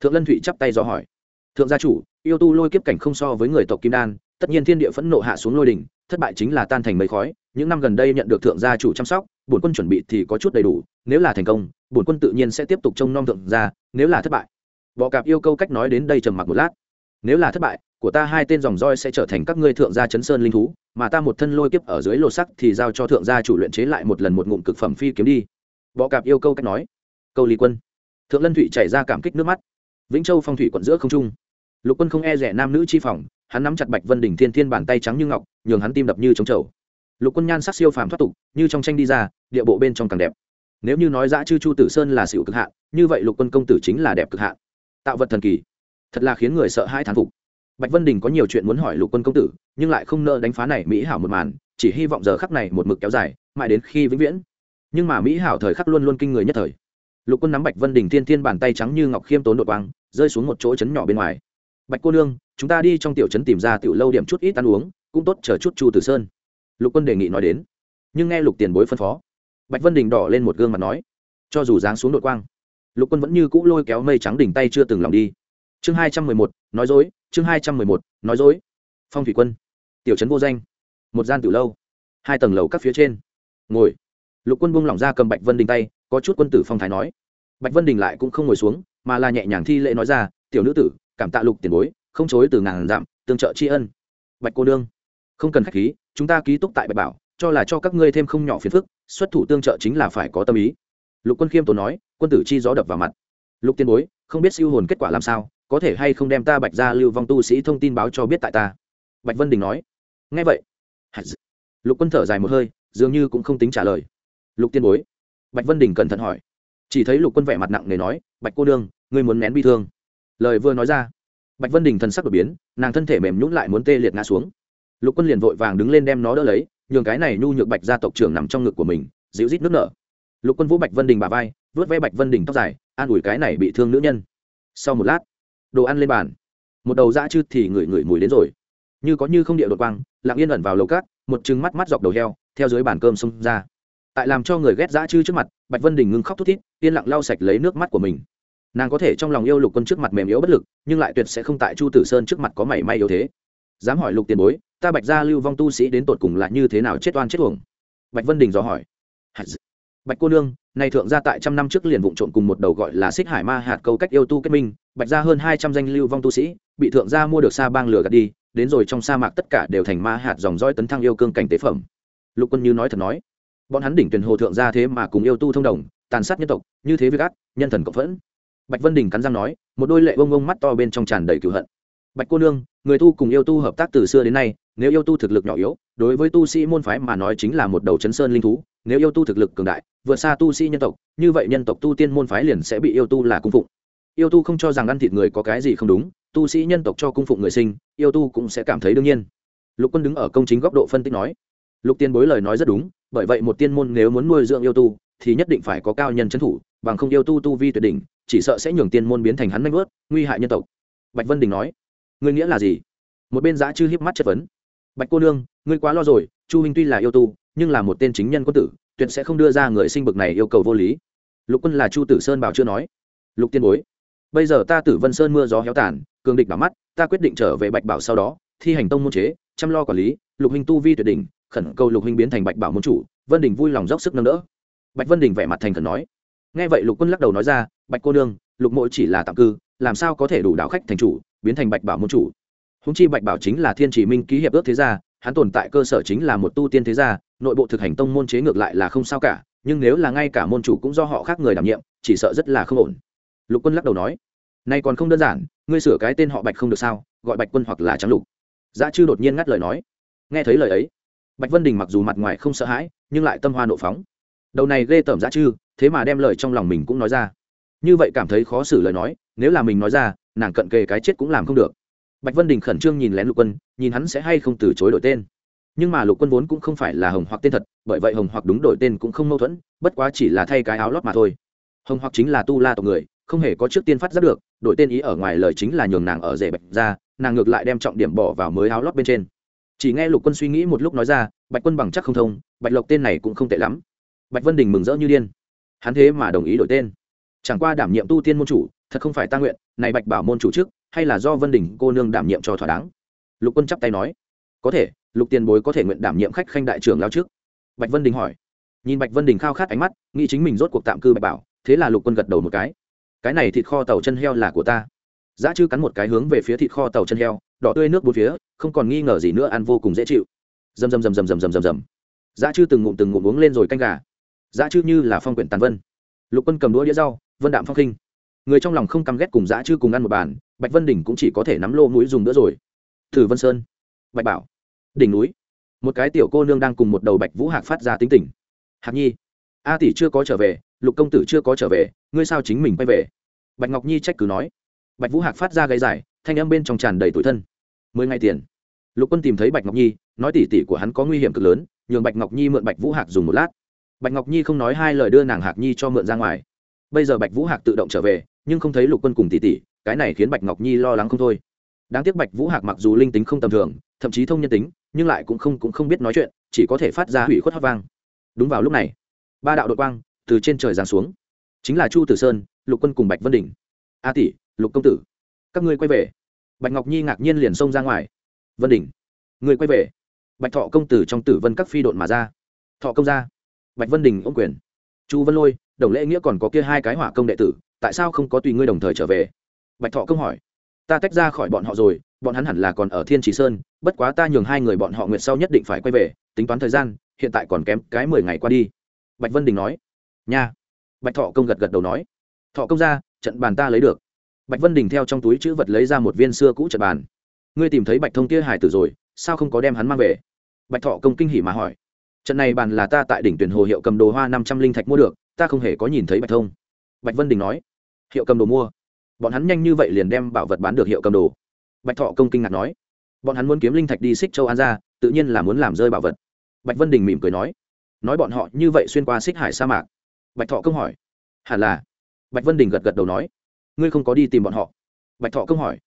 Thượng lân thụy chắp tay do hỏi, thượng gia chủ, yêu tu lôi kiếp cảnh không so với người tộc kim đan, tất nhiên thiên địa phẫn nộ hạ xuống lôi đỉnh thất bại chính là tan thành mấy khói, những năm gần đây nhận được thượng gia chủ chăm sóc, bổn quân chuẩn bị thì có chút đầy đủ, nếu là thành công, bổn quân tự nhiên sẽ tiếp tục trông nom thượng gia, nếu là thất bại. Bọ cạp yêu câu cách nói đến đây trầm mặc một lát. Nếu là thất bại, của ta hai tên dòng roi sẽ trở thành các ngươi thượng gia chấn sơn linh thú, mà ta một thân lôi kiếp ở dưới lô sắc thì giao cho thượng gia chủ luyện chế lại một lần một ngụm cực phẩm phi kiếm đi. Bọ cạp yêu câu cách nói. Câu lý quân. Thượng lân thụy chảy ra cảm kích nước mắt. Vĩnh châu phong thủy quận giữa không trung. Lục quân không e rẻ nam nữ chi phòng hắn nắm chặt bạch vân đỉnh thiên thiên bàn tay trắng như ngọc, nhường hắn tim đập như trống trầu. Lục quân nhan sắc siêu phàm thoát tục, như trong tranh đi ra, địa bộ bên trong càng đẹp. Nếu như nói dã chư chu tử sơn là xịu cực hạn như vậy lục quân công tử chính là đẹp cực hạn tạo vật thần kỳ. Thật là khiến người sợ hãi thán phục. Bạch vân đình có nhiều chuyện muốn hỏi lục quân công tử, nhưng lại không nỡ đánh phá này mỹ hảo một màn, chỉ hy vọng giờ khắc này một mực kéo dài, mãi đến khi vĩnh viễn. Nhưng mà mỹ hảo thời khắc luôn luôn kinh người nhất thời. Lục quân nắm bạch vân đình thiên thiên bàn tay trắng như ngọc khiêm tốn đột quang, rơi xuống một chỗ trấn nhỏ bên ngoài. Bạch cô nương chúng ta đi trong tiểu trấn tìm ra tiểu lâu điểm chút ít ăn uống, cũng tốt chờ chút chu tử sơn. Lục quân đề nghị nói đến. Nhưng nghe lục tiền bối phân phó, bạch vân đình đỏ lên một gương mặt nói, cho dù dáng xuống đội quang, lục quân vẫn như cũ lôi kéo mây trắng đỉnh tay chưa từng lòng đi. Chương hai trăm mười một, nói dối, chương hai trăm mười một, nói dối. Phong thủy quân, tiểu trấn vô danh, một gian tiểu lâu, hai tầng lầu các phía trên. Ngồi. Lục quân buông lỏng ra cầm bạch vân đình tay, có chút quân tử phong thái nói. Bạch vân đình lại cũng không ngồi xuống, mà là nhẹ nhàng thi lễ nói ra, tiểu nữ tử, cảm tạ lục tiền bối không chối từ ngàn dặm, tương trợ tri ân. Bạch cô đương không cần khách khí, chúng ta ký túc tại bạch bảo, cho là cho các ngươi thêm không nhỏ phiền phức, xuất thủ tương trợ chính là phải có tâm ý. Lục quân khiêm tốn nói, quân tử chi gió đập vào mặt. Lục tiên bối, không biết siêu hồn kết quả làm sao, có thể hay không đem ta bạch ra lưu vong tu sĩ thông tin báo cho biết tại ta? Bạch vân đình nói. Ngay vậy lục quân thở dài một hơi, dường như cũng không tính trả lời. Lục tiên bối, bạch vân đình cẩn thận hỏi. Chỉ thấy lục quân vẻ mặt nặng nề nói, bạch cô đương ngươi muốn nén bi thương. Lời vừa nói ra bạch vân đình thần sắc đột biến, nàng thân thể mềm nhũng lại muốn tê liệt ngã xuống. Lục quân liền vội vàng đứng lên đem nó đỡ lấy, nhường cái này nhu nhược bạch gia tộc trưởng nằm trong ngực của mình, dịu rít nước nở. Lục quân vũ bạch vân đình bà vai, vớt ve bạch vân đình tóc dài, an ủi cái này bị thương nữ nhân. Sau một lát, đồ ăn lên bàn. Một đầu dã chư thì ngửi ngửi mùi đến rồi. Như có như không địa đột quang, lặng yên ẩn vào lầu cát, một chừng mắt mắt dọc đầu heo, theo dưới bàn cơm xông ra. Tại làm cho người ghét dã chư trước mặt, bạch vân đình ngưng khóc thút thít, yên lặng lau sạch lấy nước mắt của mình nàng có thể trong lòng yêu lục quân trước mặt mềm yếu bất lực, nhưng lại tuyệt sẽ không tại chu tử sơn trước mặt có mảy may yếu thế. Dám hỏi lục tiền bối, ta bạch gia lưu vong tu sĩ đến tột cùng là như thế nào chết oan chết uổng? Bạch vân đình dò hỏi. Bạch cô nương, này thượng gia tại trăm năm trước liền vụng trộn cùng một đầu gọi là xích hải ma hạt câu cách yêu tu kết minh, bạch gia hơn hai trăm danh lưu vong tu sĩ, bị thượng gia mua được xa bang lửa gạt đi, đến rồi trong sa mạc tất cả đều thành ma hạt dòng dõi tấn thăng yêu cương cảnh tế phẩm. Lục quân như nói thật nói. Bọn hắn đỉnh tuyển hồ thượng gia thế mà cùng yêu tu thông đồng, tàn sát nhân tộc, như thế việc ác, nhân thần cộng phẫn bạch vân đình cắn răng nói, một đôi lệ bông bông mắt to bên trong tràn đầy cựu hận. Bạch cô nương, người tu cùng yêu tu hợp tác từ xưa đến nay, nếu yêu tu thực lực nhỏ yếu, đối với tu sĩ môn phái mà nói chính là một đầu chấn sơn linh thú, nếu yêu tu thực lực cường đại, vượt xa tu sĩ nhân tộc, như vậy nhân tộc tu tiên môn phái liền sẽ bị yêu tu là cung phụng. Yêu tu không cho rằng ăn thịt người có cái gì không đúng, tu sĩ nhân tộc cho cung phụng người sinh, yêu tu cũng sẽ cảm thấy đương nhiên. Lục quân đứng ở công chính góc độ phân tích nói, lục tiên bối lời nói rất đúng, bởi vậy một tiên môn nếu muốn nuôi dưỡng yêu tu, thì nhất định phải có cao nhân trấn thủ, bằng không yêu tu tu vi tuyệt đỉnh chỉ sợ sẽ nhường tiên môn biến thành hắn nanh vớt nguy hại nhân tộc. Bạch vân đình nói, ngươi nghĩa là gì? Một bên giã chư hiếp mắt chất vấn, bạch cô nương, ngươi quá lo rồi, chu huynh tuy là yêu tu, nhưng là một tên chính nhân quân tử, tuyệt sẽ không đưa ra người sinh bực này yêu cầu vô lý. Lục quân là chu tử sơn bảo chưa nói. Lục tiên bối, bây giờ ta tử vân sơn mưa gió héo tàn, cường địch bảo mắt, ta quyết định trở về bạch bảo sau đó, thi hành tông môn chế, chăm lo quản lý, lục huynh tu vi tuyệt đỉnh, khẩn cầu lục huynh biến thành bạch bảo môn chủ. Vân đình vui lòng dốc sức nâng đỡ. Bạch vân đình vẻ mặt thành khẩn nói nghe vậy lục quân lắc đầu nói ra, bạch cô nương, lục mộ chỉ là tạm cư, làm sao có thể đủ đạo khách thành chủ, biến thành bạch bảo môn chủ? Húng chi bạch bảo chính là thiên chỉ minh ký hiệp ước thế gia, hắn tồn tại cơ sở chính là một tu tiên thế gia, nội bộ thực hành tông môn chế ngược lại là không sao cả, nhưng nếu là ngay cả môn chủ cũng do họ khác người đảm nhiệm, chỉ sợ rất là không ổn. Lục quân lắc đầu nói, nay còn không đơn giản, ngươi sửa cái tên họ bạch không được sao, gọi bạch quân hoặc là trắng lục. Giá chư đột nhiên ngắt lời nói. Nghe thấy lời ấy, bạch vân đình mặc dù mặt ngoài không sợ hãi, nhưng lại tâm hoa nộ phóng. Đầu này ghê tởm giá chư thế mà đem lời trong lòng mình cũng nói ra. Như vậy cảm thấy khó xử lời nói, nếu là mình nói ra, nàng cận kề cái chết cũng làm không được. Bạch vân đình khẩn trương nhìn lén lục quân, nhìn hắn sẽ hay không từ chối đổi tên. Nhưng mà lục quân vốn cũng không phải là hồng hoặc tên thật, bởi vậy hồng hoặc đúng đổi tên cũng không mâu thuẫn, bất quá chỉ là thay cái áo lót mà thôi. Hồng hoặc chính là tu la tộc người, không hề có trước tiên phát giác được, đổi tên ý ở ngoài lời chính là nhường nàng ở rể bạch ra, nàng ngược lại đem trọng điểm bỏ vào mới áo lót bên trên. Chỉ nghe lục quân suy nghĩ một lúc nói ra, bạch quân bằng chắc không thông, bạch lộc tên này cũng không tệ lắm. Bạch vân đình mừng rỡ như điên hắn thế mà đồng ý đổi tên. Chẳng qua đảm nhiệm tu tiên môn chủ, thật không phải ta nguyện, này bạch bảo môn chủ trước, hay là do vân đình cô nương đảm nhiệm cho thỏa đáng? Lục quân chắp tay nói. Có thể, lục tiền bối có thể nguyện đảm nhiệm khách khanh đại trưởng lao trước. Bạch vân đình hỏi. Nhìn bạch vân đình khao khát ánh mắt, nghĩ chính mình rốt cuộc tạm cư bạch bảo, thế là lục quân gật đầu một cái. Cái này thịt kho tàu chân heo là của ta. Giá chư cắn một cái hướng về phía thịt kho tàu chân heo, đỏ tươi nước bốn phía, không còn nghi ngờ gì nữa ăn vô cùng dễ chịu. Dầm dầm dầm dầm dầm dầm dầm dầm. Giá chư từng ngụm từng ngụm uống lên rồi canh gà. Dã chư như là phong quyển tàn vân. Lục quân cầm đũa đĩa rau, vân đạm phong khinh. Người trong lòng không căm ghét cùng dã chư cùng ăn một bàn, bạch vân đỉnh cũng chỉ có thể nắm lô mũi dùng nữa rồi. Thử vân sơn. Bạch bảo. Đỉnh núi. Một cái tiểu cô nương đang cùng một đầu bạch vũ hạc phát ra tính tình. Hạc nhi. A tỷ chưa có trở về, lục công tử chưa có trở về, ngươi sao chính mình quay về? Bạch ngọc nhi trách cứ nói. Bạch vũ hạc phát ra gáy dài, thanh âm bên trong tràn đầy tủi thân. Mười ngày tiền. Lục quân tìm thấy bạch ngọc nhi, nói tỉ tỉ của hắn có nguy hiểm cực lớn, nhường bạch ngọc nhi mượn bạch vũ hạc dùng một lát bạch ngọc nhi không nói hai lời đưa nàng hạc nhi cho mượn ra ngoài. Bây giờ bạch vũ hạc tự động trở về, nhưng không thấy lục quân cùng tỷ tỷ, cái này khiến bạch ngọc nhi lo lắng không thôi. Đáng tiếc bạch vũ hạc mặc dù linh tính không tầm thường, thậm chí thông nhân tính, nhưng lại cũng không cũng không biết nói chuyện, chỉ có thể phát ra hủy khuất hót vang. Đúng vào lúc này, ba đạo đội quang từ trên trời giáng xuống. Chính là chu tử sơn, lục quân cùng bạch vân đình a tỷ, lục công tử, các ngươi quay về. Bạch ngọc nhi ngạc nhiên liền xông ra ngoài. Vân đình người quay về. Bạch thọ công tử trong tử vân các phi đội mà ra. Thọ công ra bạch vân đình ông quyền. Chu vân lôi, đồng lễ nghĩa còn có kia hai cái hỏa công đệ tử, tại sao không có tùy ngươi đồng thời trở về? Bạch thọ công hỏi. Ta tách ra khỏi bọn họ rồi, bọn hắn hẳn là còn ở thiên trì sơn, bất quá ta nhường hai người bọn họ nguyện sau nhất định phải quay về, tính toán thời gian, hiện tại còn kém cái mười ngày qua đi. Bạch vân đình nói. Nha. Bạch thọ công gật gật đầu nói. Thọ công ra, trận bàn ta lấy được. Bạch vân đình theo trong túi chữ vật lấy ra một viên xưa cũ trận bàn. Ngươi tìm thấy bạch thông kia hải tử rồi, sao không có đem hắn mang về? Bạch thọ công kinh hỉ mà hỏi trận này bàn là ta tại đỉnh tuyển hồ hiệu cầm đồ hoa năm trăm linh thạch mua được, ta không hề có nhìn thấy bạch thông. Bạch vân đình nói, hiệu cầm đồ mua. Bọn hắn nhanh như vậy liền đem bảo vật bán được hiệu cầm đồ. Bạch thọ công kinh ngạc nói, bọn hắn muốn kiếm linh thạch đi xích châu an ra, tự nhiên là muốn làm rơi bảo vật. Bạch vân đình mỉm cười nói nói bọn họ như vậy xuyên qua xích hải sa mạc. Bạch thọ công hỏi, hẳn là. Bạch vân đình gật gật đầu nói, ngươi không có đi tìm bọn họ. Bạch thọ công hỏi,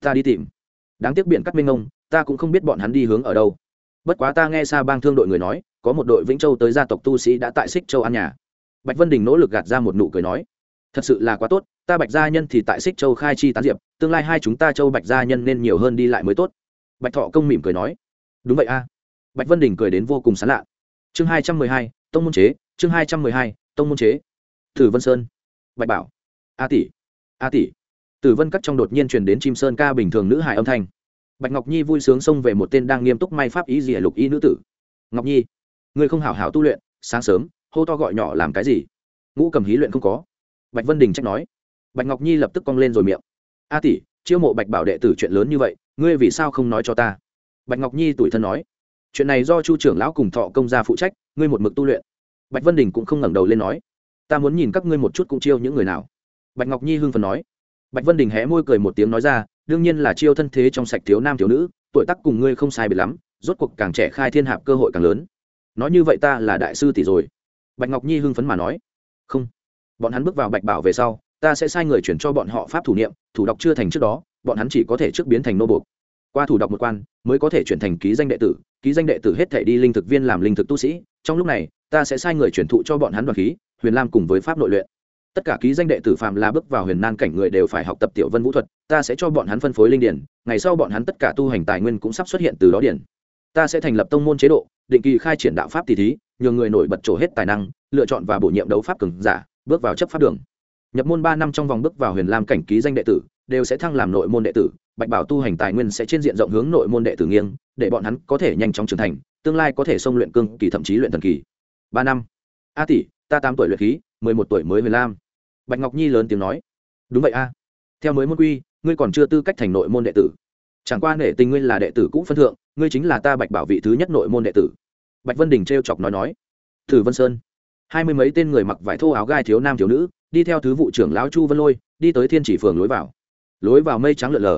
ta đi tìm. Đáng tiếc biện cắt minh ông ta cũng không biết bọn hắn đi hướng ở đâu. Bất quá ta nghe xa bang thương đội người nói có một đội vĩnh châu tới gia tộc tu sĩ đã tại xích châu ăn nhà. Bạch vân đình nỗ lực gạt ra một nụ cười nói, thật sự là quá tốt, ta bạch gia nhân thì tại xích châu khai chi tán diệp, tương lai hai chúng ta châu bạch gia nhân nên nhiều hơn đi lại mới tốt. Bạch thọ công mỉm cười nói, đúng vậy a. Bạch vân đình cười đến vô cùng sán lạ. Chương hai trăm mười hai, tông môn chế, chương hai trăm mười hai, tông môn chế. Thử vân sơn. Bạch bảo. A tỷ. A tỷ. Tử vân cắt trong đột nhiên truyền đến chim sơn ca bình thường nữ hài âm thanh. Bạch ngọc nhi vui sướng xông về một tên đang nghiêm túc may pháp ý gì lục y nữ tử. Ngọc nhi ngươi không hảo hảo tu luyện, sáng sớm, hô to gọi nhỏ làm cái gì? Ngũ cầm hí luyện không có. Bạch vân đình trách nói. Bạch ngọc nhi lập tức cong lên rồi miệng. A tỷ, chiêu mộ bạch bảo đệ tử chuyện lớn như vậy, ngươi vì sao không nói cho ta? Bạch ngọc nhi tuổi thân nói. Chuyện này do chu trưởng lão cùng thọ công gia phụ trách, ngươi một mực tu luyện. Bạch vân đình cũng không ngẩng đầu lên nói. Ta muốn nhìn các ngươi một chút cũng chiêu những người nào. Bạch ngọc nhi hưng phần nói. Bạch vân đình hé môi cười một tiếng nói ra, đương nhiên là chiêu thân thế trong sạch thiếu nam thiếu nữ, tuổi tác cùng ngươi không sai biệt lắm, rốt cuộc càng trẻ khai thiên hạp cơ hội càng lớn nói như vậy ta là đại sư tỷ rồi. Bạch ngọc nhi hưng phấn mà nói. Không. Bọn hắn bước vào bạch bảo về sau, ta sẽ sai người chuyển cho bọn họ pháp thủ niệm, thủ đọc chưa thành trước đó, bọn hắn chỉ có thể trước biến thành nô buộc. Qua thủ đọc một quan, mới có thể chuyển thành ký danh đệ tử, ký danh đệ tử hết thể đi linh thực viên làm linh thực tu sĩ. Trong lúc này, ta sẽ sai người chuyển thụ cho bọn hắn đoàn khí, huyền lam cùng với pháp nội luyện. Tất cả ký danh đệ tử phạm là bước vào huyền nan cảnh người đều phải học tập tiểu vân vũ thuật, ta sẽ cho bọn hắn phân phối linh điển, ngày sau bọn hắn tất cả tu hành tài nguyên cũng sắp xuất hiện từ đó điển ta sẽ thành lập tông môn chế độ, định kỳ khai triển đạo pháp tỷ thí, nhường người nổi bật trổ hết tài năng, lựa chọn và bổ nhiệm đấu pháp cường giả, bước vào chấp pháp đường. Nhập môn ba năm trong vòng bước vào huyền lam cảnh ký danh đệ tử, đều sẽ thăng làm nội môn đệ tử, bạch bảo tu hành tài nguyên sẽ trên diện rộng hướng nội môn đệ tử nghiêng, để bọn hắn có thể nhanh chóng trưởng thành, tương lai có thể xông luyện cương kỳ thậm chí luyện thần kỳ. Ba năm. A tỷ, ta tám tuổi luyện khí, mười một tuổi mới huyền lam. Bạch ngọc nhi lớn tiếng nói. Đúng vậy a. Theo mới môn quy, ngươi còn chưa tư cách thành nội môn đệ tử chẳng qua nể tình ngươi là đệ tử cũ phân thượng, ngươi chính là ta bạch bảo vị thứ nhất nội môn đệ tử. Bạch vân đình t r e o chọc nói nói. Thử vân sơn. Hai mươi mấy tên người mặc vải thô áo gai thiếu nam thiếu nữ, đi theo thứ vụ trưởng lão chu vân lôi, đi tới thiên chỉ phường lối vào. Lối vào mây trắng lượn lờ.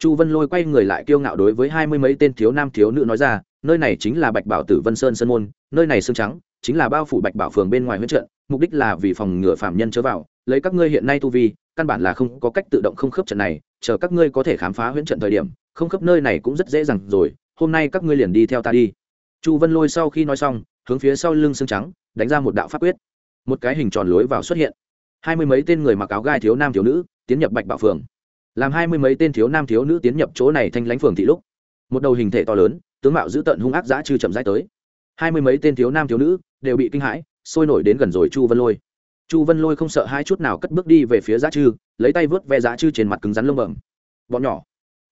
Chu vân lôi quay người lại kiêu ngạo đối với hai mươi mấy tên thiếu nam thiếu nữ nói ra, nơi này chính là bạch bảo tử vân sơn sơn môn, nơi này xương trắng, chính là bao phủ bạch bảo phường bên ngoài huấn trận, mục đích là vì phòng ngừa phạm nhân chớ vào, lấy các ngươi hiện nay tu vi, căn bản là không có cách tự động không khớp trận này, chờ các ngươi có thể khám phá huyễn trận thời điểm không khắp nơi này cũng rất dễ dàng rồi, hôm nay các ngươi liền đi theo ta đi. Chu vân lôi sau khi nói xong, hướng phía sau lưng xương trắng, đánh ra một đạo pháp quyết. Một cái hình tròn lối vào xuất hiện. Hai mươi mấy tên người mặc áo gai thiếu nam thiếu nữ tiến nhập bạch bảo phường. Làm hai mươi mấy tên thiếu nam thiếu nữ tiến nhập chỗ này thanh lãnh phường thị lúc, một đầu hình thể to lớn, tướng mạo dữ tợn hung ác dã chư chậm rãi tới. Hai mươi mấy tên thiếu nam thiếu nữ đều bị kinh hãi, sôi nổi đến gần rồi chu vân lôi. Chu vân lôi không sợ hai chút nào cất bước đi về phía dã chư lấy tay vớt ve dã chư trên mặt cứng rắn lông bẩm. Bọn nhỏ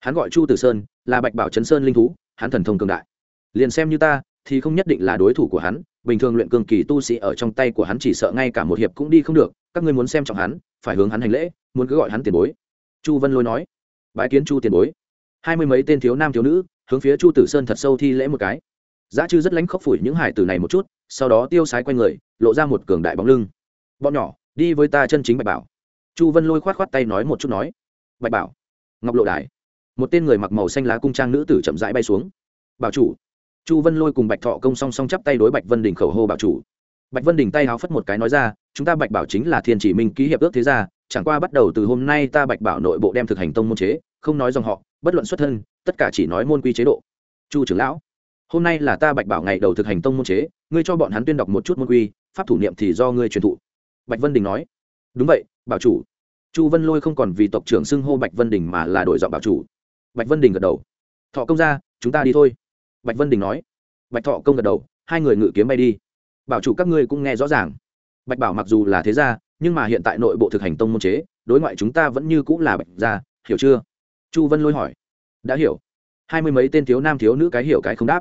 hắn gọi chu tử sơn, là bạch bảo chấn sơn linh thú, hắn thần thông cường đại. Liền xem như ta, thì không nhất định là đối thủ của hắn, bình thường luyện cường kỳ tu sĩ ở trong tay của hắn chỉ sợ ngay cả một hiệp cũng đi không được, các ngươi muốn xem trọng hắn, phải hướng hắn hành lễ, muốn cứ gọi hắn tiền bối. Chu vân lôi nói. Bái kiến chu tiền bối. Hai mươi mấy tên thiếu nam thiếu nữ, hướng phía chu tử sơn thật sâu thi lễ một cái. Giá chư rất lánh khóc phủi những hải tử này một chút, sau đó tiêu sái q u a n người, lộ ra một cường đại bóng lưng. Bọn nhỏ, đi với ta chân chính bạch bảo. Chu vân lôi k h o á t k h o á t tay nói một chút nói. Bạch bảo, ngọc lộ đài một tên người mặc màu xanh lá cung trang nữ tử chậm rãi bay xuống. Bảo chủ. Chu vân lôi cùng bạch thọ công song song chắp tay đối bạch vân đình khẩu hô bảo chủ. Bạch vân đình tay háo phất một cái nói ra, chúng ta bạch bảo chính là thiên chỉ minh ký hiệp ước thế gia, chẳng qua bắt đầu từ hôm nay ta bạch bảo nội bộ đem thực hành tông môn chế, không nói dòng họ, bất luận xuất thân, tất cả chỉ nói môn quy chế độ. Chu trưởng lão, hôm nay là ta bạch bảo ngày đầu thực hành tông môn chế, ngươi cho bọn hắn tuyên đọc một chút môn quy, pháp thủ niệm thì do ngươi truyền thụ. Bạch vân đình nói. Đúng vậy, bảo chủ. Chu vân lôi không còn vì tộc trưởng xưng hô bạch vân đình mà là đổi giọng bảo chủ bạch vân đình gật đầu. Thọ công ra chúng ta đi thôi. Bạch vân đình nói. Bạch thọ công gật đầu, hai người ngự kiếm bay đi. Bảo chủ các ngươi cũng nghe rõ ràng. Bạch bảo mặc dù là thế gia, nhưng mà hiện tại nội bộ thực hành tông môn chế, đối ngoại chúng ta vẫn như cũng là bạch gia, hiểu chưa? Chu vân lôi hỏi. Đã hiểu. Hai mươi mấy tên thiếu nam thiếu nữ cái hiểu cái không đáp.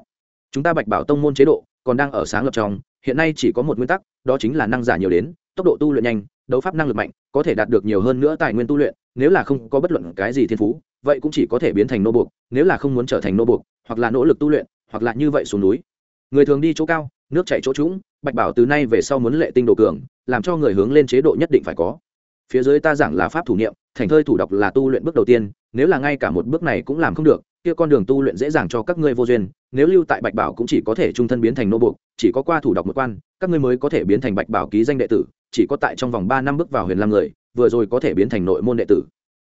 Chúng ta bạch bảo tông môn chế độ còn đang ở sáng lập trong, hiện nay chỉ có một nguyên tắc, đó chính là năng giả nhiều đến, tốc độ tu luyện nhanh, đấu pháp năng lực mạnh có thể đạt được nhiều hơn nữa tài nguyên tu luyện, nếu là không có bất luận cái gì thiên phú, vậy cũng chỉ có thể biến thành nô buộc, nếu là không muốn trở thành nô buộc, hoặc là nỗ lực tu luyện, hoặc là như vậy xuống núi. Người thường đi chỗ cao, nước chạy chỗ trũng, bạch bảo từ nay về sau muốn lệ tinh đồ cường, làm cho người hướng lên chế độ nhất định phải có. Phía dưới ta giảng là pháp thủ niệm, thành thơi thủ đọc là tu luyện bước đầu tiên, nếu là ngay cả một bước này cũng làm không được kia con đường tu luyện dễ dàng cho các ngươi vô duyên, nếu lưu tại bạch bảo cũng chỉ có thể trung thân biến thành nô buộc, chỉ có qua thủ đọc một quan, các ngươi mới có thể biến thành bạch bảo ký danh đệ tử, chỉ có tại trong vòng ba năm bước vào huyền lam người, vừa rồi có thể biến thành nội môn đệ tử.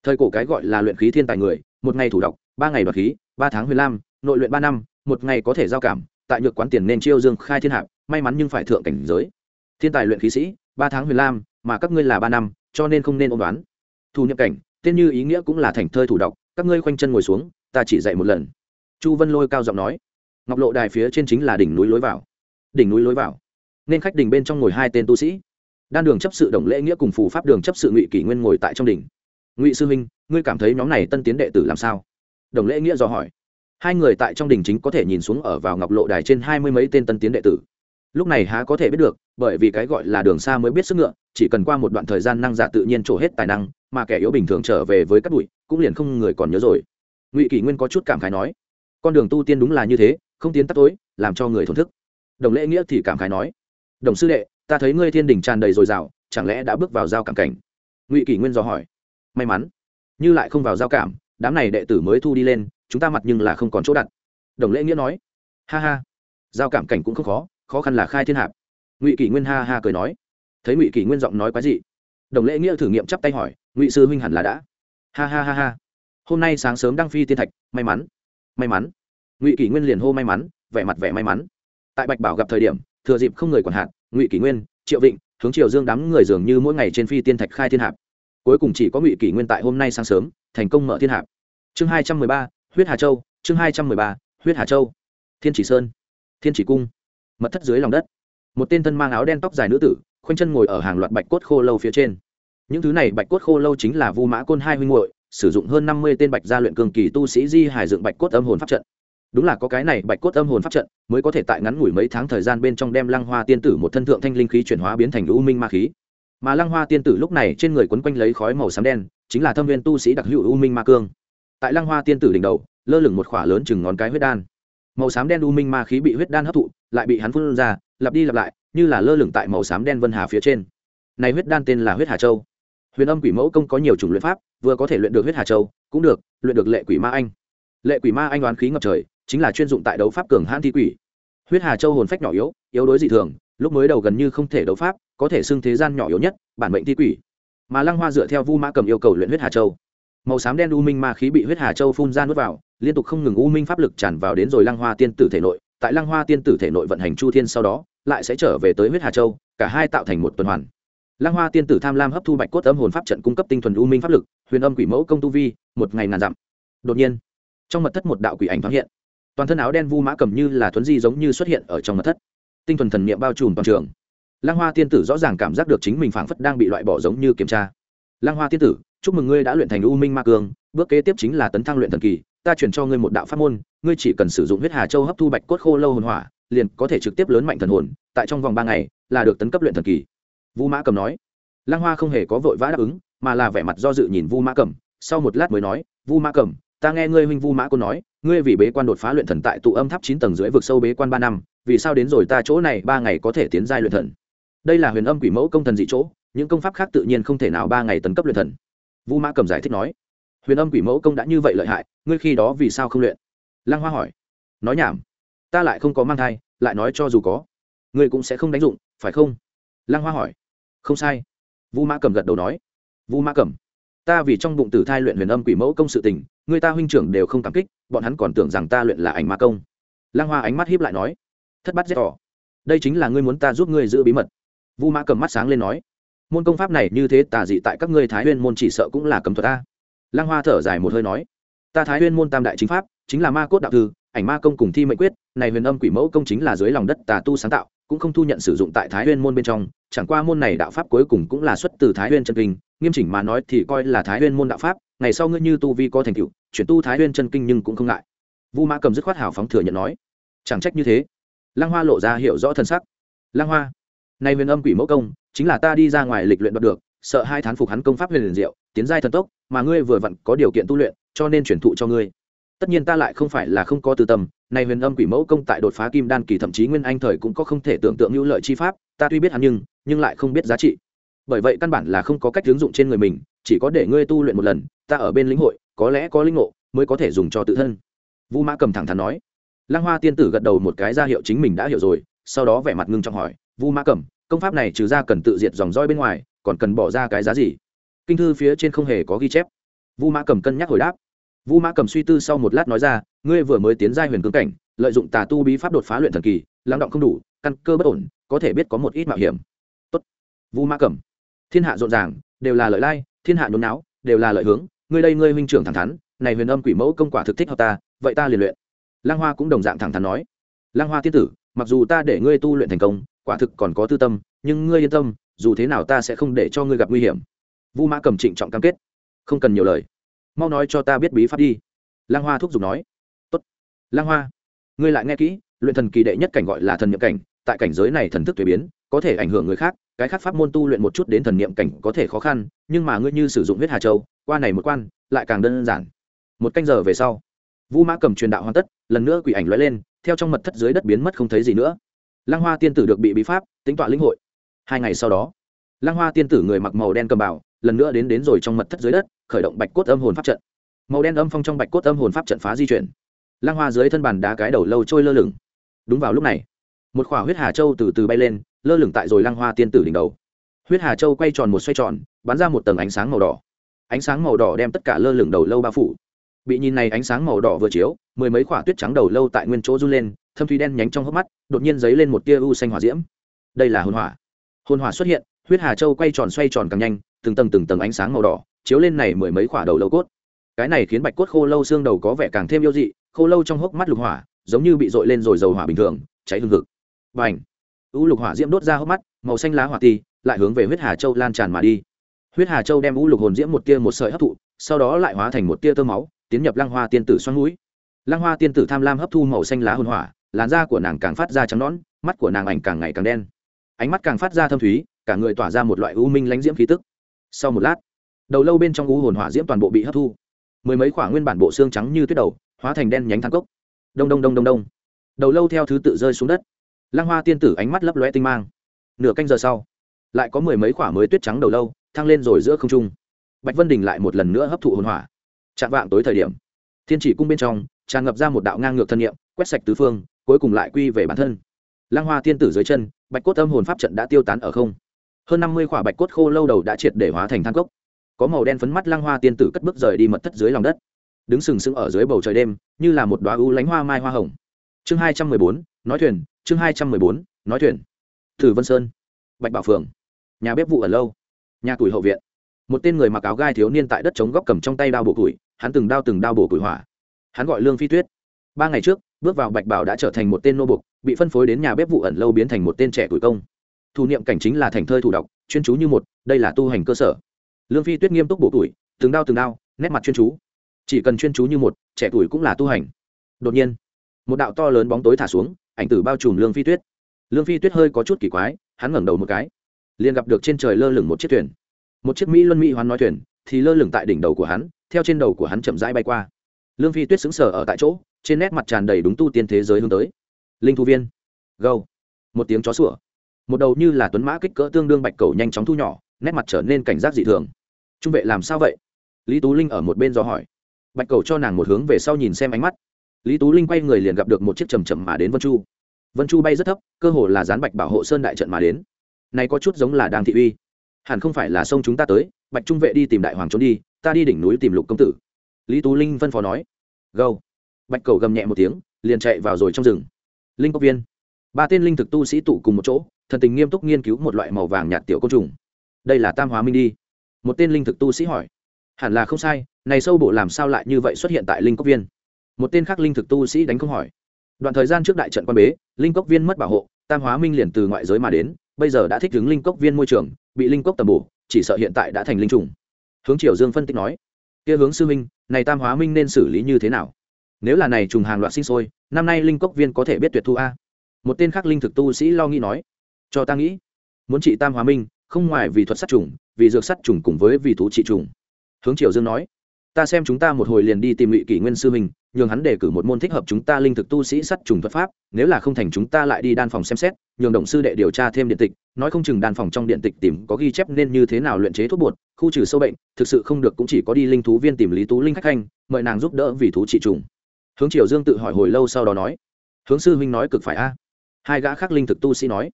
Thời cổ cái gọi là luyện khí thiên tài người, một ngày thủ đọc, ba ngày đoạt khí, ba tháng huyền lam, nội luyện ba năm, một ngày có thể giao cảm, tại nhược quán tiền nên chiêu dương khai thiên hạp may mắn nhưng phải thượng cảnh giới. Thiên tài luyện khí sĩ, ba tháng huyền lam, mà các ngươi là ba năm, cho nên không nên ôn đoán. Thu nhập cảnh, tên như ý nghĩa cũng là thành thơi thủ đọc, các ngươi khoanh chân ngồi xuống ta chỉ dạy một lần. Chu vân lôi cao giọng nói. Ngọc lộ đài phía trên chính là đỉnh núi lối vào. Đỉnh núi lối vào. Nên khách đình bên trong ngồi hai tên tu sĩ. Đan đường chấp sự đồng lễ nghĩa cùng phù pháp đường chấp sự ngụy kỷ nguyên ngồi tại trong đỉnh. Ngụy sư huynh, ngươi cảm thấy nhóm này tân tiến đệ tử làm sao? Đồng lễ nghĩa dò hỏi. Hai người tại trong đình chính có thể nhìn xuống ở vào ngọc lộ đài trên hai mươi mấy tên tân tiến đệ tử. Lúc này há có thể biết được, bởi vì cái gọi là đường xa mới biết sức ngựa, chỉ cần qua một đoạn thời gian năng giả tự nhiên trổ hết tài năng, mà kẻ yếu bình thường trở về với các bụi, cũng liền không người còn nhớ rồi ngụy kỷ nguyên có chút cảm khái nói con đường tu tiên đúng là như thế không tiến tắt tối làm cho người thổn thức đồng lễ nghĩa thì cảm khái nói đồng sư đệ ta thấy ngươi thiên đình tràn đầy dồi dào chẳng lẽ đã bước vào giao cảm cảnh ngụy kỷ nguyên dò hỏi may mắn như lại không vào giao cảm đám này đệ tử mới thu đi lên chúng ta mặt nhưng là không còn chỗ đặt đồng lễ nghĩa nói ha ha giao cảm cảnh cũng không khó khó khăn là khai thiên hạp ngụy kỷ nguyên ha ha cười nói thấy ngụy kỷ nguyên giọng nói quái gì đồng lễ nghĩa thử nghiệm chắp tay hỏi ngụy sư huynh hẳn là đã ha ha ha ha hôm nay sáng sớm đăng phi tiên thạch, may mắn may mắn. Ngụy kỷ nguyên liền hô may mắn, vẻ mặt vẻ may mắn. Tại bạch bảo gặp thời điểm, thừa dịp không người còn hạn ngụy kỷ nguyên, triệu vịnh, hướng triều dương đám người dường như mỗi ngày trên phi tiên thạch khai thiên hạp. Cuối cùng chỉ có ngụy kỷ nguyên tại hôm nay sáng sớm, thành công mở thiên hạp. Chương hai trăm mười ba, huyết hà châu, chương hai trăm mười ba, huyết hà châu. Thiên chỉ sơn, thiên chỉ cung, mật thất dưới lòng đất. Một tên thân mang áo đen tóc dài nữ tử, khoanh chân ngồi ở hàng loạt bạch cốt khô lâu phía trên. Những thứ này bạch cốt khô lâu chính là vu mã côn hai huynh hội sử dụng hơn năm mươi tên bạch gia luyện cường kỳ tu sĩ di hải dựng bạch cốt âm hồn pháp trận. Đúng là có cái này bạch cốt âm hồn pháp trận mới có thể tại ngắn ngủi mấy tháng thời gian bên trong đem lăng hoa tiên tử một thân thượng thanh linh khí chuyển hóa biến thành u minh ma khí. Mà lăng hoa tiên tử lúc này trên người quấn quanh lấy khói màu xám đen, chính là thâm viên tu sĩ đặc hữu u minh ma cương. Tại lăng hoa tiên tử đỉnh đầu, lơ lửng một khỏa lớn chừng ngón cái huyết đan. Màu xám đen u minh ma khí bị huyết đan hấp thụ, lại bị hắn phun ra, lặp đi lặp lại, như là lơ lửng tại màu xám đen vân hà phía trên. Này huyết đan tên là huyết hà châu huyền âm quỷ mẫu công có nhiều chủng luyện pháp, vừa có thể luyện được huyết hà châu, cũng được, luyện được lệ quỷ ma anh. Lệ quỷ ma anh đoán khí ngập trời, chính là chuyên dụng tại đấu pháp cường hãn thi quỷ. Huyết hà châu hồn phách nhỏ yếu yếu đối dị thường, lúc mới đầu gần như không thể đấu pháp, có thể xưng thế gian nhỏ yếu nhất, bản mệnh thi quỷ. Mà lăng hoa dựa theo vu ma cầm yêu cầu luyện huyết hà châu. Màu xám đen u minh ma khí bị huyết hà châu phun ra nuốt vào, liên tục không ngừng u minh pháp lực tràn vào đến rồi lăng hoa tiên tử thể nội, tại lăng hoa tiên tử thể nội vận hành chu thiên sau đó, lại sẽ trở về tới huyết hà châu, cả hai tạo thành một tuần hoàn lăng hoa tiên tử tham lam hấp thu bạch cốt âm hồn pháp trận cung cấp tinh thuần u minh pháp lực, huyền âm quỷ mẫu công tu vi, một ngày ngàn dặm. Đột nhiên, trong mật thất một đạo quỷ ảnh thoáng hiện. Toàn thân áo đen vu mã cầm như là thuấn di giống như xuất hiện ở trong mật thất. Tinh thuần thần niệm bao trùm toàn trường. Lăng hoa tiên tử rõ ràng cảm giác được chính mình phảng phất đang bị loại bỏ giống như kiểm tra. Lăng hoa tiên tử, chúc mừng ngươi đã luyện thành u minh ma cương bước kế tiếp chính là tấn thăng luyện thần kỳ, ta chuyển cho ngươi một đạo pháp môn, ngươi chỉ cần sử dụng huyết hà châu hấp thu bạch cốt khô lâu hồn hỏa, liền có thể trực tiếp lớn mạnh thần hồn, tại trong vòng ba ngày là được tấn cấp luyện thần kỳ vu mã cầm nói. Lăng hoa không hề có vội vã đáp ứng, mà là vẻ mặt do dự nhìn vu mã cầm, sau một lát mới nói, vu mã cầm, ta nghe ngươi huynh vu mã cô nói, ngươi vì bế quan đột phá luyện thần tại tụ âm tháp chín tầng dưới vực sâu bế quan ba năm, vì sao đến rồi ta chỗ này ba ngày có thể tiến giai luyện thần? Đây là huyền âm quỷ mẫu công thần dị chỗ, những công pháp khác tự nhiên không thể nào ba ngày tấn cấp luyện thần. Vu mã cầm giải thích nói, huyền âm quỷ mẫu công đã như vậy lợi hại, ngươi khi đó vì sao không luyện? Lăng hoa hỏi, nói nhảm, ta lại không có mang thai, lại nói cho dù có, ngươi cũng sẽ không đánh dụng, phải không? Lăng hoa hỏi không sai. Vu mã cầm gật đầu nói. Vu mã cầm ta vì trong bụng tử thai luyện huyền âm quỷ mẫu công sự tình, người ta huynh trưởng đều không cảm kích, bọn hắn còn tưởng rằng ta luyện là ảnh ma công. Lang hoa ánh mắt hiếp lại nói. Thất bát giết tỏ đây chính là ngươi muốn ta giúp ngươi giữ bí mật. Vu mã cầm mắt sáng lên nói. Môn công pháp này như thế tà dị tại các ngươi thái huyên môn chỉ sợ cũng là cấm thuật ta Lang hoa thở dài một hơi nói. Ta thái huyên môn tam đại chính pháp, chính là ma cốt đạo thư, ảnh ma công cùng thi mệnh quyết, này huyền âm quỷ mẫu công chính là dưới lòng đất tà tu sáng tạo cũng không thu nhận sử dụng tại thái huyên môn bên trong, chẳng qua môn này đạo pháp cuối cùng cũng là xuất từ thái huyên chân kinh, nghiêm chỉnh mà nói thì coi là thái huyên môn đạo pháp, ngày sau ngươi như tu vi có thành tựu, chuyển tu thái huyên chân kinh nhưng cũng không ngại. Vu mã cầm dứt khoát hào phóng thừa nhận nói. Chẳng trách như thế. Lăng hoa lộ ra hiểu rõ thân sắc. Lăng hoa này huyền âm quỷ mẫu công, chính là ta đi ra ngoài lịch luyện đoạt được, sợ hai thán phục hắn công pháp huyền liền diệu, tiến giai thần tốc, mà ngươi vừa vặn có điều kiện tu luyện, cho nên chuyển thụ cho ngươi. Tất nhiên ta lại không phải là không có tư tâm này huyền âm quỷ mẫu công tại đột phá kim đan kỳ thậm chí nguyên anh thời cũng có không thể tưởng tượng hữu lợi chi pháp, ta tuy biết hắn nhưng nhưng lại không biết giá trị. Bởi vậy căn bản là không có cách ứng dụng trên người mình, chỉ có để ngươi tu luyện một lần, ta ở bên lĩnh hội, có lẽ có linh ngộ, mới có thể dùng cho tự thân. Vu mã cầm thẳng thắn nói. Lăng hoa tiên tử gật đầu một cái ra hiệu chính mình đã hiểu rồi, sau đó vẻ mặt ngưng trọng hỏi vu mã cầm công pháp này trừ ra cần tự diệt dòng roi bên ngoài, còn cần bỏ ra cái giá gì? Kinh thư phía trên không hề có ghi chép. Vu mã cầm cân nhắc hồi đáp vu mã cầm suy tư sau một lát nói ra, ngươi vừa mới tiến giai huyền cương cảnh, lợi dụng tà tu bí pháp đột phá luyện thần kỳ, lắng động không đủ, căn cơ bất ổn, có thể biết có một ít mạo hiểm. Tốt. Vu mã cầm. Thiên hạ rộn ràng, đều là lợi lai, thiên hạ nhốn não đều là lợi hướng, ngươi đây ngươi huynh trưởng thẳng thắn, này huyền âm quỷ mẫu công quả thực thích hợp ta, vậy ta liền luyện. Lang hoa cũng đồng dạng thẳng thắn nói. Lang hoa tiên tử, mặc dù ta để ngươi tu luyện thành công, quả thực còn có tư tâm, nhưng ngươi yên tâm, dù thế nào ta sẽ không để cho ngươi gặp nguy hiểm. Vu mã cầm trịnh trọng cam kết. Không cần nhiều lời mau nói cho ta biết bí pháp đi. Lang hoa thúc giục nói. Tốt. Lang hoa, ngươi lại nghe kỹ, luyện thần kỳ đệ nhất cảnh gọi là thần nhập cảnh, tại cảnh giới này thần thức thuế biến, có thể ảnh hưởng người khác, cái khác pháp môn tu luyện một chút đến thần niệm cảnh có thể khó khăn, nhưng mà ngươi như sử dụng huyết hà châu, qua này một quan, lại càng đơn giản. Một canh giờ về sau, vu mã cầm truyền đạo hoàn tất, lần nữa quỷ ảnh lóe lên, theo trong mật thất dưới đất biến mất không thấy gì nữa. Lăng hoa tiên tử được bị bí pháp, tính tọa linh hội. Hai ngày sau đó, lăng hoa tiên tử người mặc màu đen cầm bảo lần nữa đến đến rồi trong mật thất dưới đất khởi động bạch cốt âm hồn pháp trận. Màu đen âm phong trong bạch cốt âm hồn pháp trận phá di chuyển. Lăng hoa dưới thân bàn đá cái đầu lâu trôi lơ lửng. Đúng vào lúc này, một khỏa huyết hà châu từ từ bay lên, lơ lửng tại rồi lăng hoa tiên tử đỉnh đầu. Huyết hà châu quay tròn một xoay tròn, bắn ra một tầng ánh sáng màu đỏ. Ánh sáng màu đỏ đem tất cả lơ lửng đầu lâu bao phủ. Bị nhìn này ánh sáng màu đỏ vừa chiếu, mười mấy khỏa tuyết trắng đầu lâu tại nguyên chỗ run lên, thâm thúy đen nhánh trong hốc mắt, đột nhiên dấy lên một tia u xanh hỏa diễm. Đây là hồn hỏa. Hồn hỏa xuất hiện, huyết hà châu quay tròn xoay tròn càng nhanh, từng tầng từng tầng ánh sáng màu đỏ chiếu lên này mười mấy khỏa đầu lâu cốt. Cái này khiến bạch cốt khô lâu xương đầu có vẻ càng thêm yêu dị, khô lâu trong hốc mắt lục hỏa, giống như bị dội lên rồi dầu hỏa bình thường, cháy hừng hực. Và ảnh u lục hỏa diễm đốt ra hốc mắt, màu xanh lá hỏa ti, lại hướng về huyết hà châu lan tràn mà đi. Huyết hà châu đem u lục hồn diễm một tia một sợi hấp thụ, sau đó lại hóa thành một tia tơ máu, tiến nhập lăng hoa tiên tử xoắn núi lăng hoa tiên tử tham lam hấp thu màu xanh lá hồn hỏa, làn da của nàng càng phát ra trắng nõn, mắt của nàng ảnh càng ngày càng đen. Ánh mắt càng phát ra thâm thúy, cả người tỏa ra một loại u minh lánh diễm khí tức. Sau một lát đầu lâu bên trong u hồn hỏa diễm toàn bộ bị hấp thu. Mười mấy khoảng nguyên bản bộ xương trắng như tuyết đầu, hóa thành đen nhánh thang cốc. Đông đông đông đông đông. Đầu lâu theo thứ tự rơi xuống đất. Lăng hoa tiên tử ánh mắt lấp lóe tinh mang. Nửa canh giờ sau, lại có mười mấy khoảng mới tuyết trắng đầu lâu thăng lên rồi giữa không trung. Bạch vân đình lại một lần nữa hấp thụ hồn hỏa. Chạm vạng tối thời điểm, thiên chỉ cung bên trong tràn ngập ra một đạo ngang ngược thân nhiệm quét sạch tứ phương, cuối cùng lại quy về bản thân. Lang hoa tiên tử dưới chân, bạch cốt âm hồn pháp trận đã tiêu tán ở không. Hơn năm mươi khỏa bạch cốt khô lâu đầu đã triệt để hóa thành thang cốc có màu đen phấn mắt lăng hoa tiên tử cất bước rời đi mật thất dưới lòng đất. Đứng sừng sững ở dưới bầu trời đêm, như là một đoá ưu lánh hoa mai hoa hồng. Chương hai trăm mười bốn, nói thuyền, chương hai trăm mười bốn, nói thuyền. Thử vân sơn, bạch bảo phường nhà bếp vụ ở lâu, nhà tuổi hậu viện. Một tên người mặc áo gai thiếu niên tại đất chống góc cầm trong tay đao bổ củi, hắn từng đao từng đao bổ củi hỏa. Hắn gọi lương phi tuyết. Ba ngày trước, bước vào bạch bảo đã trở thành một tên nô bục, bị phân phối đến nhà bếp vụ ẩn lâu biến thành một tên trẻ tuổi công. Thủ niệm cảnh chính là thành thơi thủ đọc, chuyên chú như một, đây là tu hành cơ sở lương phi tuyết nghiêm túc bổ tuổi, từng đao từng đao, nét mặt chuyên chú. Chỉ cần chuyên chú như một, trẻ tuổi cũng là tu hành. Đột nhiên, một đạo to lớn bóng tối thả xuống, ảnh tử bao trùm lương phi tuyết. Lương phi tuyết hơi có chút kỳ quái, hắn ngẩng đầu một cái, liền gặp được trên trời lơ lửng một chiếc thuyền. Một chiếc mỹ luân mỹ hoán nói thuyền, thì lơ lửng tại đỉnh đầu của hắn, theo trên đầu của hắn chậm rãi bay qua. Lương phi tuyết xứng sở ở tại chỗ, trên nét mặt tràn đầy đúng tu tiên thế giới hướng tới. Linh thu viên, gâu, một tiếng chó sủa. Một đầu như là tuấn mã kích cỡ tương đương bạch cầu nhanh chóng thu nhỏ nét mặt trở nên cảnh giác dị thường. Trung vệ làm sao vậy? Lý tú linh ở một bên do hỏi. Bạch cầu cho nàng một hướng về sau nhìn xem ánh mắt. Lý tú linh quay người liền gặp được một chiếc chầm chậm mà đến vân chu. Vân chu bay rất thấp, cơ hồ là dán bạch bảo hộ sơn đại trận mà đến. Này có chút giống là đang thị uy. Hẳn không phải là sông chúng ta tới, bạch trung vệ đi tìm đại hoàng trốn đi, ta đi đỉnh núi tìm lục công tử. Lý tú linh phân phó nói. Gâu. Bạch cầu gầm nhẹ một tiếng, liền chạy vào rồi trong rừng. Linh cốc viên. Ba tên linh thực tu sĩ tụ cùng một chỗ, thần tình nghiêm túc nghiên cứu một loại màu vàng nhạt tiểu côn trùng đây là tam hóa minh đi. Một tên linh thực tu sĩ hỏi. Hẳn là không sai, này sâu bộ làm sao lại như vậy xuất hiện tại linh cốc viên? Một tên khác linh thực tu sĩ đánh không hỏi. Đoạn thời gian trước đại trận quan bế, linh cốc viên mất bảo hộ, tam hóa minh liền từ ngoại giới mà đến, bây giờ đã thích ứng linh cốc viên môi trường, bị linh cốc tầm bổ, chỉ sợ hiện tại đã thành linh trùng. Hướng triều dương phân tích nói. Kia hướng sư minh này tam hóa minh nên xử lý như thế nào? Nếu là này trùng hàng loạt sinh sôi, năm nay linh cốc viên có thể biết tuyệt thu a. Một tên khác linh thực tu sĩ lo nghĩ nói. Cho ta nghĩ. Muốn trị tam hóa minh không ngoài vì thuật sát trùng, vì dược sát trùng cùng với vì thú trị trùng. Hướng triều dương nói, ta xem chúng ta một hồi liền đi tìm ngụy kỷ nguyên sư minh nhường hắn đề cử một môn thích hợp chúng ta linh thực tu sĩ sát trùng thuật pháp, nếu là không thành chúng ta lại đi đan phòng xem xét, nhường động sư đệ điều tra thêm điện tịch, nói không chừng đan phòng trong điện tịch tìm có ghi chép nên như thế nào luyện chế thuốc bột, khu trừ sâu bệnh, thực sự không được cũng chỉ có đi linh thú viên tìm lý tú linh khách khanh, mời nàng giúp đỡ vì thú trị trùng. Hướng triều dương tự hỏi hồi lâu sau đó nói, hướng sư huynh nói cực phải a. Hai gã khác linh thực tu sĩ nói,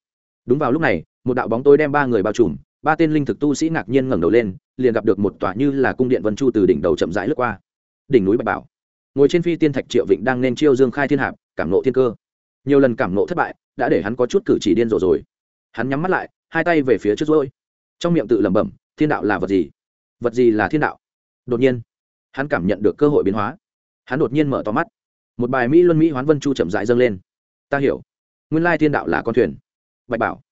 đúng vào lúc này một đạo bóng tối đem ba người bao trùm, ba tên linh thực tu sĩ ngạc nhiên ngẩng đầu lên, liền gặp được một tòa như là cung điện vân chu từ đỉnh đầu chậm rãi lướt qua. Đỉnh núi bạch bảo. Ngồi trên phi tiên thạch triệu vịnh đang nên chiêu dương khai thiên hạp, cảm nộ thiên cơ. Nhiều lần cảm nộ thất bại, đã để hắn có chút cử chỉ điên rồ rồi. Hắn nhắm mắt lại, hai tay về phía trước rồi trong miệng tự lẩm bẩm, thiên đạo là vật gì? Vật gì là thiên đạo? Đột nhiên, hắn cảm nhận được cơ hội biến hóa. Hắn đột nhiên mở to mắt. Một bài mỹ luân mỹ hoán vân chu chậm rãi dâng lên. Ta hiểu. Nguyên lai thiên đạo là con thuyền. Bạch bảo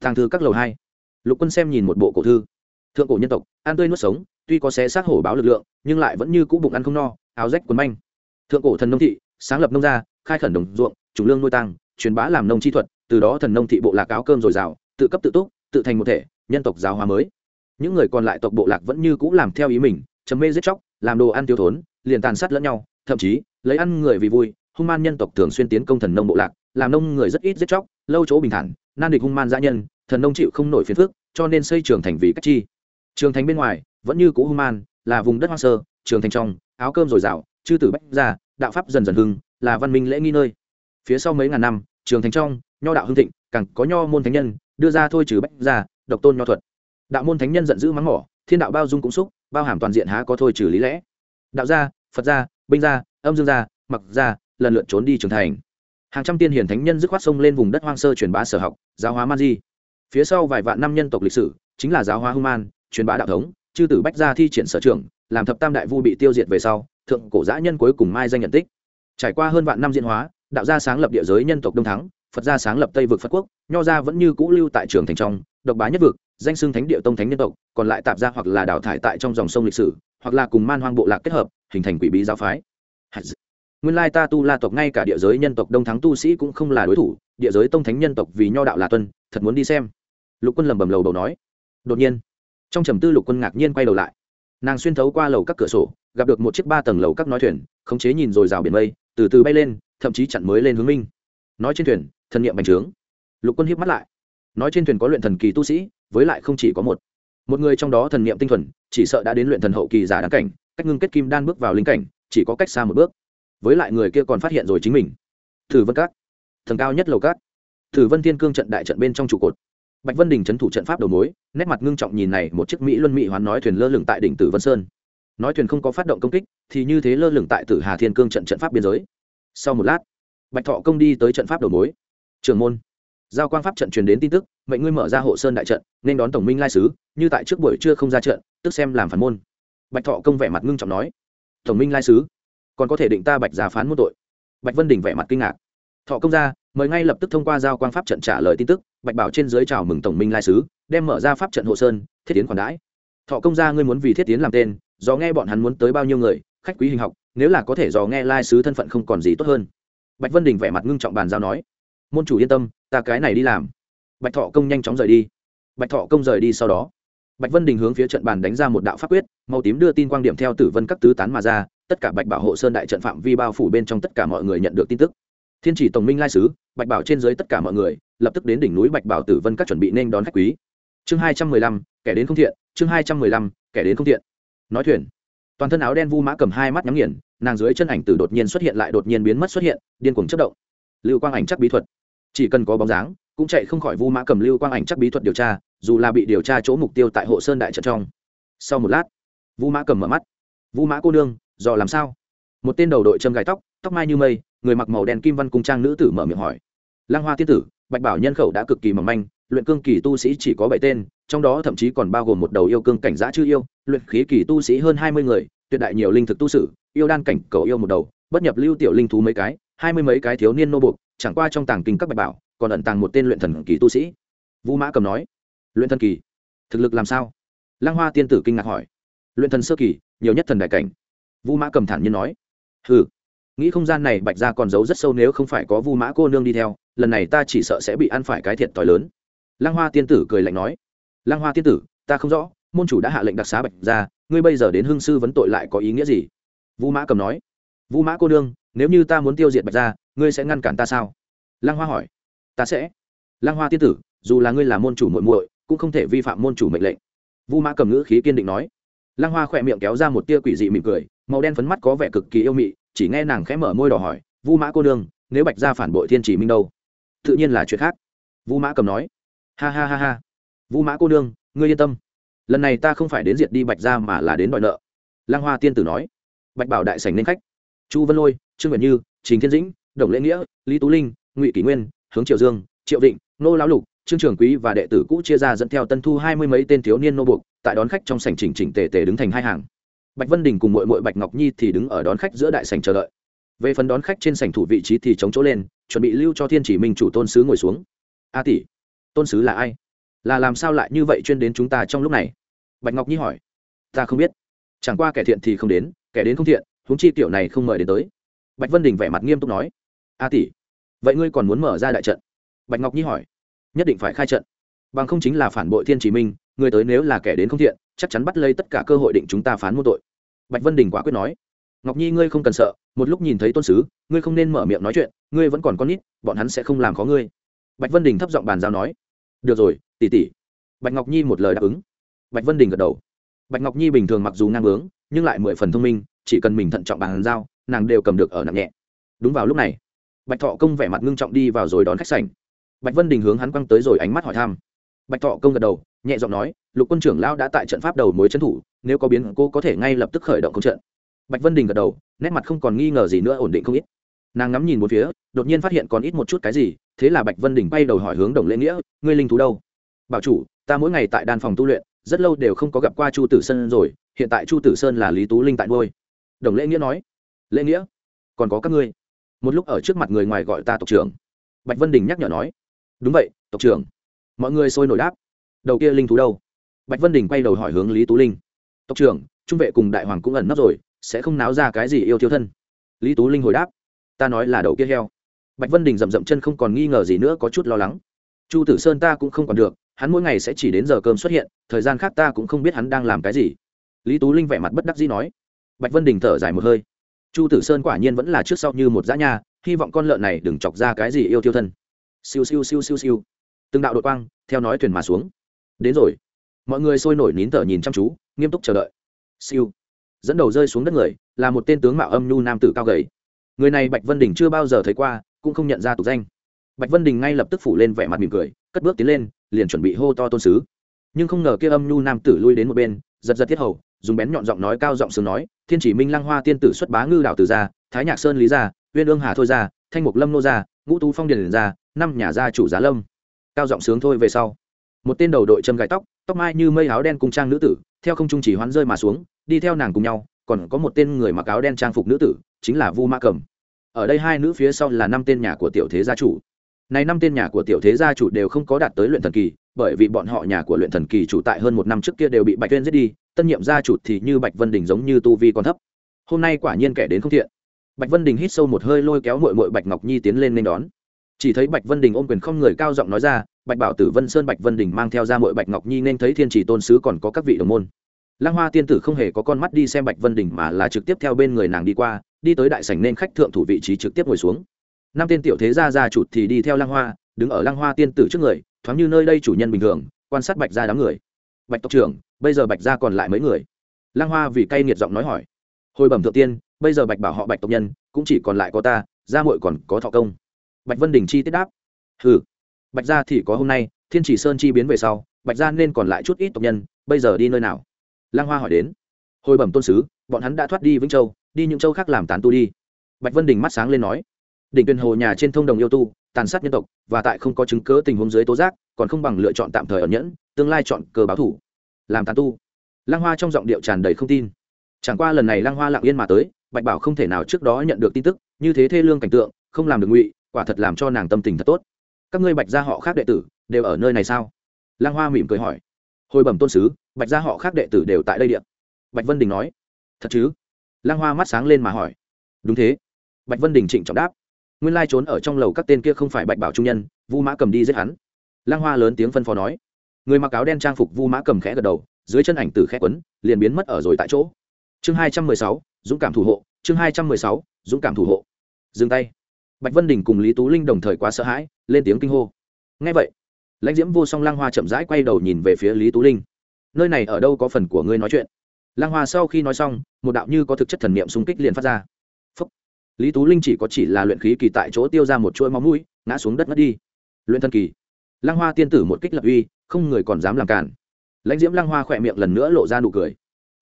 thang thư các lầu hai. Lục quân xem nhìn một bộ cổ thư. Thượng cổ nhân tộc, ăn tươi nuốt sống, tuy có xé xác hổ báo lực lượng, nhưng lại vẫn như cũ bụng ăn không no, áo rách quần manh. Thượng cổ thần nông thị, sáng lập nông gia, khai khẩn đồng ruộng, chủ lương nuôi tăng truyền bá làm nông chi thuật, từ đó thần nông thị bộ lạc áo cơm dồi dào, tự cấp tự túc, tự thành một thể, nhân tộc giáo hóa mới. Những người còn lại tộc bộ lạc vẫn như cũ làm theo ý mình chấm mê giết chóc, làm đồ ăn tiêu thốn, liền tàn sát lẫn nhau, thậm chí, lấy ăn người vì vui, hung man nhân tộc thường xuyên tiến công thần nông bộ lạc, làm nông người rất ít giết chóc, lâu chỗ bình thản nan địch hung man dã nhân, thần nông chịu không nổi phiền phức, cho nên xây trường thành vì cách chi. Trường thành bên ngoài, vẫn như cũ hung man, là vùng đất hoang sơ, trường thành trong, áo cơm dồi dào, chư tử bách ra đạo pháp dần dần hưng, là văn minh lễ nghi nơi. Phía sau mấy ngàn năm, trường thành trong, nho đạo hưng thịnh, càng có nho môn thánh nhân, đưa ra thôi trừ bách ra độc tôn nho thuật. Đạo môn thánh nhân giận dữ mắng mỏ, thiên đạo bao dung cũng xúc, bao hàm toàn diện há có thôi trừ lý lẽ. Đạo gia, phật gia, binh gia, âm dương gia, mặc gia, lần lượt trốn đi Trường thành hàng trăm tiên hiển thánh nhân dứt khoát sông lên vùng đất hoang sơ truyền bá sở học giáo hóa man di. Phía sau vài vạn năm nhân tộc lịch sử chính là giáo hóa human, truyền bá đạo thống chư tử bách gia thi triển sở trường làm thập tam đại vu bị tiêu diệt về sau thượng cổ giã nhân cuối cùng mai danh nhận tích. Trải qua hơn vạn năm diễn hóa đạo gia sáng lập địa giới nhân tộc đông thắng phật gia sáng lập tây vực phật quốc nho gia vẫn như cũ lưu tại trường thành trong độc bá nhất vực danh xưng thánh địa tông thánh nhân tộc còn lại tạp gia hoặc là đào thải tại trong dòng sông lịch sử hoặc là cùng man hoang bộ lạc kết hợp hình thành quỷ bí giáo phái nguyên lai ta tu la tộc ngay cả địa giới nhân tộc đông thắng tu sĩ cũng không là đối thủ, địa giới tông thánh nhân tộc vì nho đạo là tuân, thật muốn đi xem. Lục quân lầm bầm lầu đầu nói. Đột nhiên, trong trầm tư lục quân ngạc nhiên quay đầu lại. Nàng xuyên thấu qua lầu các cửa sổ, gặp được một chiếc ba tầng lầu các nói thuyền, khống chế nhìn rồi rào biển mây, từ từ bay lên, thậm chí chặn mới lên hướng minh. Nói trên thuyền, thần nghiệm bành trướng. Lục quân hiếp mắt lại. Nói trên thuyền có luyện thần kỳ tu sĩ, với lại không chỉ có một. Một người trong đó thần niệm tinh thuần, chỉ sợ đã đến luyện thần hậu kỳ giả đáng cảnh, cách ngưng kết kim đan bước vào linh cảnh, chỉ có cách xa một bước với lại người kia còn phát hiện rồi chính mình. Thử vân các. Thần cao nhất lầu các. Thử vân thiên cương trận đại trận bên trong trụ cột. Bạch vân đình trấn thủ trận pháp đầu mối, nét mặt ngưng trọng nhìn này một chiếc mỹ luân mỹ hoán nói thuyền lơ lửng tại đỉnh tử vân sơn. Nói thuyền không có phát động công kích, thì như thế lơ lửng tại tử hà thiên cương trận trận pháp biên giới. Sau một lát, bạch thọ công đi tới trận pháp đầu mối. Trường môn. Giao quang pháp trận truyền đến tin tức, mệnh ngươi mở ra hộ sơn đại trận, nên đón tổng minh lai sứ, như tại trước buổi trưa không ra trận, tức xem làm phản môn. Bạch thọ công vẻ mặt ngưng trọng nói. Tổng minh lai sứ còn có thể định ta bạch gia phán muôn tội. Bạch vân đình vẻ mặt kinh ngạc. Thọ công gia, mời ngay lập tức thông qua giao quang pháp trận trả lời tin tức, bạch bảo trên dưới chào mừng tổng minh lai sứ, đem mở ra pháp trận hộ sơn, thiết tiến khoản đãi. Thọ công gia, ngươi muốn vì thiết tiến làm tên do nghe bọn hắn muốn tới bao nhiêu người, khách quý hình học, nếu là có thể dò nghe lai sứ thân phận không còn gì tốt hơn. Bạch vân đình vẻ mặt ngưng trọng bàn giao nói, môn chủ yên tâm, ta cái này đi làm. Bạch thọ công nhanh chóng rời đi. Bạch thọ công rời đi sau đó, bạch vân đình hướng phía trận bàn đánh ra một đạo pháp quyết, màu tím đưa tin quang điểm theo tử vân các tứ tán mà ra tất cả bạch bảo hộ sơn đại trận phạm vi bao phủ bên trong tất cả mọi người nhận được tin tức. Thiên chỉ tổng minh lai sứ, bạch bảo trên dưới tất cả mọi người, lập tức đến đỉnh núi bạch bảo tử vân các chuẩn bị nên đón khách quý. Chương hai trăm mười lăm, kẻ đến không thiện. Chương hai trăm mười lăm, kẻ đến không thiện. Nói thuyền. Toàn thân áo đen vu mã cầm hai mắt nhắm nghiền, nàng dưới chân ảnh từ đột nhiên xuất hiện lại đột nhiên biến mất xuất hiện, điên cuồng chất động. Lưu quang ảnh chắc bí thuật. Chỉ cần có bóng dáng, cũng chạy không khỏi vu mã cầm lưu quang ảnh chắc bí thuật điều tra, dù là bị điều tra chỗ mục tiêu tại hộ sơn đại trận trong. Sau một lát, vu mã cầm mở mắt. Vu mã cô nương dò làm sao? Một tên đầu đội châm gài tóc tóc mai như mây, người mặc màu đen kim văn cung trang nữ tử mở miệng hỏi. Lăng hoa tiên tử, bạch bảo nhân khẩu đã cực kỳ mỏng manh, luyện cương kỳ tu sĩ chỉ có bảy tên, trong đó thậm chí còn bao gồm một đầu yêu cương cảnh giã chư yêu, luyện khí kỳ tu sĩ hơn hai mươi người, tuyệt đại nhiều linh thực tu sử, yêu đan cảnh cầu yêu một đầu, bất nhập lưu tiểu linh thú mấy cái, hai mươi mấy cái thiếu niên nô buộc, chẳng qua trong tàng kinh các bạch bảo, còn ẩn tàng một tên luyện thần kỳ tu sĩ. Vũ mã cầm nói. Luyện thần kỳ? Thực lực làm sao? Lăng hoa tiên tử kinh ngạc hỏi. Luyện thần sơ kỳ, nhiều nhất thần đại cảnh. Vu mã cầm thản nhiên nói. Hừ, nghĩ không gian này bạch ra còn giấu rất sâu nếu không phải có vu mã cô nương đi theo lần này ta chỉ sợ sẽ bị ăn phải cái thiệt t h i lớn. Lăng hoa tiên tử cười lạnh nói. Lăng hoa tiên tử ta không rõ môn chủ đã hạ lệnh đặc xá bạch ra ngươi bây giờ đến hương sư vấn tội lại có ý nghĩa gì? Vu mã cầm nói. Vu mã cô nương nếu như ta muốn tiêu diệt bạch ra ngươi sẽ ngăn cản ta sao? Lăng hoa hỏi. Ta sẽ. Lăng hoa tiên tử dù là ngươi là môn chủ muội muội cũng không thể vi phạm môn chủ mệnh lệnh. Vu mã cầm ngữ khí kiên định nói lăng hoa khỏe miệng kéo ra một tia quỷ dị mỉm cười, màu đen phấn mắt có vẻ cực kỳ yêu mị, chỉ nghe nàng khẽ mở môi đỏ hỏi, vu mã cô đương nếu bạch gia phản bội thiên chỉ minh đâu? Tự nhiên là chuyện khác. Vu mã cầm nói. Ha ha ha ha. Vu mã cô đương ngươi yên tâm. Lần này ta không phải đến diệt đi bạch gia mà là đến đòi nợ. Lang hoa tiên tử nói. Bạch bảo đại sảnh nên khách. Chu vân lôi, trương nguyện như, trình thiên dĩnh, đồng lễ nghĩa, lý tú linh, ngụy kỷ nguyên, hướng triều dương, triệu định nô lão lục trương trường quý và đệ tử cũ chia ra dẫn theo tân thu hai mươi mấy tên thiếu niên nô buộc, tại đón khách trong sảnh chỉnh chỉnh tề tề đứng thành hai hàng. Bạch vân đình cùng mội mội bạch ngọc nhi thì đứng ở đón khách giữa đại sảnh chờ đợi. Về phần đón khách trên sảnh thủ vị trí thì chống chỗ lên, chuẩn bị lưu cho thiên chỉ minh chủ tôn sứ ngồi xuống. A tỷ, tôn sứ là ai? Là làm sao lại như vậy chuyên đến chúng ta trong lúc này? Bạch ngọc nhi hỏi. Ta không biết. Chẳng qua kẻ thiện thì không đến, kẻ đến không thiện, huống chi tiểu này không mời đến tới. Bạch vân đình vẻ mặt nghiêm túc nói. A tỷ, vậy ngươi còn muốn mở ra đại trận? Bạch ngọc nhi hỏi nhất định phải khai trận. Bằng không chính là phản bội thiên chỉ minh, người tới nếu là kẻ đến không thiện, chắc chắn bắt lấy tất cả cơ hội định chúng ta phán môn tội. Bạch vân đình quả quyết nói. Ngọc nhi, ngươi không cần sợ, một lúc nhìn thấy tôn sứ, ngươi không nên mở miệng nói chuyện, ngươi vẫn còn con nít, bọn hắn sẽ không làm khó ngươi. Bạch vân đình thấp giọng bàn giao nói. Được rồi tỉ tỉ bạch ngọc nhi một lời đáp ứng. Bạch vân đình gật đầu. Bạch ngọc nhi bình thường mặc dù ngang bướng, nhưng lại mười phần thông minh, chỉ cần mình thận trọng bàn giao, nàng đều cầm được ở nặng nhẹ. Đúng vào lúc này, bạch thọ công vẻ mặt ngưng trọng đi vào rồi đón khách sảnh bạch vân đình hướng hắn quăng tới rồi ánh mắt hỏi thăm. Bạch thọ công gật đầu, nhẹ giọng nói, lục quân trưởng lão đã tại trận pháp đầu mối trấn thủ, nếu có biến cô có thể ngay lập tức khởi động công trận. Bạch vân đình gật đầu, nét mặt không còn nghi ngờ gì nữa ổn định không ít. Nàng ngắm nhìn một phía, đột nhiên phát hiện còn ít một chút cái gì, thế là bạch vân đình bay đầu hỏi hướng đồng lễ nghĩa, ngươi linh thú đâu? Bảo chủ, ta mỗi ngày tại đan phòng tu luyện, rất lâu đều không có gặp qua chu tử sơn rồi, hiện tại chu tử sơn là lý tú linh tại ngôi đồng lễ nghĩa nói, lễ nghĩa, còn có các ngươi. Một lúc ở trước mặt người ngoài gọi ta tộc trưởng. Bạch vân đình nhắc nhở nói đúng vậy, tộc trưởng. Mọi người sôi nổi đáp. Đầu kia linh thú đâu? Bạch vân đình quay đầu hỏi hướng lý tú linh. Tộc trưởng, trung vệ cùng đại hoàng cũng ẩn nấp rồi, sẽ không náo ra cái gì yêu thiếu thân. Lý tú linh hồi đáp. Ta nói là đầu kia heo. Bạch vân đình rậm rậm chân không còn nghi ngờ gì nữa, có chút lo lắng. Chu tử sơn ta cũng không còn được, hắn mỗi ngày sẽ chỉ đến giờ cơm xuất hiện, thời gian khác ta cũng không biết hắn đang làm cái gì. Lý tú linh vẻ mặt bất đắc dĩ nói. Bạch vân đình thở dài một hơi. Chu tử sơn quả nhiên vẫn là trước sau như một dã nha, hy vọng con lợn này đừng chọc ra cái gì yêu tiêu thân siêu siêu siêu siêu siêu. Từng đạo đội quang, theo nói thuyền mà xuống. Đến rồi. Mọi người sôi nổi nín thở nhìn chăm chú, nghiêm túc chờ đợi. Siêu. Dẫn đầu rơi xuống đất người, là một tên tướng mạo âm nhu nam tử cao gầy. Người này bạch vân đình chưa bao giờ thấy qua, cũng không nhận ra tục danh. Bạch vân đình ngay lập tức phủ lên vẻ mặt mỉm cười, cất bước tiến lên, liền chuẩn bị hô to tôn sứ. Nhưng không ngờ kia âm nhu nam tử lui đến một bên, giật giật thiết hầu, dùng bén nhọn giọng nói cao giọng sướng nói, thiên chỉ minh lăng hoa tiên tử xuất bá ngư đảo từ gia, thái nhạc sơn lý gia, uyên ương hà thôi gia, thanh mục lâm nô gia, ngũ tú phong điền gia năm nhà gia chủ giá lâm. Cao giọng sướng thôi về sau. Một tên đầu đội châm gai tóc tóc mai như mây áo đen cung trang nữ tử, theo không trung chỉ hoán rơi mà xuống, đi theo nàng cùng nhau, còn có một tên người mặc áo đen trang phục nữ tử, chính là vu ma cầm. Ở đây hai nữ phía sau là năm tên nhà của tiểu thế gia chủ. Này năm tên nhà của tiểu thế gia chủ đều không có đạt tới luyện thần kỳ, bởi vì bọn họ nhà của luyện thần kỳ chủ tại hơn một năm trước kia đều bị bạch tuyên giết đi, tân nhiệm gia chủ thì như bạch vân đình giống như tu vi còn thấp. Hôm nay quả nhiên kẻ đến không thiện. Bạch vân đình hít sâu một hơi lôi kéo mội mội bạch ngọc nhi tiến lên nên đón chỉ thấy bạch vân đình ôm quyền không người cao giọng nói ra, bạch bảo tử vân sơn, bạch vân đình mang theo ra mọi bạch ngọc nhi nên thấy thiên chỉ tôn sứ còn có các vị đồng môn. Lăng hoa tiên tử không hề có con mắt đi xem bạch vân đình mà là trực tiếp theo bên người nàng đi qua, đi tới đại sảnh nên khách thượng thủ vị trí trực tiếp ngồi xuống. Năm tên tiểu thế gia gia chủ thì đi theo lăng hoa, đứng ở lăng hoa tiên tử trước người, thoáng như nơi đây chủ nhân bình thường, quan sát bạch gia đám người. Bạch tộc trưởng, bây giờ bạch gia còn lại mấy người? Lăng hoa vì cay nghiệt giọng nói hỏi. Hồi bẩm thượng tiên, bây giờ bạch bảo họ bạch tộc nhân, cũng chỉ còn lại có ta, gia muội còn có thọ công bạch vân đình chi tiết đáp. Hừ. Bạch gia thì có hôm nay, thiên chỉ sơn chi biến về sau, bạch gia nên còn lại chút ít tộc nhân, bây giờ đi nơi nào? Lang hoa hỏi đến. Hồi bẩm tôn sứ, bọn hắn đã thoát đi vĩnh châu, đi những châu khác làm tán tu đi. Bạch vân đình mắt sáng lên nói. Đỉnh tuyên hồ nhà trên thông đồng yêu tu, tàn sát nhân tộc, và tại không có chứng cớ tình huống dưới tố giác, còn không bằng lựa chọn tạm thời ở nhẫn, tương lai chọn cơ báo thủ. Làm tán tu. Lang hoa trong giọng điệu tràn đầy không tin. Chẳng qua lần này lang hoa lặng yên mà tới, bạch bảo không thể nào trước đó nhận được tin tức, như thế thê lương cảnh tượng, không làm được ngụy quả thật làm cho nàng tâm tình thật tốt. Các ngươi bạch gia họ khác đệ tử đều ở nơi này sao? Lang hoa mỉm cười hỏi. Hồi bẩm tôn sứ, bạch gia họ khác đệ tử đều tại đây điện bạch vân đình nói. Thật chứ? Lang hoa mắt sáng lên mà hỏi. Đúng thế. Bạch vân đình trịnh trọng đáp. Nguyên lai trốn ở trong lầu các tên kia không phải bạch bảo trung nhân, vu mã cầm đi giết hắn. Lang hoa lớn tiếng phân phó nói. Người mặc áo đen trang phục vu mã cầm khẽ gật đầu, dưới chân ảnh từ khẽ quấn, liền biến mất ở rồi tại chỗ. Chương hai trăm mười sáu, dũng cảm thủ hộ, chương hai trăm mười sáu, dũng cảm thủ hộ. Dừng tay bạch vân đình cùng lý tú linh đồng thời quá sợ hãi, lên tiếng kinh hô. Ngay vậy, lãnh diễm vô song lang hoa chậm rãi quay đầu nhìn về phía lý tú linh. Nơi này ở đâu có phần của ngươi nói chuyện? Lang hoa sau khi nói xong, một đạo như có thực chất thần niệm xung kích liền phát ra. Phúc. lý tú linh chỉ có chỉ là luyện khí kỳ tại chỗ tiêu ra một chuỗi máu mũi, ngã xuống đất mất đi. Luyện thân kỳ. Lang hoa tiên tử một kích lập uy, không người còn dám làm cản. Lãnh diễm lang hoa khỏe miệng lần nữa lộ ra nụ cười.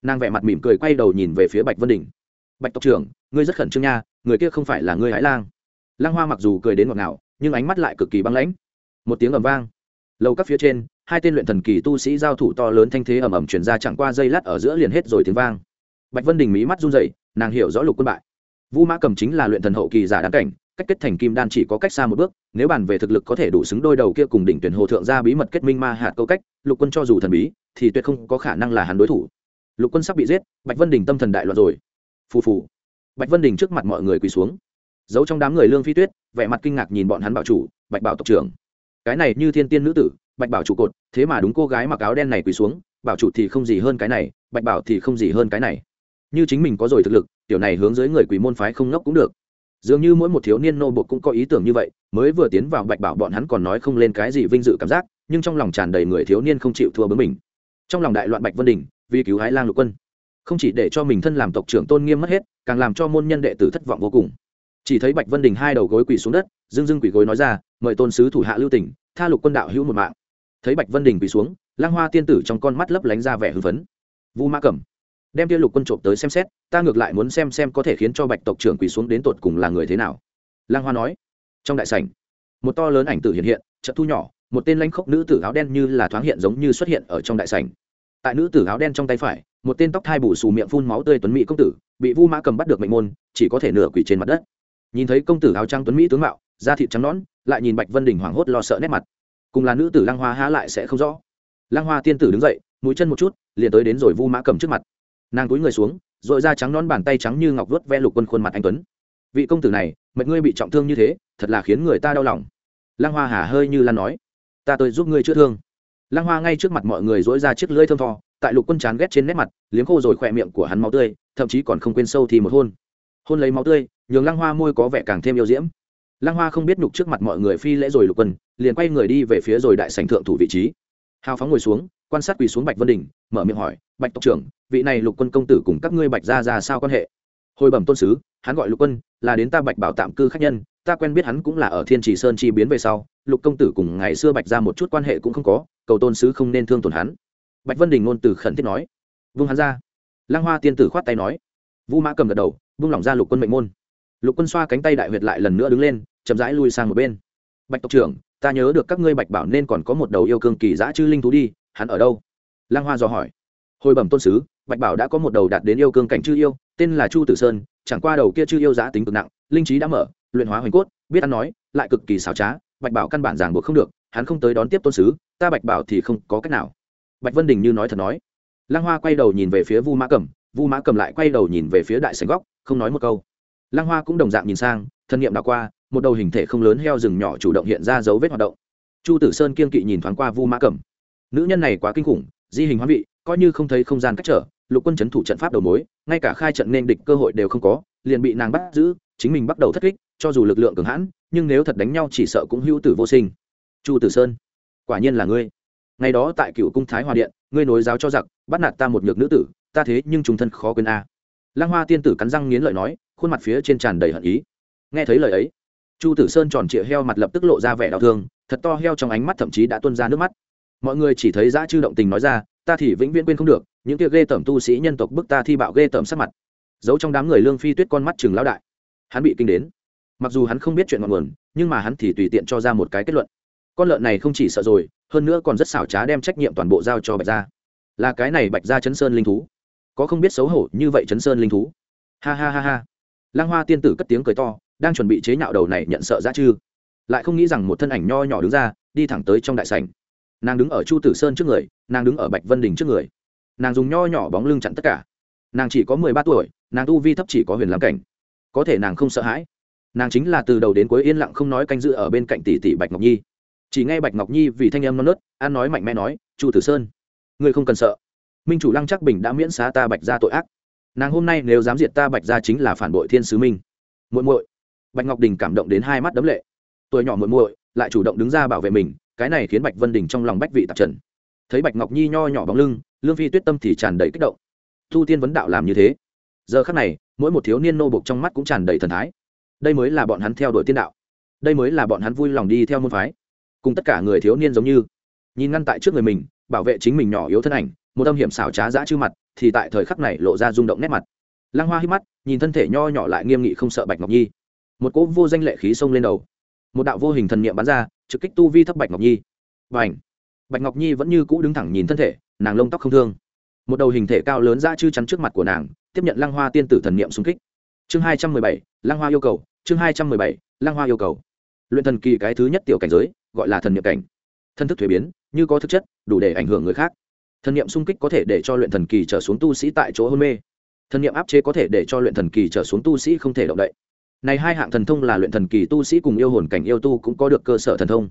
Nàng vẻ mặt mỉm cười quay đầu nhìn về phía bạch vân đình. Bạch tộc trưởng, ngươi rất khẩn trương nha, người kia không phải là ngươi hải lang. Lăng hoa mặc dù cười đến ngọt ngào, nhưng ánh mắt lại cực kỳ băng lãnh. Một tiếng ầm vang. Lầu các phía trên, hai tên luyện thần kỳ tu sĩ giao thủ to lớn thanh thế ầm ầm chuyển ra chẳng qua dây lát ở giữa liền hết rồi tiếng vang. Bạch vân đình mí mắt run dậy nàng hiểu rõ lục quân bại. Vu mã cầm chính là luyện thần hậu kỳ giả đáng cảnh, cách kết thành kim đan chỉ có cách xa một bước, nếu bàn về thực lực có thể đủ xứng đôi đầu kia cùng đỉnh tuyển hồ thượng gia bí mật kết minh ma hạt câu cách, lục quân cho dù thần bí, thì tuyệt không có khả năng là hắn đối thủ. Lục quân sắp bị giết, bạch vân đình tâm thần đại loạn rồi. Phù phù. Bạch vân đình trước mặt mọi người quỳ xuống giấu trong đám người lương phi tuyết, vẻ mặt kinh ngạc nhìn bọn hắn bảo chủ, bạch bảo tộc trưởng. Cái này như thiên tiên nữ tử, bạch bảo trụ cột, thế mà đúng cô gái mặc áo đen này quỳ xuống, bảo chủ thì không gì hơn cái này, bạch bảo thì không gì hơn cái này. Như chính mình có rồi thực lực, tiểu này hướng dưới người quỳ môn phái không ngốc cũng được. Dường như mỗi một thiếu niên nô bột cũng có ý tưởng như vậy, mới vừa tiến vào bạch bảo bọn hắn còn nói không lên cái gì vinh dự cảm giác, nhưng trong lòng tràn đầy người thiếu niên không chịu thua bướng mình. Trong lòng đại loạn bạch vân đình, vì cứu hái lang lục quân, không chỉ để cho mình thân làm tộc trưởng tôn nghiêm mất hết, càng làm cho môn nhân đệ tử thất vọng vô cùng chỉ thấy bạch vân đình hai đầu gối quỳ xuống đất dưng dưng quỳ gối nói ra, mời tôn sứ thủ hạ lưu tỉnh tha lục quân đạo hữu một mạng. Thấy bạch vân đình quỳ xuống lang hoa tiên tử trong con mắt lấp lánh ra vẻ hưng phấn. Vu ma cẩm, đem tiêu lục quân trộm tới xem xét, ta ngược lại muốn xem xem có thể khiến cho bạch tộc trưởng quỳ xuống đến tột cùng là người thế nào. Lang hoa nói, trong đại sảnh, một to lớn ảnh tử hiện hiện trận thu nhỏ, một tên lãnh khốc nữ tử áo đen như là thoáng hiện giống như xuất hiện ở trong đại sảnh. Tại nữ tử áo đen trong tay phải, một tên tóc thai bù xù miệng phun máu tươi tuấn mỹ công tử, bị vu mã cầm bắt được mệnh môn, chỉ có thể nửa quỳ trên mặt đất nhìn thấy công tử áo trang tuấn mỹ tướng mạo, da thịt trắng nõn, lại nhìn bạch vân đình hoảng hốt lo sợ nét mặt. Cùng là nữ tử lăng hoa há lại sẽ không rõ. Lăng hoa tiên tử đứng dậy, mũi chân một chút, liền tới đến rồi vu mã cầm trước mặt. Nàng cúi người xuống r ồ i da trắng nón bàn tay trắng như ngọc vớt ve lục quân khuôn mặt anh tuấn. Vị công tử này mệt ngươi bị trọng thương như thế, thật là khiến người ta đau lòng. Lăng hoa hà hơi như lan nói, ta tới giúp ngươi chữa thương. Lăng hoa ngay trước mặt mọi người dỗi ra chiếc lưỡi thơm tho, tại lục quân chán ghét trên nét mặt, liếm khô rồi khỏe miệng của hắn máu tươi, thậm chí còn không quên sâu thì một hôn. Hôn lấy máu tươi nhường lăng hoa môi có vẻ càng thêm yêu diễm. Lăng hoa không biết nhục trước mặt mọi người phi lễ rồi lục quân, liền quay người đi về phía rồi đại sảnh thượng thủ vị trí. Hào phóng ngồi xuống, quan sát quỳ xuống bạch vân đình, mở miệng hỏi, bạch tộc trưởng, vị này lục quân công tử cùng các ngươi bạch ra ra sao quan hệ? Hồi bẩm tôn sứ, hắn gọi lục quân, là đến ta bạch bảo tạm cư khách nhân, ta quen biết hắn cũng là ở thiên trì sơn chi biến về sau, lục công tử cùng ngày xưa bạch ra một chút quan hệ cũng không có, cầu tôn sứ không nên thương tổn hắn. Bạch vân đình ngôn từ khẩn thiết nói. Vung hắn ra. Lăng hoa tiên tử khoát tay nói. Vu mã cầm gật đầu, vung lỏng ra lục quân mệnh môn lục quân xoa cánh tay đại huyệt lại lần nữa đứng lên, chậm rãi lui sang một bên. Bạch tộc trưởng, ta nhớ được các ngươi bạch bảo nên còn có một đầu yêu cương kỳ giã chư linh thú đi, hắn ở đâu? Lang hoa dò hỏi. Hồi bẩm tôn sứ, bạch bảo đã có một đầu đạt đến yêu cương cảnh chư yêu, tên là chu tử sơn, chẳng qua đầu kia chư yêu giã tính cực nặng, linh trí đã mở, luyện hóa hoành cốt, biết ăn nói, lại cực kỳ xảo trá, bạch bảo căn bản giảng buộc không được, hắn không tới đón tiếp tôn sứ, ta bạch bảo thì không có cách nào. Bạch vân đình như nói thật nói. Lang hoa quay đầu nhìn về phía vu mã cầm vu mã cầm lại quay đầu nhìn về phía đại sành góc, không nói một câu lăng hoa cũng đồng dạng nhìn sang thân nhiệm đ qua một đầu hình thể không lớn heo rừng nhỏ chủ động hiện ra dấu vết hoạt động. Chu tử sơn kiên kỵ nhìn thoáng qua vu mã cẩm, nữ nhân này quá kinh khủng di hình hóa vị coi như không thấy không gian cách trở lục quân c h ấ n thủ trận pháp đầu mối ngay cả khai trận nên địch cơ hội đều không có liền bị nàng bắt giữ chính mình bắt đầu thất kích cho dù lực lượng cường hãn nhưng nếu thật đánh nhau chỉ sợ cũng hữu tử vô sinh. Chu tử sơn quả nhiên là ngươi. Ngày đó tại cựu cung thái hòa điện ngươi nối giáo cho giặc bắt nạt ta một nhược nữ tử ta thế nhưng chúng thân khó quên a. Lăng hoa tiên tử cắn răng nghiến lợi nói khuôn mặt phía trên tràn đầy hận ý. Nghe thấy lời ấy, chu tử sơn tròn trịa heo mặt lập tức lộ ra vẻ đau thương, thật to heo trong ánh mắt thậm chí đã tuân ra nước mắt. Mọi người chỉ thấy dã chư động tình nói ra, ta thì vĩnh viễn quên không được, những kia ghê tởm tu sĩ nhân tộc bức ta thi bạo ghê tởm sắc mặt. Giấu trong đám người lương phi tuyết con mắt chừng lão đại. Hắn bị kinh đến. Mặc dù hắn không biết chuyện ngọn nguồn, nhưng mà hắn thì tùy tiện cho ra một cái kết luận. Con lợn này không chỉ sợ rồi, hơn nữa còn rất xảo trá đem trách nhiệm toàn bộ giao cho bạch gia. Là cái này bạch gia chấn sơn linh thú. Có không biết xấu hổ như vậy chấn sơn linh thú. Ha ha ha ha lang hoa tiên tử cất tiếng cười to, đang chuẩn bị chế nhạo đầu này nhận sợ ra chư. Lại không nghĩ rằng một thân ảnh nho nhỏ đứng ra, đi thẳng tới trong đại sảnh. Nàng đứng ở chu tử sơn trước người, nàng đứng ở bạch vân đình trước người. Nàng dùng nho nhỏ bóng lưng chặn tất cả. Nàng chỉ có mười ba tuổi, nàng tu vi thấp chỉ có huyền làm cảnh. Có thể nàng không sợ hãi. Nàng chính là từ đầu đến cuối yên lặng không nói canh dự ở bên cạnh tỷ tỷ bạch ngọc nhi. Chỉ nghe bạch ngọc nhi vì thanh em non nớt, an nói mạnh mẽ nói, chu tử sơn, ngươi không cần sợ. Minh chủ lăng chắc bình đã miễn xá ta bạch ra tội ác nàng hôm nay nếu dám diệt ta bạch ra chính là phản bội thiên sứ minh muội muội bạch ngọc đình cảm động đến hai mắt đấm lệ tuổi nhỏ muội muội lại chủ động đứng ra bảo vệ mình cái này khiến bạch vân đình trong lòng bách vị tạp trần thấy bạch ngọc nhi nho nhỏ bóng lưng lương phi tuyết tâm thì tràn đầy kích động thu tiên vấn đạo làm như thế giờ khắc này mỗi một thiếu niên nô bộc trong mắt cũng tràn đầy thần thái đây mới là bọn hắn theo đuổi tiên đạo đây mới là bọn hắn vui lòng đi theo môn phái cùng tất cả người thiếu niên giống như nhìn ngăn tại trước người mình bảo vệ chính mình nhỏ yếu thân ảnh một âm hiểm xảo trá dã chư mặt, thì tại thời khắc này lộ ra rung động nét mặt. Lăng hoa hít mắt, nhìn thân thể nho nhỏ lại nghiêm nghị không sợ bạch ngọc nhi. Một cỗ vô danh lệ khí xông lên đầu. Một đạo vô hình thần niệm bắn ra, trực kích tu vi thấp bạch ngọc nhi. Và ảnh bạch ngọc nhi vẫn như cũ đứng thẳng nhìn thân thể, nàng lông tóc không thương. Một đầu hình thể cao lớn ra chư chắn trước mặt của nàng, tiếp nhận lăng hoa tiên tử thần niệm xung kích. Chương hai trăm mười bảy, lăng hoa yêu cầu. Chương hai trăm mười bảy, lăng hoa yêu cầu. Luyện thần kỳ cái thứ nhất tiểu cảnh giới, gọi là thần niệm cảnh. Thân thức thuế biến, như có thực chất, đủ để ảnh hưởng người khác thần niệm xung kích có thể để cho luyện thần kỳ trở xuống tu sĩ tại chỗ hôn mê. Thần niệm áp chế có thể để cho luyện thần kỳ trở xuống tu sĩ không thể động đậy. Này hai hạng thần thông là luyện thần kỳ tu sĩ cùng yêu hồn cảnh yêu tu cũng có được cơ sở thần thông.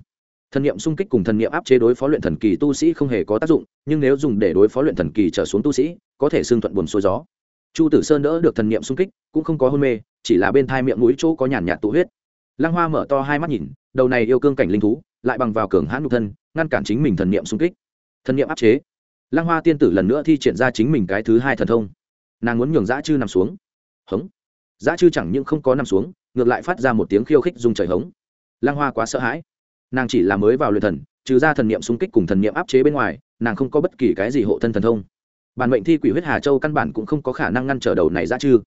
Thần niệm xung kích cùng thần niệm áp chế đối phó luyện thần kỳ tu sĩ không hề có tác dụng, nhưng nếu dùng để đối phó luyện thần kỳ trở xuống tu sĩ, có thể xương thuận buồn xuôi gió. Chu tử sơn đỡ được thần niệm xung kích, cũng không có hôn mê, chỉ là bên thai miệng mũi chỗ có nhàn nhạt tụ huyết. Lăng hoa mở to hai mắt nhìn, đầu này yêu cương cảnh linh thú, lại bằng vào cường hãn nhục thân, ngăn cản chính mình thần niệm xung kích. Thần niệm áp chế lăng hoa tiên tử lần nữa thi triển ra chính mình cái thứ hai thần thông. Nàng muốn nhường dã chư nằm xuống. Hống. Dã chư chẳng những không có nằm xuống, ngược lại phát ra một tiếng khiêu khích dùng trời hống. Lăng hoa quá sợ hãi. Nàng chỉ là mới vào luyện thần, trừ ra thần niệm xung kích cùng thần niệm áp chế bên ngoài, nàng không có bất kỳ cái gì hộ thân thần thông. Bản mệnh thi quỷ huyết hà châu căn bản cũng không có khả năng ngăn trở đầu này dã chư.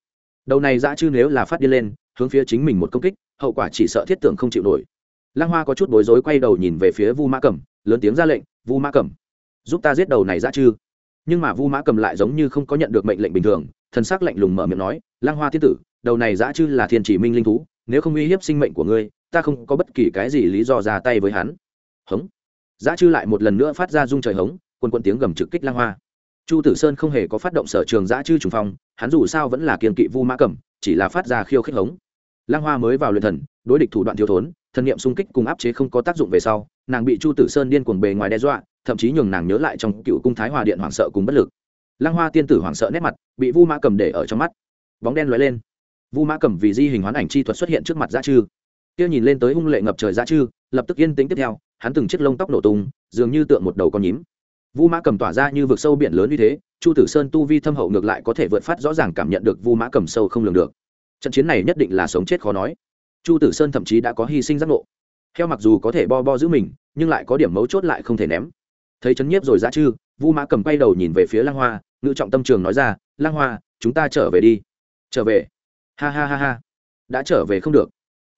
Đầu này dã chư nếu là phát đi lên, hướng phía chính mình một công kích, hậu quả chỉ sợ thiết tưởng không chịu nổi. Lăng hoa có chút bối rối quay đầu nhìn về phía vu mã cẩm, lớn tiếng ra lệnh, vu mã cẩm giúp ta giết đầu này ra chư. Nhưng mà vu mã cầm lại giống như không có nhận được mệnh lệnh bình thường, thần s ắ c lạnh lùng mở miệng nói, lang hoa thiên tử, đầu này dã chư là thiên chỉ minh linh thú, nếu không uy hiếp sinh mệnh của ngươi, ta không có bất kỳ cái gì lý do ra tay với hắn. Hống. Dã chư lại một lần nữa phát ra rung trời hống quân quân tiếng gầm trực kích lang hoa. Chu tử sơn không hề có phát động sở trường dã chư trùng phong, hắn dù sao vẫn là kiên kỵ vu mã cầm, chỉ là phát ra khiêu khích hống. Lang hoa mới vào luyện thần, đối địch thủ đoạn thiếu thốn, thần niệm xung kích cùng áp chế không có tác dụng về sau, nàng bị chu tử sơn điên cuồng bề ngoài đe dọa thậm chí nhường nàng nhớ lại trong cựu cung thái hòa điện hoảng sợ cùng bất lực. Lăng hoa tiên tử hoảng sợ nét mặt, bị vu mã cầm để ở trong mắt. Bóng đen lóe lên. Vu mã cầm vì di hình hoán ảnh chi thuật xuất hiện trước mặt dã chư. Kia nhìn lên tới hung lệ ngập trời dã chư, lập tức yên tĩnh tiếp theo, hắn từng chiếc lông tóc nổ tung, dường như tượng một đầu con nhím. Vu mã cầm tỏa ra như vực sâu biển lớn như thế, chu tử sơn tu vi thâm hậu ngược lại có thể vượt phát rõ ràng cảm nhận được vu mã cầm sâu không lường được. Trận chiến này nhất định là sống chết khó nói. Chu tử sơn thậm chí đã có hy sinh giác ngộ. Heo mặc dù có thể bo bo giữ mình, nhưng lại có điểm mấu chốt lại không thể ném thấy chấn nhiếp rồi ra chư, vu mã cầm quay đầu nhìn về phía lang hoa, ngự trọng tâm trường nói ra lang hoa, chúng ta trở về đi. Trở về? Ha ha ha ha. Đã trở về không được.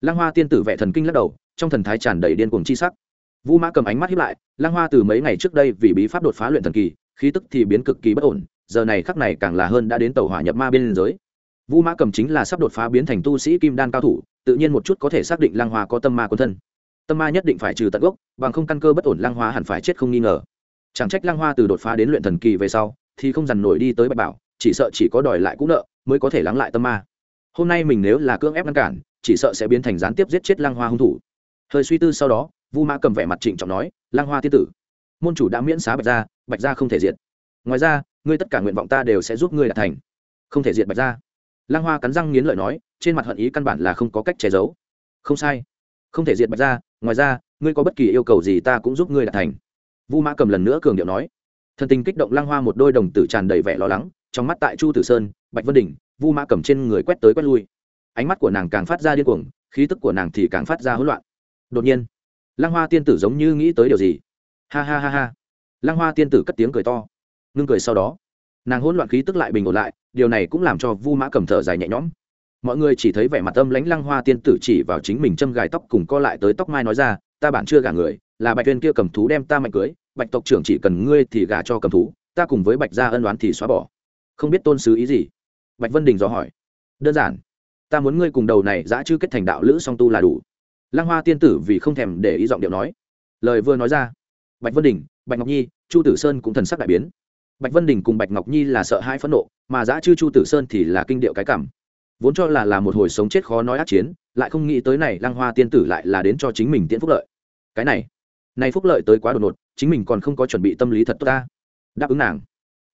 Lang hoa tiên tử vẻ thần kinh lắc đầu, trong thần thái tràn đầy điên cuồng chi sắc. Vu mã cầm ánh mắt hiếp lại lang hoa từ mấy ngày trước đây vì bí pháp đột phá luyện thần kỳ, khí tức thì biến cực kỳ bất ổn, giờ này khắc này càng là hơn đã đến tàu hỏa nhập ma bên giới. Vu mã cầm chính là sắp đột phá biến thành tu sĩ kim đan cao thủ, tự nhiên một chút có thể xác định lang hoa có tâm ma quân thân tâm ma nhất định phải trừ tận gốc, bằng không căn cơ bất ổn lang hoa hẳn phải chết không nghi ngờ. Chẳng trách lang hoa từ đột phá đến luyện thần kỳ về sau, thì không dằn nổi đi tới bạch bảo, chỉ sợ chỉ có đòi lại cũng nợ mới có thể lắng lại tâm ma. Hôm nay mình nếu là cưỡng ép ngăn cản, chỉ sợ sẽ biến thành gián tiếp giết chết lang hoa hung thủ. Hơi suy tư sau đó, vu mã cầm vẻ mặt trịnh trọng nói lang hoa tiên tử, môn chủ đã miễn xá bạch gia bạch gia không thể diệt. Ngoài ra, ngươi tất cả nguyện vọng ta đều sẽ giúp ngươi đạt thành. Không thể diệt bạch gia. Lang hoa cắn răng nghiến lợi nói, trên mặt hận ý căn bản là không có cách che giấu. Không sai, không thể diệt bạch gia ngoài ra, ngươi có bất kỳ yêu cầu gì ta cũng giúp ngươi đạt thành. Vu mã cầm lần nữa cường điệu nói. Thần tình kích động lang hoa một đôi đồng tử tràn đầy vẻ lo lắng, trong mắt tại chu tử sơn, bạch vân đình vu mã cầm trên người quét tới quét lui. Ánh mắt của nàng càng phát ra điên cuồng, khí tức của nàng thì càng phát ra hỗn loạn. Đột nhiên lang hoa tiên tử giống như nghĩ tới điều gì? Ha ha ha ha. Lang hoa tiên tử cất tiếng cười to. Ngưng cười sau đó, nàng hỗn loạn khí tức lại bình ổn lại, điều này cũng làm cho vu mã cầm thở dài nhẹ nhõm mọi người chỉ thấy vẻ mặt âm lãnh lăng hoa tiên tử chỉ vào chính mình châm gài tóc cùng co lại tới tóc mai nói ra, ta bản chưa gả người, là bạch tuyên kia cầm thú đem ta mạnh cưới, bạch tộc trưởng chỉ cần ngươi thì gả cho cầm thú, ta cùng với bạch gia ân đoán thì xóa bỏ. Không biết tôn sứ ý gì. Bạch vân đình dò hỏi. Đơn giản, ta muốn ngươi cùng đầu này giã chư kết thành đạo lữ song tu là đủ. Lăng hoa tiên tử vì không thèm để ý giọng điệu nói. Lời vừa nói ra, bạch vân đình, bạch ngọc nhi, chu tử sơn cũng thần sắc đại biến. Bạch vân đình cùng bạch ngọc nhi là sợ hai phẫn nộ, mà giã chư chu tử sơn thì là kinh điệu cái cảm vốn cho là là một hồi sống chết khó nói ác chiến, lại không nghĩ tới này lăng hoa tiên tử lại là đến cho chính mình tiễn phúc lợi. Cái này này phúc lợi tới quá đột ngột, chính mình còn không có chuẩn bị tâm lý thật tốt ta. Đáp ứng nàng.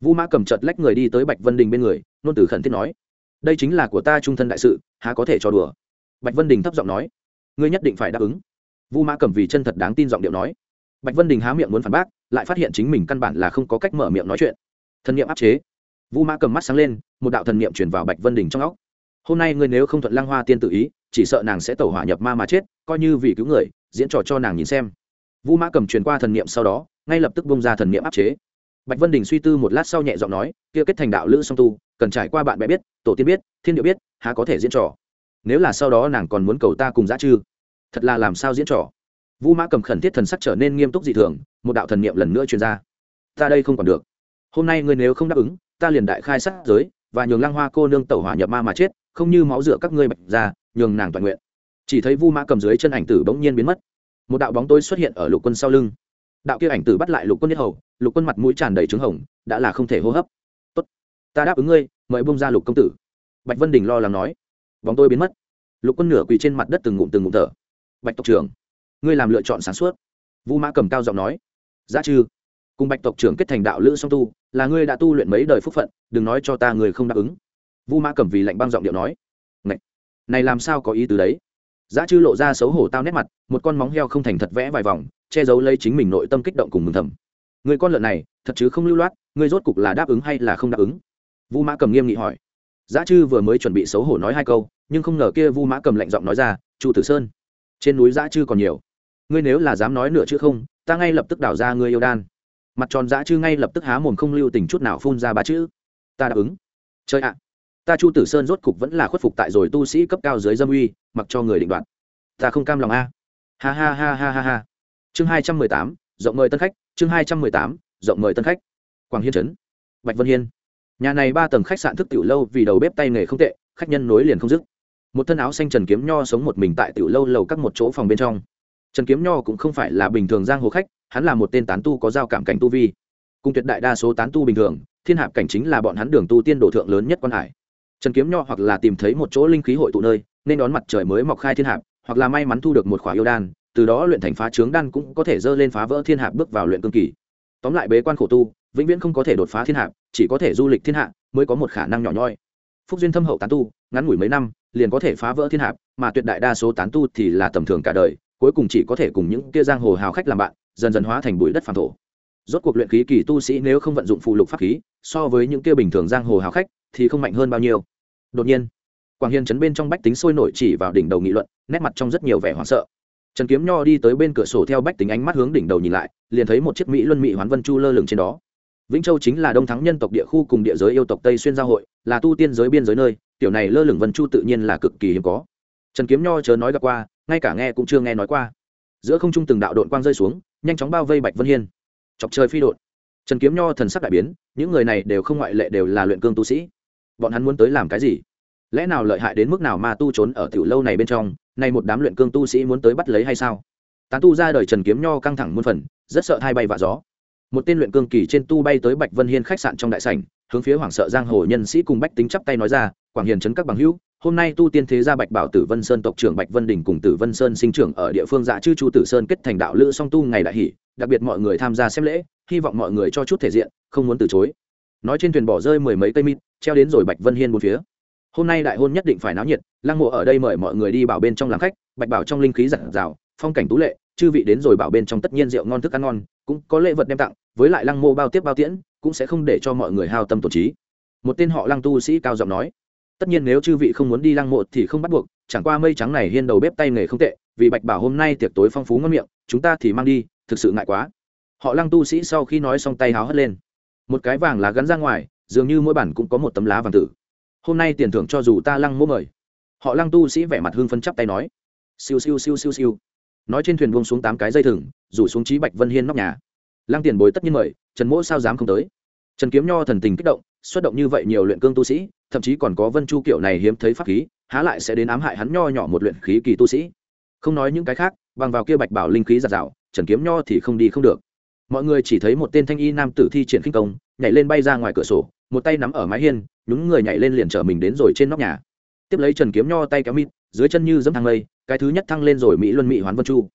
Vu mã cầm chợt lách người đi tới bạch vân đình bên người, nôn tử khẩn thiết nói, đây chính là của ta trung thân đại sự, há có thể cho đùa? Bạch vân đình thấp giọng nói, ngươi nhất định phải đáp ứng. Vu mã cầm vì chân thật đáng tin giọng điệu nói. Bạch vân đình há miệng muốn phản bác, lại phát hiện chính mình căn bản là không có cách mở miệng nói chuyện. Thần niệm áp chế. Vu mã cầm mắt sáng lên, một đạo thần niệm truyền vào bạch vân đình trong óc hôm nay ngươi nếu không thuận lang hoa tiên tự ý, chỉ sợ nàng sẽ tẩu hỏa nhập ma mà chết, coi như vì cứu người, diễn trò cho nàng nhìn xem. Vũ mã cầm truyền qua thần niệm sau đó, ngay lập tức bông ra thần niệm áp chế. Bạch vân đình suy tư một lát sau nhẹ giọng nói, kia kết thành đạo lữ song tu, cần trải qua bạn bè biết, tổ tiên biết, thiên địa biết, há có thể diễn trò? Nếu là sau đó nàng còn muốn cầu ta cùng giã chư, thật là làm sao diễn trò? Vũ mã cầm khẩn thiết thần sắc trở nên nghiêm túc dị thường, một đạo thần niệm lần nữa truyền ra. Ta đây không còn được. Hôm nay ngươi nếu không đáp ứng, ta liền đại khai sát giới và nhường lăng hoa cô nương tẩu hỏa nhập ma mà chết, không như máu rửa các ngươi bạch ra nhường nàng toàn nguyện. Chỉ thấy vu mã cầm dưới chân ảnh tử bỗng nhiên biến mất. Một đạo bóng tối xuất hiện ở lục quân sau lưng. Đạo kia ảnh tử bắt lại lục quân nhất hầu, lục quân mặt mũi tràn đầy trứng hồng, đã là không thể hô hấp. Tốt, ta đáp ứng ngươi, mời bông ra lục công tử. Bạch vân đình lo lắng nói. Bóng tôi biến mất. Lục quân nửa quỳ trên mặt đất từng ngụm từng ngụm thở. Bạch tộc trưởng, ngươi làm lựa chọn sáng suốt. Vu mã cầm cao giọng nói. Giá chư cùng bạch tộc trưởng kết thành đạo lữ song tu là ngươi đã tu luyện mấy đời phúc phận đừng nói cho ta người không đáp ứng. Vu ma cầm vì lạnh băng giọng điệu nói. Này, này làm sao có ý từ đấy? Giá chư lộ ra xấu hổ tao nét mặt một con móng heo không thành thật vẽ vài vòng che giấu lấy chính mình nội tâm kích động cùng mừng thầm. Người con lợn này thật chứ không lưu loát ngươi rốt cục là đáp ứng hay là không đáp ứng? Vu mã cầm nghiêm nghị hỏi. Giá chư vừa mới chuẩn bị xấu hổ nói hai câu nhưng không ngờ kia vu mã cầm lạnh giọng nói ra chu tử sơn trên núi giá chư còn nhiều. Ngươi nếu là dám nói nửa chữ không ta ngay lập tức đảo ra ngươi yêu đan mặt tròn dã chư ngay lập tức há mồm không lưu tình chút nào phun ra ba chữ. Ta đáp ứng. Chơi ạ. Ta chu tử sơn rốt cục vẫn là khuất phục tại rồi tu sĩ cấp cao dưới dâm uy, mặc cho người định đoạt. Ta không cam lòng a. Ha ha ha ha ha ha. Chương hai trăm mười tám, rộng mời tân khách. Chương hai trăm mười tám, rộng mời tân khách. Quảng hiên trấn. Bạch vân hiên. Nhà này ba tầng khách sạn thức tiểu lâu vì đầu bếp tay nghề không tệ, khách nhân nối liền không dứt. Một thân áo xanh trần kiếm nho sống một mình tại tiểu lâu lầu các một chỗ phòng bên trong. Trần kiếm nho cũng không phải là bình thường giang hồ khách hắn là một tên tán tu có giao cảm cảnh tu vi. Cùng tuyệt đại đa số tán tu bình thường, thiên hạp cảnh chính là bọn hắn đường tu tiên đồ thượng lớn nhất quan hải. Trần kiếm nho hoặc là tìm thấy một chỗ linh khí hội tụ nơi, nên đón mặt trời mới mọc khai thiên hạp, hoặc là may mắn thu được một khỏa yêu đan, từ đó luyện thành phá trướng đan cũng có thể dơ lên phá vỡ thiên hạp bước vào luyện cương kỳ. Tóm lại bế quan khổ tu, vĩnh viễn không có thể đột phá thiên hạp, chỉ có thể du lịch thiên hạ, mới có một khả năng nhỏ nhoi. Phúc duyên thâm hậu tán tu, ngắn ngủi mấy năm, liền có thể phá vỡ thiên hạp, mà tuyệt đại đa số tán tu thì là tầm thường cả đời, cuối cùng chỉ có thể cùng những kia giang hồ hào khách làm bạn dần dần hóa thành bụi đất phản thổ. Rốt cuộc luyện khí kỳ tu sĩ nếu không vận dụng phụ lục pháp khí, so với những kia bình thường giang hồ hào khách, thì không mạnh hơn bao nhiêu. Đột nhiên quảng hiền chấn bên trong bách tính sôi nổi chỉ vào đỉnh đầu nghị luận, nét mặt trong rất nhiều vẻ hoảng sợ. Trần kiếm nho đi tới bên cửa sổ theo bách tính ánh mắt hướng đỉnh đầu nhìn lại, liền thấy một chiếc mỹ luân mỹ hoán vân chu lơ lửng trên đó. Vĩnh châu chính là đông thắng nhân tộc địa khu cùng địa giới yêu tộc tây xuyên giao hội, là tu tiên giới biên giới nơi, tiểu này lơ lửng vân chu tự nhiên là cực kỳ hiếm có. Trần kiếm nho chớ nói gặp qua, ngay cả nghe cũng chưa nghe nói qua giữa không trung từng đạo đội quang rơi xuống, nhanh chóng bao vây bạch vân hiên. Chọc trời phi đột trần kiếm nho thần sắc đại biến, những người này đều không ngoại lệ đều là luyện cương tu sĩ. Bọn hắn muốn tới làm cái gì? Lẽ nào lợi hại đến mức nào mà tu trốn ở tiểu lâu này bên trong, nay một đám luyện cương tu sĩ muốn tới bắt lấy hay sao? Tán tu ra đời trần kiếm nho căng thẳng muôn phần, rất sợ hai bay vạ gió. Một tên luyện cương kỳ trên tu bay tới bạch vân hiên khách sạn trong đại sảnh, hướng phía hoàng sợ giang hồ nhân sĩ cùng bách tính chắp tay nói ra, quảng hiền trấn các bằng hữu hôm nay tu tiên thế gia bạch bảo tử vân sơn tộc trưởng bạch vân đình cùng tử vân sơn sinh trưởng ở địa phương dạ chư chu tử sơn kết thành đạo lữ song tu ngày đại hỷ, đặc biệt mọi người tham gia xem lễ, hy vọng mọi người cho chút thể diện, không muốn từ chối. Nói trên thuyền bỏ rơi mười mấy cây mít treo đến rồi bạch vân hiên một phía. Hôm nay đại hôn nhất định phải náo nhiệt, lăng mộ ở đây mời mọi người đi bảo bên trong làm khách, bạch bảo trong linh khí giản rào phong cảnh tú lệ, chư vị đến rồi bảo bên trong tất nhiên rượu ngon thức ăn ngon, cũng có lễ vật đem tặng, với lại lăng mộ bao tiếp bao tiễn, cũng sẽ không để cho mọi người hao tâm tổ trí. Một tên họ lăng tu sĩ cao giọng nói tất nhiên nếu chư vị không muốn đi lăng mộ thì không bắt buộc, chẳng qua mây trắng này hiên đầu bếp tay nghề không tệ, vì bạch bảo hôm nay tiệc tối phong phú ngon miệng, chúng ta thì mang đi, thực sự ngại quá. Họ lăng tu sĩ sau khi nói xong tay háo hất lên. Một cái vàng lá gắn ra ngoài, dường như mỗi bản cũng có một tấm lá vàng tử. Hôm nay tiền thưởng cho dù ta lăng mỗ mời. Họ lăng tu sĩ vẻ mặt hương phân chắp tay nói. Siêu siêu siêu siêu siêu. Nói trên thuyền buông xuống tám cái dây thừng, rủ xuống trí bạch vân hiên nóc nhà. Lăng tiền bồi tất nhiên mời, trần mỗ sao dám không tới? Trần kiếm nho thần tình kích động, xuất động như vậy nhiều luyện cương tu sĩ thậm chí còn có vân chu kiểu này hiếm thấy pháp khí, há lại sẽ đến ám hại hắn nho nhỏ một luyện khí kỳ tu sĩ. Không nói những cái khác, bằng vào kia bạch bảo linh khí giạt rào, trần kiếm nho thì không đi không được. Mọi người chỉ thấy một tên thanh y nam tử thi triển khinh công, nhảy lên bay ra ngoài cửa sổ, một tay nắm ở mái hiên những người nhảy lên liền chở mình đến rồi trên nóc nhà. Tiếp lấy trần kiếm nho tay kéo mịt, dưới chân như dẫm thang lây cái thứ nhất thăng lên rồi mỹ luân mỹ hoán vân chu.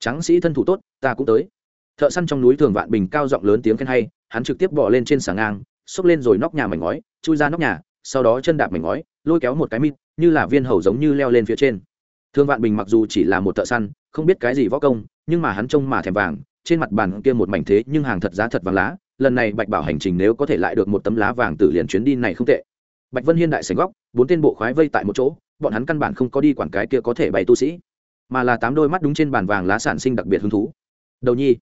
Tráng sĩ thân thủ tốt, ta cũng tới. Thợ săn trong núi thường vạn bình cao giọng lớn tiếng khen hay, hắn trực tiếp bỏ lên trên sàng ngang, xốc lên rồi nóc nhà mảnh ngói, chui ra nóc nhà sau đó chân đạp mảnh ngói, lôi kéo một cái mịt như là viên hầu giống như leo lên phía trên. Thương vạn bình mặc dù chỉ là một thợ săn, không biết cái gì võ công, nhưng mà hắn trông mà thèm vàng, trên mặt bàn kia một mảnh thế nhưng hàng thật giá thật vàng lá, lần này bạch bảo hành trình nếu có thể lại được một tấm lá vàng từ liền chuyến đi này không tệ. Bạch vân hiên đại sành góc, bốn tên bộ khoái vây tại một chỗ, bọn hắn căn bản không có đi quản cái kia có thể bày tu sĩ, mà là tám đôi mắt đúng trên bàn vàng lá sản sinh đặc biệt hứng thú. Đầu nhi,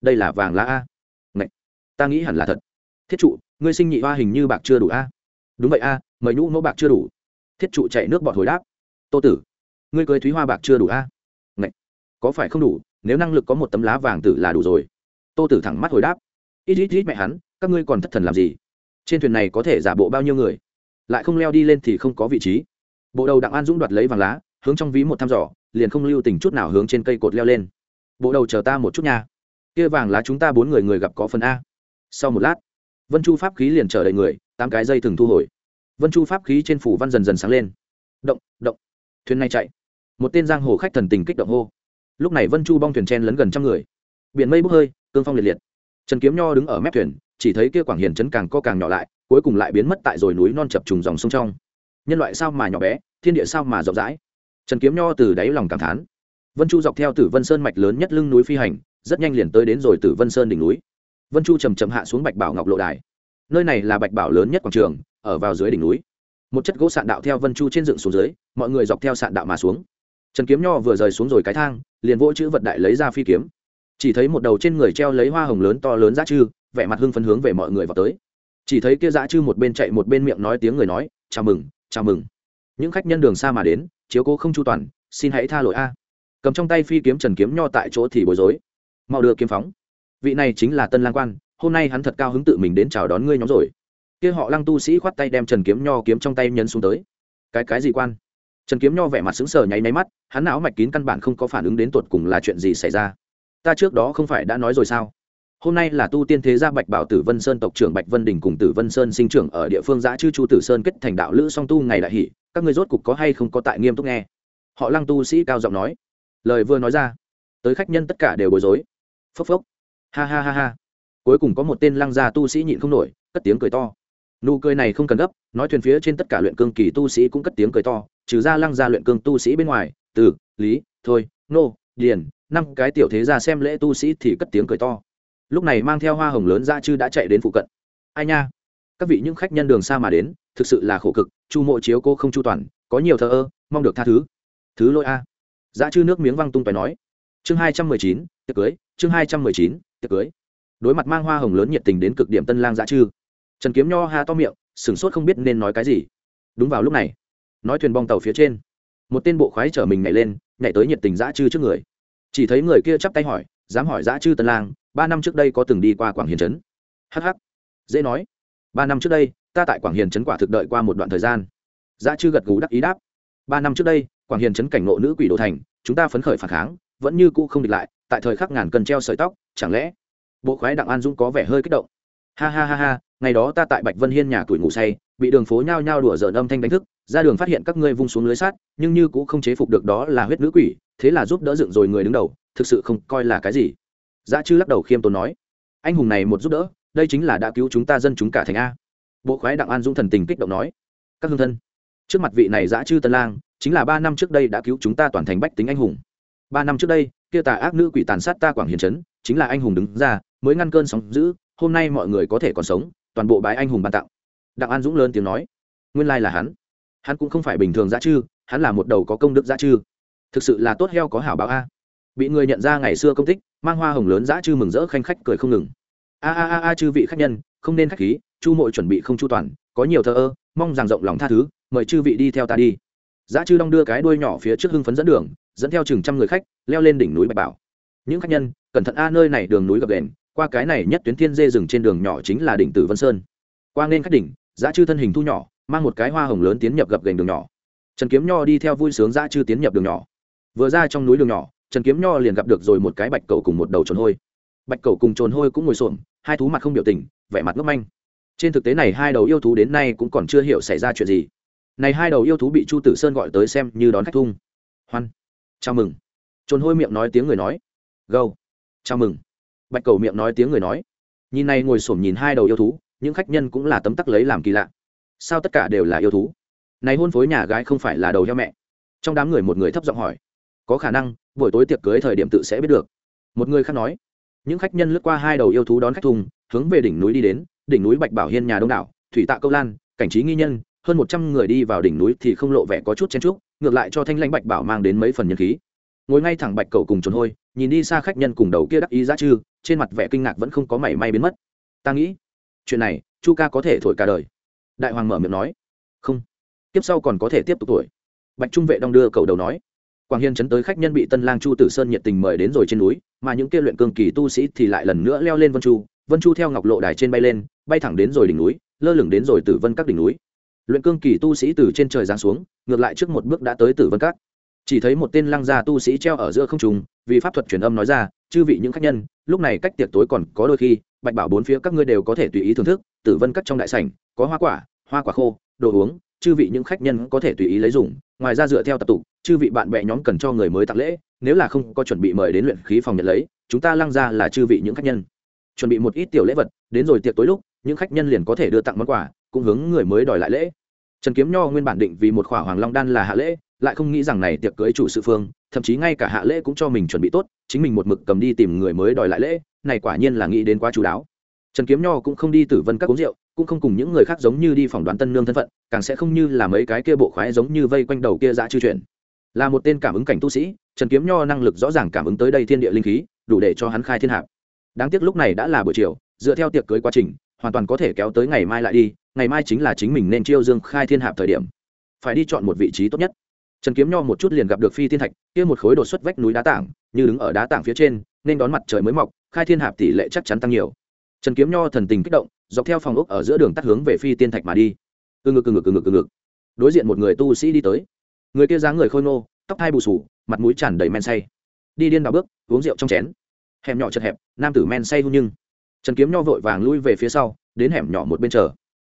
đây là vàng lá a. Ngậy! ta nghĩ hẳn là thật. Thiết trụ, ngươi sinh nhị hoa hình như bạc chưa đủ a đúng vậy a, mời nhũ mẫu bạc chưa đủ. Thiết trụ chạy nước bọt hồi đáp. Tô tử, ngươi cưới thúy hoa bạc chưa đủ a? Ngậy! có phải không đủ? Nếu năng lực có một tấm lá vàng tử là đủ rồi. Tô tử thẳng mắt hồi đáp. Ít ít ít mẹ hắn, các ngươi còn thất thần làm gì? Trên thuyền này có thể giả bộ bao nhiêu người? Lại không leo đi lên thì không có vị trí. Bộ đầu đặng an dũng đoạt lấy vàng lá, hướng trong ví một thăm dò, liền không lưu tình chút nào hướng trên cây cột leo lên. Bộ đầu chờ ta một chút nha. Kia vàng lá chúng ta bốn người người gặp có phần a. Sau một lát, vân chu pháp khí liền chờ đầy người tám cái dây thừng thu hồi. Vân chu pháp khí trên phủ văn dần dần sáng lên. Động động. Thuyền này chạy. Một tên giang hồ khách thần tình kích động hô. Lúc này vân chu bong thuyền chen lấn gần trăm người. Biển mây bốc hơi, cương phong liệt liệt. Trần kiếm nho đứng ở mép thuyền, chỉ thấy kia quảng hiền trấn càng co càng nhỏ lại, cuối cùng lại biến mất tại rồi núi non chập trùng dòng sông trong. Nhân loại sao mà nhỏ bé, thiên địa sao mà rộng rãi? Trần kiếm nho từ đáy lòng cảm thán. Vân chu dọc theo tử vân sơn mạch lớn nhất lưng núi phi hành, rất nhanh liền tới đến rồi tử vân sơn đỉnh núi. Vân chu chầm chậm hạ xuống bạch bảo ngọc lộ đài nơi này là bạch bảo lớn nhất quảng trường, ở vào dưới đỉnh núi. Một chất gỗ sạn đạo theo vân chu trên dựng xuống dưới, mọi người dọc theo sạn đạo mà xuống. Trần kiếm nho vừa rời xuống rồi cái thang, liền vỗ chữ vật đại lấy ra phi kiếm. Chỉ thấy một đầu trên người treo lấy hoa hồng lớn to lớn dã chư, vẻ mặt hưng phấn hướng về mọi người vào tới. Chỉ thấy kia dã chư một bên chạy một bên miệng nói tiếng người nói, chào mừng chào mừng. Những khách nhân đường xa mà đến, chiếu cố không chu toàn, xin hãy tha lỗi a. Cầm trong tay phi kiếm trần kiếm nho tại chỗ thì bối rối. Mau đưa kiếm phóng. Vị này chính là tân lang quan hôm nay hắn thật cao hứng tự mình đến chào đón ngươi nhóm rồi. Kia họ lăng tu sĩ khoát tay đem trần kiếm nho kiếm trong tay nhấn xuống tới. Cái cái gì quan? Trần kiếm nho vẻ mặt sững sờ nháy máy mắt, hắn não mạch kín căn bản không có phản ứng đến tột cùng là chuyện gì xảy ra. Ta trước đó không phải đã nói rồi sao? Hôm nay là tu tiên thế gia bạch bảo tử vân sơn tộc trưởng bạch vân đình cùng tử vân sơn sinh trưởng ở địa phương giã chư chu tử sơn kết thành đạo lữ song tu ngày đại hỷ, các người rốt cục có hay không có tại nghiêm túc nghe? Họ lăng tu sĩ cao giọng nói. Lời vừa nói ra, tới khách nhân tất cả đều bối rối. Phốc phốc. Ha ha ha ha cuối cùng có một tên lăng gia tu sĩ nhịn không nổi, cất tiếng cười to. Nụ cười này không cần gấp, nói thuyền phía trên tất cả luyện cương kỳ tu sĩ cũng cất tiếng cười to, trừ ra lăng gia luyện cương tu sĩ bên ngoài, từ, lý, thôi, nô, điền, năm cái tiểu thế gia xem lễ tu sĩ thì cất tiếng cười to. Lúc này mang theo hoa hồng lớn ra chư đã chạy đến phụ cận. Ai nha? Các vị những khách nhân đường xa mà đến, thực sự là khổ cực, chu mộ chiếu cô không chu toàn, có nhiều thờ ơ, mong được tha thứ. Thứ lỗi a. Dã chư nước miếng văng tung phải nói. Chương hai trăm mười chín, tiệc cưới, chương hai trăm mười chín, tiệc cưới đối mặt mang hoa hồng lớn nhiệt tình đến cực điểm tân lang dã chư. Trần kiếm nho ha to miệng, sửng sốt không biết nên nói cái gì. Đúng vào lúc này, nói thuyền bong tàu phía trên, một tên bộ khoái chở mình nhảy lên, nhảy tới nhiệt tình dã chư trước người. Chỉ thấy người kia chắp tay hỏi, dám hỏi dã chư tân lang, ba năm trước đây có từng đi qua quảng hiền trấn? Hh dễ nói. Ba năm trước đây, ta tại quảng hiền trấn quả thực đợi qua một đoạn thời gian. Dã chư gật gù đắc ý đáp, ba năm trước đây, quảng hiền trấn cảnh ngộ nữ quỷ đồ thành, chúng ta phấn khởi phản kháng, vẫn như cũ không địch lại, tại thời khắc ngàn cần treo sợi tóc, chẳng lẽ bộ khoái đặng an dũng có vẻ hơi kích động. Ha ha ha ha, ngày đó ta tại bạch vân hiên nhà tuổi ngủ say, bị đường phố nhao nhao đùa dợn âm thanh đánh thức, ra đường phát hiện các ngươi vung xuống lưới sát nhưng như cũng không chế phục được đó là huyết nữ quỷ, thế là giúp đỡ dựng rồi người đứng đầu, thực sự không coi là cái gì. Dã chư lắc đầu khiêm tốn nói, anh hùng này một giúp đỡ, đây chính là đã cứu chúng ta dân chúng cả thành a. Bộ khoái đặng an dũng thần tình kích động nói, các hương thân, trước mặt vị này dã chư tân lang, chính là ba năm trước đây đã cứu chúng ta toàn thành bách tính anh hùng. Ba năm trước đây, kia tà ác nữ quỷ tàn sát ta quảng hiền trấn, chính là anh hùng đứng ra mới ngăn cơn sóng giữ hôm nay mọi người có thể còn sống, toàn bộ bái anh hùng ban tặng. Đặng an dũng lớn tiếng nói. Nguyên lai là hắn. Hắn cũng không phải bình thường dã chư, hắn là một đầu có công đức dã chư. Thực sự là tốt heo có hảo báo a. Bị người nhận ra ngày xưa công tích, mang hoa hồng lớn dã chư mừng rỡ khanh khách cười không ngừng. A a a a, chư vị khách nhân, không nên khách khí, chu mội chuẩn bị không chu toàn, có nhiều thơ ơ, mong rằng rộng lòng tha thứ, mời chư vị đi theo ta đi. Dã chư đong đưa cái đuôi nhỏ phía trước hưng phấn dẫn đường, dẫn theo chừng trăm người khách, leo lên đỉnh núi bạch bảo. Những khách nhân, cẩn thận a, nơi này đường núi gập đền qua cái này nhất tuyến thiên dê rừng trên đường nhỏ chính là đỉnh tử vân sơn qua nên khách đỉnh dã chư thân hình thu nhỏ mang một cái hoa hồng lớn tiến nhập gập gành đường nhỏ trần kiếm nho đi theo vui sướng dã chư tiến nhập đường nhỏ vừa ra trong núi đường nhỏ trần kiếm nho liền gặp được rồi một cái bạch cầu cùng một đầu trồn hôi bạch cầu cùng trồn hôi cũng ngồi xổm, hai thú mặt không biểu tình, vẻ mặt ngốc manh. Trên thực tế này hai đầu yêu thú đến nay cũng còn chưa hiểu xảy ra chuyện gì. Này hai đầu yêu thú bị chu tử sơn gọi tới xem như đón khách thung. Hoan. Chào mừng. Trồn hôi miệng nói tiếng người nói. Gâu. Chào mừng bạch cầu miệng nói tiếng người nói. Nhìn này ngồi xổm nhìn hai đầu yêu thú, những khách nhân cũng là tấm tắc lấy làm kỳ lạ. Sao tất cả đều là yêu thú? Này hôn phối nhà gái không phải là đầu heo mẹ. Trong đám người một người thấp giọng hỏi. Có khả năng, buổi tối tiệc cưới thời điểm tự sẽ biết được. Một người khác nói. Những khách nhân lướt qua hai đầu yêu thú đón khách thùng, hướng về đỉnh núi đi đến, đỉnh núi bạch bảo hiên nhà đông đảo, thủy tạ câu lan, cảnh trí nghi nhân, hơn một trăm người đi vào đỉnh núi thì không lộ vẻ có chút chen trúc ngược lại cho thanh lãnh bạch bảo mang đến mấy phần nhân khí. Ngồi ngay thẳng bạch cầu cùng trốn hôi, nhìn đi xa khách nhân cùng đầu kia đắc ý giá chư trên mặt vẻ kinh ngạc vẫn không có mảy may biến mất. Ta nghĩ, chuyện này, chu ca có thể thổi cả đời. Đại hoàng mở miệng nói. Không. Tiếp sau còn có thể tiếp tục tuổi bạch trung vệ đong đưa cầu đầu nói. Quảng hiên chấn tới khách nhân bị tân lang chu tử sơn nhiệt tình mời đến rồi trên núi, mà những kia luyện cương kỳ tu sĩ thì lại lần nữa leo lên vân chu. Vân chu theo ngọc lộ đài trên bay lên, bay thẳng đến rồi đỉnh núi, lơ lửng đến rồi tử vân các đỉnh núi. Luyện cương kỳ tu sĩ từ trên trời giáng xuống, ngược lại trước một bước đã tới tử vân các. Chỉ thấy một tên lăng gia tu sĩ treo ở giữa không trùng vì pháp thuật truyền âm nói ra chư vị những khách nhân, lúc này cách tiệc tối còn có đôi khi, bạch bảo bốn phía các ngươi đều có thể tùy ý thưởng thức, tử vân cắt trong đại sảnh, có hoa quả hoa quả khô, đồ uống, chư vị những khách nhân có thể tùy ý lấy dùng, ngoài ra dựa theo tập tục, chư vị bạn bè nhóm cần cho người mới tặng lễ, nếu là không có chuẩn bị mời đến luyện khí phòng nhận lấy, chúng ta lăng ra là chư vị những khách nhân. Chuẩn bị một ít tiểu lễ vật, đến rồi tiệc tối lúc, những khách nhân liền có thể đưa tặng món quà, cũng hướng người mới đòi lại lễ. Trần kiếm nho nguyên bản định vì một khỏa hoàng long đan là hạ lễ, lại không nghĩ rằng này tiệc cưới chủ sự phương thậm chí ngay cả hạ lễ cũng cho mình chuẩn bị tốt, chính mình một mực cầm đi tìm người mới đòi lại lễ, này quả nhiên là nghĩ đến quá chú đáo. Trần kiếm nho cũng không đi tử vân các uống rượu, cũng không cùng những người khác giống như đi phỏng đoán tân nương thân phận, càng sẽ không như là mấy cái kia bộ khoái giống như vây quanh đầu kia dã chư truyền. là một tên cảm ứng cảnh tu sĩ, trần kiếm nho năng lực rõ ràng cảm ứng tới đây thiên địa linh khí, đủ để cho hắn khai thiên hạp. Đáng tiếc lúc này đã là buổi chiều, dựa theo tiệc cưới quá trình, hoàn toàn có thể kéo tới ngày mai lại đi, ngày mai chính là chính mình nên chiêu dương khai thiên hạp thời điểm. Phải đi chọn một vị trí tốt nhất trần kiếm nho một chút liền gặp được phi thiên thạch, kia một khối đột xuất vách núi đá tảng, như đứng ở đá tảng phía trên, nên đón mặt trời mới mọc, khai thiên hạp tỷ lệ chắc chắn tăng nhiều. Trần kiếm nho thần tình kích động, dọc theo phòng ốc ở giữa đường tắt hướng về phi tiên thạch mà đi. Từ ngực từ ngực từ ngực từ ngực. Đối diện một người tu sĩ đi tới. Người kia dáng người khôi ngô, tóc hai bù sù mặt mũi tràn đầy men say. Đi điên đào bước, uống rượu trong chén. Hẻm nhỏ chật hẹp, nam tử men say hung nhưng. Trần kiếm nho vội vàng lui về phía sau, đến hẻm nhỏ một bên chờ.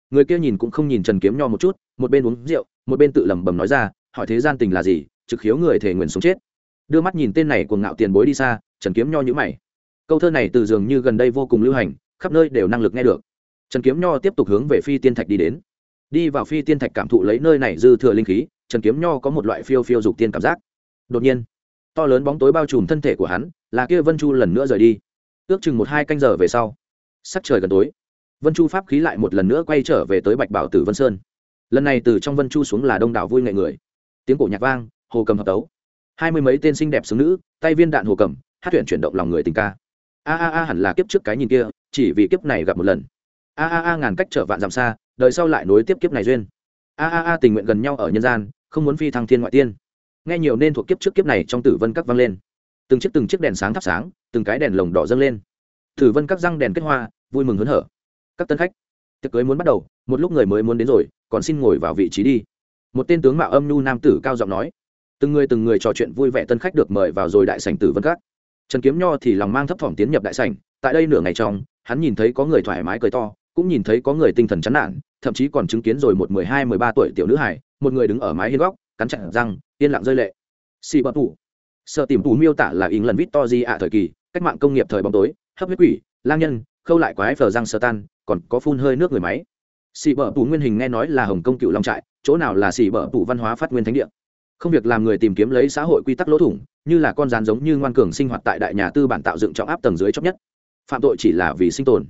Người kia nhìn cũng không nhìn trần kiếm nho một chút, một bên uống rượu, một bên tự lẩm bẩm nói ra hỏi thế gian tình là gì, trực khiếu người thể nguyền sống chết. Đưa mắt nhìn tên này cuồng ngạo tiền bối đi xa, trần kiếm nho nhữ mày. Câu thơ này từ dường như gần đây vô cùng lưu hành, khắp nơi đều năng lực nghe được. Trần kiếm nho tiếp tục hướng về phi tiên thạch đi đến. Đi vào phi tiên thạch cảm thụ lấy nơi này dư thừa linh khí, trần kiếm nho có một loại phiêu phiêu dục tiên cảm giác. Đột nhiên, to lớn bóng tối bao trùm thân thể của hắn, là kia vân chu lần nữa rời đi. Ước chừng một hai canh giờ về sau, sắc trời gần tối. Vân chu pháp khí lại một lần nữa quay trở về tới bạch bảo tử vân sơn. Lần này từ trong vân chu xuống là đông đảo vui nghệ người tiếng cổ nhạc vang, hồ cầm hợp tấu. Hai mươi mấy tên xinh đẹp xứng nữ, tay viên đạn hồ cầm, hát tuyển chuyển động lòng người tình ca. A a a hẳn là kiếp trước cái nhìn kia, chỉ vì kiếp này gặp một lần. A a a ngàn cách trở vạn dặm xa đợi sau lại nối tiếp kiếp này duyên. A a a tình nguyện gần nhau ở nhân gian, không muốn phi thăng thiên ngoại tiên. Nghe nhiều nên thuộc kiếp trước kiếp này trong tử vân các vang lên. Từng chiếc từng chiếc đèn sáng thắp sáng, từng cái đèn lồng đỏ dâng lên. Tử vân các răng đèn kết hoa, vui mừng hớn hở. Các tân khách, tiệc cưới muốn bắt đầu, một lúc người mới muốn đến rồi, còn xin ngồi vào vị trí đi một tên tướng mạo âm nhu nam tử cao giọng nói. Từng người từng người trò chuyện vui vẻ tân khách được mời vào rồi đại sảnh tử vân các. Trần kiếm nho thì lòng mang thấp thỏm tiến nhập đại sảnh, tại đây nửa ngày trong, hắn nhìn thấy có người thoải mái cười to, cũng nhìn thấy có người tinh thần chán nản, thậm chí còn chứng kiến rồi một mười hai, mười ba tuổi tiểu nữ hải một người đứng ở mái hiên góc, cắn chặt răng, yên lặng rơi lệ. Xì bập tủ. Sợ tìm tủ miêu tả là in lần vít to di ạ thời kỳ, cách mạng công nghiệp thời bóng tối, hấp huyết quỷ, lang nhân, khâu lại quái phờ răng sơ tan, còn có phun hơi nước người máy. Xì bờ tủ nguyên hình nghe nói là hồng công cựu long trại chỗ nào là xỉ bở tủ văn hóa phát nguyên thánh địa. Không việc làm người tìm kiếm lấy xã hội quy tắc lỗ thủng, như là con rán giống như ngoan cường sinh hoạt tại đại nhà tư bản tạo dựng trọng áp tầng dưới chóc nhất. Phạm tội chỉ là vì sinh tồn.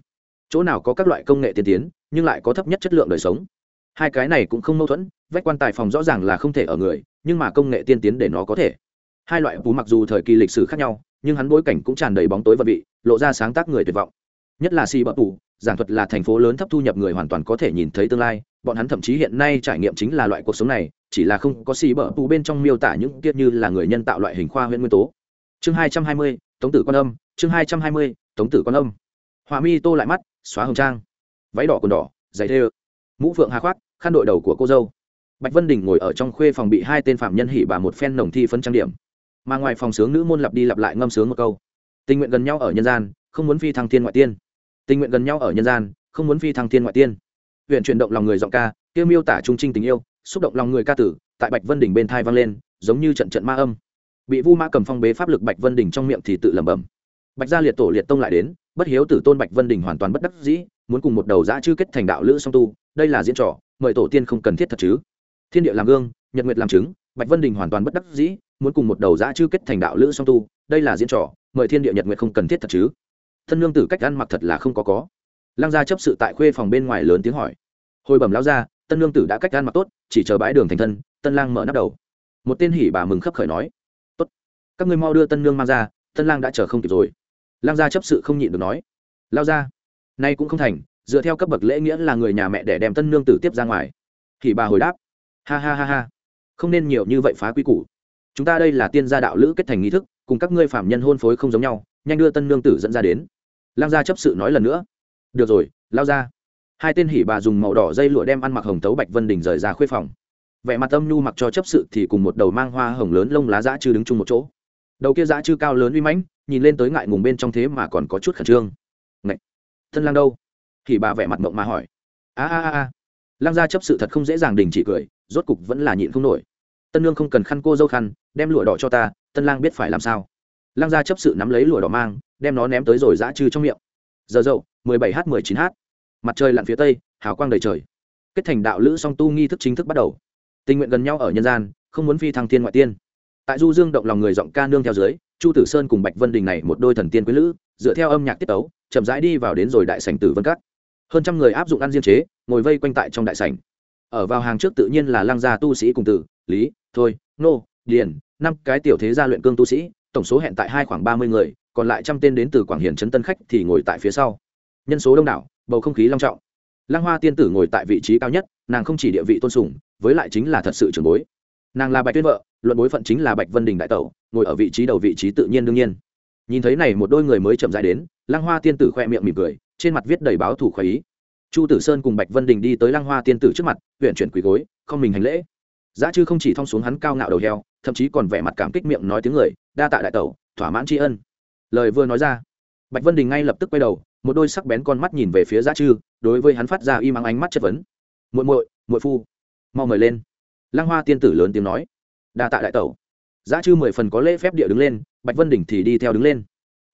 Chỗ nào có các loại công nghệ tiên tiến, nhưng lại có thấp nhất chất lượng đời sống. Hai cái này cũng không mâu thuẫn, vách quan tài phòng rõ ràng là không thể ở người, nhưng mà công nghệ tiên tiến để nó có thể. Hai loại phú mặc dù thời kỳ lịch sử khác nhau, nhưng hắn bối cảnh cũng tràn đầy bóng tối và vị, lộ ra sáng tác người tuyệt vọng. Nhất là xì bờ tù giảng thuật là thành phố lớn thấp thu nhập người hoàn toàn có thể nhìn thấy tương lai. Bọn hắn thậm chí hiện nay trải nghiệm chính là loại cuộc sống này, chỉ là không có xì bở tù bên trong miêu tả những tiết như là người nhân tạo loại hình khoa huyện nguyên tố. Chương hai trăm hai mươi, tống tử quan âm. Chương hai trăm hai mươi, tống tử quan âm. Hòa mi tô lại mắt, xóa hồng trang. Váy đỏ quần đỏ, giày thê mũ phượng hà khoác, khăn đội đầu của cô dâu. Bạch vân đình ngồi ở trong khuê phòng bị hai tên phạm nhân hỉ bà một phen nồng thi phấn trang điểm. Mà ngoài phòng sướng nữ môn lặp đi lặp lại ngâm sướng một câu. Tình nguyện gần nhau ở nhân gian, không muốn phi thăng thiên ngoại tiên tình nguyện gần nhau ở nhân gian, không muốn phi thăng thiên ngoại tiên. Huyện chuyển động lòng người giọng ca, kêu miêu tả trung trinh tình yêu, xúc động lòng người ca tử, tại bạch vân đỉnh bên thai vang lên, giống như trận trận ma âm. Bị vu ma cầm phong bế pháp lực bạch vân đỉnh trong miệng thì tự lẩm bẩm. Bạch gia liệt tổ liệt tông lại đến, bất hiếu tử tôn bạch vân đỉnh hoàn toàn bất đắc dĩ, muốn cùng một đầu giã chư kết thành đạo lữ song tu, đây là diễn trò, mời tổ tiên không cần thiết thật chứ. Thiên địa làm gương, nhật nguyệt làm chứng, bạch vân đình hoàn toàn bất đắc dĩ, muốn cùng một đầu giã chư kết thành đạo lữ song tu, đây là diễn trò, mời thiên địa nhật nguyệt không cần thiết thật chứ thân Nương tử cách ăn mặc thật là không có có. Lăng gia chấp sự tại khuê phòng bên ngoài lớn tiếng hỏi. Hồi bẩm lao ra tân Nương tử đã cách ăn mặc tốt, chỉ chờ bãi đường thành thân, tân lang mở nắp đầu. Một tên hỉ bà mừng khấp khởi nói. Tốt. Các ngươi mau đưa tân Nương mang ra, tân lang đã chờ không kịp rồi. Lăng gia chấp sự không nhịn được nói. Lao ra nay cũng không thành, dựa theo cấp bậc lễ nghĩa là người nhà mẹ để đem tân Nương tử tiếp ra ngoài. Hỉ bà hồi đáp. Ha ha ha ha. Không nên nhiều như vậy phá quy củ. Chúng ta đây là tiên gia đạo lữ kết thành nghi thức, cùng các ngươi phạm nhân hôn phối không giống nhau, nhanh đưa tân Nương tử dẫn ra đến lang gia chấp sự nói lần nữa. Được rồi, lao ra. Hai tên hỉ bà dùng màu đỏ dây lụa đem ăn mặc hồng tấu bạch vân đình rời ra khuê phòng. Vẻ mặt âm nhu mặc cho chấp sự thì cùng một đầu mang hoa hồng lớn lông lá dã chư đứng chung một chỗ. Đầu kia dã chư cao lớn uy mãnh, nhìn lên tới ngại ngùng bên trong thế mà còn có chút khẩn trương. Ngậy! thân lang đâu? Hỉ bà vẻ mặt mộng mà hỏi. A a a a. Lang gia chấp sự thật không dễ dàng đình chỉ cười, rốt cục vẫn là nhịn không nổi. Tân lương không cần khăn cô dâu khăn, đem lụa đỏ cho ta, tân lang biết phải làm sao lang gia chấp sự nắm lấy lụa đỏ mang, đem nó ném tới rồi dã chư trong miệng. Giờ dậu 17 h 19 h. Mặt trời lặn phía tây, hào quang đầy trời. Kết thành đạo lữ song tu nghi thức chính thức bắt đầu. Tình nguyện gần nhau ở nhân gian, không muốn phi thăng thiên ngoại tiên. Tại du dương động lòng người giọng ca nương theo dưới, chu tử sơn cùng bạch vân đình này một đôi thần tiên quý lữ, dựa theo âm nhạc tiết tấu, chậm rãi đi vào đến rồi đại sảnh tử vân cát hơn trăm người áp dụng ăn diên chế, ngồi vây quanh tại trong đại sảnh. Ở vào hàng trước tự nhiên là lăng gia tu sĩ cùng tử, lý, thôi, nô, điền, năm cái tiểu thế gia luyện cương tu sĩ tổng số hẹn tại hai khoảng ba mươi người, còn lại trăm tên đến từ quảng hiền trấn tân khách thì ngồi tại phía sau. Nhân số đông đảo, bầu không khí long trọng. Lăng hoa tiên tử ngồi tại vị trí cao nhất, nàng không chỉ địa vị tôn sùng, với lại chính là thật sự trưởng bối. Nàng là bạch tuyên vợ, luận bối phận chính là bạch vân đình đại tẩu, ngồi ở vị trí đầu vị trí tự nhiên đương nhiên. Nhìn thấy này một đôi người mới chậm dài đến, lăng hoa tiên tử khoe miệng mỉm cười, trên mặt viết đầy báo thủ khoái ý. Chu tử sơn cùng bạch vân đình đi tới lăng hoa tiên tử trước mặt, huyện chuyển quỳ gối, không mình hành lễ. Giá chư không chỉ thong xuống hắn cao ngạo đầu heo, thậm chí còn vẻ mặt cảm kích miệng nói tiếng người đa tạ đại tẩu, thỏa mãn tri ân. Lời vừa nói ra, bạch vân đình ngay lập tức quay đầu, một đôi sắc bén con mắt nhìn về phía giá chư đối với hắn phát ra y mắng ánh mắt chất vấn. Muội muội muội phu, mau mời lên. Lăng hoa tiên tử lớn tiếng nói. Đa tạ đại tẩu. Giá chư mười phần có lễ phép địa đứng lên, bạch vân đình thì đi theo đứng lên.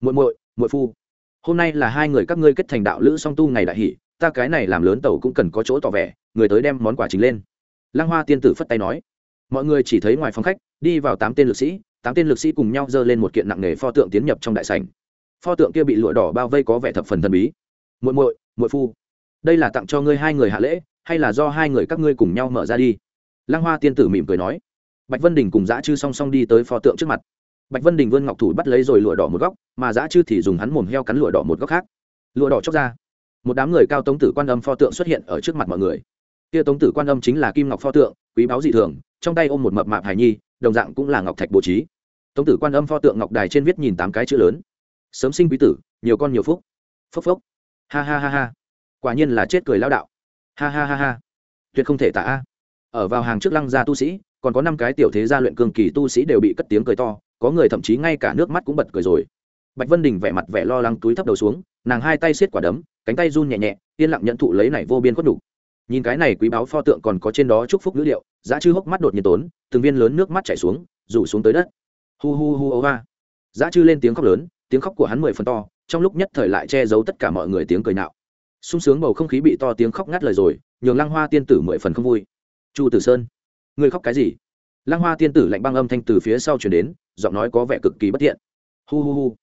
Muội muội muội phu, hôm nay là hai người các ngươi kết thành đạo lữ song tu ngày đại hỷ, ta cái này làm lớn tẩu cũng cần có chỗ tỏ vẻ, người tới đem món quà chính lên. Lăng hoa tiên tử phất tay nói. Mọi người chỉ thấy ngoài phòng khách, đi vào tám tên lực sĩ tám tên lực sĩ cùng nhau dơ lên một kiện nặng nề pho tượng tiến nhập trong đại sảnh. Pho tượng kia bị lụa đỏ bao vây có vẻ thập phần thần bí. Muội muội muội phu, đây là tặng cho ngươi hai người hạ lễ, hay là do hai người các ngươi cùng nhau mở ra đi? Lăng hoa tiên tử mỉm cười nói. Bạch vân đình cùng dã chư song song đi tới pho tượng trước mặt. Bạch vân đình vươn ngọc thủ bắt lấy rồi lụa đỏ một góc, mà dã chư thì dùng hắn mồm heo cắn lụa đỏ một góc khác. Lụa đỏ chóc ra. Một đám người cao tống tử quan âm pho tượng xuất hiện ở trước mặt mọi người. Kia tống tử quan âm chính là kim ngọc pho tượng, quý báu dị thường, trong tay ôm một mập mạp hài nhi, đồng dạng cũng là ngọc thạch bố trí tống tử quan âm pho tượng ngọc đài trên viết nhìn tám cái chữ lớn. Sớm sinh quý tử, nhiều con nhiều phúc. Phốc phốc. Ha ha ha ha. Quả nhiên là chết cười lao đạo. Ha ha ha ha. Tuyệt không thể tả a. Ở vào hàng trước lăng gia tu sĩ, còn có năm cái tiểu thế gia luyện cường kỳ tu sĩ đều bị cất tiếng cười to, có người thậm chí ngay cả nước mắt cũng bật cười rồi. Bạch vân đình vẻ mặt vẻ lo lắng túi thấp đầu xuống, nàng hai tay xiết quả đấm, cánh tay run nhẹ nhẹ, yên lặng nhận thụ lấy này vô biên khuất đủ. nhìn cái này quý báo pho tượng còn có trên đó chúc phúc ngữ liệu, giá chư hốc mắt đột nhiên tốn, từng viên lớn nước mắt chảy xuống, rủ xuống tới đất hu hu hu ô hoa giá chư lên tiếng khóc lớn, tiếng khóc của hắn mười phần to, trong lúc nhất thời lại che giấu tất cả mọi người tiếng cười nạo. Sung sướng bầu không khí bị to tiếng khóc ngắt lời rồi, nhường lăng hoa tiên tử mười phần không vui. Chu tử sơn người khóc cái gì? Lăng hoa tiên tử lạnh băng âm thanh từ phía sau chuyển đến, giọng nói có vẻ cực kỳ bất thiện. Hu hu hu,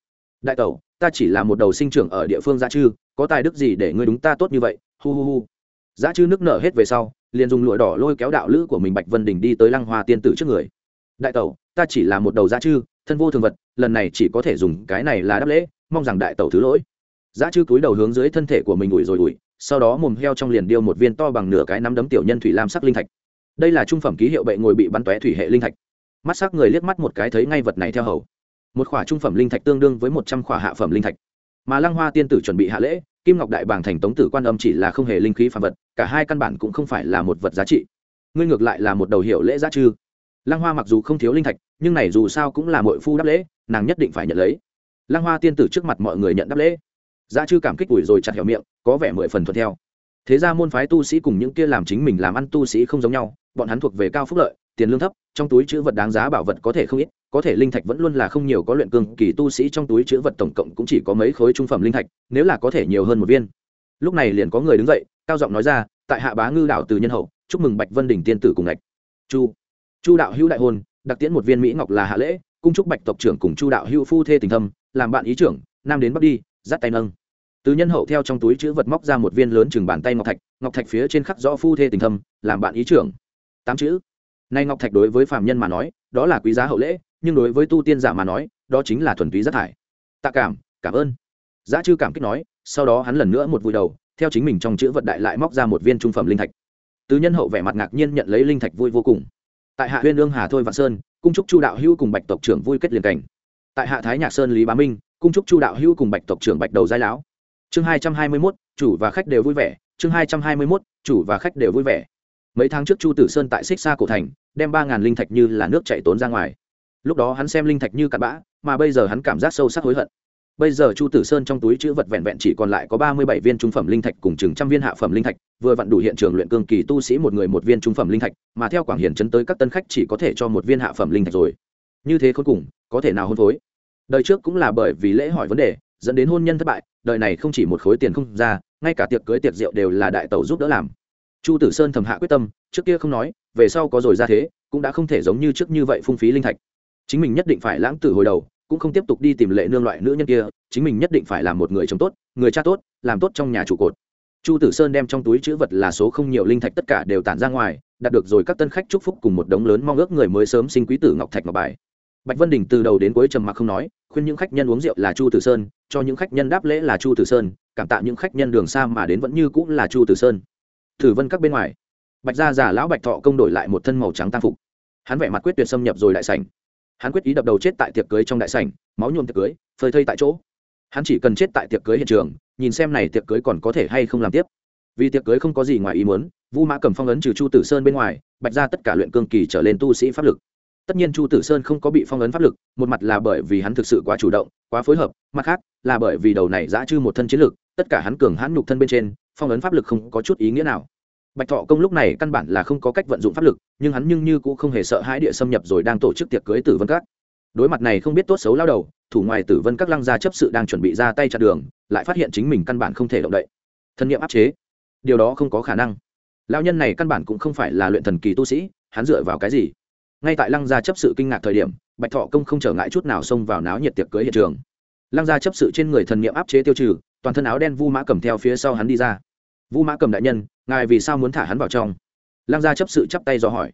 đại tẩu, ta chỉ là một đầu sinh trưởng ở địa phương gia chư, có tài đức gì để ngươi đúng ta tốt như vậy? Hu hu hu. Giá chư nước nở hết về sau, liền dùng lụa đỏ lôi kéo đạo lữ của mình bạch vân đình đi tới lăng hoa tiên tử trước người. Đại tẩu ta chỉ là một đầu giá chư, thân vô thường vật, lần này chỉ có thể dùng cái này là đáp lễ, mong rằng đại tẩu thứ lỗi. Giá chư cúi đầu hướng dưới thân thể của mình ủi rồi ủi, sau đó mồm heo trong liền điêu một viên to bằng nửa cái nắm đấm tiểu nhân thủy lam sắc linh thạch. Đây là trung phẩm ký hiệu bệ ngồi bị bắn tóe thủy hệ linh thạch. Mắt sắc người liếc mắt một cái thấy ngay vật này theo hầu. Một khỏa trung phẩm linh thạch tương đương với một trăm khỏa hạ phẩm linh thạch. Mà lăng hoa tiên tử chuẩn bị hạ lễ, kim ngọc đại bàng thành tống tử quan âm chỉ là không hề linh khí phàm vật, cả hai căn bản cũng không phải là một vật giá trị. Ngươi ngược lại là một đầu hiệu lễ giá chư lăng hoa mặc dù không thiếu linh thạch, nhưng này dù sao cũng là mội phu đáp lễ, nàng nhất định phải nhận lấy. Lăng hoa tiên tử trước mặt mọi người nhận đáp lễ. Dạ giá chư cảm kích ủi rồi chặt hẻo miệng, có vẻ mười phần thuận theo. Thế ra môn phái tu sĩ cùng những kia làm chính mình làm ăn tu sĩ không giống nhau, bọn hắn thuộc về cao phúc lợi, tiền lương thấp, trong túi chữ vật đáng giá bảo vật có thể không ít, có thể linh thạch vẫn luôn là không nhiều, có luyện cương kỳ tu sĩ trong túi chữ vật tổng cộng cũng chỉ có mấy khối trung phẩm linh thạch, nếu là có thể nhiều hơn một viên. Lúc này liền có người đứng dậy, cao giọng nói ra, tại hạ bá ngư đạo từ nhân hậu, chúc mừng bạch vân đình tiên tử cùng ngạch. Chu chu đạo hữu đại hôn, đặc tiễn một viên mỹ ngọc là hạ lễ, cung trúc bạch tộc trưởng cùng chu đạo hữu phu thê tình thâm, làm bạn ý trưởng, nam đến bắc đi, dắt tay nâng. Từ nhân hậu theo trong túi chữ vật móc ra một viên lớn chừng bàn tay ngọc thạch ngọc thạch phía trên khắc rõ phu thê tình thâm, làm bạn ý trưởng. Tám chữ. Nay ngọc thạch đối với phạm nhân mà nói, đó là quý giá hậu lễ, nhưng đối với tu tiên giả mà nói, đó chính là thuần túy rất thải. Tạ cảm cảm ơn. Giá chư cảm kích nói, sau đó hắn lần nữa một vùi đầu, theo chính mình trong chữ vật đại lại móc ra một viên trung phẩm linh thạch. Từ nhân hậu vẻ mặt ngạc nhiên nhận lấy linh thạch vui vô cùng tại hạ huyên lương hà thôi vạn sơn, cung trúc chu đạo hữu cùng bạch tộc trưởng vui kết liền cảnh. Tại hạ thái nhạc sơn lý bá minh, cung trúc chu đạo hữu cùng bạch tộc trưởng bạch đầu giai lão. Chương hai trăm hai mươi mốt, chủ và khách đều vui vẻ. Chương hai trăm hai mươi mốt, chủ và khách đều vui vẻ. Mấy tháng trước chu tử sơn tại xích xa cổ thành, đem ba ngàn linh thạch như là nước chạy tốn ra ngoài. Lúc đó hắn xem linh thạch như cặn bã, mà bây giờ hắn cảm giác sâu sắc hối hận bây giờ chu tử sơn trong túi chữ vật vẹn vẹn chỉ còn lại có ba mươi bảy viên trung phẩm linh thạch cùng chừng trăm viên hạ phẩm linh thạch, vừa vặn đủ hiện trường luyện cương kỳ tu sĩ một người một viên trung phẩm linh thạch, mà theo quảng hiển chấn tới các tân khách chỉ có thể cho một viên hạ phẩm linh thạch rồi. Như thế cuối cùng, có thể nào hôn phối? Đời trước cũng là bởi vì lễ hỏi vấn đề, dẫn đến hôn nhân thất bại, đời này không chỉ một khối tiền không ra, ngay cả tiệc cưới tiệc rượu đều là đại tẩu giúp đỡ làm. Chu tử sơn thầm hạ quyết tâm, trước kia không nói, về sau có rồi ra thế, cũng đã không thể giống như trước như vậy phung phí linh thạch. Chính mình nhất định phải lãng tử hồi đầu cũng không tiếp tục đi tìm lệ nương loại nữ nhân kia, chính mình nhất định phải làm một người chồng tốt, người cha tốt, làm tốt trong nhà trụ cột. Chu tử sơn đem trong túi chữ vật là số không nhiều linh thạch tất cả đều tản ra ngoài, đạt được rồi các tân khách chúc phúc cùng một đống lớn mong ước người mới sớm sinh quý tử ngọc thạch ngọc bài. Bạch vân đình từ đầu đến cuối trầm mặc không nói, khuyên những khách nhân uống rượu là chu tử sơn, cho những khách nhân đáp lễ là chu tử sơn, cảm tạ những khách nhân đường xa mà đến vẫn như cũng là chu tử sơn. Thử vân các bên ngoài, bạch gia già lão bạch thọ công đổi lại một thân màu trắng tam phục. Hắn vẻ mặt quyết tuyệt xâm nhập rồi đại sảnh hắn quyết ý đập đầu chết tại tiệc cưới trong đại sảnh, máu nhuộm tiệc cưới, phơi thây tại chỗ. Hắn chỉ cần chết tại tiệc cưới hiện trường, nhìn xem này tiệc cưới còn có thể hay không làm tiếp. Vì tiệc cưới không có gì ngoài ý muốn, vu mã cầm phong ấn trừ chu tử sơn bên ngoài, bạch ra tất cả luyện cương kỳ trở lên tu sĩ pháp lực. Tất nhiên chu tử sơn không có bị phong ấn pháp lực, một mặt là bởi vì hắn thực sự quá chủ động, quá phối hợp, mặt khác, là bởi vì đầu này giã chư một thân chiến lực, tất cả hắn cường hãn nhục thân bên trên, phong ấn pháp lực không có chút ý nghĩa nào bạch thọ công lúc này căn bản là không có cách vận dụng pháp lực, nhưng hắn nhưng như cũng không hề sợ hãi địa xâm nhập rồi đang tổ chức tiệc cưới tử vân các. Đối mặt này không biết tốt xấu lao đầu, thủ ngoài tử vân các lăng gia chấp sự đang chuẩn bị ra tay chặn đường, lại phát hiện chính mình căn bản không thể động đậy. Thân nhiệm áp chế. Điều đó không có khả năng. Lao nhân này căn bản cũng không phải là luyện thần kỳ tu sĩ, hắn dựa vào cái gì? Ngay tại lăng gia chấp sự kinh ngạc thời điểm, bạch thọ công không trở ngại chút nào xông vào náo nhiệt tiệc cưới hiện trường. Lăng gia chấp sự trên người thần niệm áp chế tiêu trừ, toàn thân áo đen vu mã cầm theo phía sau hắn đi ra. Vu mã cầm đại nhân ngài vì sao muốn thả hắn vào trong? Lăng gia chấp sự chắp tay do hỏi.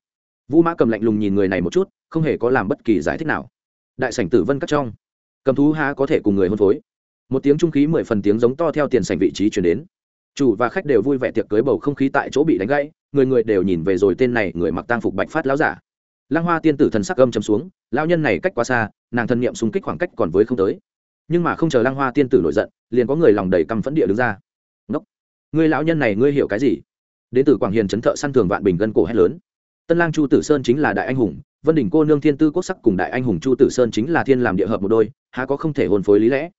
Vu mã cầm lạnh lùng nhìn người này một chút, không hề có làm bất kỳ giải thích nào. Đại sảnh tử vân cắt trong. Cầm thú há có thể cùng người hôn phối? Một tiếng trung khí mười phần tiếng giống to theo tiền sảnh vị trí chuyển đến. Chủ và khách đều vui vẻ tiệc cưới bầu không khí tại chỗ bị đánh gãy, người người đều nhìn về rồi tên này, người mặc tang phục bạch phát lão giả. Lăng hoa tiên tử thần sắc âm chấm xuống lao nhân này cách quá xa, nàng thân niệm xung kích khoảng cách còn với không tới. Nhưng mà không chờ lăng hoa tiên tử nổi giận, liền có người lòng đầy căm phẫn địa đứng ra. Ngốc! Ngươi lão nhân này ngươi hiểu cái gì? Đến từ quảng hiền chấn thợ săn thường vạn bình gân cổ hét lớn. Tân lang chu tử sơn chính là đại anh hùng, vân đỉnh cô nương thiên tư quốc sắc cùng đại anh hùng chu tử sơn chính là thiên làm địa hợp một đôi, há có không thể hồn phối lý lẽ.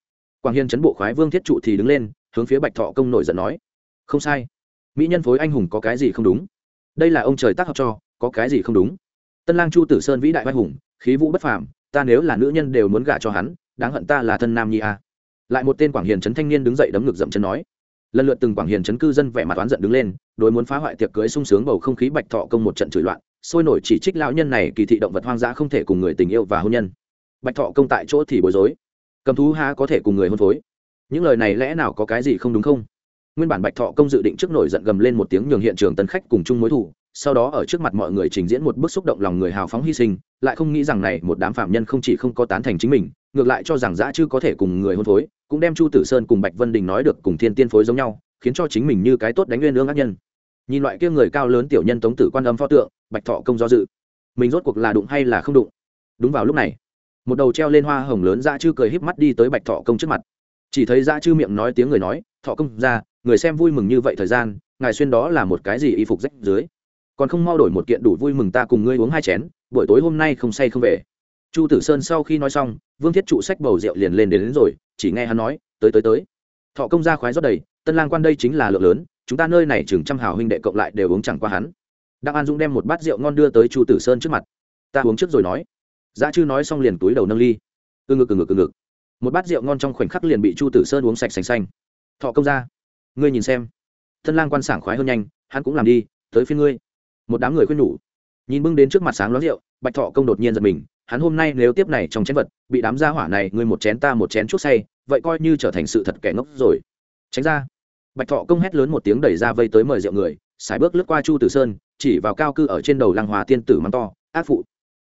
Quảng hiền chấn bộ khoái vương thiết trụ thì đứng lên, hướng phía bạch thọ công nổi giận nói, không sai. Mỹ nhân phối anh hùng có cái gì không đúng? Đây là ông trời tác hợp cho, có cái gì không đúng? Tân lang chu tử sơn vĩ đại anh hùng, khí vũ bất phàm, ta nếu là nữ nhân đều muốn gả cho hắn, đáng hận ta là thân nam nhi a. Lại một tên quảng hiền trấn thanh niên đứng dậy đấm ngực dậm chân nói lần lượt từng quảng hiền chấn cư dân vẻ mặt oán giận đứng lên, đối muốn phá hoại tiệc cưới sung sướng bầu không khí bạch thọ công một trận chửi loạn, sôi nổi chỉ trích lão nhân này kỳ thị động vật hoang dã không thể cùng người tình yêu và hôn nhân. Bạch thọ công tại chỗ thì bối rối. Cầm thú há có thể cùng người hôn phối? Những lời này lẽ nào có cái gì không đúng không? Nguyên bản bạch thọ công dự định trước nổi giận gầm lên một tiếng nhường hiện trường tân khách cùng chung mối thủ sau đó ở trước mặt mọi người trình diễn một bức xúc động lòng người hào phóng hy sinh, lại không nghĩ rằng này một đám phạm nhân không chỉ không có tán thành chính mình, ngược lại cho rằng dã chư có thể cùng người hôn phối, cũng đem chu tử sơn cùng bạch vân đình nói được cùng thiên tiên phối giống nhau, khiến cho chính mình như cái tốt đánh nguyên ương ác nhân. Nhìn loại kia người cao lớn tiểu nhân tống tử quan âm pho tượng, bạch thọ công do dự. Mình rốt cuộc là đụng hay là không đụng? Đúng vào lúc này, một đầu treo lên hoa hồng lớn dã chư cười híp mắt đi tới bạch thọ công trước mặt. Chỉ thấy dã chư miệng nói tiếng người nói, thọ công ra, người xem vui mừng như vậy thời gian, ngài xuyên đó là một cái gì y phục rách dưới? Còn không mau đổi một kiện đủ vui mừng ta cùng ngươi uống hai chén buổi tối hôm nay không say không về. Chu tử sơn sau khi nói xong vương thiết trụ sách bầu rượu liền lên đến, đến rồi chỉ nghe hắn nói tới tới tới. Thọ công gia khoái rót đầy tân lang quan đây chính là lượng lớn chúng ta nơi này chừng trăm hào huynh đệ cộng lại đều uống chẳng qua hắn. Đặng an dũng đem một bát rượu ngon đưa tới chu tử sơn trước mặt. Ta uống trước rồi nói. Dã chư nói xong liền túi đầu nâng ly. Từ ngực từ ngực từ ngực. Một bát rượu ngon trong khoảnh khắc liền bị chu tử sơn uống sạch sành xanh. Thọ công ra ngươi nhìn xem. Tân lang quan sảng khoái hơn nhanh hắn cũng làm đi tới phía ngươi một đám người khuyên nhủ. Nhìn bưng đến trước mặt sáng ló rượu, bạch thọ công đột nhiên giật mình, hắn hôm nay nếu tiếp này trong chén vật, bị đám gia hỏa này, ngươi một chén ta một chén chút say, vậy coi như trở thành sự thật kẻ ngốc rồi. Tránh ra. Bạch thọ công hét lớn một tiếng đẩy ra vây tới mời rượu người, sải bước lướt qua chu tử sơn, chỉ vào cao cư ở trên đầu lăng hòa tiên tử mắng to, ác phụ,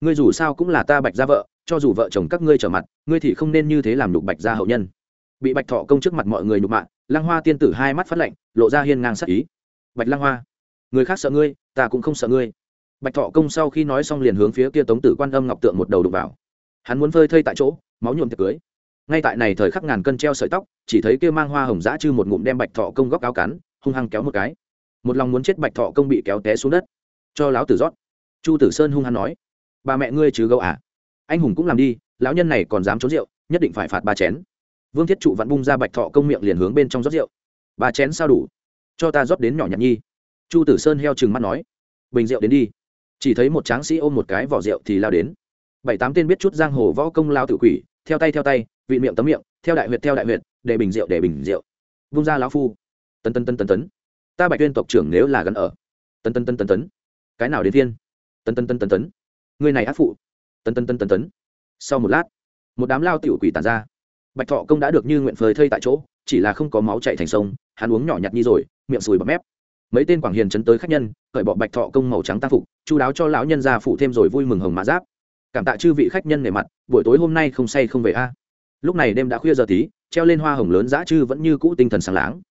ngươi dù sao cũng là ta bạch gia vợ, cho dù vợ chồng các ngươi trở mặt, ngươi thì không nên như thế làm nhục bạch gia hậu nhân. Bị bạch thọ công trước mặt mọi người nhục mạ, lăng hoa tiên tử hai mắt phát lạnh, lộ ra hiên ngang sắc ý. Bạch lăng hoa, người khác sợ ngươi ta cũng không sợ ngươi. Bạch thọ công sau khi nói xong liền hướng phía kia tống tử quan âm ngọc tượng một đầu đục vào. Hắn muốn phơi thây tại chỗ, máu nhuộm tiệc cưới. Ngay tại này thời khắc ngàn cân treo sợi tóc, chỉ thấy kia mang hoa hồng dã chư một ngụm đem bạch thọ công góc áo cắn, hung hăng kéo một cái. Một lòng muốn chết bạch thọ công bị kéo té xuống đất. Cho lão tử rót. Chu tử sơn hung hăng nói, bà mẹ ngươi chứ gấu à? Anh hùng cũng làm đi, lão nhân này còn dám trốn rượu, nhất định phải phạt ba chén. Vương thiết trụ vặn bung ra bạch thọ công miệng liền hướng bên trong rót rượu. Ba chén sao đủ? Cho ta rót đến nhỏ nhặt nhi chu tử sơn heo chừng mắt nói, bình rượu đến đi. Chỉ thấy một tráng sĩ ôm một cái vỏ rượu thì lao đến. Bảy tám tên biết chút giang hồ võ công lao tự quỷ, theo tay theo tay, vị miệng tấm miệng, theo đại huyệt theo đại huyệt, để bình rượu, để bình rượu. Vung ra lão phu. Tân tân tân tân tấn. Ta bạch tuyên tộc trưởng nếu là gần ở. Tân tân tân tân tấn. Cái nào đến thiên tân tân tân tân tấn. Người này ác phụ. Tân tân tân tân tấn. Sau một lát, một đám lao tiểu quỷ tàn ra. Bạch thọ công đã được như nguyện phơi thây tại chỗ, chỉ là không có máu chạy thành sông, hắn uống nhỏ nhặt nhi rồi, miệng sùi bọt mép mấy tên quảng hiền chấn tới khách nhân, cởi bỏ bạch thọ công màu trắng tác phục chú đáo cho lão nhân gia phụ thêm rồi vui mừng hồng mã giáp. Cảm tạ chư vị khách nhân nề mặt, buổi tối hôm nay không say không về a. Lúc này đêm đã khuya giờ tí, treo lên hoa hồng lớn dã chư vẫn như cũ tinh thần sáng láng.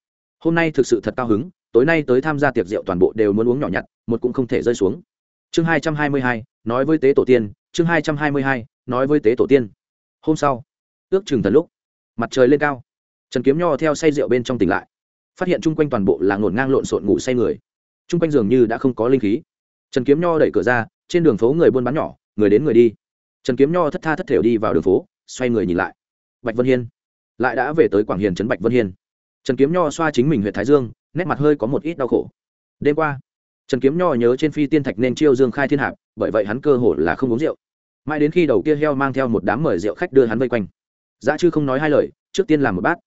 Hôm nay thực sự thật cao hứng, tối nay tới tham gia tiệc rượu toàn bộ đều muốn uống nhỏ nhặt, một cũng không thể rơi xuống. Chương hai trăm hai mươi hai, nói với tế tổ tiên, chương hai trăm hai mươi hai, nói với tế tổ tiên. Hôm sau, ước chừng thần lúc, mặt trời lên cao. Trần kiếm nho theo say rượu bên trong tỉnh lại phát hiện chung quanh toàn bộ là ngổn ngang lộn xộn ngủ say người. Chung quanh dường như đã không có linh khí. Trần kiếm nho đẩy cửa ra, trên đường phố người buôn bán nhỏ, người đến người đi. Trần kiếm nho thất tha thất thểu đi vào đường phố, xoay người nhìn lại. Bạch vân hiên. Lại đã về tới quảng hiền trấn bạch vân hiên. Trần kiếm nho xoa chính mình huyện thái dương, nét mặt hơi có một ít đau khổ. Đêm qua, trần kiếm nho nhớ trên phi tiên thạch nên chiêu dương khai thiên hạp, bởi vậy hắn cơ hồ là không uống rượu. Mãi đến khi đầu kia heo mang theo một đám mời rượu khách đưa hắn vây quanh. Giá chư không nói hai lời, trước tiên làm một bát.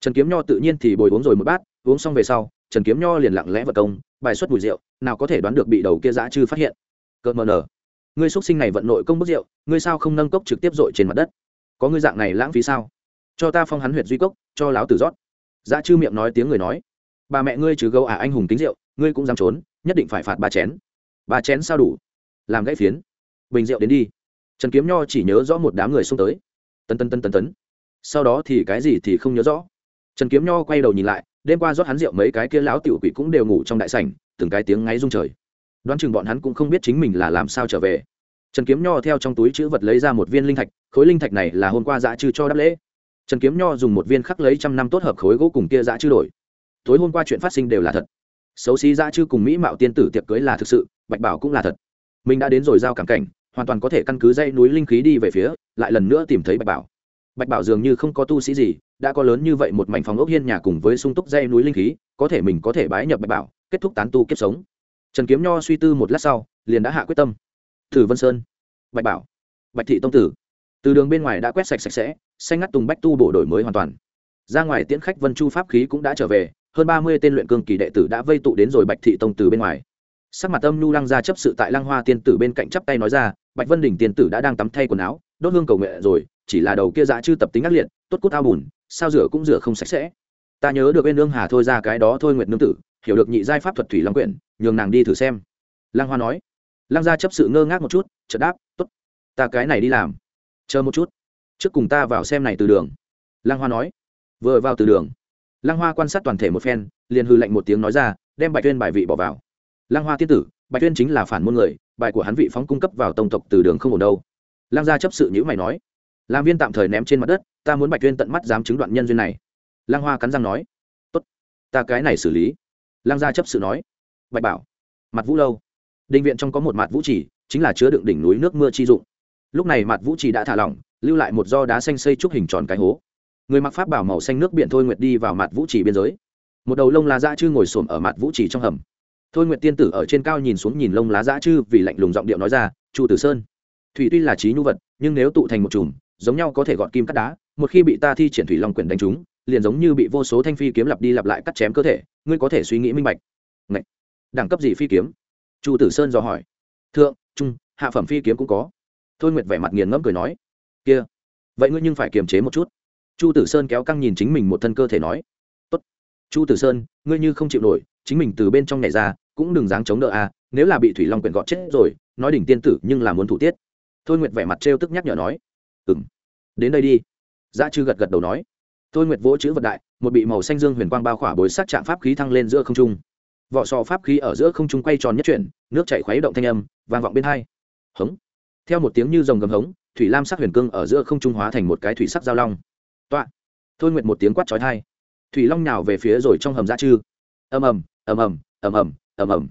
Trần kiếm nho tự nhiên thì bồi uống rồi một bát uống xong về sau, trần kiếm nho liền lặng lẽ vật công, bài xuất mùi rượu, nào có thể đoán được bị đầu kia dã chư phát hiện. Cợt mờ nở. Ngươi xuất sinh này vận nội công bức rượu, ngươi sao không nâng cốc trực tiếp dội trên mặt đất? Có ngươi dạng này lãng phí sao? Cho ta phong hắn huyệt duy cốc, cho láo tử rót. Dã chư miệng nói tiếng người nói. Bà mẹ ngươi trừ gấu à anh hùng kính rượu, ngươi cũng dám trốn, nhất định phải phạt ba chén. Ba chén sao đủ? Làm gãy phiến. Bình rượu đến đi. Trần kiếm nho chỉ nhớ rõ một đám người xông tới. Tân tân tân tân tấn. Sau đó thì cái gì thì không nhớ rõ. Trần kiếm nho quay đầu nhìn lại đêm qua rót hắn rượu mấy cái kia lão tiểu quỷ cũng đều ngủ trong đại sảnh, từng cái tiếng ngáy rung trời. Đoán chừng bọn hắn cũng không biết chính mình là làm sao trở về. Trần kiếm nho theo trong túi chữ vật lấy ra một viên linh thạch, khối linh thạch này là hôm qua dã chư cho đáp lễ. Trần kiếm nho dùng một viên khắc lấy trăm năm tốt hợp khối gỗ cùng kia dã chư đổi. Tối hôm qua chuyện phát sinh đều là thật. Xấu xí dã chư cùng mỹ mạo tiên tử tiệc cưới là thực sự, bạch bảo cũng là thật. Mình đã đến rồi giao cảm cảnh, hoàn toàn có thể căn cứ dây núi linh khí đi về phía, lại lần nữa tìm thấy bạch bảo. Bạch bảo dường như không có tu sĩ gì đã có lớn như vậy một mảnh phòng ốc hiên nhà cùng với sung túc dây núi linh khí, có thể mình có thể bái nhập bạch bảo, kết thúc tán tu kiếp sống. Trần kiếm nho suy tư một lát sau, liền đã hạ quyết tâm. Thử vân sơn, bạch bảo, bạch thị tông tử. Từ đường bên ngoài đã quét sạch sạch sẽ, xanh ngắt tùng bách tu bổ đổi mới hoàn toàn. Ra ngoài tiễn khách vân chu pháp khí cũng đã trở về, hơn ba mươi tên luyện cương kỳ đệ tử đã vây tụ đến rồi bạch thị tông từ bên ngoài. Sắc mặt âm nhu lăng ra chấp sự tại lăng hoa tiên tử bên cạnh chắp tay nói ra, bạch vân đỉnh tiên tử đã đang tắm thay quần áo, đốt hương cầu nguyện rồi, chỉ là đầu kia dạ chư tập tính ác liệt, tốt cút ao bùn sao rửa cũng rửa không sạch sẽ. Ta nhớ được bên nương hà thôi ra cái đó thôi, nguyệt nương tử, hiểu được nhị giai pháp thuật thủy long quyển, nhường nàng đi thử xem. Lăng hoa nói. Lăng gia chấp sự ngơ ngác một chút, chợt đáp t ố t ta cái này đi làm. Chờ một chút. Trước cùng ta vào xem này từ đường. Lăng hoa nói. Vừa vào từ đường, lăng hoa quan sát toàn thể một phen, liền hư lệnh một tiếng nói ra, đem bạch tuyên bài vị bỏ vào. Lăng hoa tiên tử, bạch tuyên chính là phản môn người, bài của hắn vị phóng cung cấp vào tông tộc từ đường không ổn đâu. Lăng gia chấp sự nhữ mày nói làm viên tạm thời ném trên mặt đất, ta muốn bạch tuyên tận mắt dám chứng đoạn nhân duyên này. Lang hoa cắn răng nói. Tốt, ta cái này xử lý. Lang gia chấp sự nói. Bạch bảo mặt vũ lâu. Định viện trong có một mặt vũ trì chính là chứa đựng đỉnh núi nước mưa chi dụng. Lúc này mặt vũ trì đã thả lỏng, lưu lại một do đá xanh xây trúc hình tròn cái hố. Người mặc pháp bảo màu xanh nước biển thôi nguyệt đi vào mặt vũ trì biên giới. Một đầu lông lá dã chư ngồi xổm ở mặt vũ trì trong hầm. Thôi nguyệt tiên tử ở trên cao nhìn xuống nhìn lông lá dã chư vì lạnh lùng giọng điệu nói ra, chu tử sơn, thủy tuy là trí nhu vật, nhưng nếu tụ thành một chùm giống nhau có thể gọt kim cắt đá, một khi bị ta thi triển thủy long quyền đánh trúng, liền giống như bị vô số thanh phi kiếm lặp đi lặp lại cắt chém cơ thể, ngươi có thể suy nghĩ minh bạch. Ngậy! đẳng cấp gì phi kiếm? Chu tử sơn dò hỏi. Thượng, trung, hạ phẩm phi kiếm cũng có. Thôi nguyệt vẻ mặt nghiền ngẫm cười nói. Kia! Vậy ngươi nhưng phải kiềm chế một chút. Chu tử sơn kéo căng nhìn chính mình một thân cơ thể nói. Tốt! Chu tử sơn, ngươi như không chịu nổi, chính mình từ bên trong nhảy ra, cũng đừng dáng chống đỡ a nếu là bị thủy long quyển gọt chết rồi, nói đỉnh tiên tử nhưng là muốn thủ tiết. Thôi nguyệt vẻ mặt trêu tức nhắc nhở nói ừng đến đây đi. Dã chư gật gật đầu nói. Thôi nguyệt vỗ chữ vật đại, một bị màu xanh dương huyền quang bao khỏa bối sát trạm pháp khí thăng lên giữa không trung. Vỏ sò pháp khí ở giữa không trung quay tròn nhất chuyển, nước chảy khuấy động thanh âm, vang vọng bên hai. Hống. Theo một tiếng như rồng gầm hống, thủy lam sắc huyền cương ở giữa không trung hóa thành một cái thủy sắc giao long. Toạ. Thôi nguyệt một tiếng quát trói thai thủy long nhào về phía rồi trong hầm dã chư ầm ầm ầm ầm ầm ầm ầm ầm.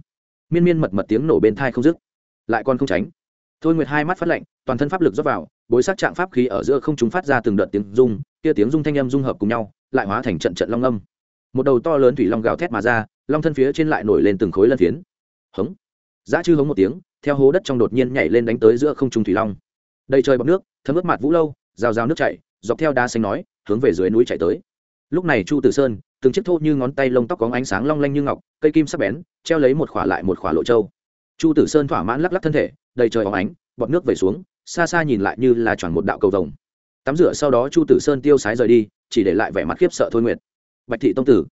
Miên miên mật mật tiếng nổ bên thai không dứt. Lại còn không tránh thôi nguyệt hai mắt phát lạnh, toàn thân pháp lực dốc vào, bối sắc trạng pháp khí ở giữa không chúng phát ra từng đợt tiếng rung, kia tiếng rung thanh âm dung hợp cùng nhau, lại hóa thành trận trận long âm. Một đầu to lớn thủy long gào thét mà ra, long thân phía trên lại nổi lên từng khối lân phiến. Hống. Giá chư hống một tiếng, theo hố đất trong đột nhiên nhảy lên đánh tới giữa không trung thủy long. Đầy trời bọc nước, thấm ướt mặt vũ lâu, rào rào nước chảy, dọc theo đá xanh nói, hướng về dưới núi chạy tới. Lúc này chu tử sơn, từng chiếc thô như ngón tay lông tóc có ánh sáng long lanh như ngọc, cây kim sắc bén, treo lấy một khỏa lại một khỏa lộ trâu chu tử sơn thỏa mãn lắc lắc thân thể, đầy trời óng ánh, bọt nước về xuống, xa xa nhìn lại như là chọn một đạo cầu vồng. Tắm rửa sau đó chu tử sơn tiêu sái rời đi, chỉ để lại vẻ mặt khiếp sợ thôi nguyệt. Bạch thị tông tử.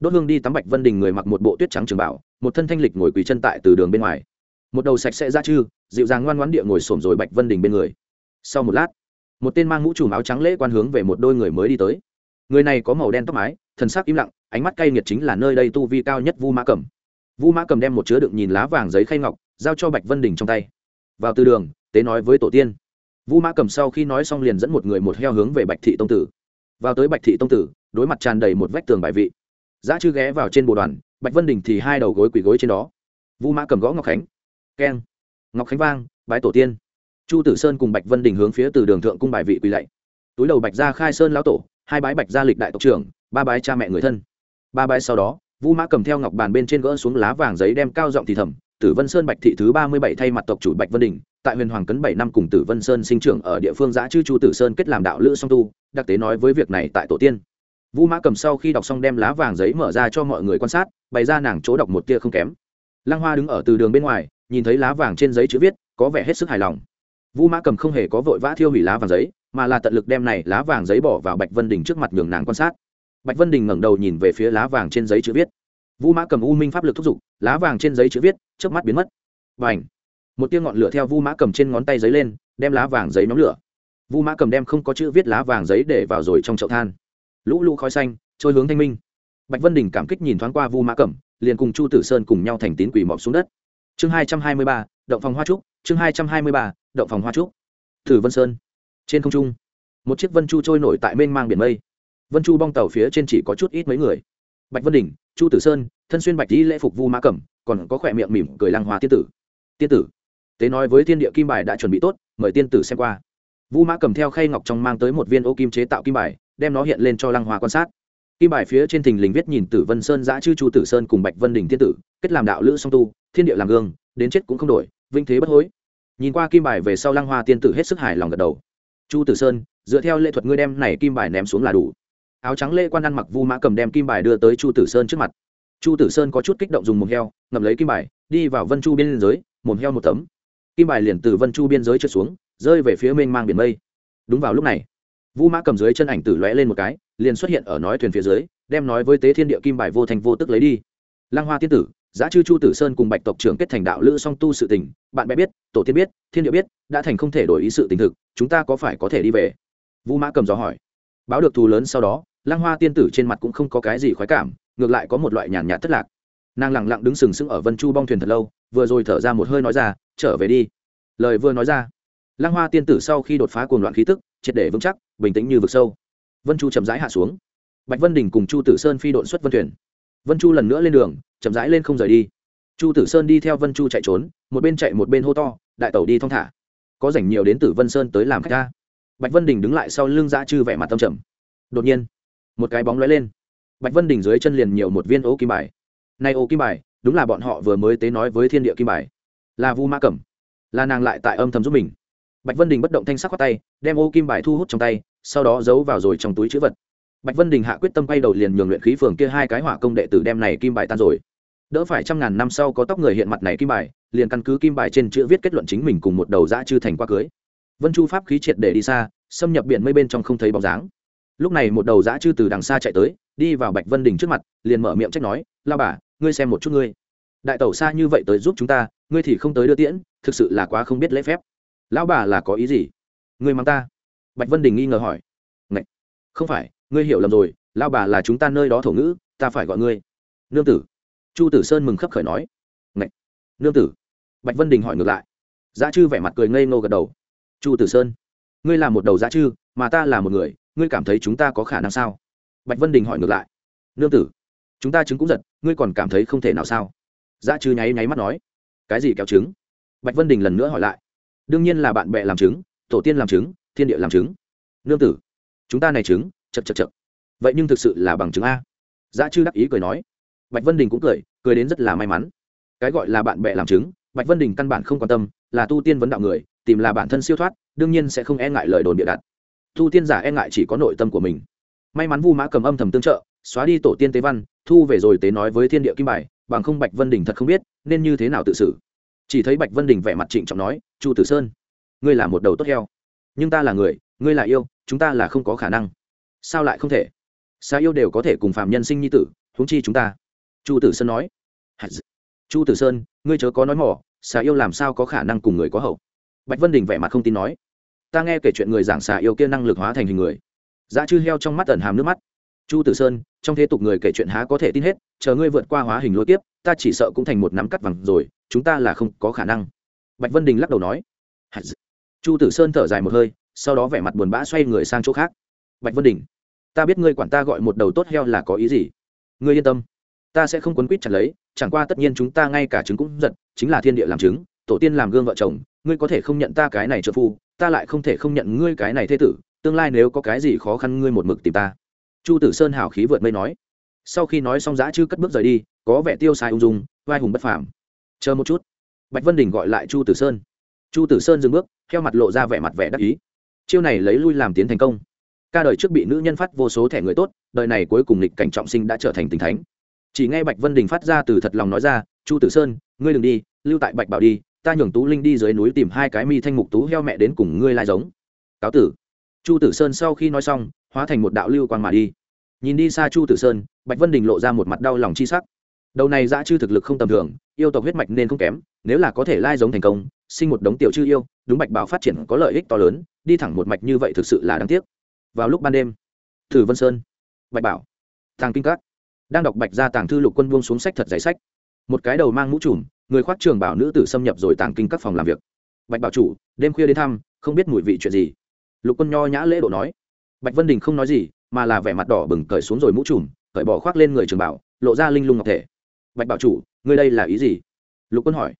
Đốt hương đi tắm bạch vân đình người mặc một bộ tuyết trắng trường bảo, một thân thanh lịch ngồi quỳ chân tại từ đường bên ngoài. Một đầu sạch sẽ ra chư dịu dàng ngoan ngoãn địa ngồi xổm rồi bạch vân đình bên người. Sau một lát, một tên mang mũ trùm áo trắng lễ quan hướng về một đôi người mới đi tới. Người này có màu đen tóc mái, thần sắc im lặng, ánh mắt cay nghiệt chính là nơi đây tu vi cao nhất vu Ma Cẩm vu mã cầm đem một chứa đựng nhìn lá vàng giấy khay ngọc, giao cho bạch vân đình trong tay. Vào từ đường, tế nói với tổ tiên. Vu mã cầm sau khi nói xong liền dẫn một người một heo hướng về bạch thị tông tử. Vào tới bạch thị tông tử, đối mặt tràn đầy một vách tường bài vị. Giá chư ghé vào trên bồ đoàn, bạch vân đình thì hai đầu gối quỳ gối trên đó. Vu mã cầm gõ ngọc khánh. Keng. Ngọc khánh vang, bái tổ tiên. Chu tử sơn cùng bạch vân đình hướng phía từ đường thượng cung bài vị quỳ lạy. Túi đầu bạch gia khai sơn lão tổ, hai bái bạch gia lịch đại tộc trưởng, ba bái cha mẹ người thân. Ba bái sau đó vu mã cầm theo ngọc bàn bên trên gỡ xuống lá vàng giấy đem cao giọng thì thầm, tử vân sơn bạch thị thứ ba mươi bảy thay mặt tộc chủ bạch vân đình, tại huyền hoàng cấn bảy năm cùng tử vân sơn sinh trưởng ở địa phương giã chư chu tử sơn kết làm đạo lữ song tu, đặc tế nói với việc này tại tổ tiên. Vũ mã cầm sau khi đọc xong đem lá vàng giấy mở ra cho mọi người quan sát, bày ra nàng chỗ đọc một tia không kém. Lăng hoa đứng ở từ đường bên ngoài, nhìn thấy lá vàng trên giấy chữ viết, có vẻ hết sức hài lòng. Vũ mã cầm không hề có vội vã thiêu hủy lá vàng giấy, mà là tận lực đem này lá vàng giấy bỏ vào bạch vân đình trước mặt nhường nàng quan sát bạch vân đình ngẩng đầu nhìn về phía lá vàng trên giấy chữ viết. Vũ mã cầm u minh pháp lực thúc giục, lá vàng trên giấy chữ viết trước mắt biến mất. Và ảnh một tia ngọn lửa theo vu mã cầm trên ngón tay giấy lên, đem lá vàng giấy nhóm lửa. Vu mã cầm đem không có chữ viết lá vàng giấy để vào rồi trong chậu than. Lũ lũ khói xanh, trôi hướng thanh minh. Bạch vân đình cảm kích nhìn thoáng qua vu mã cầm, liền cùng chu tử sơn cùng nhau thành tín quỷ mọc xuống đất. Chương hai trăm hai mươi ba, động phòng hoa trúc, chương hai trăm hai mươi ba, động phòng hoa trúc. Thử vân sơn. Trên không trung, một chiếc vân chu trôi nổi tại mênh mang biển mây vân chu bong tàu phía trên chỉ có chút ít mấy người. Bạch vân đình chu tử sơn, thân xuyên bạch đi lễ phục vu mã cẩm, còn có khỏe miệng mỉm cười lăng hoa tiên tử. Tiên tử, tế nói với thiên địa kim bài đã chuẩn bị tốt, mời tiên tử xem qua. Vu mã cầm theo khay ngọc trong mang tới một viên ô kim chế tạo kim bài, đem nó hiện lên cho lăng hoa quan sát. Kim bài phía trên thình lình viết nhìn tử vân sơn giã chư chu tử sơn cùng bạch vân đình tiên tử, kết làm đạo lữ song tu, thiên địa làm gương, đến chết cũng không đổi vinh thế bất hối. Nhìn qua kim bài về sau lăng hoa tiên tử hết sức hài lòng gật đầu. Chu tử sơn, dựa theo lệ thuật ngươi đem này kim bài ném xuống là đủ áo trắng lễ quan ăn mặc vu mã cầm đem kim bài đưa tới chu tử sơn trước mặt. Chu tử sơn có chút kích động dùng mồm heo, ngậm lấy kim bài, đi vào vân chu biên giới, mồm heo một tấm. Kim bài liền từ vân chu biên giới trượt xuống, rơi về phía mênh mang biển mây. Đúng vào lúc này, vu mã cầm dưới chân ảnh tử lóe lên một cái, liền xuất hiện ở nói thuyền phía dưới, đem nói với tế thiên địa kim bài vô thành vô tức lấy đi. Lang hoa tiên tử, giá chư chu tử sơn cùng bạch tộc trưởng kết thành đạo lữ song tu sự tình, bạn bè biết, tổ tiên biết, thiên địa biết, đã thành không thể đổi ý sự tình thực, chúng ta có phải có thể đi về? Vu mã cầm gió hỏi. Báo được thù lớn sau đó Lang hoa tiên tử trên mặt cũng không có cái gì khoái cảm, ngược lại có một loại nhàn nhạt thất lạc. Nàng lẳng lặng đứng sừng sững ở vân chu bong thuyền thật lâu, vừa rồi thở ra một hơi nói ra, trở về đi. Lời vừa nói ra Lang hoa tiên tử sau khi đột phá cuồng loạn khí tức, triệt để vững chắc, bình tĩnh như vực sâu. Vân chu chậm rãi hạ xuống. Bạch vân đình cùng chu tử sơn phi đột xuất vân thuyền. Vân chu lần nữa lên đường, chậm rãi lên không rời đi. Chu tử sơn đi theo vân chu chạy trốn, một bên chạy một bên hô to, đại tẩu đi thong thả. Có rảnh nhiều đến tử vân sơn tới làm khách ta bạch vân đình đứng lại sau lưng dã chư vẻ mặt tâm trầm. Đột nhiên một cái bóng lóe lên. Bạch vân đình dưới chân liền nhiều một viên ô kim bài. Nay ô kim bài, đúng là bọn họ vừa mới tế nói với thiên địa kim bài. Là vu ma cẩm. Là nàng lại tại âm thầm giúp mình. Bạch vân đình bất động thanh sắc khoát tay, đem ô kim bài thu hút trong tay, sau đó giấu vào rồi trong túi chữ vật. Bạch vân đình hạ quyết tâm quay đầu liền nhường luyện khí phường kia hai cái hỏa công đệ tử đem này kim bài tan rồi. Đỡ phải trăm ngàn năm sau có tóc người hiện mặt này kim bài, liền căn cứ kim bài trên chữ viết kết luận chính mình cùng một đầu dã chư thành qua cưới. Vân chu pháp khí triệt để đi xa, xâm nhập biển mây bên trong không thấy bóng dáng lúc này một đầu dã chư từ đằng xa chạy tới, đi vào bạch vân đình trước mặt, liền mở miệng trách nói, lao bà, ngươi xem một chút ngươi. Đại tẩu xa như vậy tới giúp chúng ta, ngươi thì không tới đưa tiễn, thực sự là quá không biết lễ phép. Lão bà là có ý gì? Ngươi mang ta. Bạch vân đình nghi ngờ hỏi. Ngậy! không phải, ngươi hiểu lầm rồi lao bà là chúng ta nơi đó thổ ngữ, ta phải gọi ngươi. Nương tử. Chu tử sơn mừng khấp khởi nói. Ngậy! nương tử. Bạch vân đình hỏi ngược lại. Giá chư vẻ mặt cười ngây ngô gật đầu. Chu tử sơn, ngươi là một đầu giá chư, mà ta là một người ngươi cảm thấy chúng ta có khả năng sao? Bạch vân đình hỏi ngược lại. Nương tử, chúng ta chứng cũng giật, ngươi còn cảm thấy không thể nào sao? Dạ Dã chứ nháy nháy mắt nói. Cái gì kéo chứng bạch vân đình lần nữa hỏi lại. Đương nhiên là bạn bè làm chứng tổ tiên làm chứng thiên địa làm chứng nương tử, chúng ta này chứng chật chật chật. Vậy nhưng thực sự là bằng chứng a. Dạ Dã chư đắc ý cười nói. Bạch vân đình cũng cười cười đến rất là may mắn. Cái gọi là bạn bè làm chứng bạch vân đình căn bản không quan tâm, là tu tiên vấn đạo người, tìm là bản thân siêu thoát, đương nhiên sẽ không e ngại lời đồn bịa đặt. Thu tiên giả e ngại chỉ có nội tâm của mình. May mắn vu mã cầm âm thầm tương trợ, xóa đi tổ tiên tế văn, thu về rồi tế nói với thiên địa kim bài, bằng không bạch vân đình thật không biết, nên như thế nào tự xử. Chỉ thấy bạch vân đình vẻ mặt trịnh trọng nói, chu tử sơn, ngươi là một đầu tốt heo. Nhưng ta là người, ngươi là yêu, chúng ta là không có khả năng. Sao lại không thể? Xa yêu đều có thể cùng phạm nhân sinh nhi tử, huống chi chúng ta. Chu tử sơn nói. Chu tử sơn, ngươi chớ có nói mỏ xà yêu làm sao có khả năng cùng người có hậu? Bạch vân đình vẻ mặt không tin nói ta nghe kể chuyện người giảng xà yêu kia năng lực hóa thành hình người. Dã chư heo trong mắt ẩn hàm nước mắt. Chu tử sơn, trong thế tục người kể chuyện há có thể tin hết, chờ ngươi vượt qua hóa hình lối tiếp ta chỉ sợ cũng thành một nắm cắt vàng rồi, chúng ta là không có khả năng. Bạch vân đình lắc đầu nói. Chu tử sơn thở dài một hơi, sau đó vẻ mặt buồn bã xoay người sang chỗ khác. Bạch vân đình, ta biết ngươi quản ta gọi một đầu tốt heo là có ý gì? Ngươi yên tâm, ta sẽ không quấn quýt chặt lấy, chẳng qua tất nhiên chúng ta ngay cả trứng cũng giật, chính là thiên địa làm chứng tổ tiên làm gương vợ chồng, ngươi có thể không nhận ta cái này trợ phu ta lại không thể không nhận ngươi cái này thế tử, tương lai nếu có cái gì khó khăn ngươi một mực tìm ta. Chu tử sơn hào khí vượt mây nói. Sau khi nói xong giã chư cất bước rời đi, có vẻ tiêu sai ung dung, vai hùng bất phàm. Chờ một chút. Bạch vân đình gọi lại chu tử sơn. Chu tử sơn dừng bước, theo mặt lộ ra vẻ mặt vẻ đắc ý. Chiêu này lấy lui làm tiến thành công. Ca đời trước bị nữ nhân phát vô số thẻ người tốt, đời này cuối cùng lịch cảnh trọng sinh đã trở thành tình thánh. Chỉ nghe bạch vân đình phát ra từ thật lòng nói ra, chu tử sơn, ngươi đừng đi, lưu tại bạch bảo đi ta nhường tú linh đi dưới núi tìm hai cái mi thanh mục tú heo mẹ đến cùng ngươi lai giống. Cáo tử. Chu tử sơn sau khi nói xong, hóa thành một đạo lưu quang mà đi. Nhìn đi xa chu tử sơn, bạch vân đình lộ ra một mặt đau lòng chi sắc. Đầu này dã chư thực lực không tầm thường, yêu tộc huyết mạch nên không kém, nếu là có thể lai giống thành công, sinh một đống tiểu chư yêu, đúng bạch bảo phát triển có lợi ích to lớn, đi thẳng một mạch như vậy thực sự là đáng tiếc. Vào lúc ban đêm, thử vân sơn, bạch bảo, tàng kinh các, đang đọc bạch ra tàng thư lục quân buông xuống sách thật giấy sách. Một cái đầu mang mũ trùm người khoác trường bảo nữ tử xâm nhập rồi tàng kinh các phòng làm việc. Bạch bảo chủ, đêm khuya đến thăm, không biết mùi vị chuyện gì. Lục quân nho nhã lễ độ nói. Bạch vân đình không nói gì, mà là vẻ mặt đỏ bừng cởi xuống rồi mũ trùm, cởi bỏ khoác lên người trường bảo, lộ ra linh lung ngọc thể. Bạch bảo chủ, ngươi đây là ý gì? Lục quân hỏi.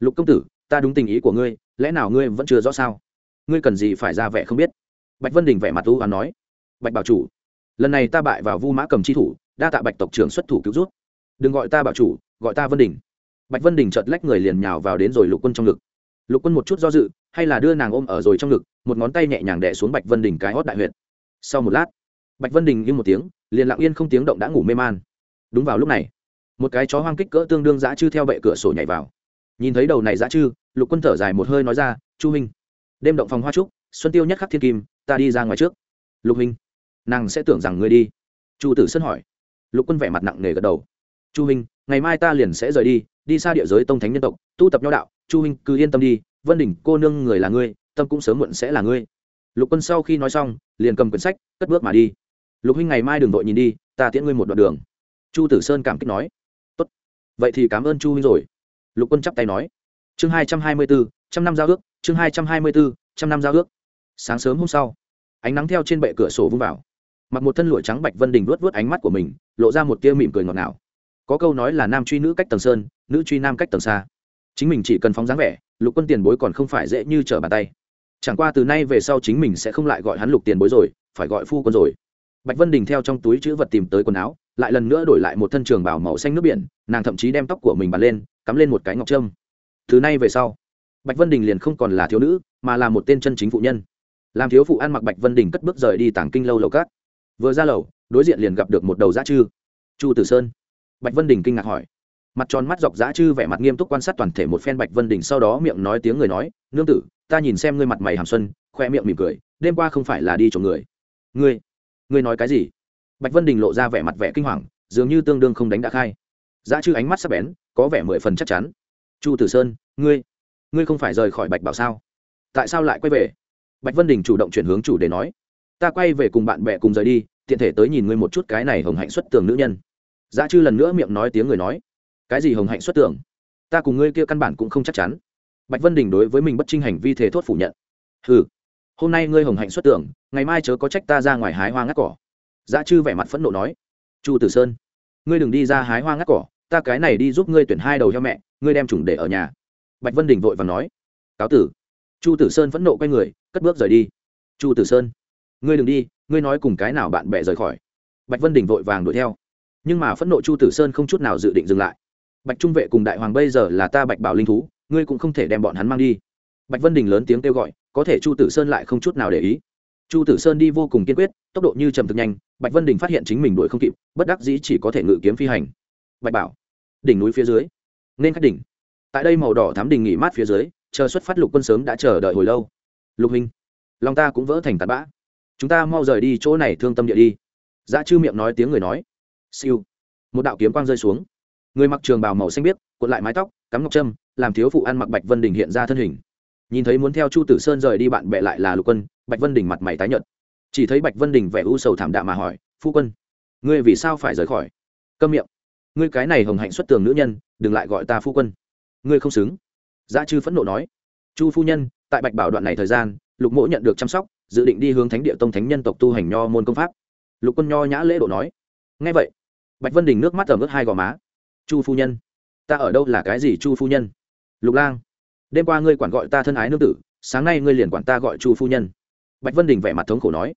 Lục công tử, ta đúng tình ý của ngươi, lẽ nào ngươi vẫn chưa rõ sao? Ngươi cần gì phải ra vẻ không biết? Bạch vân đình vẻ mặt thú và nói. Bạch bảo chủ, lần này ta bại vào vu mã cầm chi thủ, đa tạ bạch tộc trưởng xuất thủ cứu rút đừng gọi ta bảo chủ, gọi ta vân đình bạch vân đình chợt lách người liền nhào vào đến rồi lục quân trong ngực. Lục quân một chút do dự, hay là đưa nàng ôm ở rồi trong ngực, một ngón tay nhẹ nhàng đẻ xuống bạch vân đình cái hót đại huyện sau một lát, bạch vân đình im một tiếng, liền lặng yên không tiếng động đã ngủ mê man. Đúng vào lúc này, một cái chó hoang kích cỡ tương đương dã chư theo bệ cửa sổ nhảy vào. Nhìn thấy đầu này dã chư, lục quân thở dài một hơi nói ra, chu huynh, đêm động phòng hoa trúc, xuân tiêu nhất khắc thiên kim, ta đi ra ngoài trước. Lục huynh, nàng sẽ tưởng rằng ngươi đi. Chu tử sơn hỏi. Lục quân vẻ mặt nặng nề gật đầu. Chu huynh, ngày mai ta liền sẽ rời đi đi xa địa giới tông thánh nhân tộc, tu tập nho đạo, chu huynh cứ yên tâm đi, vân đỉnh cô nương người là ngươi, tâm cũng sớm muộn sẽ là ngươi. Lục quân sau khi nói xong, liền cầm quyển sách, cất bước mà đi. Lục huynh ngày mai đừng vội nhìn đi, ta tiễn ngươi một đoạn đường. Chu tử sơn cảm kích nói. Tốt. Vậy thì cảm ơn chu huynh rồi. Lục quân chắp tay nói. Chương hai trăm hai mươi bốn, trăm năm giao ước, chương hai trăm hai mươi bốn, trăm năm giao ước. Sáng sớm hôm sau, ánh nắng theo trên bệ cửa sổ vung vào. Mặc một thân lụa trắng bạch vân đình luốt vớt ánh mắt của mình, lộ ra một tia mỉm cười ngọt ngào có câu nói là nam truy nữ cách tầng sơn, nữ truy nam cách tầng xa. Chính mình chỉ cần phóng dáng vẻ, lục quân tiền bối còn không phải dễ như trở bàn tay. Chẳng qua từ nay về sau chính mình sẽ không lại gọi hắn lục tiền bối rồi, phải gọi phu quân rồi. Bạch vân đình theo trong túi chữ vật tìm tới quần áo, lại lần nữa đổi lại một thân trường bảo màu xanh nước biển, nàng thậm chí đem tóc của mình bắn lên, cắm lên một cái ngọc trâm. Từ nay về sau, bạch vân đình liền không còn là thiếu nữ, mà là một tên chân chính phụ nhân. Làm thiếu phụ ăn mặc bạch vân đình cất bước rời đi tảng kinh lâu lầu cát vừa ra lầu, đối diện liền gặp được một đầu dã chư. Chu tử sơn bạch vân đình kinh ngạc hỏi. Mặt tròn mắt dọc dã chư vẻ mặt nghiêm túc quan sát toàn thể một phen bạch vân đình sau đó miệng nói tiếng người nói, nương tử, ta nhìn xem ngươi mặt mày hàm xuân, khoe miệng mỉm cười, đêm qua không phải là đi chỗ người. Ngươi ngươi nói cái gì? Bạch vân đình lộ ra vẻ mặt vẻ kinh hoàng, dường như tương đương không đánh đã khai. Dã chư ánh mắt sắc bén, có vẻ mười phần chắc chắn. Chu tử sơn, ngươi ngươi không phải rời khỏi bạch bảo sao? Tại sao lại quay về? Bạch vân đình chủ động chuyển hướng chủ để nói. Ta quay về cùng bạn bè cùng rời đi, tiện thể tới nhìn ngươi một chút cái này hồng hạnh xuất tường nữ nhân dã chư lần nữa miệng nói tiếng người nói cái gì hồng hạnh xuất tưởng, ta cùng ngươi kia căn bản cũng không chắc chắn. Bạch vân đình đối với mình bất trinh hành vi thể thốt phủ nhận ừ hôm nay ngươi hồng hạnh xuất tưởng ngày mai chớ có trách ta ra ngoài hái hoa ngắt cỏ. Dã chư vẻ mặt phẫn nộ nói chu tử sơn ngươi đừng đi ra hái hoa ngắt cỏ ta cái này đi giúp ngươi tuyển hai đầu heo mẹ ngươi đem chủng để ở nhà. Bạch vân đình vội và nói cáo tử. Chu tử sơn phẫn nộ quay người cất bước rời đi. Chu tử sơn ngươi đừng đi ngươi nói cùng cái nào bạn bè rời khỏi. Bạch vân đình vội vàng đuổi theo nhưng mà phẫn nộ chu tử sơn không chút nào dự định dừng lại. Bạch trung vệ cùng đại hoàng bây giờ là ta bạch bảo linh thú, ngươi cũng không thể đem bọn hắn mang đi. Bạch vân đình lớn tiếng kêu gọi, có thể chu tử sơn lại không chút nào để ý. Chu tử sơn đi vô cùng kiên quyết, tốc độ như trầm thực nhanh, bạch vân đình phát hiện chính mình đuổi không kịp, bất đắc dĩ chỉ có thể ngự kiếm phi hành. Bạch bảo, đỉnh núi phía dưới, nên khách đỉnh. Tại đây màu đỏ thám đình nghỉ mát phía dưới, chờ xuất phát lục quân sớm đã chờ đợi hồi lâu. Lục hình lòng ta cũng vỡ thành tạt bã. Chúng ta mau rời đi chỗ này thương tâm địa đi. Dã chư miệng nói tiếng người nói siêu. Một đạo kiếm quang rơi xuống. Người mặc trường bào màu xanh biếc, cuộn lại mái tóc, cắm ngọc trâm, làm thiếu phụ ăn mặc bạch vân đình hiện ra thân hình. Nhìn thấy muốn theo chu tử sơn rời đi bạn bè lại là lục quân, bạch vân đình mặt mày tái nhợt. Chỉ thấy bạch vân đình vẻ u sầu thảm đạm mà hỏi, phu quân, ngươi vì sao phải rời khỏi? Câm miệng, ngươi cái này hồng hạnh xuất tường nữ nhân, đừng lại gọi ta phu quân. Ngươi không xứng. Giá chư phẫn nộ nói, chu phu nhân, tại bạch bảo đoạn này thời gian, lục mỗ nhận được chăm sóc, dự định đi hướng thánh địa tông thánh nhân tộc tu hành nho môn công pháp. Lục quân nho nhã lễ độ nói ngay vậy, bạch vân đình nước mắt ở mức hai gò má. Chu phu nhân, ta ở đâu là cái gì chu phu nhân? Lục lang, đêm qua ngươi quản gọi ta thân ái nương tử, sáng nay ngươi liền quản ta gọi chu phu nhân. Bạch vân đình vẻ mặt thống khổ nói,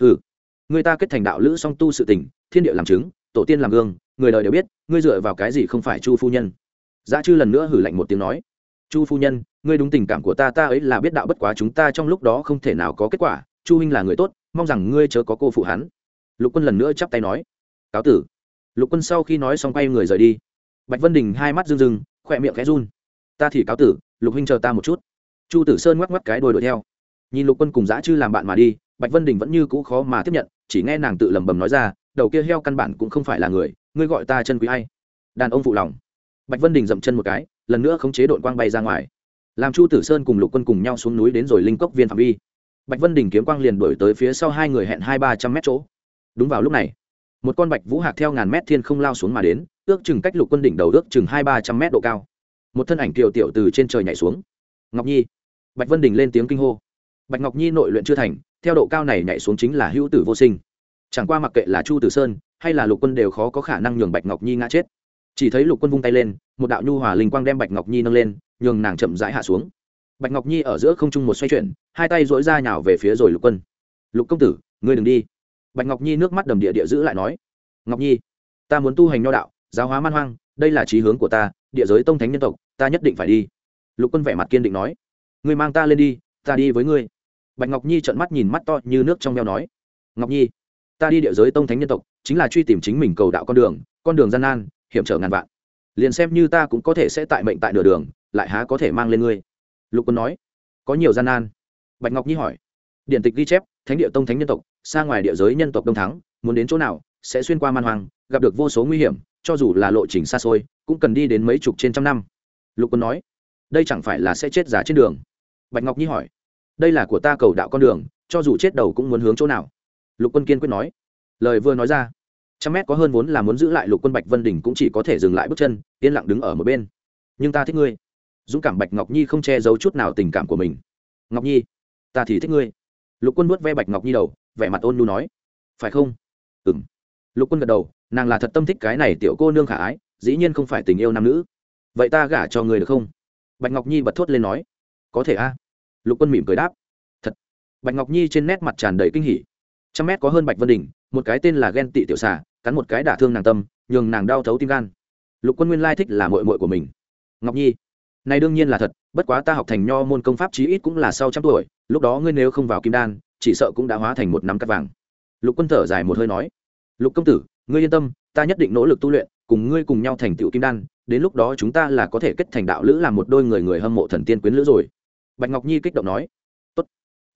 hừ, người ta kết thành đạo lữ song tu sự tình, thiên địa làm chứng, tổ tiên làm gương, người đời đều biết, ngươi dựa vào cái gì không phải chu phu nhân? Giá chư lần nữa hử lạnh một tiếng nói, chu phu nhân, ngươi đúng tình cảm của ta ta ấy là biết đạo bất quá chúng ta trong lúc đó không thể nào có kết quả, chu huynh là người tốt, mong rằng ngươi chớ có cô phụ hắn. Lục quân lần nữa chắp tay nói cáo tử. Lục quân sau khi nói xong quay người rời đi. Bạch vân đình hai mắt rưng rưng, khỏe miệng khẽ run. Ta thì cáo tử, lục huynh chờ ta một chút. Chu tử sơn ngoắc ngoắc cái đôi đuổi theo. Nhìn lục quân cùng dã chư làm bạn mà đi, bạch vân đình vẫn như cũ khó mà tiếp nhận, chỉ nghe nàng tự lẩm bẩm nói ra, đầu kia heo căn bản cũng không phải là người, ngươi gọi ta chân quý hay đàn ông phụ lòng. Bạch vân đình dậm chân một cái, lần nữa khống chế đội quang bay ra ngoài. Làm chu tử sơn cùng lục quân cùng nhau xuống núi đến rồi linh cốc viên phạm vi. Bạch vân đình kiếm quang liền đổi tới phía sau hai người hẹn hai ba trăm mét chỗ. Đúng vào lúc này một con bạch vũ hạc theo ngàn mét thiên không lao xuống mà đến, ước chừng cách lục quân đỉnh đầu ước chừng hai ba trăm mét độ cao. Một thân ảnh kiều tiểu từ trên trời nhảy xuống. Ngọc nhi. Bạch vân đình lên tiếng kinh hô. Bạch ngọc nhi nội luyện chưa thành, theo độ cao này nhảy xuống chính là hữu tử vô sinh. Chẳng qua mặc kệ là chu tử sơn hay là lục quân đều khó có khả năng nhường bạch ngọc nhi ngã chết. Chỉ thấy lục quân vung tay lên, một đạo nhu hòa linh quang đem bạch ngọc nhi nâng lên, nhường nàng chậm rãi hạ xuống. Bạch ngọc nhi ở giữa không trung một xoay chuyển, hai tay dỗi ra nhào về phía rồi lục quân. Lục công tử, ngươi đừng đi bạch ngọc nhi nước mắt đầm địa địa giữ lại nói, ngọc nhi, ta muốn tu hành nho đạo, giáo hóa man hoang, đây là trí hướng của ta, địa giới tông thánh nhân tộc, ta nhất định phải đi. Lục quân vẻ mặt kiên định nói, ngươi mang ta lên đi, ta đi với ngươi. Bạch ngọc nhi trợn mắt nhìn mắt to như nước trong veo nói, ngọc nhi, ta đi địa giới tông thánh nhân tộc, chính là truy tìm chính mình cầu đạo con đường con đường gian nan, hiểm trở ngàn vạn. Liền xem như ta cũng có thể sẽ tại mệnh tại nửa đường, lại há có thể mang lên ngươi. Lục quân nói, có nhiều gian nan. Bạch ngọc nhi hỏi điện tịch ghi chép, thánh địa tông thánh nhân tộc, xa ngoài địa giới nhân tộc đông thắng, muốn đến chỗ nào, sẽ xuyên qua man hoàng gặp được vô số nguy hiểm, cho dù là lộ trình xa xôi, cũng cần đi đến mấy chục trên trăm năm. Lục quân nói. Đây chẳng phải là sẽ chết giả trên đường? Bạch ngọc nhi hỏi. Đây là của ta cầu đạo con đường, cho dù chết đầu cũng muốn hướng chỗ nào? Lục quân kiên quyết nói. Lời vừa nói ra, trăm mét có hơn vốn là muốn giữ lại lục quân bạch vân đình cũng chỉ có thể dừng lại bước chân, yên lặng đứng ở một bên. Nhưng ta thích ngươi. Dũng cảm bạch ngọc nhi không che giấu chút nào tình cảm của mình. Ngọc nhi, ta thì thích ngươi lục quân nuốt ve bạch ngọc nhi đầu, vẻ mặt ôn nhu nói, phải không? Ừ m lục quân gật đầu, nàng là thật tâm thích cái này tiểu cô nương khả ái, dĩ nhiên không phải tình yêu nam nữ. Vậy ta gả cho người được không? Bạch ngọc nhi bật thốt lên nói, có thể a. Lục quân mỉm cười đáp, thật. Bạch ngọc nhi trên nét mặt tràn đầy kinh hỉ. Trăm mét có hơn bạch vân đình, một cái tên là ghen tị tiểu xà, cắn một cái đả thương nàng tâm, nhường nàng đau thấu tim gan. Lục quân nguyên lai thích là mội mội của mình. Ngọc nhi này đương nhiên là thật, bất quá ta học thành nho môn công pháp chí ít cũng là sau trăm tuổi, lúc đó ngươi nếu không vào kim đan, chỉ sợ cũng đã hóa thành một nắm cắt vàng. Lục quân thở dài một hơi nói, lục công tử, ngươi yên tâm, ta nhất định nỗ lực tu luyện, cùng ngươi cùng nhau thành tựu kim đan, đến lúc đó chúng ta là có thể kết thành đạo lữ làm một đôi người người hâm mộ thần tiên quyến lữ rồi. Bạch ngọc nhi kích động nói, tốt,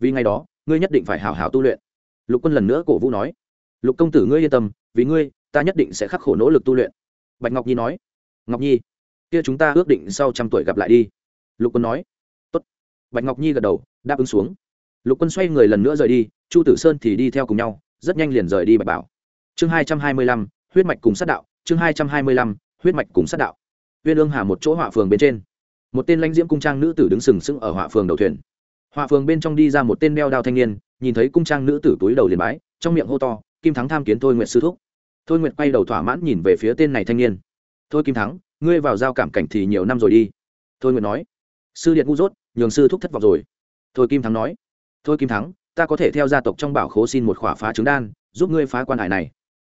vì ngày đó, ngươi nhất định phải hào hào tu luyện. Lục quân lần nữa cổ vũ nói, lục công tử ngươi yên tâm, vì ngươi, ta nhất định sẽ khắc khổ nỗ lực tu luyện. Bạch ngọc nhi nói, ngọc nhi kia chúng ta ước định sau trăm tuổi gặp lại đi. Lục quân nói. Tốt. bạch ngọc nhi gật đầu, đáp ứng xuống. Lục quân xoay người lần nữa rời đi, chu tử sơn thì đi theo cùng nhau, rất nhanh liền rời đi bạch bảo. Chương hai trăm hai mươi lăm, huyết mạch cùng sát đạo, chương hai trăm hai mươi lăm, huyết mạch cùng sát đạo. Viên ương hà một chỗ họa phường bên trên. Một tên lãnh diễm cung trang nữ tử đứng sừng sững ở họa phường đầu thuyền. Họa phường bên trong đi ra một tên đeo đao thanh niên, nhìn thấy cung trang nữ tử túi đầu liền bái, trong miệng hô to, kim thắng tham kiến thôi nguyệt sư thúc. Thôi nguyệt quay đầu thỏa mãn nhìn về phía tên này thanh niên. Thôi kim thắng ngươi vào giao cảm cảnh thì nhiều năm rồi đi. Thôi nguyệt nói. Sư điện ngu dốt, nhường sư thúc thất vọng rồi. Thôi kim thắng nói. Thôi kim thắng, ta có thể theo gia tộc trong bảo khố xin một khỏa phá trứng đan, giúp ngươi phá quan hải này.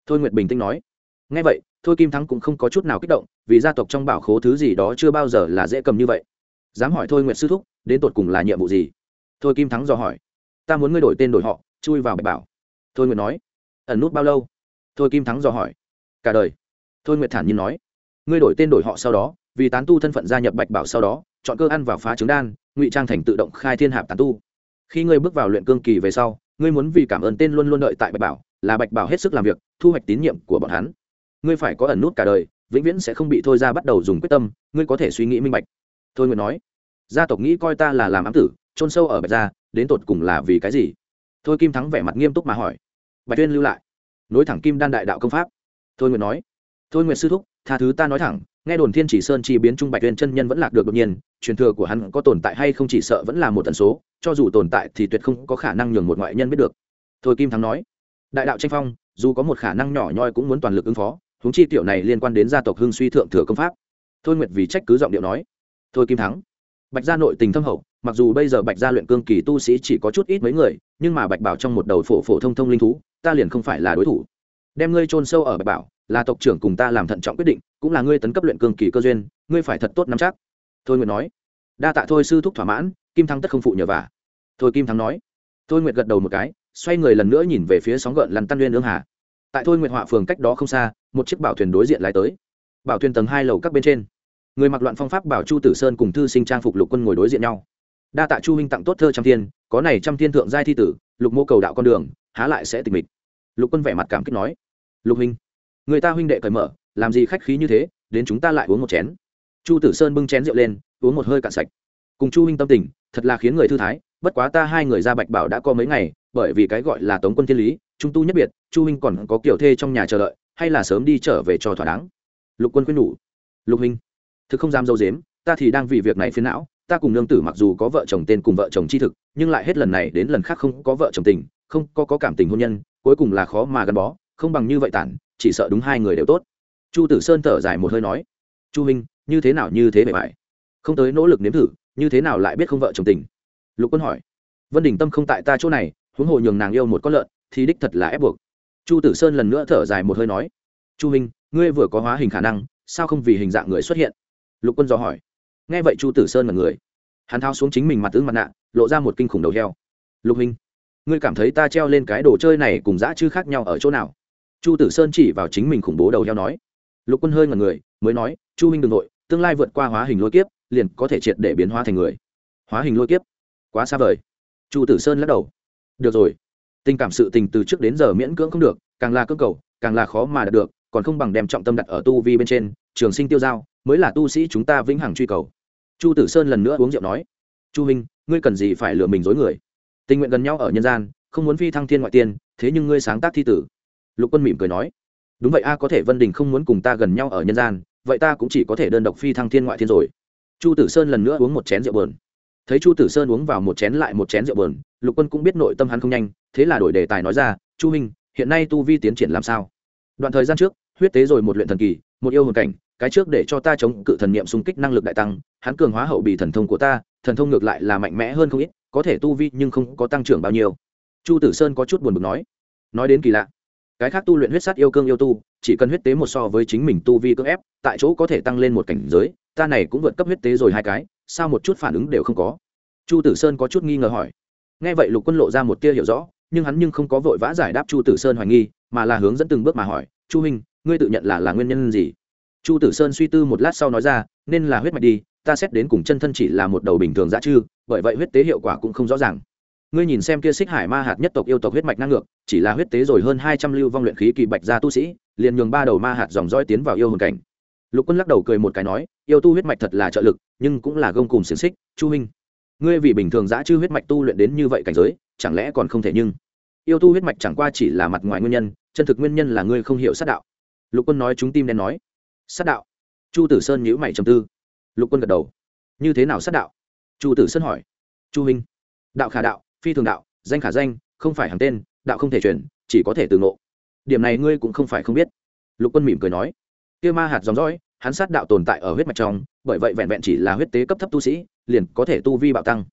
Thôi nguyệt bình tĩnh nói. Ngay vậy, thôi kim thắng cũng không có chút nào kích động, vì gia tộc trong bảo khố thứ gì đó chưa bao giờ là dễ cầm như vậy. Dám hỏi thôi nguyệt sư thúc, đến tột cùng là nhiệm vụ gì? Thôi kim thắng dò hỏi. Ta muốn ngươi đổi tên đổi họ, chui vào bạch bảo. Thôi nguyệt nói. Ẩn nút bao lâu? Thôi kim thắng dò hỏi. Cả đời. Thôi nguyệt thản nhiên nói ngươi đổi tên đổi họ sau đó, vì tán tu thân phận gia nhập bạch bảo sau đó, chọn cơ ăn vào phá trứng đan, ngụy trang thành tự động khai thiên hạp tán tu. Khi ngươi bước vào luyện cương kỳ về sau, ngươi muốn vì cảm ơn tên luôn luôn đợi tại bạch bảo, là bạch bảo hết sức làm việc, thu hoạch tín nhiệm của bọn hắn. Ngươi phải có ẩn nút cả đời, vĩnh viễn sẽ không bị thôi ra bắt đầu dùng quyết tâm, ngươi có thể suy nghĩ minh bạch. Thôi nguyệt nói. Gia tộc nghĩ coi ta là làm ám tử trôn sâu ở bạch gia, đến tột cùng là vì cái gì? Thôi kim thắng vẻ mặt nghiêm túc mà hỏi. Bạch tuyên lưu lại. Nối thẳng kim đan đại đạo công pháp. Thôi nguyệt nói. Thôi nguyệt sư thúc tha thứ ta nói thẳng, nghe đồn thiên chỉ sơn chi biến trung bạch tuyên chân nhân vẫn lạc được đột nhiên, truyền thừa của hắn có tồn tại hay không chỉ sợ vẫn là một tần số, cho dù tồn tại thì tuyệt không có khả năng nhường một ngoại nhân biết được. Thôi kim thắng nói, đại đạo tranh phong, dù có một khả năng nhỏ nhoi cũng muốn toàn lực ứng phó, huống chi tiểu này liên quan đến gia tộc hưng suy thượng thừa công pháp. Thôi nguyệt vì trách cứ giọng điệu nói, thôi kim thắng, bạch gia nội tình thâm hậu, mặc dù bây giờ bạch gia luyện cương kỳ tu sĩ chỉ có chút ít mấy người, nhưng mà bạch bảo trong một đầu phổ phổ thông thông linh thú, ta liền không phải là đối thủ đem ngươi chôn sâu ở bạch bảo, là tộc trưởng cùng ta làm thận trọng quyết định, cũng là ngươi tấn cấp luyện cường kỳ cơ duyên, ngươi phải thật tốt nắm chắc. Thôi nguyệt nói. Đa tạ thôi sư thúc thỏa mãn, kim thắng tất không phụ nhờ vả. Thôi kim thắng nói. Thôi nguyệt gật đầu một cái, xoay người lần nữa nhìn về phía sóng gợn lăn tăn liên ương hà. Tại thôi nguyệt họa phường cách đó không xa, một chiếc bảo thuyền đối diện lái tới. Bảo thuyền tầng hai lầu các bên trên. Người mặc loạn phong pháp bảo chu tử sơn cùng thư sinh trang phục lục quân ngồi đối diện nhau. Đa tạ chu huynh tặng tốt thơ trăm thiên, có này trăm thiên thượng giai thi tử, lục mô cầu đạo con đường, há lại sẽ tịch mịch. Lục quân vẻ mặt cảm kích nói lục huynh người ta huynh đệ cởi mở làm gì khách khí như thế đến chúng ta lại uống một chén. Chu tử sơn bưng chén rượu lên uống một hơi cạn sạch. Cùng chu huynh tâm tình thật là khiến người thư thái bất quá ta hai người ra bạch bảo đã có mấy ngày bởi vì cái gọi là tống quân thiên lý trung tu nhất biệt chu huynh còn có kiểu thê trong nhà chờ đợi hay là sớm đi trở về cho thỏa đáng. Lục quân khuyên nhủ. Lục huynh thực không dám dâu dếm ta thì đang vì việc này phiền não ta cùng nương tử mặc dù có vợ chồng tên cùng vợ chồng chi thực nhưng lại hết lần này đến lần khác không có vợ chồng tình không có, có cảm tình hôn nhân cuối cùng là khó mà gắn bó không bằng như vậy tản, chỉ sợ đúng hai người đều tốt. Chu tử sơn thở dài một hơi nói, chu minh như thế nào như thế bề mại không tới nỗ lực nếm thử, như thế nào lại biết không vợ chồng tình? Lục quân hỏi, vân đình tâm không tại ta chỗ này, huống hồ nhường nàng yêu một con lợn, thì đích thật là ép buộc. Chu tử sơn lần nữa thở dài một hơi nói, chu minh ngươi vừa có hóa hình khả năng, sao không vì hình dạng người xuất hiện? Lục quân dò hỏi, nghe vậy chu tử sơn là người, hắn thao xuống chính mình mặt tướng mặt nạ, lộ ra một kinh khủng đầu heo. Lục minh ngươi cảm thấy ta treo lên cái đồ chơi này cùng dã chư khác nhau ở chỗ nào? Chu tử sơn chỉ vào chính mình khủng bố đầu heo nói. Lục quân hơi ngần người, mới nói, chu minh đ ừ n g nội tương lai vượt qua hóa hình lôi kiếp, liền có thể triệt để biến hóa thành người. Hóa hình lôi kiếp? Quá xa vời. Chu tử sơn lắc đầu. Được rồi. Tình cảm sự tình từ trước đến giờ miễn cưỡng không được, càng là cơ cầu, càng là khó mà đạt được, còn không bằng đem trọng tâm đặt ở tu vi bên trên, trường sinh tiêu giao, mới là tu sĩ chúng ta vĩnh hằng truy cầu. Chu tử sơn lần nữa uống rượu nói, chu minh ngươi cần gì phải lừa mình dối người? Tình nguyện gần nhau ở nhân gian, không muốn phi thăng thiên ngoại tiên, thế nhưng ngươi sáng tác thi tử lục quân mỉm cười nói, đúng vậy a, có thể vân đình không muốn cùng ta gần nhau ở nhân gian, vậy ta cũng chỉ có thể đơn độc phi thăng thiên ngoại thiên rồi. Chu tử sơn lần nữa uống một chén rượu bờn thấy chu tử sơn uống vào một chén lại một chén rượu bờn lục quân cũng biết nội tâm hắn không nhanh, thế là đổi đề tài nói ra, chu minh hiện nay tu vi tiến triển làm sao? Đoạn thời gian trước, huyết tế rồi một luyện thần kỳ, một yêu hồn cảnh, cái trước để cho ta chống cự thần niệm xung kích năng lực đại tăng, hắn cường hóa hậu bị thần thông của ta, thần thông ngược lại là mạnh mẽ hơn không ít, có thể tu vi nhưng không có tăng trưởng bao nhiêu. Chu tử sơn có chút buồn bực nói nói đến kỳ lạ cái khác tu luyện huyết sát yêu cương yêu tu, chỉ cần huyết tế một so với chính mình tu vi cưỡng ép, tại chỗ có thể tăng lên một cảnh giới, ta này cũng vượt cấp huyết tế rồi hai cái, sao một chút phản ứng đều không có? Chu tử sơn có chút nghi ngờ hỏi. Nghe vậy lục quân lộ ra một tia hiểu rõ, nhưng hắn nhưng không có vội vã giải đáp chu tử sơn hoài nghi, mà là hướng dẫn từng bước mà hỏi, chu huynh, ngươi tự nhận là là nguyên nhân gì? Chu tử sơn suy tư một lát sau nói ra, nên là huyết mạch đi, ta xét đến cùng chân thân chỉ là một đầu bình thường dã chư, bởi vậy huyết tế hiệu quả cũng không rõ ràng ngươi nhìn xem kia xích hải ma hạt nhất tộc yêu tộc huyết mạch năng ngược chỉ là huyết tế rồi hơn hai trăm lưu vong luyện khí kỳ bạch gia tu sĩ liền nhường ba đầu ma hạt dòng roi tiến vào yêu hồn cảnh. Lục quân lắc đầu cười một cái nói yêu tu huyết mạch thật là trợ lực nhưng cũng là gông cùng xiềng xích chu Minh, ngươi vì bình thường dã chư huyết mạch tu luyện đến như vậy cảnh giới chẳng lẽ còn không thể nhưng? Yêu tu huyết mạch chẳng qua chỉ là mặt ngoài nguyên nhân chân thực nguyên nhân là ngươi không hiểu sát đạo. Lục quân nói chúng tim đen nói sát đạo? Chu tử sơn nhữ mày trầm tư. Lục quân gật đầu. Như thế nào sát đạo? Chu tử sơn hỏi. Chu minh. Đạo khả đạo phi thường đạo, danh khả danh, không phải hàng tên, đạo không thể truyền, chỉ có thể từ ngộ. Điểm này ngươi cũng không phải không biết. Lục quân mỉm cười nói. Kia ma hạt dòng dõi, hắn sát đạo tồn tại ở huyết mạch trong, bởi vậy vẹn vẹn chỉ là huyết tế cấp thấp tu sĩ, liền có thể tu vi bạo tăng.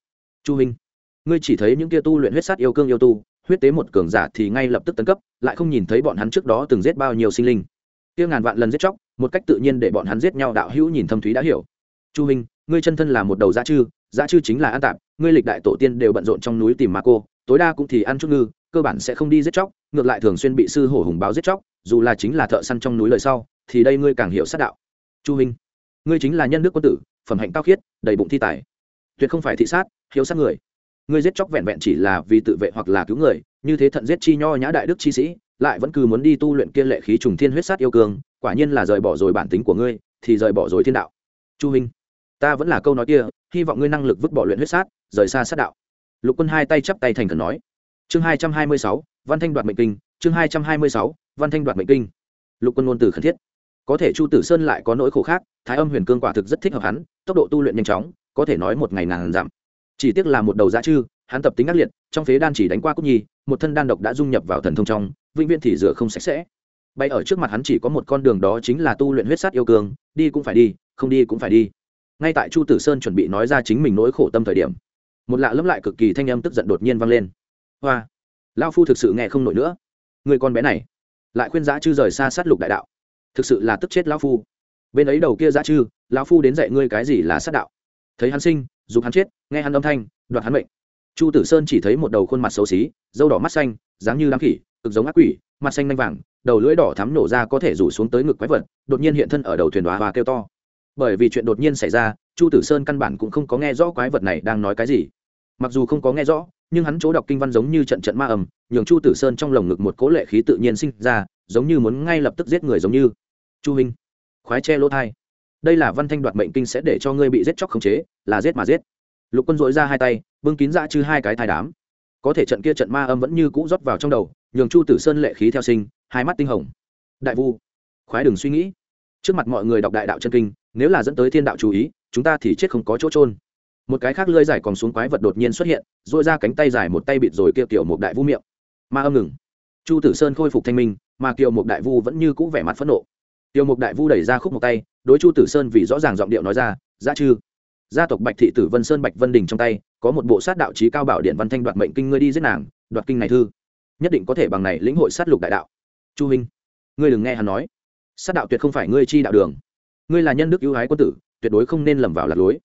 Chu minh ngươi chỉ thấy những kia tu luyện huyết sát yêu cương yêu tu, huyết tế một cường giả thì ngay lập tức tấn cấp, lại không nhìn thấy bọn hắn trước đó từng giết bao nhiêu sinh linh. Kia ngàn vạn lần giết chóc, một cách tự nhiên để bọn hắn giết nhau đạo hữu nhìn thâm thúy đã hiểu. Chu minh ngươi chân thân là một đầu dã chư giá chư chính là an tạp ngươi lịch đại tổ tiên đều bận rộn trong núi tìm ma cô tối đa cũng thì ăn chút ngư cơ bản sẽ không đi giết chóc ngược lại thường xuyên bị sư hổ hùng báo giết chóc dù là chính là thợ săn trong núi lời sau thì đây ngươi càng hiểu sát đạo. Chu minh ngươi chính là nhân đức quân tử phẩm hạnh cao khiết đầy bụng thi tài. Tuyệt không phải thị sát hiếu sát người. Ngươi giết chóc vẹn vẹn chỉ là vì tự vệ hoặc là cứu người như thế thận giết chi nho nhã đại đức chi sĩ lại vẫn cứ muốn đi tu luyện kia lệ khí trùng thiên huyết sát yêu cường, quả nhiên là rời bỏ rồi bản tính của ngươi thì rời bỏ rồi thiên đạo. Chu minh ta vẫn là câu nói kia hy vọng ngươi năng lực vứt bỏ luyện huyết sát, rời xa sát đạo. Lục quân hai tay chắp tay thành cần nói. Chương hai trăm hai mươi sáu, văn thanh đoạt mệnh kinh, chương hai trăm hai mươi sáu, văn thanh đoạt mệnh kinh. Lục quân ngôn từ khẩn thiết. Có thể chu tử sơn lại có nỗi khổ khác, thái âm huyền cương quả thực rất thích hợp hắn, tốc độ tu luyện nhanh chóng, có thể nói một ngày ngàn giảm chỉ tiếc là một đầu giá chư, hắn tập tính ác liệt, trong phế đan chỉ đánh qua cúc nhi, một thân đan độc đã dung nhập vào thần thông trong, vĩnh viễn thì rửa không sạch sẽ. Bay ở trước mặt hắn chỉ có một con đường đó chính là tu luyện huyết sát yêu cương, đi cũng phải đi, không đi cũng phải đi ngay tại chu tử sơn chuẩn bị nói ra chính mình nỗi khổ tâm thời điểm, một lạ lẫm lại cực kỳ thanh âm tức giận đột nhiên vang lên. Hoa lao phu thực sự nghe không nổi nữa. Người con bé này, lại khuyên giã chư rời xa sát lục đại đạo. Thực sự là tức chết lão phu. Bên ấy đầu kia giã chư, lão phu đến dạy ngươi cái gì là sát đạo. Thấy hắn sinh dùng hắn chết, nghe hắn âm thanh, đoạt hắn mệnh. Chu tử sơn chỉ thấy một đầu khuôn mặt xấu xí, dâu đỏ mắt xanh, dáng như đám khỉ, cực giống ác quỷ, mặt xanh nanh vàng, đầu lưỡi đỏ thắm nổ ra có thể rủ xuống tới ngực quái vật, đột nhiên hiện thân ở đầu thuyền đoá và kêu to bởi vì chuyện đột nhiên xảy ra, chu tử sơn căn bản cũng không có nghe rõ quái vật này đang nói cái gì. Mặc dù không có nghe rõ, nhưng hắn chỗ đọc kinh văn giống như trận trận ma ầm, nhường chu tử sơn trong lồng ngực một cố lệ khí tự nhiên sinh ra, giống như muốn ngay lập tức giết người giống như. Chu huynh khoái che lỗ thai. Đây là văn thanh đoạt mệnh kinh sẽ để cho ngươi bị giết chóc khống chế, là giết mà giết. Lục quân dội ra hai tay, bưng kín ra chư hai cái thai đám. Có thể trận kia trận ma âm vẫn như cũ rót vào trong đầu, nhường chu tử sơn lệ khí theo sinh, hai mắt tinh hồng. Đại vu, khoái đừng suy nghĩ. Trước mặt mọi người đọc đại đạo chân kinh nếu là dẫn tới thiên đạo chú ý, chúng ta thì chết không có chỗ trôn một cái khác lơi dài còn xuống quái vật đột nhiên xuất hiện dội ra cánh tay dài một tay bịt rồi kia kiểu một đại vu miệng. Ma âm ngừng. Chu tử sơn khôi phục thanh minh, mà kiều mục đại vu vẫn như cũ vẻ mặt phẫn nộ. Kiều mục đại vu đẩy ra khúc một tay, đối chu tử sơn vì rõ ràng giọng điệu nói ra ra chư. Gia tộc bạch thị tử vân sơn bạch vân đình trong tay, có một bộ sát đạo trí cao bảo điện văn thanh đoạt mệnh kinh ngươi đi giết nàng, đoạt kinh này thư. Nhất định có thể bằng này lĩnh hội sát lục đại đạo. Chu huynh, ngươi đừng nghe hắn nói. Sát đạo tuyệt không phải ngươi chi đạo đường ngươi là nhân đức ưu ái quân tử, tuyệt đối không nên lầm vào lạc lối.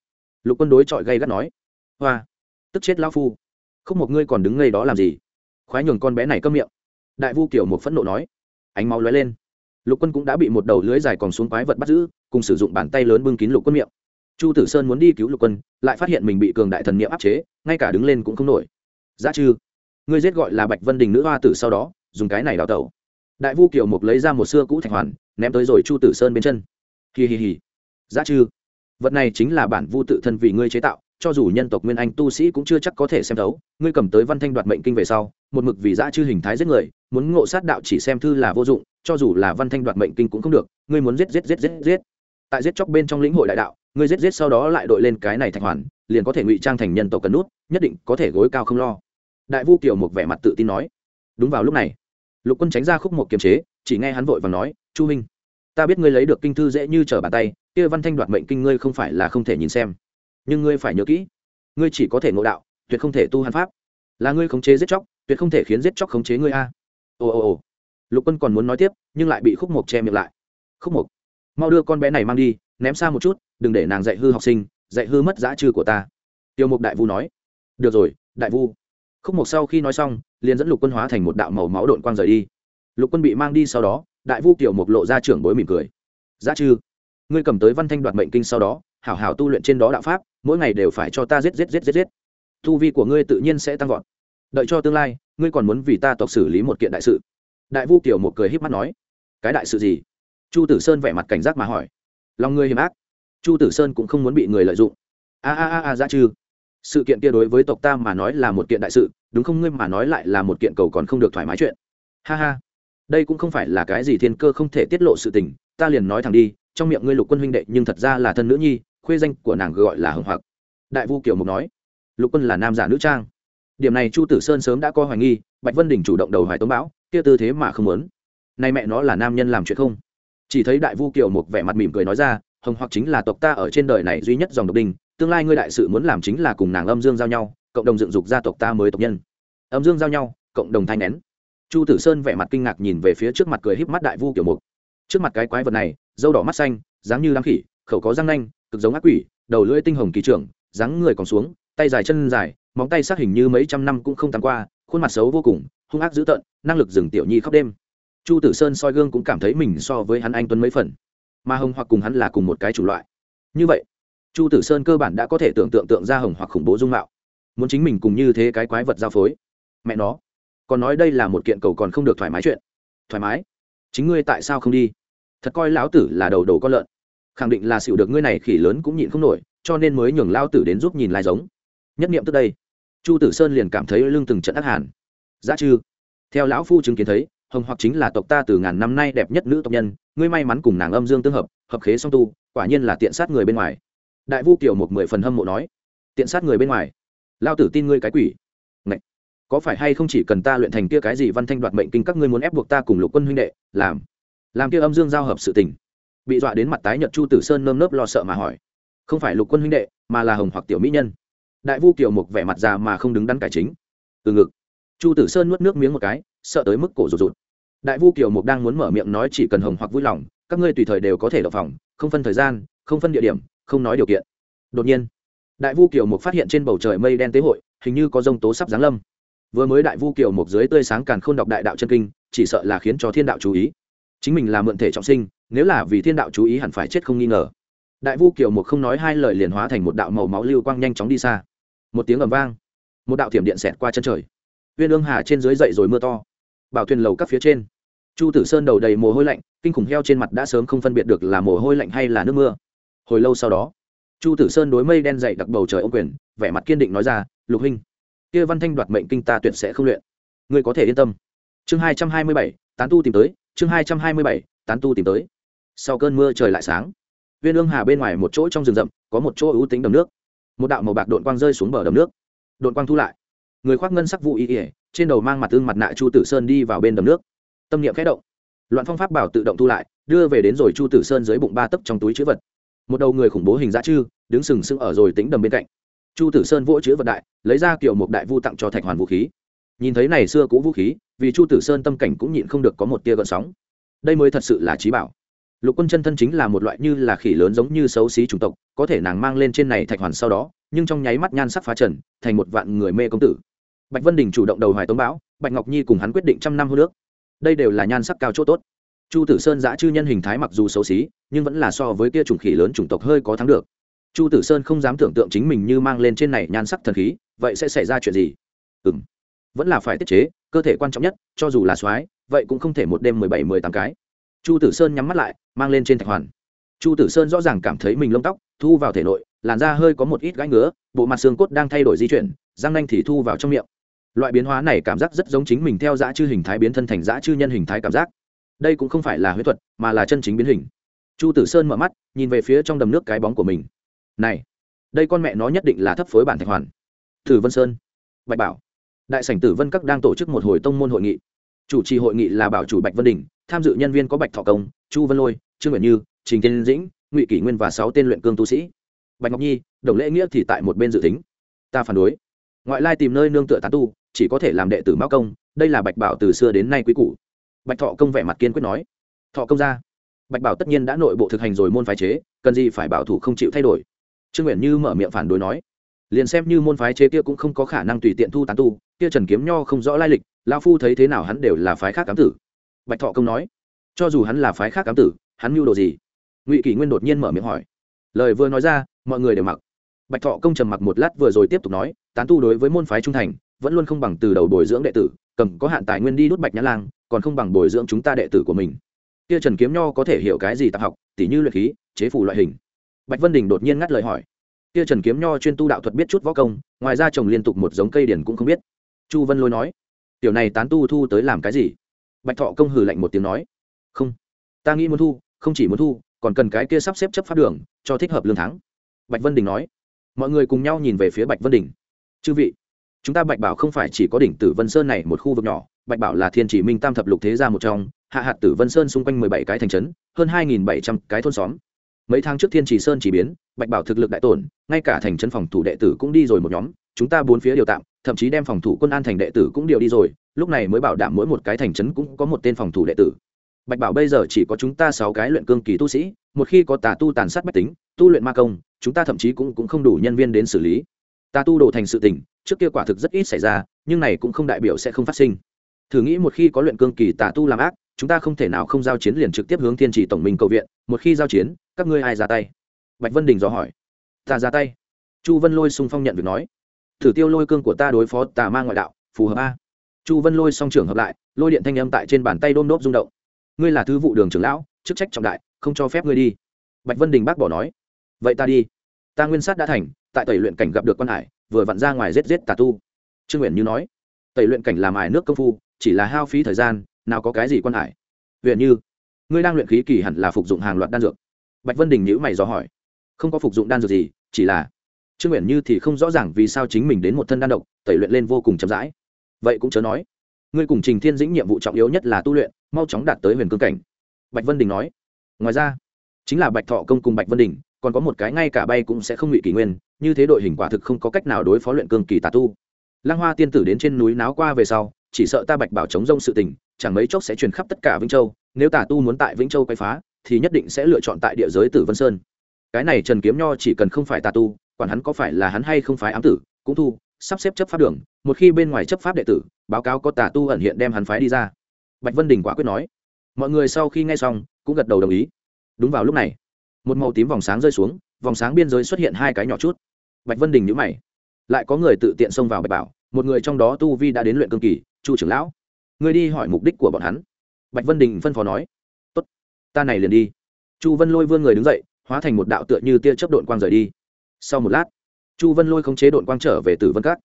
Lục quân đối chọi gây gắt nói, hoa, tức chết lão phu. Không một ngươi còn đứng ngây đó làm gì? Khoái nhường con bé này câm miệng. Đại vu kiểu một phẫn nộ nói, ánh máu lóe lên. Lục quân cũng đã bị một đầu lưới dài còn xuống quái vật bắt giữ, cùng sử dụng bàn tay lớn bưng kín lục quân miệng. Chu tử sơn muốn đi cứu lục quân, lại phát hiện mình bị cường đại thần niệm áp chế, ngay cả đứng lên cũng không nổi. Giá chư, ngươi giết gọi là bạch vân đình nữ hoa tử sau đó, dùng cái này đào tẩu. Đại vu kiểu mục lấy ra một xưa cũ thạch hoàn, ném tới rồi chu tử sơn bên chân hì hì hì giá chư vật này chính là bản vu tự thân vì ngươi chế tạo, cho dù nhân tộc nguyên anh tu sĩ cũng chưa chắc có thể xem thấu. Ngươi cầm tới văn thanh đoạt mệnh kinh về sau, một mực vì dã chư hình thái giết người, muốn ngộ sát đạo chỉ xem thư là vô dụng, cho dù là văn thanh đoạt mệnh kinh cũng không được. Ngươi muốn giết giết giết giết giết. Tại giết chóc bên trong lĩnh hội đại đạo, ngươi giết giết sau đó lại đội lên cái này thạch hoàn, liền có thể ngụy trang thành nhân tộc cần nút, nhất định có thể gối cao không lo. Đại vu kiều một vẻ mặt tự tin nói. Đúng vào lúc này, lục quân tránh ra khúc một kiềm chế, chỉ nghe hắn vội và nói, chu minh ta biết ngươi lấy được kinh thư dễ như trở bàn tay, kia văn thanh đoạt mệnh kinh ngươi không phải là không thể nhìn xem. Nhưng ngươi phải nhớ kỹ, ngươi chỉ có thể ngộ đạo, tuyệt không thể tu hàn pháp. Là ngươi khống chế giết chóc, tuyệt không thể khiến giết chóc khống chế ngươi a. Ồ ồ ồ. Lục quân còn muốn nói tiếp, nhưng lại bị khúc mộc che miệng lại. Khúc mộc, mau đưa con bé này mang đi, ném xa một chút, đừng để nàng dạy hư học sinh, dạy hư mất giá trư của ta. Tiêu mục đại vu nói. Được rồi, đại vu. Khúc mộc sau khi nói xong, liền dẫn lục quân hóa thành một đạo màu máu đội quang rời đi. Lục quân bị mang đi sau đó đại vu kiểu mộc lộ ra trưởng bối mỉm cười. Giá chư, ngươi cầm tới văn thanh đoạt mệnh kinh sau đó, hảo hảo tu luyện trên đó đạo pháp, mỗi ngày đều phải cho ta giết giết giết giết giết. Tu vi của ngươi tự nhiên sẽ tăng vọt. Đợi cho tương lai, ngươi còn muốn vì ta tộc xử lý một kiện đại sự. Đại vu kiểu một cười híp mắt nói, cái đại sự gì? Chu tử sơn vẻ mặt cảnh giác mà hỏi. Lòng ngươi hiểm ác. Chu tử sơn cũng không muốn bị người lợi dụng. A a a a ra chư. Sự kiện kia đối với tộc ta mà nói là một kiện đại sự, đúng không ngươi mà nói lại là một kiện cầu còn không được thoải mái chuyện. Ha ha đây cũng không phải là cái gì thiên cơ không thể tiết lộ sự tình, ta liền nói thẳng đi, trong miệng ngươi lục quân huynh đệ nhưng thật ra là thân nữ nhi, khuê danh của nàng gọi là hồng hoặc. Đại vu kiều mục nói, lục quân là nam giả nữ trang. Điểm này chu tử sơn sớm đã có hoài nghi, bạch vân đình chủ động đầu hoài tống bão, kia tư thế mà không muốn. Nay mẹ nó là nam nhân làm chuyện không? Chỉ thấy đại vu kiều mục vẻ mặt mỉm cười nói ra, hồng hoặc chính là tộc ta ở trên đời này duy nhất dòng độc đình tương lai ngươi đại sự muốn làm chính là cùng nàng âm dương giao nhau, cộng đồng dựng dục gia tộc ta mới tộc nhân. Âm dương giao nhau, cộng đồng thanh nén chu tử sơn vẻ mặt kinh ngạc nhìn về phía trước mặt cười híp mắt đại vu kiểu mục. Trước mặt cái quái vật này, dâu đỏ mắt xanh, dáng như lam khỉ, khẩu có răng nanh, cực giống ác quỷ, đầu lưỡi tinh hồng kỳ trưởng, dáng người còn xuống, tay dài chân dài, móng tay sát hình như mấy trăm năm cũng không tàn qua, khuôn mặt xấu vô cùng, hung ác dữ tợn, năng lực dừng tiểu nhi khóc đêm. Chu tử sơn soi gương cũng cảm thấy mình so với hắn anh tuấn mấy phần, mà hồng hoặc cùng hắn là cùng một cái chủng loại. Như vậy, chu tử sơn cơ bản đã có thể tưởng tượng tượng ra hồng hoặc khủng bố dung mạo. Muốn chính mình cùng như thế cái quái vật giao phối. Mẹ nó còn nói đây là một kiện cầu còn không được thoải mái chuyện. Thoải mái? Chính ngươi tại sao không đi? Thật coi lão tử là đầu đầu con lợn. Khẳng định là xịu được ngươi này khỉ lớn cũng nhịn không nổi, cho nên mới nhường lao tử đến giúp nhìn lai giống. Nhất niệm tức đây. Chu tử sơn liền cảm thấy lưng từng trận ác hàn. Giá chư theo lão phu chứng kiến thấy, hồng hoặc chính là tộc ta từ ngàn năm nay đẹp nhất nữ tộc nhân, ngươi may mắn cùng nàng âm dương tương hợp hợp khế song tu, quả nhiên là tiện sát người bên ngoài. Đại vu kiều một mười phần hâm mộ nói. Tiện sát người bên ngoài. Lao tử tin ngươi cái quỷ có phải hay không chỉ cần ta luyện thành kia cái gì văn thanh đoạt mệnh kinh các ngươi muốn ép buộc ta cùng lục quân huynh đệ, làm làm kia âm dương giao hợp sự tình? Bị dọa đến mặt tái nhợt chu tử sơn nơm nớp lo sợ mà hỏi. Không phải lục quân huynh đệ, mà là hồng hoặc tiểu mỹ nhân. Đại vu kiều mục vẻ mặt già mà không đứng đắn cải chính. Từ ngực, chu tử sơn nuốt nước miếng một cái, sợ tới mức cổ rụt rụt. Đại vu kiều mục đang muốn mở miệng nói chỉ cần hồng hoặc vui lòng, các ngươi tùy thời đều có thể đọc phòng, không phân thời gian, không phân địa điểm, không nói điều kiện. Đột nhiên, đại vu kiều mục phát hiện trên bầu trời mây đen tế hội, hình như có rông tố sắp giáng lâm vừa mới đại vu kiều một dưới tươi sáng càn k h ô n đọc đại đạo chân kinh, chỉ sợ là khiến cho thiên đạo chú ý. Chính mình là mượn thể trọng sinh, nếu là vì thiên đạo chú ý hẳn phải chết không nghi ngờ. Đại vu kiều một không nói hai lời liền hóa thành một đạo màu máu lưu quang nhanh chóng đi xa. Một tiếng ầm vang, một đạo thiểm điện xẹt qua chân trời. Viên ương hà trên dưới dậy rồi mưa to. Bảo thuyền lầu các phía trên. Chu tử sơn đầu đầy mồ hôi lạnh, kinh khủng heo trên mặt đã sớm không phân biệt được là mồ hôi lạnh hay là nước mưa. Hồi lâu sau đó, chu tử sơn đối mây đen dậy đặc bầu trời ô quyền, vẻ mặt kiên định nói ra, lục huynh kia văn thanh đoạt mệnh kinh ta tuyệt sẽ không luyện. Ngươi có thể yên tâm. Chương hai trăm hai mươi bảy, tán tu tìm tới. Chương hai trăm hai mươi bảy, tán tu tìm tới. Sau cơn mưa trời lại sáng, viên ương hà bên ngoài một chỗ trong rừng rậm, có một chỗ ưu tính đầm nước. Một đạo màu bạc đội quang rơi xuống bờ đầm nước. Đội quang thu lại. Người khoác ngân sắc vụ y ỉa trên đầu mang mặt tương mặt nạ chu tử sơn đi vào bên đầm nước. Tâm niệm khẽ động. Loạn phong pháp bảo tự động thu lại, đưa về đến rồi chu tử sơn dưới bụng ba tấc trong túi chữ vật. Một đầu người khủng bố hình dã chư, đứng sừng sững ở rồi tính đầm bên cạnh chu tử sơn vỗ chữ vật đại, lấy ra kiểu một đại vu tặng cho thạch hoàn vũ khí. Nhìn thấy này xưa cũ vũ khí, vì chu tử sơn tâm cảnh cũng nhịn không được có một tia gợn sóng. Đây mới thật sự là trí bảo. Lục quân chân thân chính là một loại như là khỉ lớn giống như xấu xí chủng tộc, có thể nàng mang lên trên này thạch hoàn sau đó, nhưng trong nháy mắt nhan sắc phá trần, thành một vạn người mê công tử. Bạch vân đình chủ động đầu hoài tống bão, bạch ngọc nhi cùng hắn quyết định trăm năm hô nước. Đây đều là nhan sắc cao chỗ tốt. Chu tử sơn giã chư nhân hình thái mặc dù xấu xí, nhưng vẫn là so với kia chủng khỉ lớn chủng tộc hơi có thắng được chu tử sơn không dám tưởng tượng chính mình như mang lên trên này nhan sắc thần khí, vậy sẽ xảy ra chuyện gì? Ừ m vẫn là phải tiết chế, cơ thể quan trọng nhất, cho dù là soái, vậy cũng không thể một đêm mười bảy, mười tám cái. Chu tử sơn nhắm mắt lại, mang lên trên thạch hoàn. Chu tử sơn rõ ràng cảm thấy mình lông tóc, thu vào thể nội, làn da hơi có một ít gãi ngứa, bộ mặt xương cốt đang thay đổi di chuyển, răng nanh thì thu vào trong miệng. Loại biến hóa này cảm giác rất giống chính mình theo dã chư hình thái biến thân thành dã chư nhân hình thái cảm giác. Đây cũng không phải là huyết thuật, mà là chân chính biến hình. Chu tử sơn mở mắt, nhìn về phía trong đầm nước cái bóng của mình này, đây con mẹ nó nhất định là thấp phối bản thạch hoàn. Tử vân sơn, bạch bảo, đại sảnh tử vân các đang tổ chức một hồi tông môn hội nghị. Chủ trì hội nghị là bảo chủ bạch vân đình tham dự nhân viên có bạch thọ công, chu vân lôi, trương nguyện như, trình tiên dĩnh, ngụy kỷ nguyên và sáu tên luyện cương tu sĩ. Bạch ngọc nhi, đồng lễ nghĩa thì tại một bên dự tính. Ta phản đối. Ngoại lai tìm nơi nương tựa tán tu, chỉ có thể làm đệ tử mao công, đây là bạch bảo từ xưa đến nay quý cũ bạch thọ công vẻ mặt kiên quyết nói. Thọ công ra. Bạch bảo tất nhiên đã nội bộ thực hành rồi môn phái chế, cần gì phải bảo thủ không chịu thay đổi trương nguyện như mở miệng phản đối nói, liền xem như môn phái chế kia cũng không có khả năng tùy tiện thu tán tu, kia trần kiếm nho không rõ lai lịch lao phu thấy thế nào hắn đều là phái khác cám tử. Bạch thọ công nói, cho dù hắn là phái khác cám tử, hắn mưu đồ gì? Ngụy kỷ nguyên đột nhiên mở miệng hỏi, lời vừa nói ra, mọi người đều mặc. Bạch thọ công trầm mặc một lát vừa rồi tiếp tục nói, tán tu đối với môn phái trung thành, vẫn luôn không bằng từ đầu bồi dưỡng đệ tử, cầm có hạn tài nguyên đi đốt bạch nhã lang, còn không bằng bồi dưỡng chúng ta đệ tử của mình. Kia trần kiếm nho có thể hiểu cái gì tạp học, tỉ như luyện khí, chế phủ loại hình bạch vân đình đột nhiên ngắt lời hỏi. Kia trần kiếm nho chuyên tu đạo thuật biết chút võ công, ngoài ra trồng liên tục một giống cây điển cũng không biết. Chu vân lôi nói, tiểu này tán tu thu tới làm cái gì? Bạch thọ công hừ lạnh một tiếng nói, không, ta nghĩ muốn thu, không chỉ muốn thu, còn cần cái kia sắp xếp chấp pháp đường, cho thích hợp lương thắng bạch vân đình nói, mọi người cùng nhau nhìn về phía bạch vân đình. Chư vị, chúng ta bạch bảo không phải chỉ có đỉnh tử vân sơn này một khu vực nhỏ, bạch bảo là thiên chỉ minh tam thập lục thế gia một trong, hạ hạt tử vân sơn xung quanh mười bảy cái thành trấn, hơn hai nghìn bảy trăm cái thôn xóm mấy tháng trước thiên chỉ sơn chỉ biến bạch bảo thực lực đại tổn ngay cả thành trấn phòng thủ đệ tử cũng đi rồi một nhóm chúng ta bốn phía điều tạm thậm chí đem phòng thủ quân an thành đệ tử cũng điều đi rồi lúc này mới bảo đảm mỗi một cái thành trấn cũng có một tên phòng thủ đệ tử. Bạch bảo bây giờ chỉ có chúng ta sáu cái luyện cương kỳ tu sĩ một khi có tà tu tàn sát bách tính tu luyện ma công chúng ta thậm chí cũng, cũng không đủ nhân viên đến xử lý. Tà tu đổ thành sự tình trước kia quả thực rất ít xảy ra nhưng này cũng không đại biểu sẽ không phát sinh. Thử nghĩ một khi có luyện cương kỳ tà tu làm ác chúng ta không thể nào không giao chiến liền trực tiếp hướng thiên chỉ tổng minh cầu viện một khi giao chiến các ngươi ai ra tay? Bạch vân đình dò hỏi. Ta ra tay. Chu vân lôi xung phong nhận việc nói. Thử tiêu lôi cương của ta đối phó tà ma ngoại đạo, phù hợp a. Chu vân lôi song trưởng hợp lại, lôi điện thanh âm tại trên bàn tay đôm đốp rung động. Ngươi là thứ vụ đường trưởng lão, chức trách trọng đại, không cho phép ngươi đi. Bạch vân đình bác bỏ nói. Vậy ta đi. Ta nguyên sát đã thành, tại tẩy luyện cảnh gặp được quan hải, vừa vặn ra ngoài rết rết tà tu. Trương nguyện như nói. Tẩy luyện cảnh làm ải nước công phu, chỉ là hao phí thời gian, nào có cái gì quan hải. Huyện như, ngươi đang luyện khí kỳ hẳn là phục dụng hàng loạt đan dược bạch vân đình nhữ mày dò hỏi. Không có phục dụng đan dược gì, chỉ là trương nguyện như thì không rõ ràng vì sao chính mình đến một thân đan độc, tẩy luyện lên vô cùng chậm rãi. Vậy cũng chớ nói, ngươi cùng trình thiên dĩnh nhiệm vụ trọng yếu nhất là tu luyện, mau chóng đạt tới huyền cương cảnh. Bạch vân đình nói. Ngoài ra, chính là bạch thọ công cùng bạch vân đình, còn có một cái ngay cả bay cũng sẽ không ngụy kỷ nguyên, như thế đội hình quả thực không có cách nào đối phó luyện cương kỳ tà tu. Lăng hoa tiên tử đến trên núi náo qua về sau, chỉ sợ ta bạch bảo chống rông sự tình, chẳng mấy chốc sẽ truyền khắp tất cả vĩnh châu, nếu tà tu muốn tại vĩnh châu quay phá thì nhất định sẽ lựa chọn tại địa giới tử vân sơn. Cái này trần kiếm nho chỉ cần không phải tà tu, quản hắn có phải là hắn hay không phải ám tử, cũng thu, sắp xếp chấp pháp đường, một khi bên ngoài chấp pháp đệ tử, báo cáo có tà tu ẩn hiện đem hắn phái đi ra. Bạch vân đình quả quyết nói. Mọi người sau khi nghe xong, cũng gật đầu đồng ý. Đúng vào lúc này, một màu tím vòng sáng rơi xuống, vòng sáng biên giới xuất hiện hai cái nhỏ chút. Bạch vân đình nhữ mày. Lại có người tự tiện xông vào bạch bảo, một người trong đó tu vi đã đến luyện cương kỳ, chu trưởng lão. Người đi hỏi mục đích của bọn hắn. Bạch vân đình phân phó nói ta này liền đi. Chu vân lôi vươn người đứng dậy, hóa thành một đạo tựa như tia chớp đội quang rời đi. Sau một lát, chu vân lôi không chế đội quang trở về tử vân cát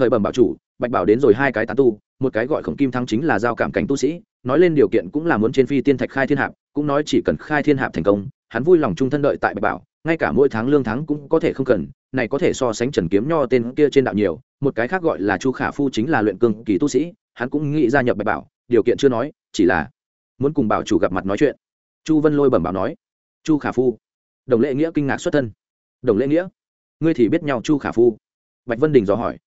khởi bẩm bảo chủ, bạch bảo đến rồi hai cái tán tu, một cái gọi khổng kim thắng chính là giao cảm cảnh tu sĩ, nói lên điều kiện cũng là muốn trên phi tiên thạch khai thiên hạp, cũng nói chỉ cần khai thiên hạp thành công, hắn vui lòng trung thân đợi tại bạch bảo, ngay cả mỗi tháng lương tháng cũng có thể không cần, này có thể so sánh trần kiếm nho tên kia trên đạo nhiều, một cái khác gọi là chu khả phu chính là luyện cương kỳ tu sĩ, hắn cũng nghĩ gia nhập bạch bảo, điều kiện chưa nói, chỉ là muốn cùng bảo chủ gặp mặt nói chuyện chu vân lôi bẩm bảo nói. Chu khả phu. Đồng lệ nghĩa kinh ngạc xuất thân. Đồng lệ nghĩa? Ngươi thì biết nhau, chu khả phu? Bạch vân đình dò hỏi.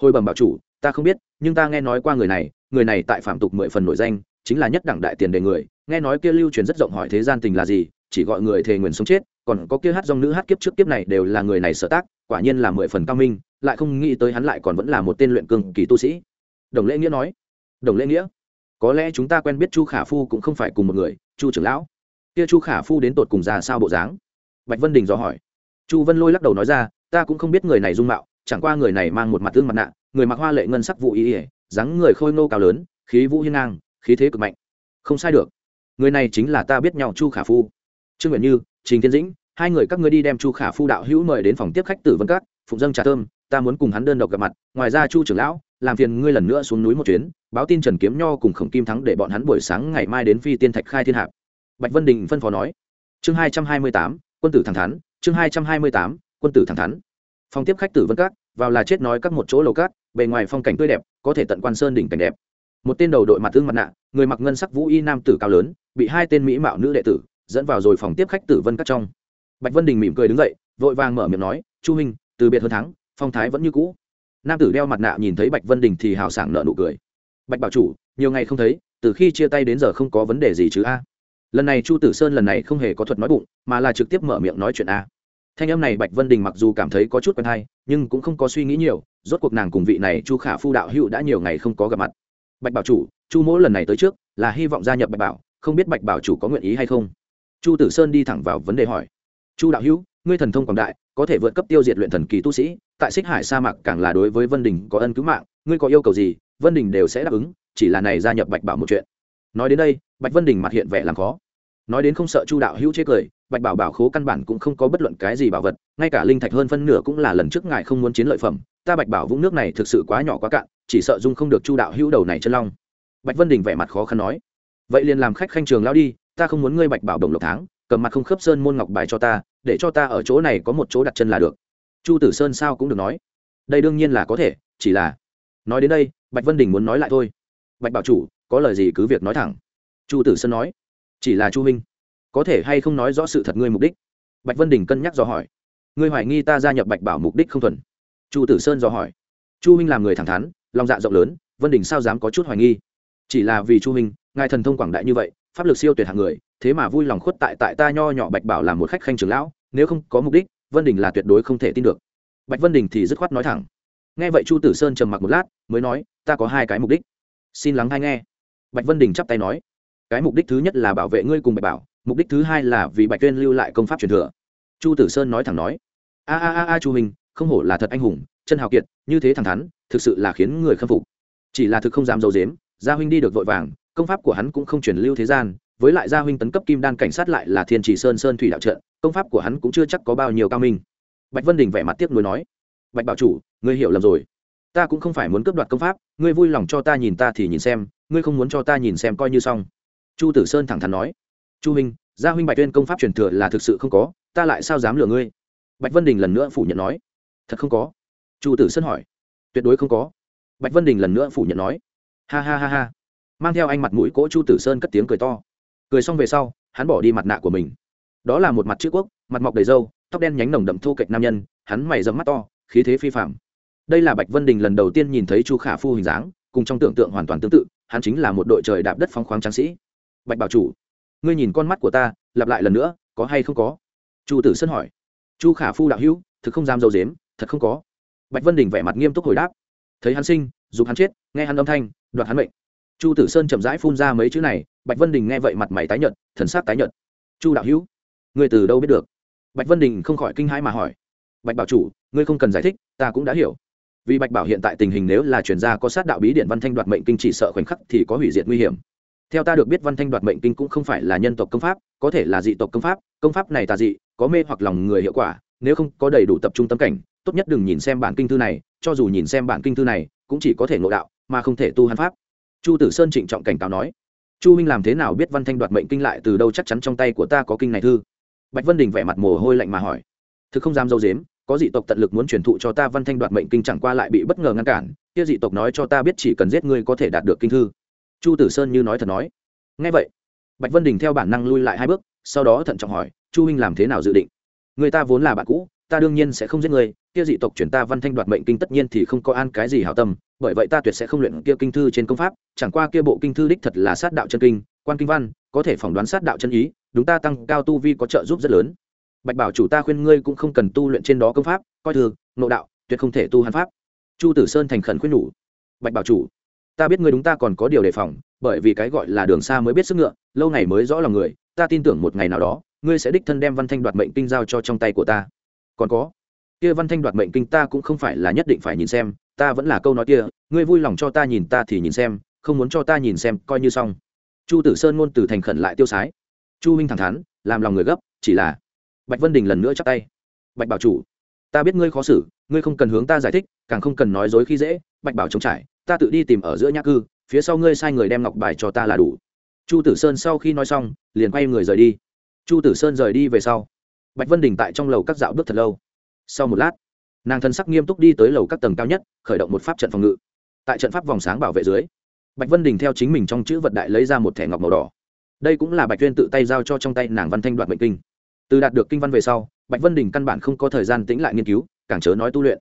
Hồi bẩm bảo chủ, ta không biết, nhưng ta nghe nói qua người này người này tại phạm tục mười phần nổi danh, chính là nhất đẳng đại tiền đề người. Nghe nói kia lưu truyền rất rộng hỏi thế gian tình là gì, chỉ gọi người thề nguyền sống chết, còn có kia hát dòng nữ hát kiếp trước kiếp này đều là người này sở tác, quả nhiên là mười phần cao minh, lại không nghĩ tới hắn lại còn vẫn là một tên luyện cường kỳ tu sĩ. Đồng lễ nghĩa nói. Đồng lễ nghĩa, có lẽ chúng ta quen biết chu khả phu cũng không phải cùng một người, chu trưởng lão kia chu khả phu đến tột cùng ra sao bộ dáng? Bạch vân đình dò hỏi. Chu vân lôi lắc đầu nói ra, ta cũng không biết người này dung mạo, chẳng qua người này mang một mặt tương mặt nạ, người mặc hoa lệ ngân sắc vụ ý ỉa dáng người khôi ngô cao lớn, khí vũ hiên ngang, khí thế cực mạnh. Không sai được. Người này chính là ta biết nhau chu khả phu. Trương nguyện như, trình thiên dĩnh, hai người các ngươi đi đem chu khả phu đạo hữu mời đến phòng tiếp khách tử vân cát phụng dâng trà thơm, ta muốn cùng hắn đơn độc gặp mặt, ngoài ra chu trưởng lão, làm phiền ngươi lần nữa xuống núi một chuyến, báo tin trần kiếm nho cùng khổng kim thắng để bọn hắn buổi sáng ngày mai đến phi tiên thạch khai thiên hạp bạch vân đình phân phó nói. Chương hai trăm hai mươi tám, quân tử thẳng thắn. Chương hai trăm hai mươi tám, quân tử thẳng thắn. Phòng tiếp khách tử vân cát vào là chết nói các một chỗ lầu cát bề ngoài phong cảnh tươi đẹp, có thể tận quan sơn đỉnh cảnh đẹp. Một tên đầu đội mặt tương mặt nạ, người mặc ngân sắc vũ y nam tử cao lớn, bị hai tên mỹ mạo nữ đệ tử, dẫn vào rồi phòng tiếp khách tử vân cát trong. Bạch vân đình mỉm cười đứng dậy, vội vàng mở miệng nói, chu huynh, từ biệt hơn thắng, phong thái vẫn như cũ. Nam tử đeo mặt nạ nhìn thấy bạch vân đình thì hào sảng nợ nụ cười. Bạch bảo chủ, nhiều ngày không thấy, từ khi chia tay đến giờ không có vấn đề gì chứ a? Lần này chu tử sơn lần này không hề có thuật nói bụng, mà là trực tiếp mở miệng nói chuyện a. Thanh âm này bạch vân đình mặc dù cảm thấy có chút quen hay, nhưng cũng không có suy nghĩ nhiều, rốt cuộc nàng cùng vị này chu khả phu đạo hữu đã nhiều ngày không có gặp mặt. Bạch bảo chủ, chu mỗ lần này tới trước, là hy vọng gia nhập bạch bảo, không biết bạch bảo chủ có nguyện ý hay không? Chu tử sơn đi thẳng vào vấn đề hỏi. Chu đạo hữu, ngươi thần thông quảng đại, có thể vượt cấp tiêu diệt luyện thần kỳ tu sĩ, tại xích hải sa mạc càng là đối với vân đình có ân cứu mạng, ngươi có yêu cầu gì, vân đình đều sẽ đáp ứng, chỉ là này gia nhập bạch bảo một chuyện nói đến đây, bạch vân đình mặt hiện vẻ làm khó. Nói đến không sợ chu đạo hữu chế cười, bạch bảo bảo khố căn bản cũng không có bất luận cái gì bảo vật, ngay cả linh thạch hơn phân nửa cũng là lần trước ngài không muốn chiến lợi phẩm. Ta bạch bảo vũng nước này thực sự quá nhỏ quá cạn, chỉ sợ dung không được chu đạo hữu đầu này chân long. Bạch vân đình vẻ mặt khó khăn nói, vậy liền làm khách khanh trường lao đi, ta không muốn ngươi bạch bảo đồng lộc tháng, cầm mặt không khớp sơn môn ngọc bài cho ta, để cho ta ở chỗ này có một chỗ đặt chân là được. Chu tử sơn sao cũng được nói, đây đương nhiên là có thể, chỉ là nói đến đây, bạch vân đình muốn nói lại thôi. Bạch bảo chủ có lời gì cứ việc nói thẳng. Chu tử sơn nói, chỉ là chu minh có thể hay không nói rõ sự thật ngươi mục đích? Bạch vân đình cân nhắc dò hỏi, ngươi hoài nghi ta gia nhập bạch bảo mục đích không thuần? Chu tử sơn dò hỏi, chu minh làm người thẳng thắn, lòng dạ rộng lớn, vân đình sao dám có chút hoài nghi? Chỉ là vì chu minh ngài thần thông quảng đại như vậy, pháp lực siêu tuyệt hạng người, thế mà vui lòng khuất tại tại ta nho nhỏ bạch bảo làm một khách khanh trưởng lão, nếu không có mục đích, vân đình là tuyệt đối không thể tin được. Bạch vân đình thì dứt khoát nói thẳng. Nghe vậy chu tử sơn trầm mặc một lát, mới nói, ta có hai cái mục đích. Xin lắng hay nghe bạch vân đình chắp tay nói, cái mục đích thứ nhất là bảo vệ ngươi cùng bạch bảo, mục đích thứ hai là vì bạch tuyên lưu lại công pháp truyền thừa. Chu tử sơn nói thẳng nói, a a a a chu hình không hổ là thật anh hùng, chân hào kiệt, như thế thẳng thắn, thực sự là khiến người khâm phục. Chỉ là thực không dám d i ấ u dếm gia huynh đi được vội vàng, công pháp của hắn cũng không truyền lưu thế gian, với lại gia huynh tấn cấp kim đan cảnh sát lại là thiên trì sơn sơn thủy đạo trận, công pháp của hắn cũng chưa chắc có bao nhiêu cao minh. Bạch vân đình vẻ mặt tiếc nuối nói, bạch bảo chủ, ngươi hiểu lầm rồi. Ta cũng không phải muốn cướp đoạt công pháp, ngươi vui lòng cho ta nhìn ta thì nhìn xem ngươi không muốn cho ta nhìn xem coi như xong. Chu tử sơn thẳng thắn nói. Chu Minh, gia huynh bạch tuyên công pháp truyền thừa là thực sự không có ta lại sao dám lừa ngươi? Bạch vân đình lần nữa phủ nhận nói. Thật không có. Chu tử sơn hỏi. Tuyệt đối không có. Bạch vân đình lần nữa phủ nhận nói. Ha ha ha ha. Mang theo anh mặt mũi cỗ chu tử sơn cất tiếng cười to. Cười xong về sau hắn bỏ đi mặt nạ của mình. Đó là một mặt chữ quốc mặt mọc đầy râu tóc đen nhánh nồng đậm thô kệch nam nhân hắn mày dẫm mắt to khí thế phi phạm đây là bạch vân đình lần đầu tiên nhìn thấy chu khả phu hình dáng cùng trong tưởng tượng hoàn toàn tương tự hắn chính là một đội trời đạp đất phóng khoáng tráng sĩ. Bạch bảo chủ, ngươi nhìn con mắt của ta, lặp lại lần nữa, có hay không có? Chu tử sơn hỏi. Chu khả phu đạo hữu, thực không dám dâu dếm, thật không có. Bạch vân đình vẻ mặt nghiêm túc hồi đáp. Thấy hắn sinh dùng hắn chết, nghe hắn âm thanh, đoạt hắn mệnh. Chu tử sơn chậm rãi phun ra mấy chữ này, bạch vân đình nghe vậy mặt mày tái nhợt, thần sắc tái nhợt. Chu đạo hữu, ngươi từ đâu biết được? Bạch vân đình không khỏi kinh hãi mà hỏi. Bạch bảo chủ, ngươi không cần giải thích, ta cũng đã hiểu vì bạch bảo hiện tại tình hình nếu là chuyển gia có sát đạo bí điện văn thanh đoạt mệnh kinh chỉ sợ khoảnh khắc thì có hủy diệt nguy hiểm. Theo ta được biết văn thanh đoạt mệnh kinh cũng không phải là nhân tộc công pháp, có thể là dị tộc công pháp công pháp này tà dị, có mê hoặc lòng người hiệu quả, nếu không có đầy đủ tập trung tâm cảnh, tốt nhất đừng nhìn xem bản kinh thư này, cho dù nhìn xem bản kinh thư này, cũng chỉ có thể ngộ đạo, mà không thể tu hắn pháp. Chu tử sơn trịnh trọng cảnh cáo nói, chu minh làm thế nào biết văn thanh đoạt mệnh kinh lại từ đâu chắc chắn trong tay của ta có kinh này thư? Bạch vân đình vẻ mặt mồ hôi lạnh mà hỏi, thực không dám dâu dếm có dị tộc tận lực muốn truyền thụ cho ta văn thanh đoạt mệnh kinh chẳng qua lại bị bất ngờ ngăn cản, kia dị tộc nói cho ta biết chỉ cần giết ngươi có thể đạt được kinh thư. Chu tử sơn như nói thật nói. Ngay vậy, bạch vân đình theo bản năng lui lại hai bước, sau đó thận trọng hỏi, chu huynh làm thế nào dự định? Người ta vốn là bạn cũ, ta đương nhiên sẽ không giết người, kia dị tộc chuyển ta văn thanh đoạt mệnh kinh tất nhiên thì không có an cái gì hảo tâm, bởi vậy ta tuyệt sẽ không luyện kia kinh thư trên công pháp, chẳng qua kia bộ kinh thư đích thật là sát đạo chân kinh, quan kinh văn, có thể phỏng đoán sát đạo chân ý, đúng ta tăng cao tu vi có trợ giúp rất lớn bạch bảo chủ ta khuyên ngươi cũng không cần tu luyện trên đó công pháp, coi thường nộ đạo, tuyệt không thể tu hàn pháp. Chu tử sơn thành khẩn khuyên nhủ. Bạch bảo chủ, ta biết ngươi đúng ta còn có điều đề phòng, bởi vì cái gọi là đường xa mới biết sức ngựa, lâu ngày mới rõ lòng người, ta tin tưởng một ngày nào đó, ngươi sẽ đích thân đem văn thanh đoạt mệnh kinh giao cho trong tay của ta. Còn có, kia văn thanh đoạt mệnh kinh ta cũng không phải là nhất định phải nhìn xem, ta vẫn là câu nói kia, ngươi vui lòng cho ta nhìn ta thì nhìn xem, không muốn cho ta nhìn xem, coi như xong. Chu tử sơn ngôn từ thành khẩn lại tiêu sái. Chu huynh thẳng thắn, làm lòng người gấp, chỉ là bạch vân đình lần nữa chắc tay. Bạch bảo chủ, ta biết ngươi khó xử, ngươi không cần hướng ta giải thích, càng không cần nói dối khi dễ. Bạch bảo chống trải, ta tự đi tìm ở giữa nhã cư, phía sau ngươi sai người đem ngọc bài cho ta là đủ. Chu tử sơn sau khi nói xong, liền quay người rời đi. Chu tử sơn rời đi về sau, bạch vân đình tại trong lầu các dạo bước thật lâu. Sau một lát, nàng thân sắc nghiêm túc đi tới lầu các tầng cao nhất, khởi động một pháp trận phòng ngự. Tại trận pháp vòng sáng bảo vệ dưới, bạch vân đình theo chính mình trong chữ vật đại lấy ra một thẻ ngọc màu đỏ. Đây cũng là bạch tuyên tự tay giao cho trong tay nàng văn thanh đoạt mệnh kinh từ đạt được kinh văn về sau, bạch vân đình căn bản không có thời gian tĩnh lại nghiên cứu, càng chớ nói tu luyện.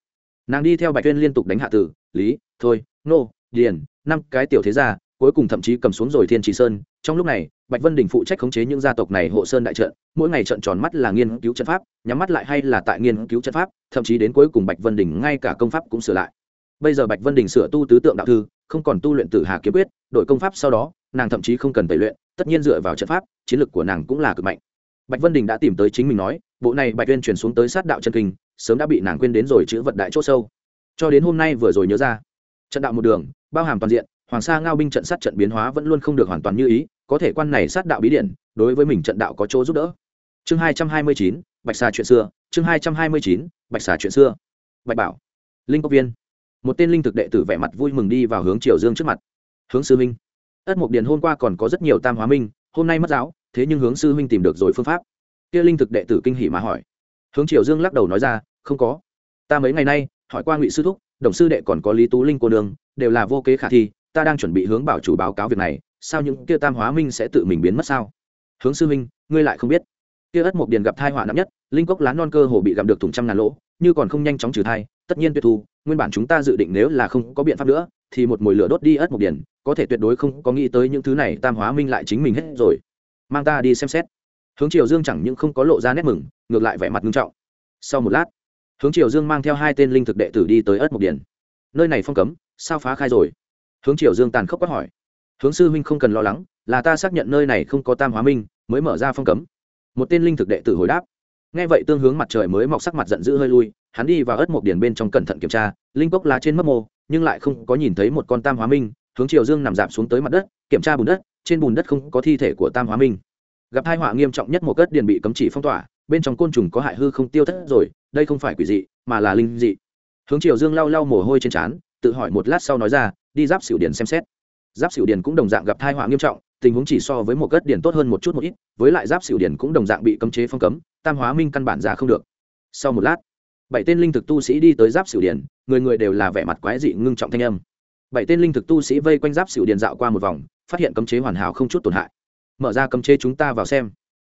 Nàng đi theo bạch tuyên liên tục đánh hạ tử, lý, thôi, nô, điền, năm cái tiểu thế gia, cuối cùng thậm chí cầm xuống rồi thiên trì sơn. Trong lúc này, bạch vân đình phụ trách khống chế những gia tộc này hộ sơn đại trận, mỗi ngày trận tròn mắt là nghiên cứu trận pháp, nhắm mắt lại hay là tại nghiên cứu trận pháp, thậm chí đến cuối cùng bạch vân đình ngay cả công pháp cũng sửa lại. Bây giờ bạch vân đình sửa tu tứ tượng đạo thư, không còn tu luyện tử hà kiếm quyết, đổi công pháp sau đó, nàng thậm chí không cần tẩy luyện, tất nhiên dựa vào trận pháp, chiến lược của nàng cũng là cực mạnh bạch vân đình đã tìm tới chính mình nói, bộ này bạch viên chuyển xuống tới sát đạo chân kinh, sớm đã bị nàng quên đến rồi chữ vật đại c h ỗ sâu. Cho đến hôm nay vừa rồi nhớ ra, trận đạo một đường, bao hàm toàn diện, hoàng sa ngao binh trận sát trận biến hóa vẫn luôn không được hoàn toàn như ý, có thể quan này sát đạo bí điện đối với mình trận đạo có chỗ giúp đỡ. Chương hai trăm hai mươi chín, bạch xà chuyện xưa, chương hai trăm hai mươi chín, bạch xà chuyện xưa. Bạch bảo, linh cốc viên. Một tên linh thực đệ tử vẻ mặt vui mừng đi vào hướng triều dương trước mặt. Hướng sư minh, ất mục điền hôm qua còn có rất nhiều tam hóa minh, hôm nay mất giáo thế nhưng hướng sư minh tìm được rồi phương pháp. Kia linh thực đệ tử kinh hỉ mà hỏi. Hướng triều dương lắc đầu nói ra, không có. Ta mấy ngày nay hỏi qua ngụy sư thúc, đồng sư đệ còn có lý tú linh cô đường đều là vô kế khả thi, ta đang chuẩn bị hướng bảo chủ báo cáo việc này, sao những kia tam hóa minh sẽ tự mình biến mất sao? Hướng sư minh ngươi lại không biết. Kia ất mộc điền gặp thai họa nặng nhất, linh cốc lá non cơ hồ bị gặm được thùng trăm ngàn lỗ, như còn không nhanh chóng trừ thai, tất nhiên tuyệt thu, nguyên bản chúng ta dự định nếu là không có biện pháp nữa, thì một mồi lửa đốt đi ất mộc điền, có thể tuyệt đối không có nghĩ tới những thứ này tam hóa minh lại chính mình hết rồi mang ta đi xem xét. Hướng triều dương chẳng những không có lộ ra nét mừng, ngược lại vẻ mặt nghiêm trọng. Sau một lát, hướng triều dương mang theo hai tên linh thực đệ tử đi tới ớt mộc điền nơi này phong cấm, sao phá khai rồi? Hướng triều dương tàn khốc quát hỏi. Hướng sư huynh không cần lo lắng, là ta xác nhận nơi này không có tam hóa minh, mới mở ra phong cấm. Một tên linh thực đệ tử hồi đáp. Nghe vậy tương hướng mặt trời mới mọc sắc mặt giận dữ hơi lui, hắn đi vào ớt một điền bên trong cẩn thận kiểm tra, linh cốc lá trên mấp mô, nhưng lại không có nhìn thấy một con tam hóa minh. Hướng triều dương nằm giảm xuống tới mặt đất kiểm tra bùn đất, trên bùn đất không có thi thể của tam hóa minh. Gặp hai họa nghiêm trọng nhất một cất điền bị cấm chỉ phong tỏa, bên trong côn trùng có hại hư không tiêu thất rồi, đây không phải quỷ dị, mà là linh dị. Hướng triều dương lau lau mồ hôi trên trán, tự hỏi một lát sau nói ra, đi giáp xỉu điền xem xét. Giáp xỉu điền cũng đồng dạng gặp thai họa nghiêm trọng, tình huống chỉ so với một cất điền tốt hơn một chút một ít, với lại giáp xỉu điền cũng đồng dạng bị cấm chế phong cấm, tam hóa minh căn bản giả không được. Sau một lát, bảy tên linh thực tu sĩ đi tới giáp xỉu điền, người người đều là vẻ mặt quái dị ngưng trọng thanh âm. Bảy tên linh thực tu sĩ vây quanh giáp xỉu điền dạo qua một vòng phát hiện cấm chế hoàn hảo không chút tổn hại. Mở ra cấm chế chúng ta vào xem.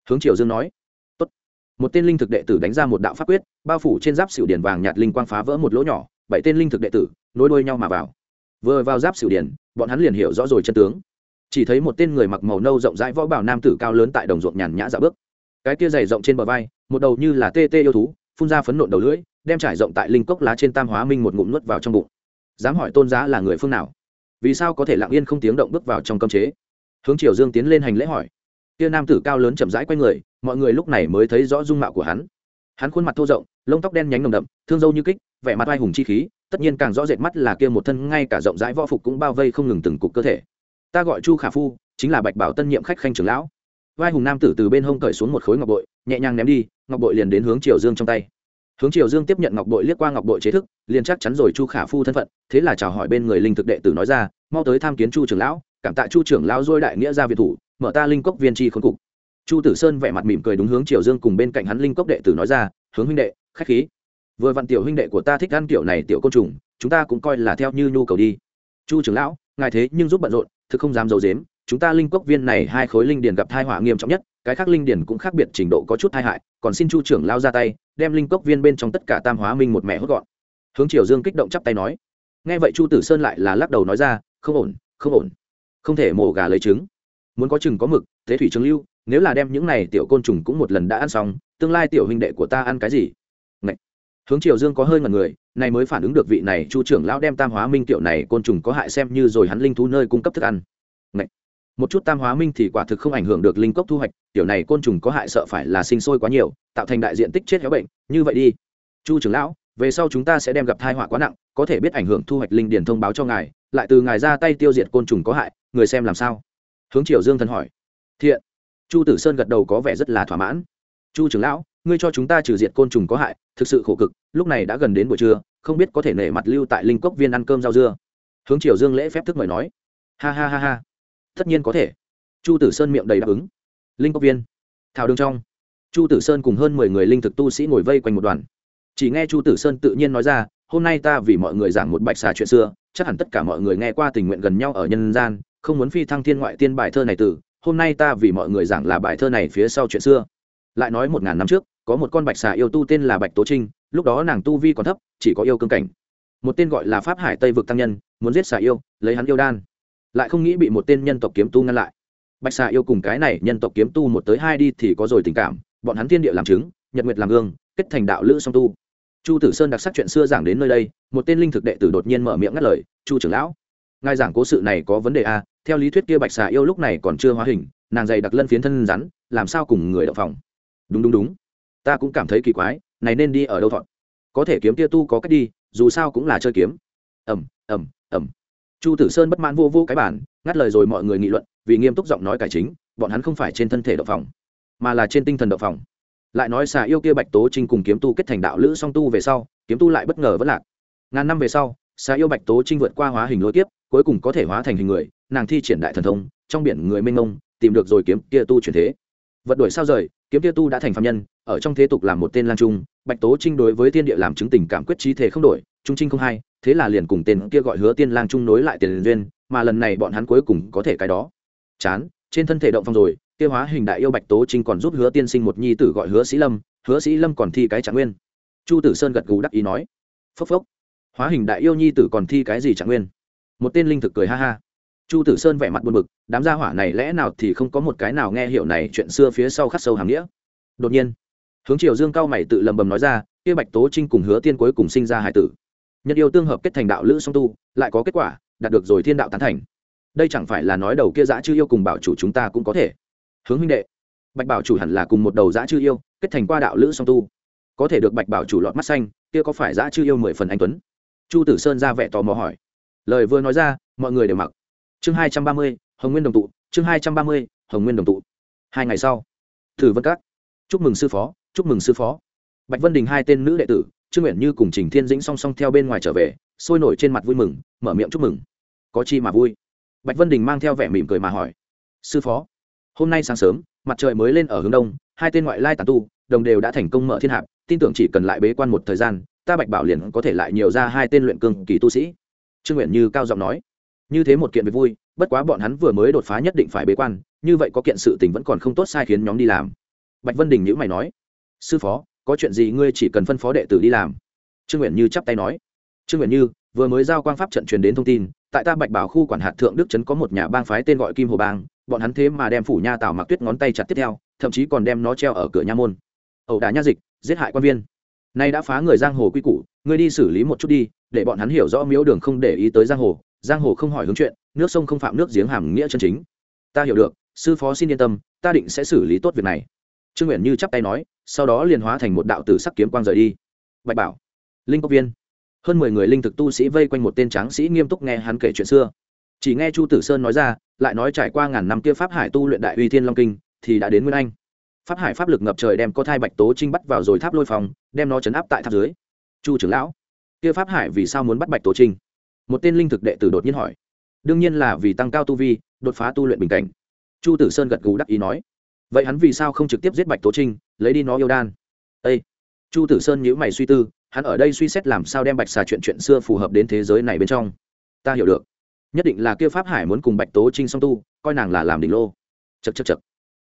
Hướng triều dương nói. Tốt. một tên linh thực đệ tử đánh ra một đạo pháp quyết, bao phủ trên giáp xỉu điền vàng nhạt linh quang phá vỡ một lỗ nhỏ, bảy tên linh thực đệ tử nối đuôi nhau mà vào. Vừa vào giáp xỉu điền, bọn hắn liền hiểu rõ rồi chân tướng. Chỉ thấy một tên người mặc màu nâu rộng rãi võ bảo nam tử cao lớn tại đồng ruộng nhàn nhã dạo bước. Cái tia dày rộng trên bờ vai, một đầu như là tê tê yêu thú, phun ra phấn nộn đầu lưỡi, đem trải rộng tại linh cốc lá trên tam hóa minh một ngụm nuốt vào trong bụng. Dám hỏi tôn giá là người phương nào? Vì sao có thể lặng yên không tiếng động bước vào trong cơm chế? Hướng triều dương tiến lên hành lễ hỏi. Tia nam tử cao lớn chậm rãi q u a y người, mọi người lúc này mới thấy rõ dung mạo của hắn. Hắn khuôn mặt thô rộng, lông tóc đen nhánh nồng đậm, thương dâu như kích, vẻ mặt oai hùng chi khí, tất nhiên càng rõ rệt mắt là kia một thân ngay cả rộng rãi võ phục cũng bao vây không ngừng từng cục cơ thể. Ta gọi chu khả phu, chính là bạch bảo tân nhiệm khách khanh trưởng lão. Vai hùng nam tử từ bên hông cởi xuống một khối ngọc bội, nhẹ nhàng ném đi, ngọc bội liền đến hướng triều dương trong tay hướng triều dương tiếp nhận ngọc bội liếc qua ngọc bội chế thức, liền chắc chắn rồi chu khả phu thân phận, thế là chào hỏi bên người linh thực đệ tử nói ra, mau tới tham kiến chu trưởng lão, cảm tạ chu trưởng lão dôi đại nghĩa ra việt thủ, mở ta linh cốc viên tri khôn cục. Chu tử sơn vẻ mặt mỉm cười đúng hướng triều dương cùng bên cạnh hắn linh cốc đệ tử nói ra, hướng huynh đệ, khách khí. Vừa vặn tiểu huynh đệ của ta thích ăn kiểu này tiểu côn trùng, chúng ta cũng coi là theo như nhu cầu đi. Chu trưởng lão, ngài thế nhưng giúp bận rộn, thực không dám d i ấ u dếm chúng ta linh cốc viên này hai khối linh điền gặp thai họa nghiêm trọng nhất, cái khác linh điền cũng khác biệt trình độ có chút tai hại, còn xin chu trưởng lao ra tay, đem linh cốc viên bên trong tất cả tam hóa minh một mẹ hốt gọn. Hướng triều dương kích động chắp tay nói. Nghe vậy chu tử sơn lại là lắc đầu nói ra, không ổn không ổn. Không thể mổ gà lấy trứng. Muốn có chừng có mực, thế thủy trường lưu, nếu là đem những này tiểu côn trùng cũng một lần đã ăn xong, tương lai tiểu huynh đệ của ta ăn cái gì? Ngậy. hướng triều dương có hơi ngần người, này mới phản ứng được vị này chu trưởng lão đem tam hóa minh tiểu này côn trùng có hại xem như rồi hắn linh thú nơi cung cấp thức ăn. Ngậy một chút tam hóa minh thì quả thực không ảnh hưởng được linh cốc thu hoạch, tiểu này côn trùng có hại sợ phải là sinh sôi quá nhiều, tạo thành đại diện tích chết héo bệnh, như vậy đi. Chu trưởng lão, về sau chúng ta sẽ đem gặp thai họa quá nặng, có thể biết ảnh hưởng thu hoạch linh điển thông báo cho ngài, lại từ ngài ra tay tiêu diệt côn trùng có hại, người xem làm sao? Hướng triều dương thần hỏi. Thiện. Chu tử sơn gật đầu có vẻ rất là thỏa mãn. Chu trưởng lão, ngươi cho chúng ta trừ diệt côn trùng có hại, thực sự khổ cực, lúc này đã gần đến buổi trưa, không biết có thể nể mặt lưu tại linh cốc viên ăn cơm rau dưa. Hướng triều dương lễ phép thức mời nói. Ha ha ha ha tất nhiên có thể. Chu tử sơn miệng đầy đáp ứng. Linh cốc viên. Thảo đường trong. Chu tử sơn cùng hơn mười người linh thực tu sĩ ngồi vây quanh một đoàn. Chỉ nghe chu tử sơn tự nhiên nói ra, hôm nay ta vì mọi người giảng một bạch xà chuyện xưa, chắc hẳn tất cả mọi người nghe qua tình nguyện gần nhau ở nhân gian, không muốn phi thăng thiên ngoại tiên bài thơ này từ, hôm nay ta vì mọi người giảng là bài thơ này phía sau chuyện xưa. Lại nói một ngàn năm trước, có một con bạch xà yêu tu tên là bạch tố trinh, lúc đó nàng tu vi còn thấp, chỉ có yêu cương cảnh. Một tên gọi là pháp hải tây vực tăng nhân, muốn giết xà yêu, lấy hắn yêu đan lại không nghĩ bị một tên nhân tộc kiếm tu ngăn lại. Bạch xà yêu cùng cái này nhân tộc kiếm tu một tới hai đi thì có rồi tình cảm, bọn hắn thiên địa làm chứng, nhật nguyệt làm gương, kết thành đạo lữ song tu. Chu tử sơn đặc sắc chuyện xưa giảng đến nơi đây, một tên linh thực đệ tử đột nhiên mở miệng ngắt lời, chu trưởng lão, ngài giảng cố sự này có vấn đề a theo lý thuyết kia bạch xà yêu lúc này còn chưa hóa hình, nàng dày đặc lân phiến thân rắn, làm sao cùng người đậu phòng? Đúng đúng đúng. Ta cũng cảm thấy kỳ quái, này nên đi ở đâu thọn có thể kiếm tia tu có cách đi, dù sao cũng là chơi kiếm. Ẩm ẩm ẩm chu tử sơn bất mãn vô vô cái bản ngắt lời rồi mọi người nghị luận, vì nghiêm túc giọng nói cải chính, bọn hắn không phải trên thân thể đậu phòng, mà là trên tinh thần đậu phòng. Lại nói xà yêu kia bạch tố trinh cùng kiếm tu kết thành đạo lữ song tu về sau, kiếm tu lại bất ngờ vẫn lạc. Ngàn năm về sau, xà yêu bạch tố trinh vượt qua hóa hình lối tiếp cuối cùng có thể hóa thành hình người, nàng thi triển đại thần thông, trong biển người mênh mông, tìm được rồi kiếm kia tu chuyển thế vật đuổi sao rời, kiếm tiêu tu đã thành phạm nhân, ở trong thế tục làm một tên lang trung, bạch tố trinh đối với thiên địa làm chứng tình cảm quyết trí thể không đổi, trung trinh không hay thế là liền cùng tên kia gọi hứa tiên lang trung nối lại tiền duyên, mà lần này bọn hắn cuối cùng có thể cái đó. Chán, trên thân thể động phong rồi, kia hóa hình đại yêu bạch tố trinh còn giúp hứa tiên sinh một nhi tử gọi hứa sĩ lâm, hứa sĩ lâm còn thi cái trạng nguyên. Chu tử sơn gật gù đắc ý nói, phốc phốc, hóa hình đại yêu nhi tử còn thi cái gì trạng nguyên? Một tên linh thực cười ha ha chu tử sơn vẻ mặt buồn bực, đám gia hỏa này lẽ nào thì không có một cái nào nghe hiểu này chuyện xưa phía sau khắc sâu hàm nghĩa? Đột nhiên, hướng triều dương cao mày tự lầm bầm nói ra, kia bạch tố trinh cùng hứa tiên cuối cùng sinh ra hải tử. Nhân yêu tương hợp kết thành đạo lữ song tu, lại có kết quả, đạt được rồi thiên đạo tán thành. Đây chẳng phải là nói đầu kia dã chư yêu cùng bảo chủ chúng ta cũng có thể. Hướng huynh đệ, bạch bảo chủ hẳn là cùng một đầu dã chư yêu, kết thành qua đạo lữ song tu. Có thể được bạch bảo chủ lọt mắt xanh, kia có phải dã chư yêu mười phần anh tuấn? Chu tử sơn ra vẻ tò mò hỏi. Lời vừa nói ra, mọi người đều mặc chương hai trăm ba mươi, hồng nguyên đồng tụ, chương hai trăm ba mươi, hồng nguyên đồng tụ. Hai ngày sau, thử vân các. Chúc mừng sư phó, chúc mừng sư phó. Bạch vân đình hai tên nữ đệ tử, trương nguyện như cùng trình thiên dĩnh song song theo bên ngoài trở về, sôi nổi trên mặt vui mừng, mở miệng chúc mừng. Có chi mà vui. Bạch vân đình mang theo vẻ mỉm cười mà hỏi, sư phó, hôm nay sáng sớm, mặt trời mới lên ở hướng đông, hai tên ngoại lai tàn tu, đồng đều đã thành công mở thiên hạp, tin tưởng chỉ cần lại bế quan một thời gian, ta bạch bảo liền có thể lại nhiều ra hai tên luyện cường kỳ tu sĩ. Trương nguyện như cao giọng nói như thế một kiện việc vui, bất quá bọn hắn vừa mới đột phá nhất định phải bế quan, như vậy có kiện sự tình vẫn còn không tốt sai khiến nhóm đi làm. Bạch vân đình nhữ mày nói, sư phó, có chuyện gì ngươi chỉ cần phân phó đệ tử đi làm. Trương nguyện như chắp tay nói, trương nguyện như, vừa mới giao quang pháp trận truyền đến thông tin, tại ta bạch bảo khu quản hạt thượng đức trấn có một nhà bang phái tên gọi kim hồ bang, bọn hắn thế mà đem phủ nha tảo mặc tuyết ngón tay chặt tiếp theo, thậm chí còn đem nó treo ở cửa nha môn. Ẩu đả nha dịch, giết hại quan viên. Nay đã phá người giang hồ quy củ, ngươi đi xử lý một chút đi, để bọn hắn hiểu rõ miếu đường không để ý tới giang hồ giang hồ không hỏi hướng chuyện, nước sông không phạm nước giếng hàm nghĩa chân chính. Ta hiểu được, sư phó xin yên tâm, ta định sẽ xử lý tốt việc này. Trương nguyện như chắp tay nói, sau đó liền hóa thành một đạo tử sắc kiếm quang rời đi. Bạch bảo, linh cốc viên. Hơn mười người linh thực tu sĩ vây quanh một tên tráng sĩ nghiêm túc nghe hắn kể chuyện xưa. Chỉ nghe chu tử sơn nói ra, lại nói trải qua ngàn năm kia pháp hải tu luyện đại uy thiên long kinh, thì đã đến nguyên anh. Pháp hải pháp lực ngập trời đem có thai bạch tố trinh bắt vào rồi tháp lôi phòng, đem nó chấn áp tại tháp dưới. Chu trưởng lão, kia pháp hải vì sao muốn bắt bạch tố trinh? Một tên linh thực đệ tử đột nhiên hỏi. Đương nhiên là vì tăng cao tu vi, đột phá tu luyện bình cảnh. Chu tử sơn gật gù đắc ý nói. Vậy hắn vì sao không trực tiếp giết bạch tố trinh, lấy đi nó yêu đan? Â chu tử sơn nhữ mày suy tư, hắn ở đây suy xét làm sao đem bạch xà chuyện chuyện xưa phù hợp đến thế giới này bên trong. Ta hiểu được. Nhất định là kia pháp hải muốn cùng bạch tố trinh song tu, coi nàng là làm đỉnh lô. Chật chật chật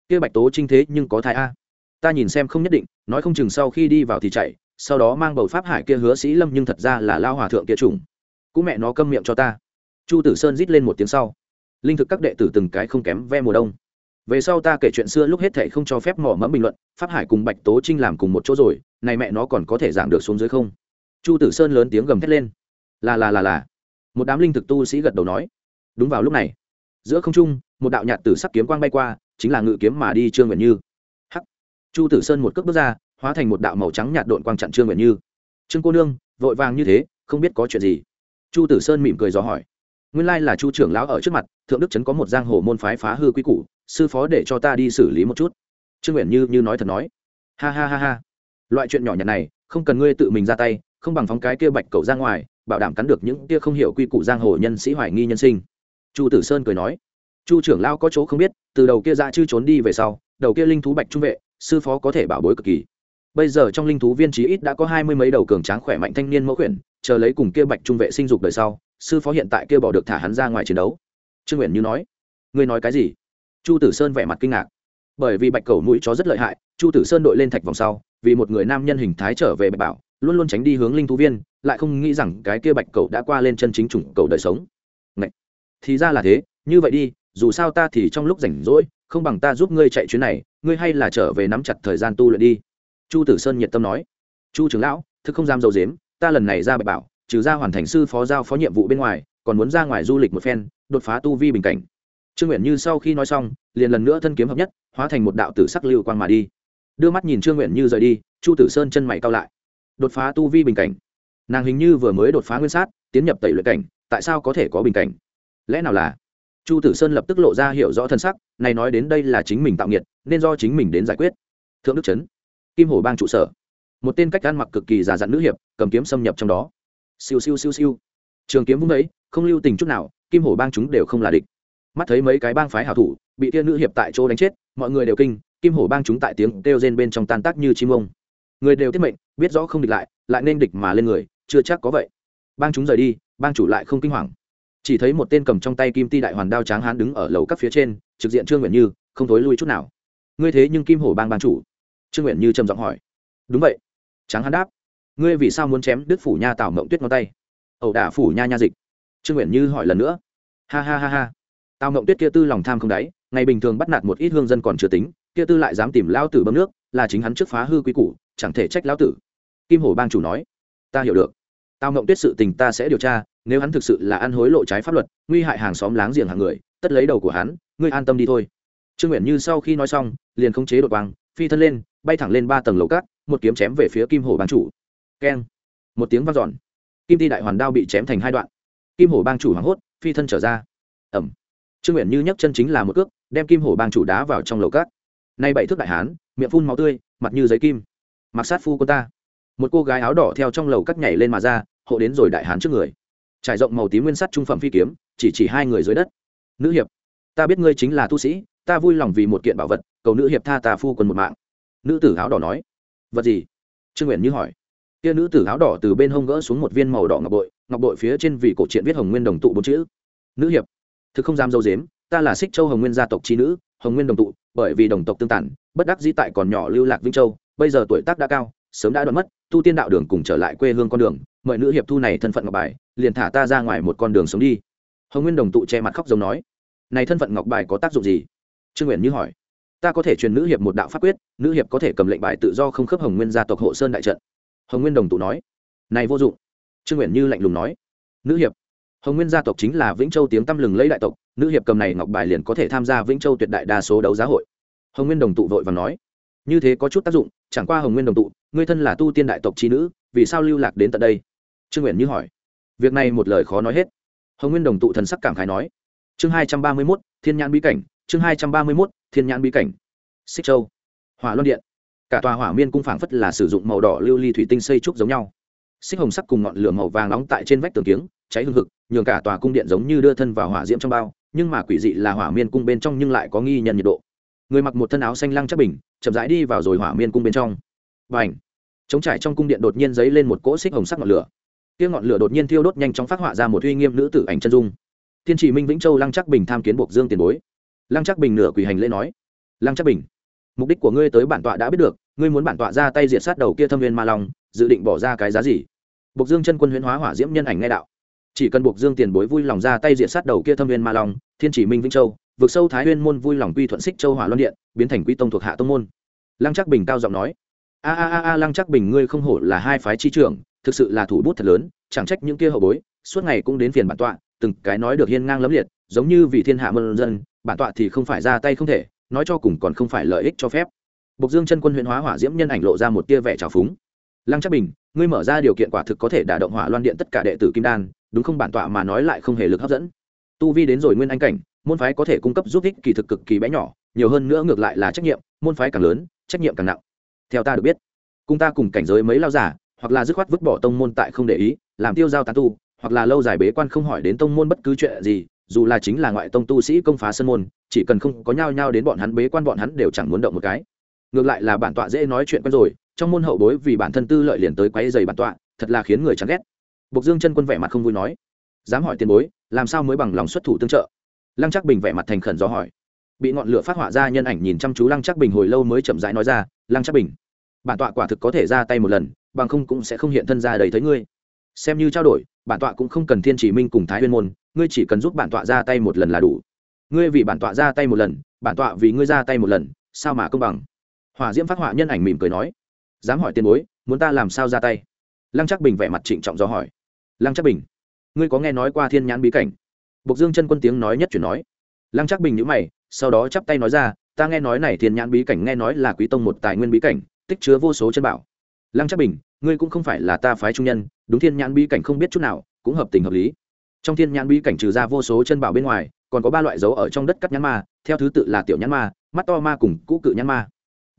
kia bạch tố trinh thế nhưng có thai a. Ta nhìn xem không nhất định, nói không chừng sau khi đi vào thì chạy, sau đó mang bầu pháp hải kia hứa sĩ lâm nhưng thật ra là lao hòa thượng kia trùng cũng mẹ nó câm miệng cho ta. Chu tử sơn rít lên một tiếng sau. Linh thực các đệ tử từng cái không kém ve mùa đông. Về sau ta kể chuyện xưa lúc hết thệ không cho phép mỏ mẫm bình luận, pháp hải cùng bạch tố trinh làm cùng một chỗ rồi, này mẹ nó còn có thể giảng được xuống dưới không? Chu tử sơn lớn tiếng gầm thét lên. Là là là là. Một đám linh thực tu sĩ gật đầu nói. Đúng vào lúc này, giữa không trung, một đạo nhạt tử sắc kiếm quang bay qua, chính là ngự kiếm mà đi trương nguyện như. Hắc. Chu tử sơn một cước bước ra, hóa thành một đạo màu trắng nhạt độn quang chặn trương nguyện như. Trương cô nương, vội vàng như thế, không biết có chuyện gì chu tử sơn mỉm cười dò hỏi. Nguyên lai là chu trưởng lão ở trước mặt, thượng đức trấn có một giang hồ môn phái phá hư quy củ, sư phó để cho ta đi xử lý một chút. Trương nguyện như như nói thật nói. Ha ha ha ha. Loại chuyện nhỏ nhặt này, không cần ngươi tự mình ra tay, không bằng phóng cái kia bạch cầu ra ngoài, bảo đảm cắn được những kia không hiểu quy củ giang hồ nhân sĩ hoài nghi nhân sinh. Chu tử sơn cười nói. Chu trưởng lão có chỗ không biết, từ đầu kia ra chư trốn đi về sau, đầu kia linh thú bạch trung vệ, sư phó có thể bảo bối cực kỳ. Bây giờ trong linh thú viên trí ít đã có hai mươi mấy đầu cường tráng khỏe mạnh thanh niên mẫu khuyển chờ lấy cùng kia bạch trung vệ sinh dục đời sau, sư phó hiện tại kia bỏ được thả hắn ra ngoài chiến đấu. Trương nguyện như nói, ngươi nói cái gì? Chu tử sơn vẻ mặt kinh ngạc. Bởi vì bạch cầu mũi chó rất lợi hại, chu tử sơn đội lên thạch vòng sau, vì một người nam nhân hình thái trở về bạch bảo, luôn luôn tránh đi hướng linh thú viên, lại không nghĩ rằng cái kia bạch cầu đã qua lên chân chính chủng cầu đời sống. Ngậy! thì ra là thế, như vậy đi, dù sao ta thì trong lúc rảnh rỗi, không bằng ta giúp ngươi chạy chuyến này, ngươi hay là trở về nắm chặt thời gian tu luyện đi. Chu tử sơn nhiệt tâm nói. Chu trưởng lão, thực không dám dầu dếm ta lần này ra bạch bảo, trừ ra hoàn thành sư phó giao phó nhiệm vụ bên ngoài, còn muốn ra ngoài du lịch một phen, đột phá tu vi bình cảnh. Trương nguyện như sau khi nói xong, liền lần nữa thân kiếm hợp nhất, hóa thành một đạo tử sắc lưu quang mà đi. Đưa mắt nhìn trương nguyện như rời đi, chu tử sơn chân mày cao lại. Đột phá tu vi bình cảnh. Nàng hình như vừa mới đột phá nguyên sát, tiến nhập tẩy luyện cảnh, tại sao có thể có bình cảnh? Lẽ nào là? Chu tử sơn lập tức lộ ra hiểu rõ thân sắc, này nói đến đây là chính mình tạo nghiệt, nên do chính mình đến giải quyết. Thượng đức trấn kim hồ bang trụ sở. Một tên cách ăn mặc cực kỳ giả dặn nữ hiệp cầm kiếm xâm nhập trong đó. Siêu siêu siêu siêu. Trường kiếm vung ấy, không lưu tình chút nào, kim hổ bang chúng đều không là địch. Mắt thấy mấy cái bang phái hảo thủ, bị tia nữ hiệp tại chỗ đánh chết, mọi người đều kinh, kim hổ bang chúng tại tiếng kêu rên bên trong tan tác như chim ông. Người đều tiết mệnh, biết rõ không địch lại lại nên địch mà lên người, chưa chắc có vậy. Bang chúng rời đi, bang chủ lại không kinh hoàng. Chỉ thấy một tên cầm trong tay kim ti đại hoàn đao tráng hán đứng ở lầu các phía trên, trực diện trương nguyện như, không thối lui chút nào. Ngươi thế nhưng kim hổ bang bang chủ? Trương nguyện như trầm giọng hỏi. Đúng vậy. Tráng hán đáp ngươi vì sao muốn chém đứt phủ nha tào mộng tuyết ngón tay? Ẩu đả phủ nha nha dịch. Trương nguyện như hỏi lần nữa. Ha ha ha ha. Tào mộng tuyết kia tư lòng tham không đáy, ngày bình thường bắt nạt một ít hương dân còn chưa tính, kia tư lại dám tìm lao tử bấm nước, là chính hắn trước phá hư quý củ, chẳng thể trách lao tử. Kim hổ bang chủ nói, ta hiểu được. Tào mộng tuyết sự tình ta sẽ điều tra, nếu hắn thực sự là ăn hối lộ trái pháp luật, nguy hại hàng xóm láng giềng hàng người, tất lấy đầu của hắn, ngươi an tâm đi thôi. Trương nguyện như sau khi nói xong, liền không chế đột quang, phi thân lên, bay thẳng lên ba tầng lầu cát, một kiếm chém về phía kim hổ bang chủ keng. Một tiếng vang giòn kim ti đại hoàn đao bị chém thành hai đoạn. Kim hổ bang chủ hoảng hốt, phi thân trở ra. Ẩm. Trương nguyện như nhấc chân chính là một cước, đem kim hổ bang chủ đá vào trong lầu cát. Nay bảy thước đại hán, miệng phun máu tươi, mặt như giấy kim. Mặc sát phu cô ta. Một cô gái áo đỏ theo trong lầu cắt nhảy lên mà ra, hộ đến rồi đại hán trước người. Trải rộng màu tím nguyên sắt trung phẩm phi kiếm, chỉ chỉ hai người dưới đất. Nữ hiệp, ta biết ngươi chính là tu sĩ, ta vui lòng vì một kiện bảo vật, cầu nữ hiệp tha ta phu quân một mạng. Nữ tử áo đỏ nói, vật gì? Trương nguyện như hỏi kia nữ tử áo đỏ từ bên hông gỡ xuống một viên màu đỏ ngọc bội ngọc bội phía trên vị cổ truyện viết hồng nguyên đồng tụ bốn chữ. Nữ hiệp, thực không dám dâu dếm, ta là xích châu hồng nguyên gia tộc trí nữ, hồng nguyên đồng tụ, bởi vì đồng tộc tương tản, bất đắc dĩ tại còn nhỏ lưu lạc vĩnh châu, bây giờ tuổi tác đã cao, sớm đã đoạn mất, tu tiên đạo đường cùng trở lại quê hương con đường, mời nữ hiệp thu này thân phận ngọc bài, liền thả ta ra ngoài một con đường sống đi. Hồng nguyên đồng tụ che mặt khóc giống nói, này thân phận ngọc bài có tác dụng gì? Trương nguyện như hỏi, ta có thể truyền nữ hiệp một đạo pháp quyết, nữ hiệp có thể cầm lệnh bài tự do không khớp hồng nguyên gia tộc hộ sơn đại trận hồng nguyên đồng tụ nói, này vô dụng. Trương nguyện như lạnh lùng nói, nữ hiệp, hồng nguyên gia tộc chính là vĩnh châu tiếng tăm lừng lấy đại tộc, nữ hiệp cầm này ngọc bài liền có thể tham gia vĩnh châu tuyệt đại đa số đấu giá hội. Hồng nguyên đồng tụ vội và nói, như thế có chút tác dụng, chẳng qua hồng nguyên đồng tụ, ngươi thân là tu tiên đại tộc trí nữ, vì sao lưu lạc đến tận đây? Trương nguyện như hỏi. Việc này một lời khó nói hết. Hồng nguyên đồng tụ thần sắc cảm khái nói, chương hai trăm ba mươi mốt, thiên nhãn bí cảnh, chương hai trăm ba mươi mốt, thiên nhãn bí cảnh, xích châu, hỏa luân điện cả tòa hỏa miên cung phảng phất là sử dụng màu đỏ lưu ly thủy tinh xây trúc giống nhau. Xích hồng sắc cùng ngọn lửa màu vàng nóng tại trên vách tường kiếng, cháy hương hực, nhường cả tòa cung điện giống như đưa thân vào hỏa diễm trong bao, nhưng mà quỷ dị là hỏa miên cung bên trong nhưng lại có nghi nhận nhiệt độ. Người mặc một thân áo xanh lăng chắc bình, chậm rãi đi vào rồi hỏa miên cung bên trong. Và ảnh chống trải trong cung điện đột nhiên dấy lên một cỗ xích hồng sắc ngọn lửa. Kia ngọn lửa đột nhiên thiêu đốt nhanh chóng phát họa ra một uy nghiêm nữ tử ảnh chân dung. Thiên chỉ minh vĩnh châu lăng chắc bình tham kiến buộc dương tiền bối. Lăng chắc bình nửa quỳ hành lễ nói. Lăng chắc bình mục đích của ngươi tới bản tọa đã biết được, ngươi muốn bản tọa ra tay diệt sát đầu kia thâm viên ma long, dự định bỏ ra cái giá gì? Buộc dương chân quân huyễn hóa hỏa diễm nhân ảnh nghe đạo. Chỉ cần buộc dương tiền bối vui lòng ra tay diệt sát đầu kia thâm viên ma long, thiên chỉ minh vĩnh châu, vực sâu thái huyên môn vui lòng quy thuận xích châu hỏa loan điện, biến thành quy tông thuộc hạ tông môn. Lăng Trắc bình cao giọng nói, a a a a, lăng trắc bình ngươi không hổ là hai phái chi trưởng, thực sự là thủ bút thật lớn, chẳng trách những kia hậu bối, suốt ngày cũng đến phiền bản tọa, từng cái nói được hiên ngang lấm liệt, giống như vì thiên hạ mân dân, bản tọa thì không phải ra tay không thể nói cho cùng còn không phải lợi ích cho phép Bộc Dương chân quân huyện hóa hỏa diễm nhân ảnh lộ ra một tia vẻ trào phúng. Lăng Trác Bình, ngươi mở ra điều kiện quả thực có thể đả động hỏa loan điện tất cả đệ tử kim đan, đúng không bản tọa mà nói lại không hề lực hấp dẫn. Tu vi đến rồi nguyên anh cảnh, môn phái có thể cung cấp giúp ích kỳ thực cực kỳ bé nhỏ, nhiều hơn nữa ngược lại là trách nhiệm, môn phái càng lớn, trách nhiệm càng nặng. Theo ta được biết, cùng ta cùng cảnh giới mấy lao giả, hoặc là dứt khoát vứt bỏ tông môn tại không để ý, làm tiêu giao tán tu, hoặc là lâu dài bế quan không hỏi đến tông môn bất cứ chuyện gì, dù là chính là ngoại tông tu sĩ công phá sân môn, chỉ cần không có nhao nhao đến bọn hắn bế quan bọn hắn đều chẳng muốn động một cái. Ngược lại là bản tọa dễ nói chuyện quen rồi trong môn hậu bối vì bản thân tư lợi liền tới quấy dày bản tọa thật là khiến người chán ghét. Bộc dương chân quân vẻ mặt không vui nói dám hỏi tiền bối làm sao mới bằng lòng xuất thủ tương trợ? Lăng chắc bình vẻ mặt thành khẩn do hỏi. Bị ngọn lửa phát họa ra nhân ảnh nhìn chăm chú lăng chắc bình hồi lâu mới chậm rãi nói ra lăng chắc bình bản tọa quả thực có thể ra tay một lần bằng không cũng sẽ không hiện thân ra đầy thấy ngươi. Xem như trao đổi bản tọa cũng không cần thiên chỉ minh cùng thái huyên môn ngươi chỉ cần giúp bản tọa ra tay một lần là đủ. Ngươi vì bản tọa ra tay một lần, bản tọa vì ngươi ra tay một lần, sao mà công bằng? Hòa diễm phát họa nhân ảnh mỉm cười nói, dám hỏi tiền bối, muốn ta làm sao ra tay? Lăng chắc bình vẻ mặt trịnh trọng do hỏi. Lăng chắc bình, ngươi có nghe nói qua thiên nhãn bí cảnh? Bộc dương chân quân tiếng nói nhất chuyển nói. Lăng chắc bình nhữ mày, sau đó chắp tay nói ra, ta nghe nói này thiên nhãn bí cảnh nghe nói là quý tông một tài nguyên bí cảnh, tích chứa vô số chân bảo. Lăng chắc bình, ngươi cũng không phải là ta phái trung nhân, đúng thiên nhãn bí cảnh không biết chút nào, cũng hợp tình hợp lý trong thiên nhãn bí cảnh trừ ra vô số chân bảo bên ngoài còn có ba loại dấu ở trong đất cắt nhãn ma theo thứ tự là tiểu nhãn ma mắt to ma cùng cũ cự nhãn ma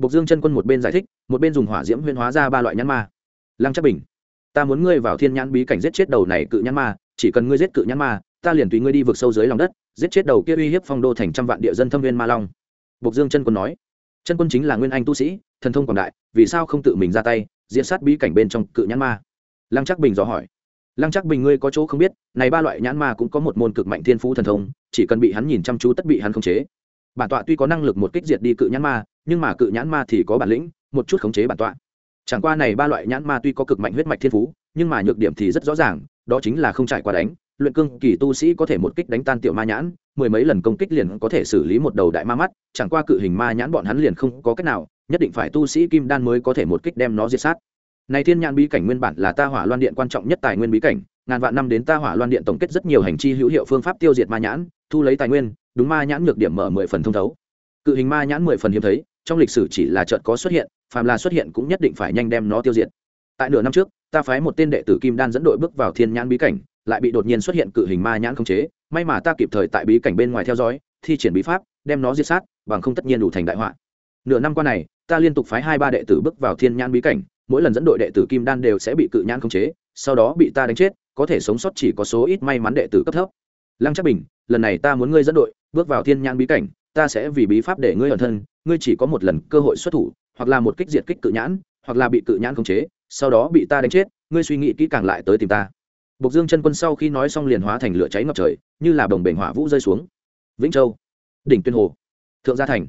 Bộc Dương chân quân một bên giải thích, một bên dùng hỏa diễm huyên hóa ra ba loại nhãn ma. Lăng Trác Bình, ta muốn ngươi vào thiên nhãn bí cảnh giết chết đầu này cự nhãn ma, chỉ cần ngươi giết cự nhãn ma, ta liền tùy ngươi đi vượt sâu dưới lòng đất, giết chết đầu kia uy hiếp phong đô thành trăm vạn địa dân thâm viên ma long. Bộc Dương chân quân nói, chân quân chính là nguyên anh tu sĩ, thần thông quảng đại, vì sao không tự mình ra tay, diễn sát bí cảnh bên trong cự nhãn ma? Lăng chắc Bình dò hỏi. Lăng chắc Bình ngươi có chỗ không biết, này ba loại nhãn ma cũng có một môn cực mạnh thiên phú thần thông, chỉ cần bị hắn nhìn chăm chú tất bị hắn khống chế. Bản tọa tuy có năng lực một kích diệt đi cự nhãn ma, nhưng mà cự nhãn ma thì có bản lĩnh một chút khống chế bản tọa. Chẳng qua này ba loại nhãn ma tuy có cực mạnh huyết mạch thiên phú nhưng mà nhược điểm thì rất rõ ràng đó chính là không trải qua đánh. Luyện cương kỳ tu sĩ có thể một kích đánh tan tiểu ma nhãn mười mấy lần công kích liền có thể xử lý một đầu đại ma mắt chẳng qua cự hình ma nhãn bọn hắn liền không có cách nào nhất định phải tu sĩ kim đan mới có thể một kích đem nó diệt sát này thiên nhãn bí cảnh nguyên bản là ta hỏa loan điện quan trọng nhất tài nguyên bí cảnh, ngàn vạn năm đến ta hỏa loan điện tổng kết rất nhiều hành chi hữu hiệu phương pháp tiêu diệt ma nhãn, thu lấy tài nguyên, đúng ma nhãn nhược điểm mở mười phần thông thấu. Cự hình ma nhãn mười phần hiếm thấy, trong lịch sử chỉ là trận có xuất hiện, phàm là xuất hiện cũng nhất định phải nhanh đem nó tiêu diệt. Tại nửa năm trước, ta phái một tên đệ tử kim đan dẫn đội bước vào thiên nhãn bí cảnh, lại bị đột nhiên xuất hiện cự hình ma nhãn không chế, may mà ta kịp thời tại bí cảnh bên ngoài theo dõi, thi triển bí pháp, đem nó diệt sát, bằng không tất nhiên đủ thành đại họa. Nửa năm qua này, ta liên tục phái hai ba đệ tử bước vào thiên nhãn bí cảnh mỗi lần dẫn đội đệ tử kim đan đều sẽ bị cự nhãn khống chế, sau đó bị ta đánh chết, có thể sống sót chỉ có số ít may mắn đệ tử cấp thấp. Lăng chắc bình, lần này ta muốn ngươi dẫn đội, bước vào thiên nhãn bí cảnh, ta sẽ vì bí pháp để ngươi ẩn thân, ngươi chỉ có một lần cơ hội xuất thủ, hoặc là một kích diệt kích cự nhãn, hoặc là bị cự nhãn khống chế, sau đó bị ta đánh chết, ngươi suy nghĩ kỹ càng lại tới tìm ta. Bộc dương chân quân sau khi nói xong liền hóa thành lửa cháy ngập trời, như là bồng bềnh hỏa vũ rơi xuống. Vĩnh châu, đỉnh tuyên hồ, thượng gia thành.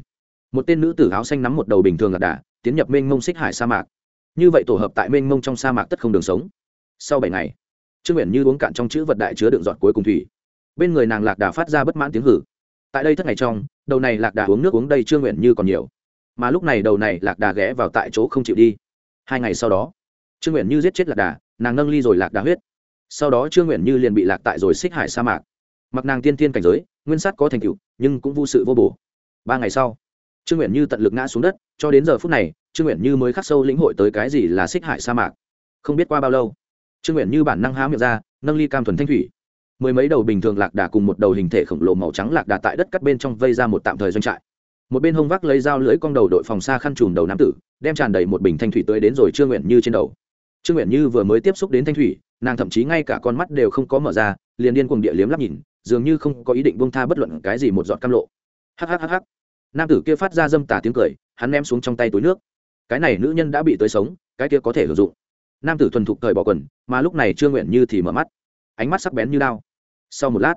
Một tên nữ tử áo xanh nắm một đầu bình thường lạc đà, tiến nhập mênh mông xích hải sa mạc như vậy tổ hợp tại mênh mông trong sa mạc tất không đường sống. Sau bảy ngày, trương nguyện như uống cạn trong chữ vật đại chứa đựng giọt cuối cùng thủy. Bên người nàng lạc đà phát ra bất mãn tiếng hử. Tại đây thất ngày trong, đầu này lạc đà uống nước uống đây trương nguyện như còn nhiều. Mà lúc này đầu này lạc đà ghé vào tại chỗ không chịu đi. Hai ngày sau đó, trương nguyện như giết chết lạc đà, nàng nâng ly rồi lạc đà huyết. Sau đó trương nguyện như liền bị lạc tại rồi xích hải sa mạc. Mặc nàng tiên tiên cảnh giới, nguyên sắt có thành tựu, nhưng cũng vô sự vô bổ. Ba ngày sau, trương nguyện như tận lực ngã xuống đất, cho đến giờ phút này trương nguyện như mới khắc sâu lĩnh hội tới cái gì là xích hải sa mạc. Không biết qua bao lâu, trương nguyện như bản năng há miệng ra, nâng ly cam thuần thanh thủy. Mười mấy đầu bình thường lạc đà cùng một đầu hình thể khổng lồ màu trắng lạc đà tại đất cắt bên trong vây ra một tạm thời doanh trại. Một bên hông vác lấy dao lưỡi cong đầu đội phòng xa khăn trùm đầu nam tử, đem tràn đầy một bình thanh thủy tới đến rồi trương nguyện như trên đầu. Trương nguyện như vừa mới tiếp xúc đến thanh thủy, nàng thậm chí ngay cả con mắt đều không có mở ra, liền điên cuồng địa liếm lắp nhìn, dường như không có ý định buông tha bất luận cái gì một giọt cam lộ. Hhhh nam tử kia phát ra dâm tà tiếng cười, hắn ném xuống trong tay túi nước cái này nữ nhân đã bị tới sống, cái kia có thể sử dụng. Nam tử thuần thục thời bỏ quần, mà lúc này trương nguyện như thì mở mắt. Ánh mắt sắc bén như đao. Sau một lát,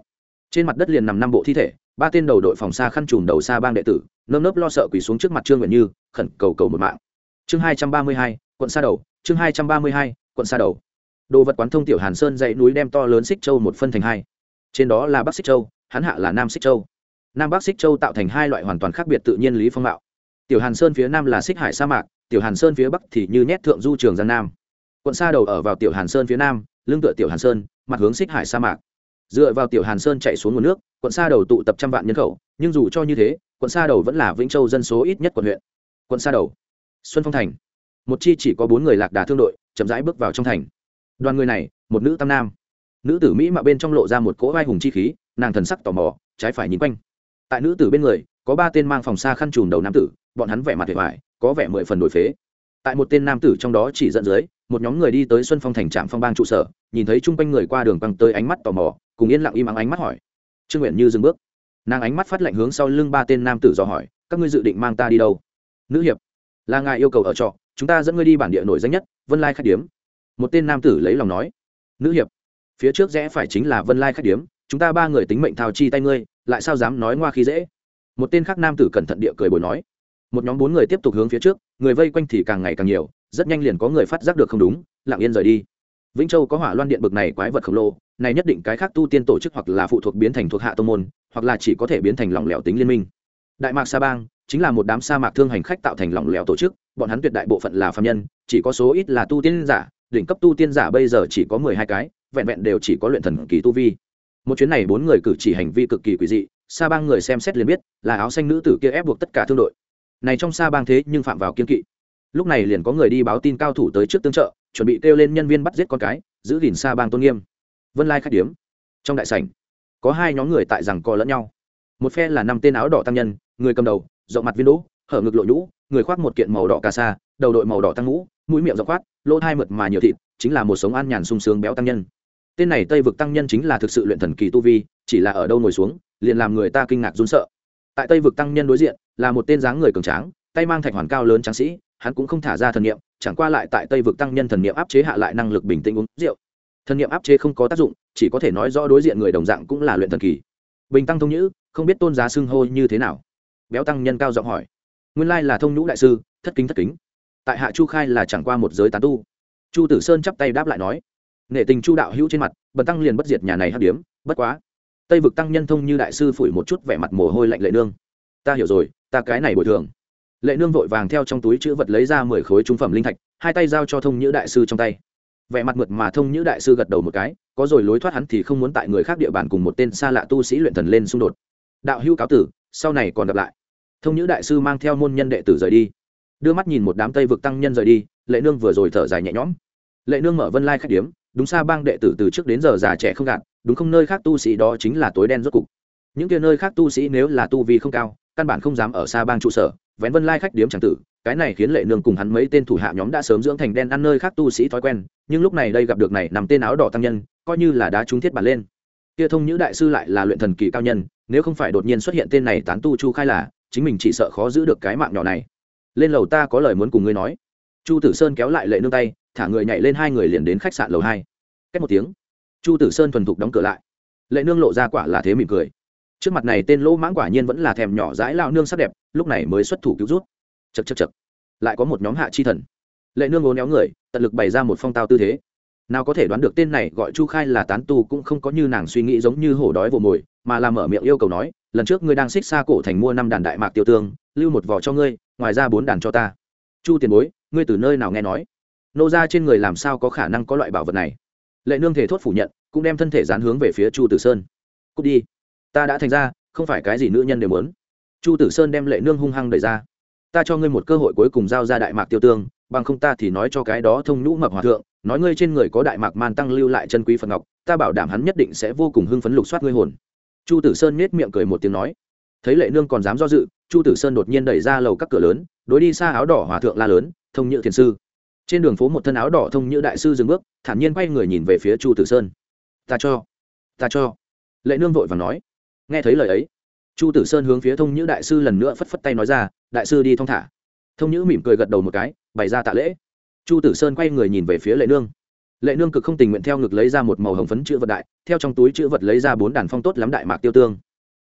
trên mặt đất liền nằm năm bộ thi thể, ba tên đầu đội phòng xa khăn trùm đầu xa bang đệ tử, nơm nớp lo sợ quỳ xuống trước mặt trương nguyện như, khẩn cầu cầu một mạng. Chương hai trăm ba mươi hai, quận xa đầu, chương hai trăm ba mươi hai, quận xa đầu. Đồ vật quán thông tiểu hàn sơn dãy núi đem to lớn xích châu một phân thành hai. Trên đó là bắc xích châu, hắn hạ là nam xích châu. Nam bắc xích châu tạo thành hai loại hoàn toàn khác biệt tự nhiên lý phong mạo tiểu hàn sơn phía nam là xích hải sa mạc, tiểu hàn sơn phía bắc thì như nhét thượng du trường giang nam. Quận xa đầu ở vào tiểu hàn sơn phía nam, lưng tựa tiểu hàn sơn, mặt hướng xích hải sa mạc. Dựa vào tiểu hàn sơn chạy xuống nguồn nước, quận xa đầu tụ tập trăm vạn nhân khẩu, nhưng dù cho như thế, quận xa đầu vẫn là vĩnh châu dân số ít nhất quận huyện. Quận xa đầu, xuân phong thành. Một chi chỉ có bốn người lạc đà thương đội, chậm rãi bước vào trong thành. Đoàn người này, một nữ tam nam. Nữ tử mỹ mà bên trong lộ ra một cỗ vai hùng chi khí, nàng thần sắc tò mò, trái phải nhìn quanh. Tại nữ tử bên người, có ba tên mang phòng xa khăn trùm đầu nam tử bọn hắn vẻ mặt vẻ vải có vẻ mười phần đổi phế. Tại một tên nam tử trong đó chỉ dẫn dưới, một nhóm người đi tới xuân phong thành trạm phong bang trụ sở, nhìn thấy chung quanh người qua đường băng tới ánh mắt tò mò, cùng yên lặng im ắng ánh mắt hỏi. Trương nguyện như dừng bước. Nàng ánh mắt phát lạnh hướng sau lưng ba tên nam tử dò hỏi, các ngươi dự định mang ta đi đâu? Nữ hiệp, là ngài yêu cầu ở trọ, chúng ta dẫn ngươi đi bản địa nổi danh nhất, vân lai khách điếm. Một tên nam tử lấy lòng nói. Nữ hiệp, phía trước rẽ phải chính là vân lai khách điếm, chúng ta ba người tính mệnh thao chi tay ngươi, lại sao dám nói ngoa khi dễ? Một tên khác nam tử cẩn thận địa cười bồi nói một nhóm bốn người tiếp tục hướng phía trước, người vây quanh thì càng ngày càng nhiều, rất nhanh liền có người phát giác được không đúng, lặng yên rời đi. Vĩnh châu có hỏa loan điện bực này quái vật khổng lồ, này nhất định cái khác tu tiên tổ chức hoặc là phụ thuộc biến thành thuộc hạ tô môn, hoặc là chỉ có thể biến thành lỏng lẻo tính liên minh. Đại mạc sa bang chính là một đám sa mạc thương hành khách tạo thành lỏng lẻo tổ chức, bọn hắn tuyệt đại bộ phận là phạm nhân, chỉ có số ít là tu tiên giả, đỉnh cấp tu tiên giả bây giờ chỉ có mười hai cái, vẹn vẹn đều chỉ có luyện thần kỳ tu vi. Một chuyến này bốn người cử chỉ hành vi cực kỳ quỷ dị, sa bang người xem xét liền biết là áo xanh nữ tử kia ép buộc tất cả thương đội này trong sa bang thế nhưng phạm vào kiên kỵ. Lúc này liền có người đi báo tin cao thủ tới trước tương trợ, chuẩn bị kêu lên nhân viên bắt giết con cái, giữ gìn sa bang tôn nghiêm. Vân lai khách điếm. Trong đại sảnh, có hai nhóm người tại rằng co lẫn nhau. Một phe là năm tên áo đỏ tăng nhân, người cầm đầu, rộng mặt viên đỗ, hở ngực lộ nhũ, người khoác một kiện màu đỏ cà sa, đầu đội màu đỏ tăng ngũ, mũi miệng rộng khoát, lỗ hai mượt mà nhiều thịt, chính là một sống an nhàn sung sướng béo tăng nhân. Tên này tây vực tăng nhân chính là thực sự luyện thần kỳ tu vi, chỉ là ở đâu ngồi xuống, liền làm người ta kinh ngạc run sợ. Tại tây vực tăng nhân đối diện là một tên dáng người cường tráng, tay mang thạch hoàn cao lớn tráng sĩ, hắn cũng không thả ra thần niệm, chẳng qua lại tại tây vực tăng nhân thần niệm áp chế hạ lại năng lực bình tĩnh uống rượu. Thần niệm áp chế không có tác dụng, chỉ có thể nói rõ đối diện người đồng dạng cũng là luyện thần kỳ. Bình tăng thông nhữ, không biết tôn giá xưng hô như thế nào. Béo tăng nhân cao giọng hỏi. Nguyên lai là thông nhũ đại sư, thất kính thất kính. Tại hạ chu khai là chẳng qua một giới tán tu. Chu tử sơn chắp tay đáp lại nói. Nể tình chu đạo hữu trên mặt, bần tăng liền bất diệt nhà này hấp điếm, bất quá. Tây vực tăng nhân thông như đại sư phủi một chút vẻ mặt mồ hôi lạnh lệ nương. Ta hiểu rồi ta cái này bồi thường. Lệ nương vội vàng theo trong túi chữ vật lấy ra mười khối trung phẩm linh thạch, hai tay giao cho thông nhữ đại sư trong tay. Vẻ mặt mượt mà thông nhữ đại sư gật đầu một cái, có rồi lối thoát hắn thì không muốn tại người khác địa bàn cùng một tên xa lạ tu sĩ luyện thần lên xung đột. Đạo hữu cáo tử, sau này còn gặp lại. Thông nhữ đại sư mang theo môn nhân đệ tử rời đi. Đưa mắt nhìn một đám tây vực tăng nhân rời đi, lệ nương vừa rồi thở dài nhẹ nhõm. Lệ nương mở vân lai khách điếm, đúng xa bang đệ tử từ trước đến giờ già trẻ không gạt, đúng không nơi khác tu sĩ đó chính là tối đen rốt cục. Những kia nơi khác tu sĩ nếu là tu vi không cao căn bản không dám ở xa bang trụ sở, vén vân lai khách điếm chẳng tử, cái này khiến lệ nương cùng hắn mấy tên thủ hạ nhóm đã sớm dưỡng thành đen ăn nơi khác tu sĩ thói quen, nhưng lúc này đây gặp được này nằm tên áo đỏ tăng nhân, coi như là đá trúng thiết bản lên. Kia thông nhữ đại sư lại là luyện thần kỳ cao nhân, nếu không phải đột nhiên xuất hiện tên này tán tu chu khai là, chính mình chỉ sợ khó giữ được cái mạng nhỏ này. Lên lầu ta có lời muốn cùng ngươi nói. Chu tử sơn kéo lại lệ nương tay, thả người nhảy lên hai người liền đến khách sạn lầu hai. Cách một tiếng, chu tử sơn thuần thục đóng cửa lại. Lệ nương lộ ra quả là thế mỉm cười trước mặt này tên lỗ mãng quả nhiên vẫn là thèm nhỏ dãi lao nương sắc đẹp, lúc này mới xuất thủ cứu rút. Chật chật chật lại có một nhóm hạ chi thần. Lệ nương ố néo người, tận lực bày ra một phong tao tư thế. Nào có thể đoán được tên này gọi chu khai là tán tu cũng không có như nàng suy nghĩ giống như hổ đói vồ mồi, mà làm mở miệng yêu cầu nói, lần trước ngươi đang xích xa cổ thành mua năm đàn đại mạc tiêu tương, lưu một vỏ cho ngươi, ngoài ra bốn đàn cho ta. Chu tiền bối, ngươi từ nơi nào nghe nói? Nô ra trên người làm sao có khả năng có loại bảo vật này? Lệ nương thể thốt phủ nhận, cũng đem thân thể dán hướng về phía chu tử sơn. Cút đi ta đã thành ra, không phải cái gì nữ nhân đều muốn. Chu tử sơn đem lệ nương hung hăng đẩy ra. Ta cho ngươi một cơ hội cuối cùng giao ra đại mạc tiêu tương, bằng không ta thì nói cho cái đó thông nhũ mập hòa thượng, nói ngươi trên người có đại mạc man tăng lưu lại chân quý phật ngọc, ta bảo đảm hắn nhất định sẽ vô cùng hưng phấn lục soát ngươi hồn. Chu tử sơn nết miệng cười một tiếng nói. Thấy lệ nương còn dám do dự, chu tử sơn đột nhiên đẩy ra lầu các cửa lớn, đối đi xa áo đỏ hòa thượng la lớn, thông nhự thiền sư. Trên đường phố một thân áo đỏ thông nhự đại sư dừng bước, thản nhiên quay người nhìn về phía chu tử sơn. Ta cho ta cho. Lệ nương vội và nói nghe thấy lời ấy, chu tử sơn hướng phía thông nhữ đại sư lần nữa phất phất tay nói ra, đại sư đi thong thả. Thông nhữ mỉm cười gật đầu một cái, bày ra tạ lễ. Chu tử sơn quay người nhìn về phía lệ nương. Lệ nương cực không tình nguyện theo ngực lấy ra một màu hồng phấn chữ vật đại, theo trong túi chữ vật lấy ra bốn đàn phong tốt lắm đại mạc tiêu tương.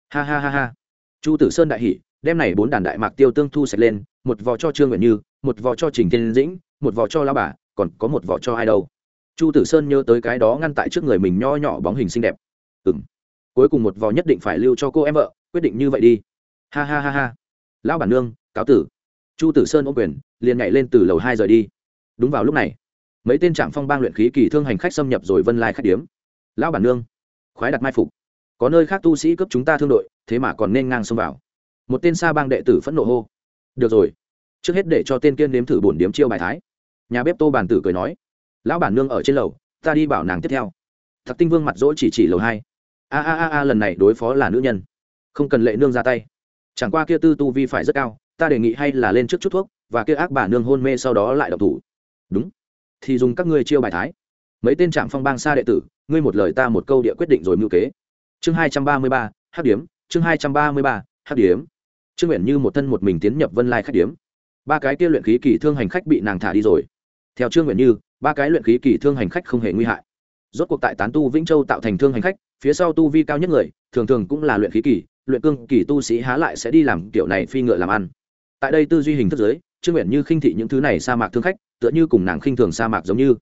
Ha ha ha ha. Chu tử sơn đại hỉ, đem này bốn đàn đại mạc tiêu tương thu sạch lên, một vò cho trương nguyện như, một vò cho trình thiên dĩnh, một vò cho lao bà, còn có một vò cho ai đâu. Chu tử sơn nhớ tới cái đó ngăn tại trước người mình nho nhỏ bóng hình xinh đẹp. Ừ m cuối cùng một vò nhất định phải lưu cho cô em vợ, quyết định như vậy đi. Ha ha ha ha. Lão bản nương, cáo tử. Chu tử sơn ôm quyền, liền nhảy lên từ lầu hai rời đi. Đúng vào lúc này, mấy tên trạm phong bang luyện khí kỳ thương hành khách xâm nhập rồi vân lai khách điếm. Lão bản nương, khoái đặt mai phục. Có nơi khác tu sĩ cướp chúng ta thương đội, thế mà còn nên ngang xông vào. Một tên xa bang đệ tử phẫn nộ hô. Được rồi. Trước hết để cho tên kiên nếm thử bổn điếm chiêu bài thái. Nhà bếp tô bản tử cười nói. Lão bản nương ở trên lầu, ta đi bảo nàng tiếp theo. Thật tinh vương mặt dỗ chỉ chỉ lầu hai a a a a, lần này đối phó là nữ nhân. Không cần lệ nương ra tay. Chẳng qua kia tư tu vi phải rất cao, ta đề nghị hay là lên trước chút thuốc, và kia ác bà nương hôn mê sau đó lại độc thủ. Đúng. Thì dùng các ngươi chiêu bài thái. Mấy tên trạm phong bang xa đệ tử, ngươi một lời ta một câu địa quyết định rồi mưu kế. Chương hai trăm ba mươi ba hát điếm. Chương hai trăm ba mươi ba hát điếm. Trương nguyện như một thân một mình tiến nhập vân lai khách điếm. Ba cái kia luyện khí kỳ thương hành khách bị nàng thả đi rồi. Theo trương nguyện như, ba cái luyện khí kỳ thương hành khách không hề nguy hại. Rốt cuộc tại tán tu vĩnh châu tạo thành thương hành khách phía sau tu vi cao nhất người, thường thường cũng là luyện khí kỳ, luyện cương kỳ tu sĩ há lại sẽ đi làm kiểu này phi ngựa làm ăn. Tại đây tư duy hình thức giới trương nguyện như khinh thị những thứ này sa mạc thương khách, tựa như cùng nàng khinh thường sa mạc giống như.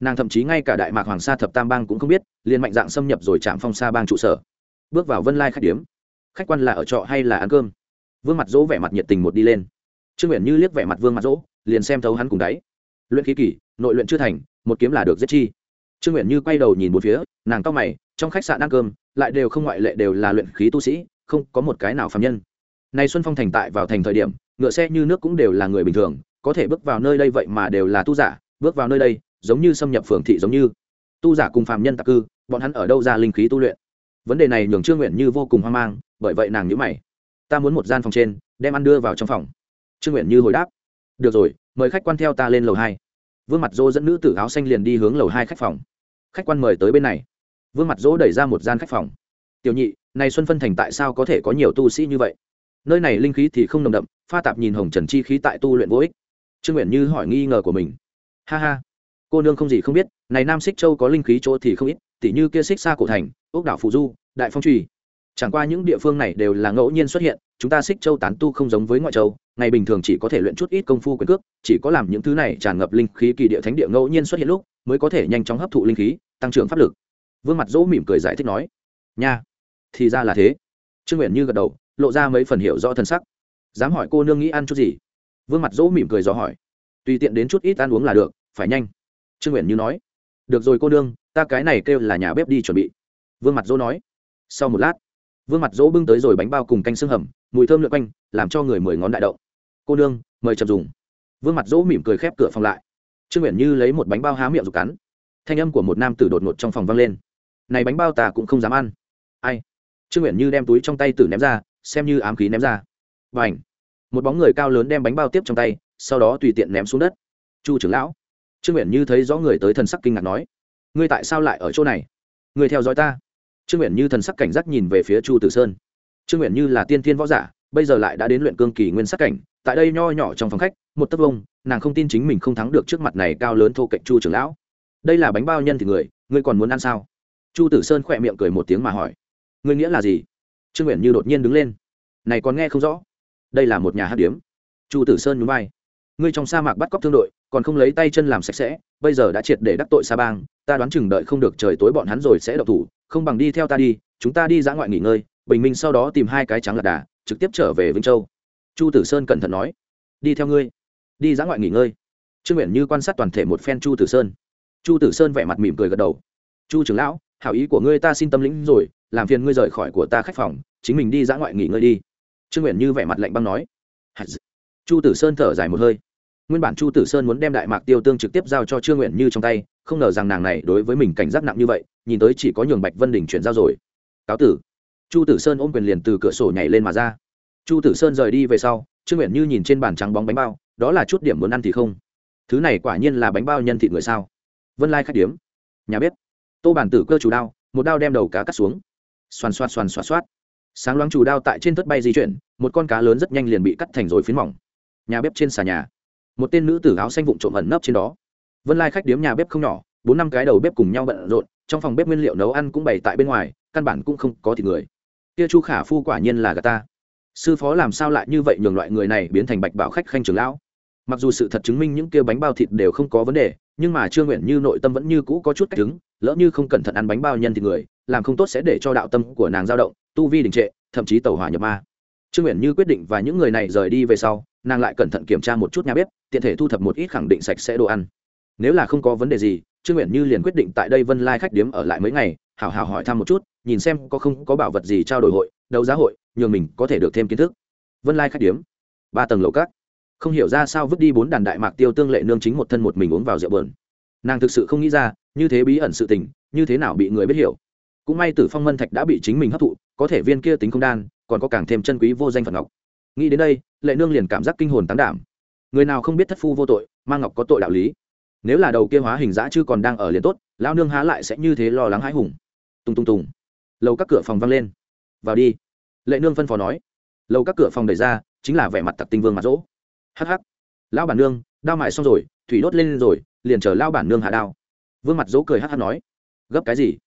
Nàng thậm chí ngay cả đại mạc hoàng sa thập tam bang cũng không biết, liền mạnh dạng xâm nhập rồi chạm phong sa bang trụ sở. Bước vào vân lai khách điếm. Khách quan là ở trọ hay là ăn cơm? Vương mặt dỗ vẻ mặt nhiệt tình một đi lên. Trương nguyện như liếc vẻ mặt vương mặt dỗ, liền xem thấu hắn cùng đáy. Luyện khí kỷ nội luyện chưa thành, một kiếm là được giết chi trương nguyện như quay đầu nhìn một phía, nàng cao mày, trong khách sạn ăn cơm, lại đều không ngoại lệ đều là luyện khí tu sĩ, không có một cái nào phạm nhân. Nay xuân phong thành tại vào thành thời điểm, ngựa xe như nước cũng đều là người bình thường, có thể bước vào nơi đây vậy mà đều là tu giả, bước vào nơi đây, giống như xâm nhập phường thị giống như. Tu giả cùng phạm nhân tạc cư, bọn hắn ở đâu ra linh khí tu luyện? Vấn đề này nhường trương nguyện như vô cùng hoang mang, bởi vậy nàng nhữ mày. Ta muốn một gian phòng trên, đem ăn đưa vào trong phòng. Trương nguyện như hồi đáp. Được rồi, mời khách quan theo ta lên lầu hai. Vương mặt dô dẫn nữ tử áo xanh liền đi hướng lầu hai khách phòng khách quan mời tới bên này. Vương mặt dỗ đẩy ra một gian khách phòng. Tiểu nhị, này xuân phân thành tại sao có thể có nhiều tu sĩ như vậy? Nơi này linh khí thì không nồng đậm, pha tạp nhìn hồng trần chi khí tại tu luyện vô ích. Trương nguyện như hỏi nghi ngờ của mình. Ha ha, cô nương không gì không biết, này nam xích châu có linh khí chỗ thì không ít, tỉ như kia xích xa cổ thành ốc đảo phù du, đại phong trùy. Chẳng qua những địa phương này đều là ngẫu nhiên xuất hiện, chúng ta xích châu tán tu không giống với ngoại châu, ngày bình thường chỉ có thể luyện chút ít công phu quyền cước, chỉ có làm những thứ này tràn ngập linh khí kỳ địa thánh địa ngẫu nhiên xuất hiện lúc, mới có thể nhanh chóng hấp thụ linh khí tăng trưởng pháp lực. Vương mặt dỗ mỉm cười giải thích nói, nha, thì ra là thế. Trương nguyện như gật đầu, lộ ra mấy phần hiểu rõ thân sắc. Dám hỏi cô nương nghĩ ăn chút gì? Vương mặt dỗ mỉm cười dò hỏi, tùy tiện đến chút ít ăn uống là được, phải nhanh. Trương nguyện như nói, được rồi cô nương, ta cái này kêu là nhà bếp đi chuẩn bị. Vương mặt dỗ nói, sau một lát. Vương mặt dỗ bưng tới rồi bánh bao cùng canh xương hầm, mùi thơm lượn quanh, làm cho người mười ngón đại động. Cô nương, mời chậm dùng. Vương mặt dỗ mỉm cười khép cửa phòng lại. Trương nguyện như lấy một bánh bao há miệng rục cắn thanh âm của một nam tử đột ngột trong phòng vang lên. Này bánh bao ta cũng không dám ăn. Ai? Trương nguyện như đem túi trong tay tử ném ra, xem như ám khí ném ra. Và ảnh một bóng người cao lớn đem bánh bao tiếp trong tay, sau đó tùy tiện ném xuống đất. Chu trưởng lão! Trương nguyện như thấy rõ người tới thần sắc kinh ngạc nói, ngươi tại sao lại ở chỗ này? Ngươi theo dõi ta. Trương nguyện như thần sắc cảnh giác nhìn về phía chu tử sơn. Trương nguyện như là tiên thiên võ giả, bây giờ lại đã đến luyện cương kỳ nguyên sắc cảnh, tại đây nho nhỏ trong phòng khách, một tấc vông, nàng không tin chính mình không thắng được trước mặt này cao lớn thô cạnh chu trưởng lão đây là bánh bao nhân thì người, ngươi còn muốn ăn sao? Chu tử sơn khỏe miệng cười một tiếng mà hỏi. Ngươi nghĩa là gì? Trương nguyện như đột nhiên đứng lên. Này còn nghe không rõ. Đây là một nhà hát điếm. Chu tử sơn nhún vai. Ngươi trong sa mạc bắt cóc thương đội, còn không lấy tay chân làm sạch sẽ, bây giờ đã triệt để đắc tội sa bang, ta đoán chừng đợi không được trời tối bọn hắn rồi sẽ độc thủ, không bằng đi theo ta đi, chúng ta đi dã ngoại nghỉ ngơi, bình minh sau đó tìm hai cái trắng lạc đà, trực tiếp trở về vĩnh châu. Chu tử sơn cẩn thận nói. Đi theo ngươi. Đi dã ngoại nghỉ ngơi. Trương nguyện như quan sát toàn thể một phen chu tử sơn chu tử sơn vẻ mặt mỉm cười gật đầu. Chu trưởng lão, hảo ý của ngươi ta xin tâm lĩnh rồi, làm phiền ngươi rời khỏi của ta khách phòng, chính mình đi dã ngoại nghỉ ngơi đi. Trương nguyện như vẻ mặt lạnh băng nói. Chu tử sơn thở dài một hơi. Nguyên bản chu tử sơn muốn đem đại mạc tiêu tương trực tiếp giao cho trương nguyện như trong tay, không ngờ rằng nàng này đối với mình cảnh giác nặng như vậy, nhìn tới chỉ có nhường bạch vân đình chuyển giao rồi. Cáo tử. Chu tử sơn ôm quyền liền từ cửa sổ nhảy lên mà ra. Chu tử sơn rời đi về sau, trương nguyện như nhìn trên bàn trắng bóng bánh bao, đó là chút điểm muốn ăn thì không. Thứ này quả nhiên là bánh bao nhân thịt người sao? Vân lai khách điếm, nhà bếp, tô bản tử cơ chủ đao, một đao đem đầu cá cắt xuống. Xoàn xoạt xoàn xoạt xoát sáng loáng chủ đao tại trên thất bay di chuyển, một con cá lớn rất nhanh liền bị cắt thành rồi phiến mỏng. Nhà bếp trên xà nhà, một tên nữ tử áo xanh vụn trộm ẩn nấp trên đó. Vân lai khách điếm nhà bếp không nhỏ, bốn năm cái đầu bếp cùng nhau bận rộn, trong phòng bếp nguyên liệu nấu ăn cũng bày tại bên ngoài, căn bản cũng không có thịt người. Kia chu khả phu quả nhiên là gà ta. Sư phó làm sao lại như vậy nhường loại người này biến thành bạch bảo khách khanh trường lão? Mặc dù sự thật chứng minh những kia bánh bao thịt đều không có vấn đề nhưng mà trương nguyện như nội tâm vẫn như cũ có chút cách đứng, lỡ như không cẩn thận ăn bánh bao nhân thì người, làm không tốt sẽ để cho đạo tâm của nàng dao động, tu vi đình trệ, thậm chí tàu hỏa nhập ma. Trương nguyện như quyết định và những người này rời đi về sau, nàng lại cẩn thận kiểm tra một chút nhà bếp, tiện thể thu thập một ít khẳng định sạch sẽ đồ ăn. Nếu là không có vấn đề gì, trương nguyện như liền quyết định tại đây vân lai khách điếm ở lại mấy ngày hào hào hỏi thăm một chút, nhìn xem có không có bảo vật gì trao đổi hội, đấu giá hội, nhường mình có thể được thêm kiến thức. Vân lai khách điếm, ba tầng lầu cát không hiểu ra sao vứt đi bốn đàn đại mạc tiêu tương lệ nương chính một thân một mình uống vào rượu bờn. Nàng thực sự không nghĩ ra, như thế bí ẩn sự tình, như thế nào bị người biết hiểu. Cũng may tử phong mân thạch đã bị chính mình hấp thụ, có thể viên kia tính không đan, còn có càng thêm chân quý vô danh phật ngọc. Nghĩ đến đây, lệ nương liền cảm giác kinh hồn tán đảm. Người nào không biết thất phu vô tội mang ngọc có tội đạo lý. Nếu là đầu kia hóa hình dã chứ còn đang ở liền tốt lao nương há lại sẽ như thế lo lắng hãi hùng. Tung tung tùng lầu các cửa phòng văng lên. Vào đi. Lệ nương phân phó nói. Lầu các cửa phòng đẩy ra, chính là vẻ mặt tặc tinh vương mặt rỗ hh lão bản nương, đao mại xong rồi, thủy đốt lên rồi, liền chờ lao bản nương hạ đao. Vương mặt dỗ cười hh nói. Gấp cái gì?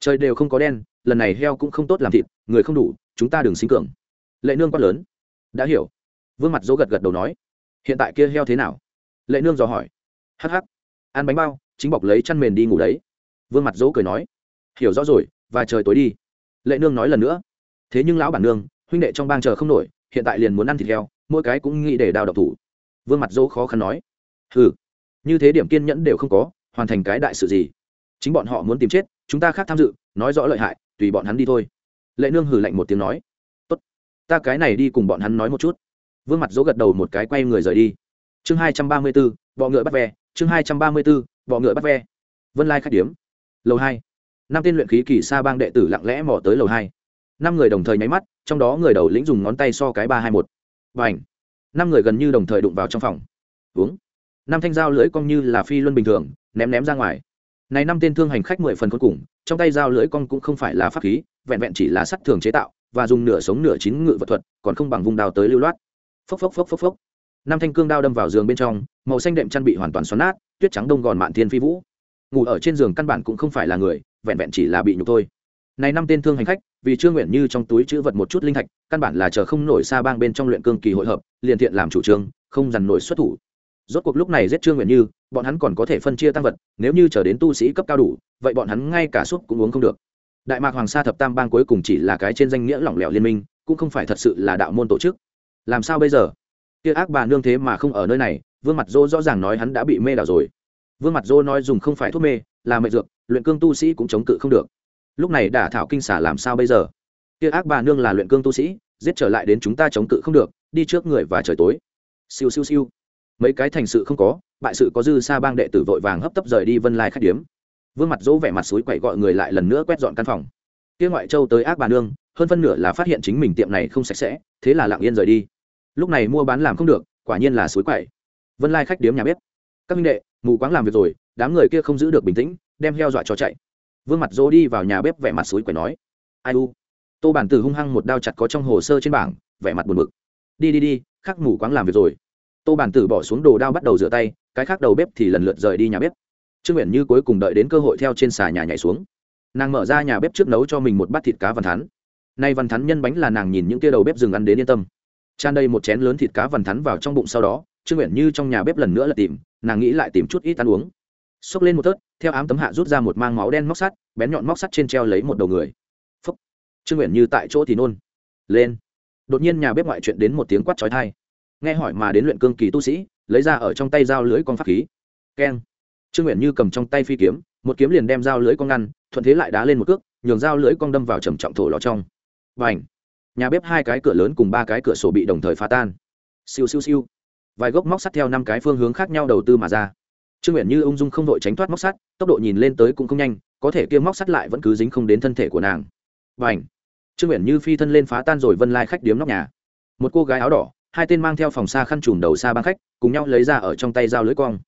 Trời đều không có đen, lần này heo cũng không tốt làm thịt, người không đủ, chúng ta đừng sinh cường. Lệ nương quát lớn. Đã hiểu. Vương mặt dỗ gật gật đầu nói. Hiện tại kia heo thế nào? Lệ nương dò hỏi. Hh ăn bánh bao, chính bọc lấy chăn mền đi ngủ đấy. Vương mặt dỗ cười nói. Hiểu rõ rồi, và trời tối đi. Lệ nương nói lần nữa. Thế nhưng lão bản nương, huynh đệ trong bang chờ không nổi hiện tại liền muốn ăn thịt heo, mỗi cái cũng nghĩ để đào độc thủ. Vương mặt dỗ khó khăn nói ừ như thế điểm kiên nhẫn đều không có, hoàn thành cái đại sự gì? Chính bọn họ muốn tìm chết, chúng ta khác tham dự, nói rõ lợi hại, tùy bọn hắn đi thôi. Lệ nương hử lạnh một tiếng nói, tốt, ta cái này đi cùng bọn hắn nói một chút. Vương mặt dỗ gật đầu một cái quay người rời đi. Chương hai trăm ba mươi b ố bọ ngựa bắt ve, chương hai trăm ba mươi b ố bọ ngựa bắt ve. Vân lai khách điếm, lầu hai. Năm tên luyện khí kỳ sa bang đệ tử lặng lẽ mò tới lầu hai. Năm người đồng thời nháy mắt trong đó người đầu lĩnh dùng ngón tay so cái ba hai một. Và ảnh năm người gần như đồng thời đụng vào trong phòng. Uống. Năm thanh dao lưỡi cong như là phi luân bình thường, ném ném ra ngoài. Này năm tên thương hành khách mười phần cuối cùng, trong tay dao lưỡi cong cũng không phải là pháp khí, vẹn vẹn chỉ là sắt thường chế tạo, và dùng nửa sống nửa chín ngự vật thuật, còn không bằng vùng đào tới lưu loát. Phốc phốc phốc phốc phốc. Năm thanh cương đao đâm vào giường bên trong, màu xanh đệm chăn bị hoàn toàn xoắn nát, tuyết trắng đông gòn mạn thiên phi vũ. Ngủ ở trên giường căn bản cũng không phải là người, vẹn vẹn chỉ là bị nhục thôi. Này năm tên thương hành khách vì chưa nguyện như trong túi chữ vật một chút linh thạch, căn bản là chờ không nổi xa bang bên trong luyện cương kỳ hội hợp, liền thiện làm chủ trương, không dằn nổi xuất thủ. Rốt cuộc lúc này giết trương nguyện như, bọn hắn còn có thể phân chia tăng vật, nếu như chờ đến tu sĩ cấp cao đủ, vậy bọn hắn ngay cả suốt cũng uống không được. Đại mạc hoàng sa thập tam bang cuối cùng chỉ là cái trên danh nghĩa lỏng lẻo liên minh, cũng không phải thật sự là đạo môn tổ chức. Làm sao bây giờ? Kia ác bà nương thế mà không ở nơi này, vương mặt dô rõ ràng nói hắn đã bị mê đảo rồi. Vương mặt dô nói dùng không phải thuốc mê, là mệnh dược, luyện cương tu sĩ cũng chống cự không được lúc này đả thảo kinh xả làm sao bây giờ? Kia ác bà nương là luyện cương tu sĩ, giết trở lại đến chúng ta chống cự không được, đi trước người và trời tối. Siêu siêu siêu. Mấy cái thành sự không có, bại sự có dư xa bang đệ tử vội vàng hấp tấp rời đi vân lai khách điếm. Vương mặt dỗ vẻ mặt suối quậy gọi người lại lần nữa quét dọn căn phòng. Kia ngoại châu tới ác bà nương, hơn phân nửa là phát hiện chính mình tiệm này không sạch sẽ, thế là lặng yên rời đi. Lúc này mua bán làm không được, quả nhiên là suối quậy. Vân lai khách điếm nhà bếp. Các minh đệ, mù quáng làm việc rồi, đám người kia không giữ được bình tĩnh, đem heo dọa cho chạy vương mặt dỗ đi vào nhà bếp vẻ mặt suối quẻ nói, ai u? Tô bản tử hung hăng một đao chặt có trong hồ sơ trên bảng, vẻ mặt buồn bực. Đi đi đi, khắc mù quáng làm việc rồi. Tô bản tử bỏ xuống đồ đao bắt đầu rửa tay, cái khác đầu bếp thì lần lượt rời đi nhà bếp. Trương nguyện như cuối cùng đợi đến cơ hội theo trên xà nhà nhảy xuống. Nàng mở ra nhà bếp trước nấu cho mình một bát thịt cá văn thắn. Nay văn thắn nhân bánh là nàng nhìn những kia đầu bếp dừng ăn đến yên tâm. Tràn đầy một chén lớn thịt cá văn thắn vào trong bụng sau đó, trương nguyện như trong nhà bếp lần nữa là tìm, nàng nghĩ lại tìm chút ít ăn uống. Xốc lên một tớt theo ám tấm hạ rút ra một mang máu đen móc sắt, bén nhọn móc sắt trên treo lấy một đầu người. Phúc. Trương nguyện như tại chỗ thì nôn. Lên. Đột nhiên nhà bếp ngoại chuyện đến một tiếng quát trói thai nghe hỏi mà đến luyện cương kỳ tu sĩ, lấy ra ở trong tay dao lưới con pháp khí. Keng. Trương nguyện như cầm trong tay phi kiếm, một kiếm liền đem dao lưới con ngăn, thuận thế lại đá lên một cước, nhường dao lưới con đâm vào trầm trọng thổ lò trong. Và ảnh nhà bếp hai cái cửa lớn cùng ba cái cửa sổ bị đồng thời phá tan. Siêu siêu siêu. Vài gốc móc sắt theo năm cái phương hướng khác nhau đầu tư mà ra trương nguyện như ung dung không đội tránh thoát móc sắt, tốc độ nhìn lên tới cũng không nhanh, có thể kia móc sắt lại vẫn cứ dính không đến thân thể của nàng. Và ảnh trương nguyện như phi thân lên phá tan rồi vân lai khách điếm nóc nhà. Một cô gái áo đỏ, hai tên mang theo phòng xa khăn trùm đầu xa băng khách, cùng nhau lấy ra ở trong tay dao lưới quang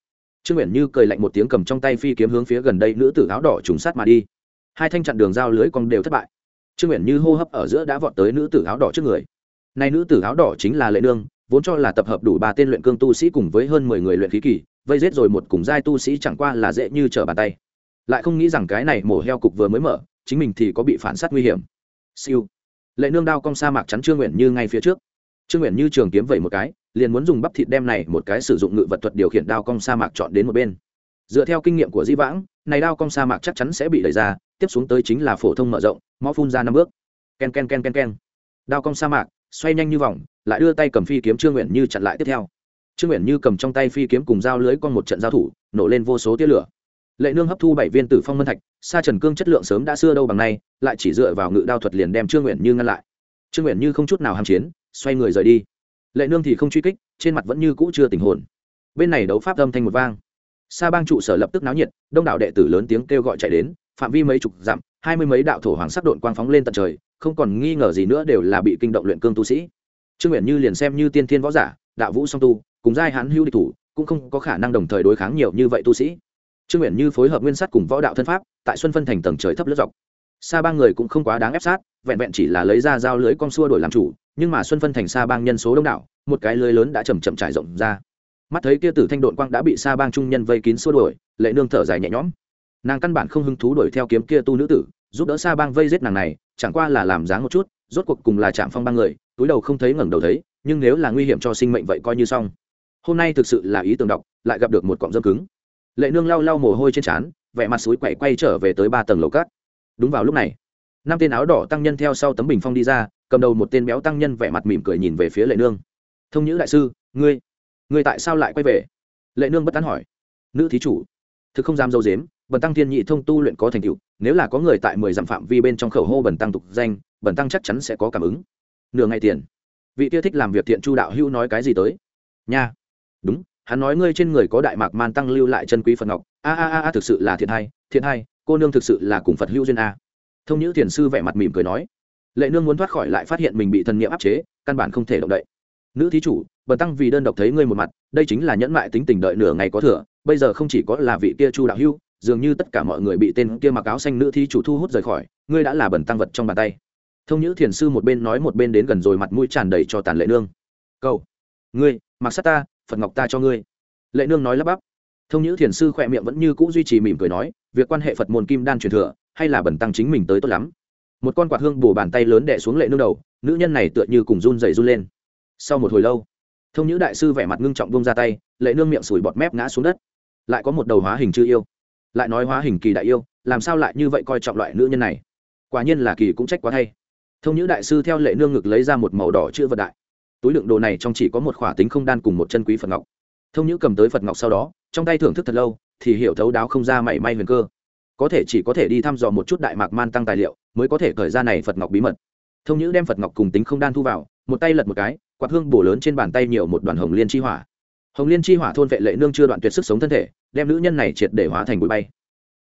trương nguyện như cười lạnh một tiếng cầm trong tay phi kiếm hướng phía gần đây nữ tử áo đỏ trùng sát mà đi. Hai thanh chặn đường dao lưới quang đều thất bại. Trương nguyện như hô hấp ở giữa đã vọt tới nữ tử áo đỏ trước người. Nay nữ tử áo đỏ chính là lệ nương, vốn cho là tập hợp đủ ba tên luyện cương tu sĩ cùng với hơn mười người luyện khí kỳ vây giết rồi một cùng giai tu sĩ chẳng qua là dễ như trở bàn tay. Lại không nghĩ rằng cái này mổ heo cục vừa mới mở, chính mình thì có bị phản sát nguy hiểm. Siêu. Lệ nương đao cong sa mạc chắn trương nguyện như ngay phía trước. Trương nguyện như trường kiếm vẩy một cái, liền muốn dùng bắp thịt đem này một cái sử dụng ngự vật thuật điều khiển đao cong sa mạc chọn đến một bên. Dựa theo kinh nghiệm của di vãng, này đao cong sa mạc chắc chắn sẽ bị đẩy ra, tiếp xuống tới chính là phổ thông mở rộng mõ phun ra năm bước. Ken ken ken ken ken. Đao cong sa mạc, xoay nhanh như vòng, lại đưa tay cầm phi kiếm trương nguyện như chặn lại tiếp theo trương nguyện như cầm trong tay phi kiếm cùng dao lưới con một trận giao thủ, nổ lên vô số tia lửa. Lệ nương hấp thu bảy viên tử phong mân thạch, sa trần cương chất lượng sớm đã xưa đâu bằng nay, lại chỉ dựa vào ngự đao thuật liền đem trương nguyện như ngăn lại. Trương nguyện như không chút nào hàm chiến, xoay người rời đi. Lệ nương thì không truy kích, trên mặt vẫn như cũ chưa tình hồn. Bên này đấu pháp âm thanh một vang. Sa bang trụ sở lập tức náo nhiệt, đông đảo đệ tử lớn tiếng kêu gọi chạy đến, phạm vi mấy chục dặm, hai mươi mấy đạo thổ hoàng sắc độn quang phóng lên tận trời, không còn nghi ngờ gì nữa đều là bị kinh động luyện cương tu sĩ. Trương nguyện như liền xem như tiên thiên võ giả đạo vũ song tu, cùng giai hán hữu địch thủ, cũng không có khả năng đồng thời đối kháng nhiều như vậy tu sĩ. Trương nguyện như phối hợp nguyên sắt cùng võ đạo thân pháp, tại xuân phân thành tầng trời thấp lướt dọc. Xa ba người cũng không quá đáng ép sát, vẹn vẹn chỉ là lấy ra dao lưới con xua đổi làm chủ, nhưng mà xuân phân thành xa bang nhân số đông đảo, một cái lưới lớn đã chầm chậm trải rộng ra. Mắt thấy kia tử thanh độn quang đã bị xa bang trung nhân vây kín xua đuổi, lệ nương thở dài nhẹ nhõm. Nàng căn bản không hứng thú đuổi theo kiếm kia tu nữ tử, giúp đỡ xa bang vây giết nàng này, chẳng qua là làm dáng một chút, rốt cuộc cùng là chạm phong ba người, túi đầu không thấy ngẩng đầu thấy nhưng nếu là nguy hiểm cho sinh mệnh vậy coi như xong. Hôm nay thực sự là ý tưởng đọc, lại gặp được một cọng dâm cứng. Lệ nương lau lau mồ hôi trên trán, vẻ mặt suối quậy quay trở về tới ba tầng lầu cát. Đúng vào lúc này, năm tên áo đỏ tăng nhân theo sau tấm bình phong đi ra, cầm đầu một tên béo tăng nhân vẻ mặt mỉm cười nhìn về phía lệ nương. Thông nhữ đại sư, ngươi ngươi tại sao lại quay về? Lệ nương bất tán hỏi. Nữ thí chủ, thực không dám dâu dếm, bần tăng thiên nhị thông tu luyện có thành tựu, nếu là có người tại mười dặm phạm vi bên trong khẩu hô bần tăng tục danh, bần tăng chắc chắn sẽ có cảm ứng. Nửa ngày tiền vị kia thích làm việc thiện chu đạo hữu nói cái gì tới? Nha. Đúng, hắn nói ngươi trên người có đại mạc man tăng lưu lại chân quý phật ngọc. A a a a, thực sự là thiện hay thiện hay, cô nương thực sự là cùng phật hữu duyên a. Thông nhữ thiền sư vẻ mặt mỉm cười nói. Lệ nương muốn thoát khỏi lại phát hiện mình bị thần niệm áp chế, căn bản không thể động đậy. Nữ thí chủ, bần tăng vì đơn độc thấy ngươi một mặt, đây chính là nhẫn mại tính tình đợi nửa ngày có thừa, bây giờ không chỉ có là vị kia chu đạo hữu, dường như tất cả mọi người bị tên kia mặc áo xanh nữ thí chủ thu hút rời khỏi, ngươi đã là bần tăng vật trong bàn tay thông nhữ thiền sư một bên nói một bên đến gần rồi mặt mũi tràn đầy cho tàn lệ nương. Cầu, ngươi, mặc sát ta, phật ngọc ta cho ngươi. Lệ nương nói lắp bắp. Thông nhữ thiền sư khỏe miệng vẫn như cũ duy trì mỉm cười nói, việc quan hệ phật môn kim đan truyền thừa, hay là bẩn tăng chính mình tới tốt lắm. Một con quạt hương bổ bàn tay lớn đẻ xuống lệ nương đầu, nữ nhân này tựa như cùng run dày run lên. Sau một hồi lâu, thông nhữ đại sư vẻ mặt ngưng trọng bông ra tay, lệ nương miệng sủi bọt mép ngã xuống đất. Lại có một đầu hóa hình chư yêu. Lại nói hóa hình kỳ đại yêu, làm sao lại như vậy coi trọng loại nữ nhân này? Quả nhiên là kỳ cũng trách quá thay thông nhữ đại sư theo lệ nương ngực lấy ra một màu đỏ chữ vật đại. Túi đựng đồ này trong chỉ có một khỏa tính không đan cùng một chân quý phật ngọc. Thông nhữ cầm tới phật ngọc sau đó, trong tay thưởng thức thật lâu, thì hiểu thấu đáo không ra mảy may huyền cơ. Có thể chỉ có thể đi thăm dò một chút đại mạc man tăng tài liệu, mới có thể khởi ra này phật ngọc bí mật. Thông nhữ đem phật ngọc cùng tính không đan thu vào, một tay lật một cái, quạt hương bổ lớn trên bàn tay nhiều một đoàn hồng liên chi hỏa. Hồng liên chi hỏa thôn vệ lệ nương chưa đoạn tuyệt sức sống thân thể, đem nữ nhân này triệt để hóa thành bụi bay.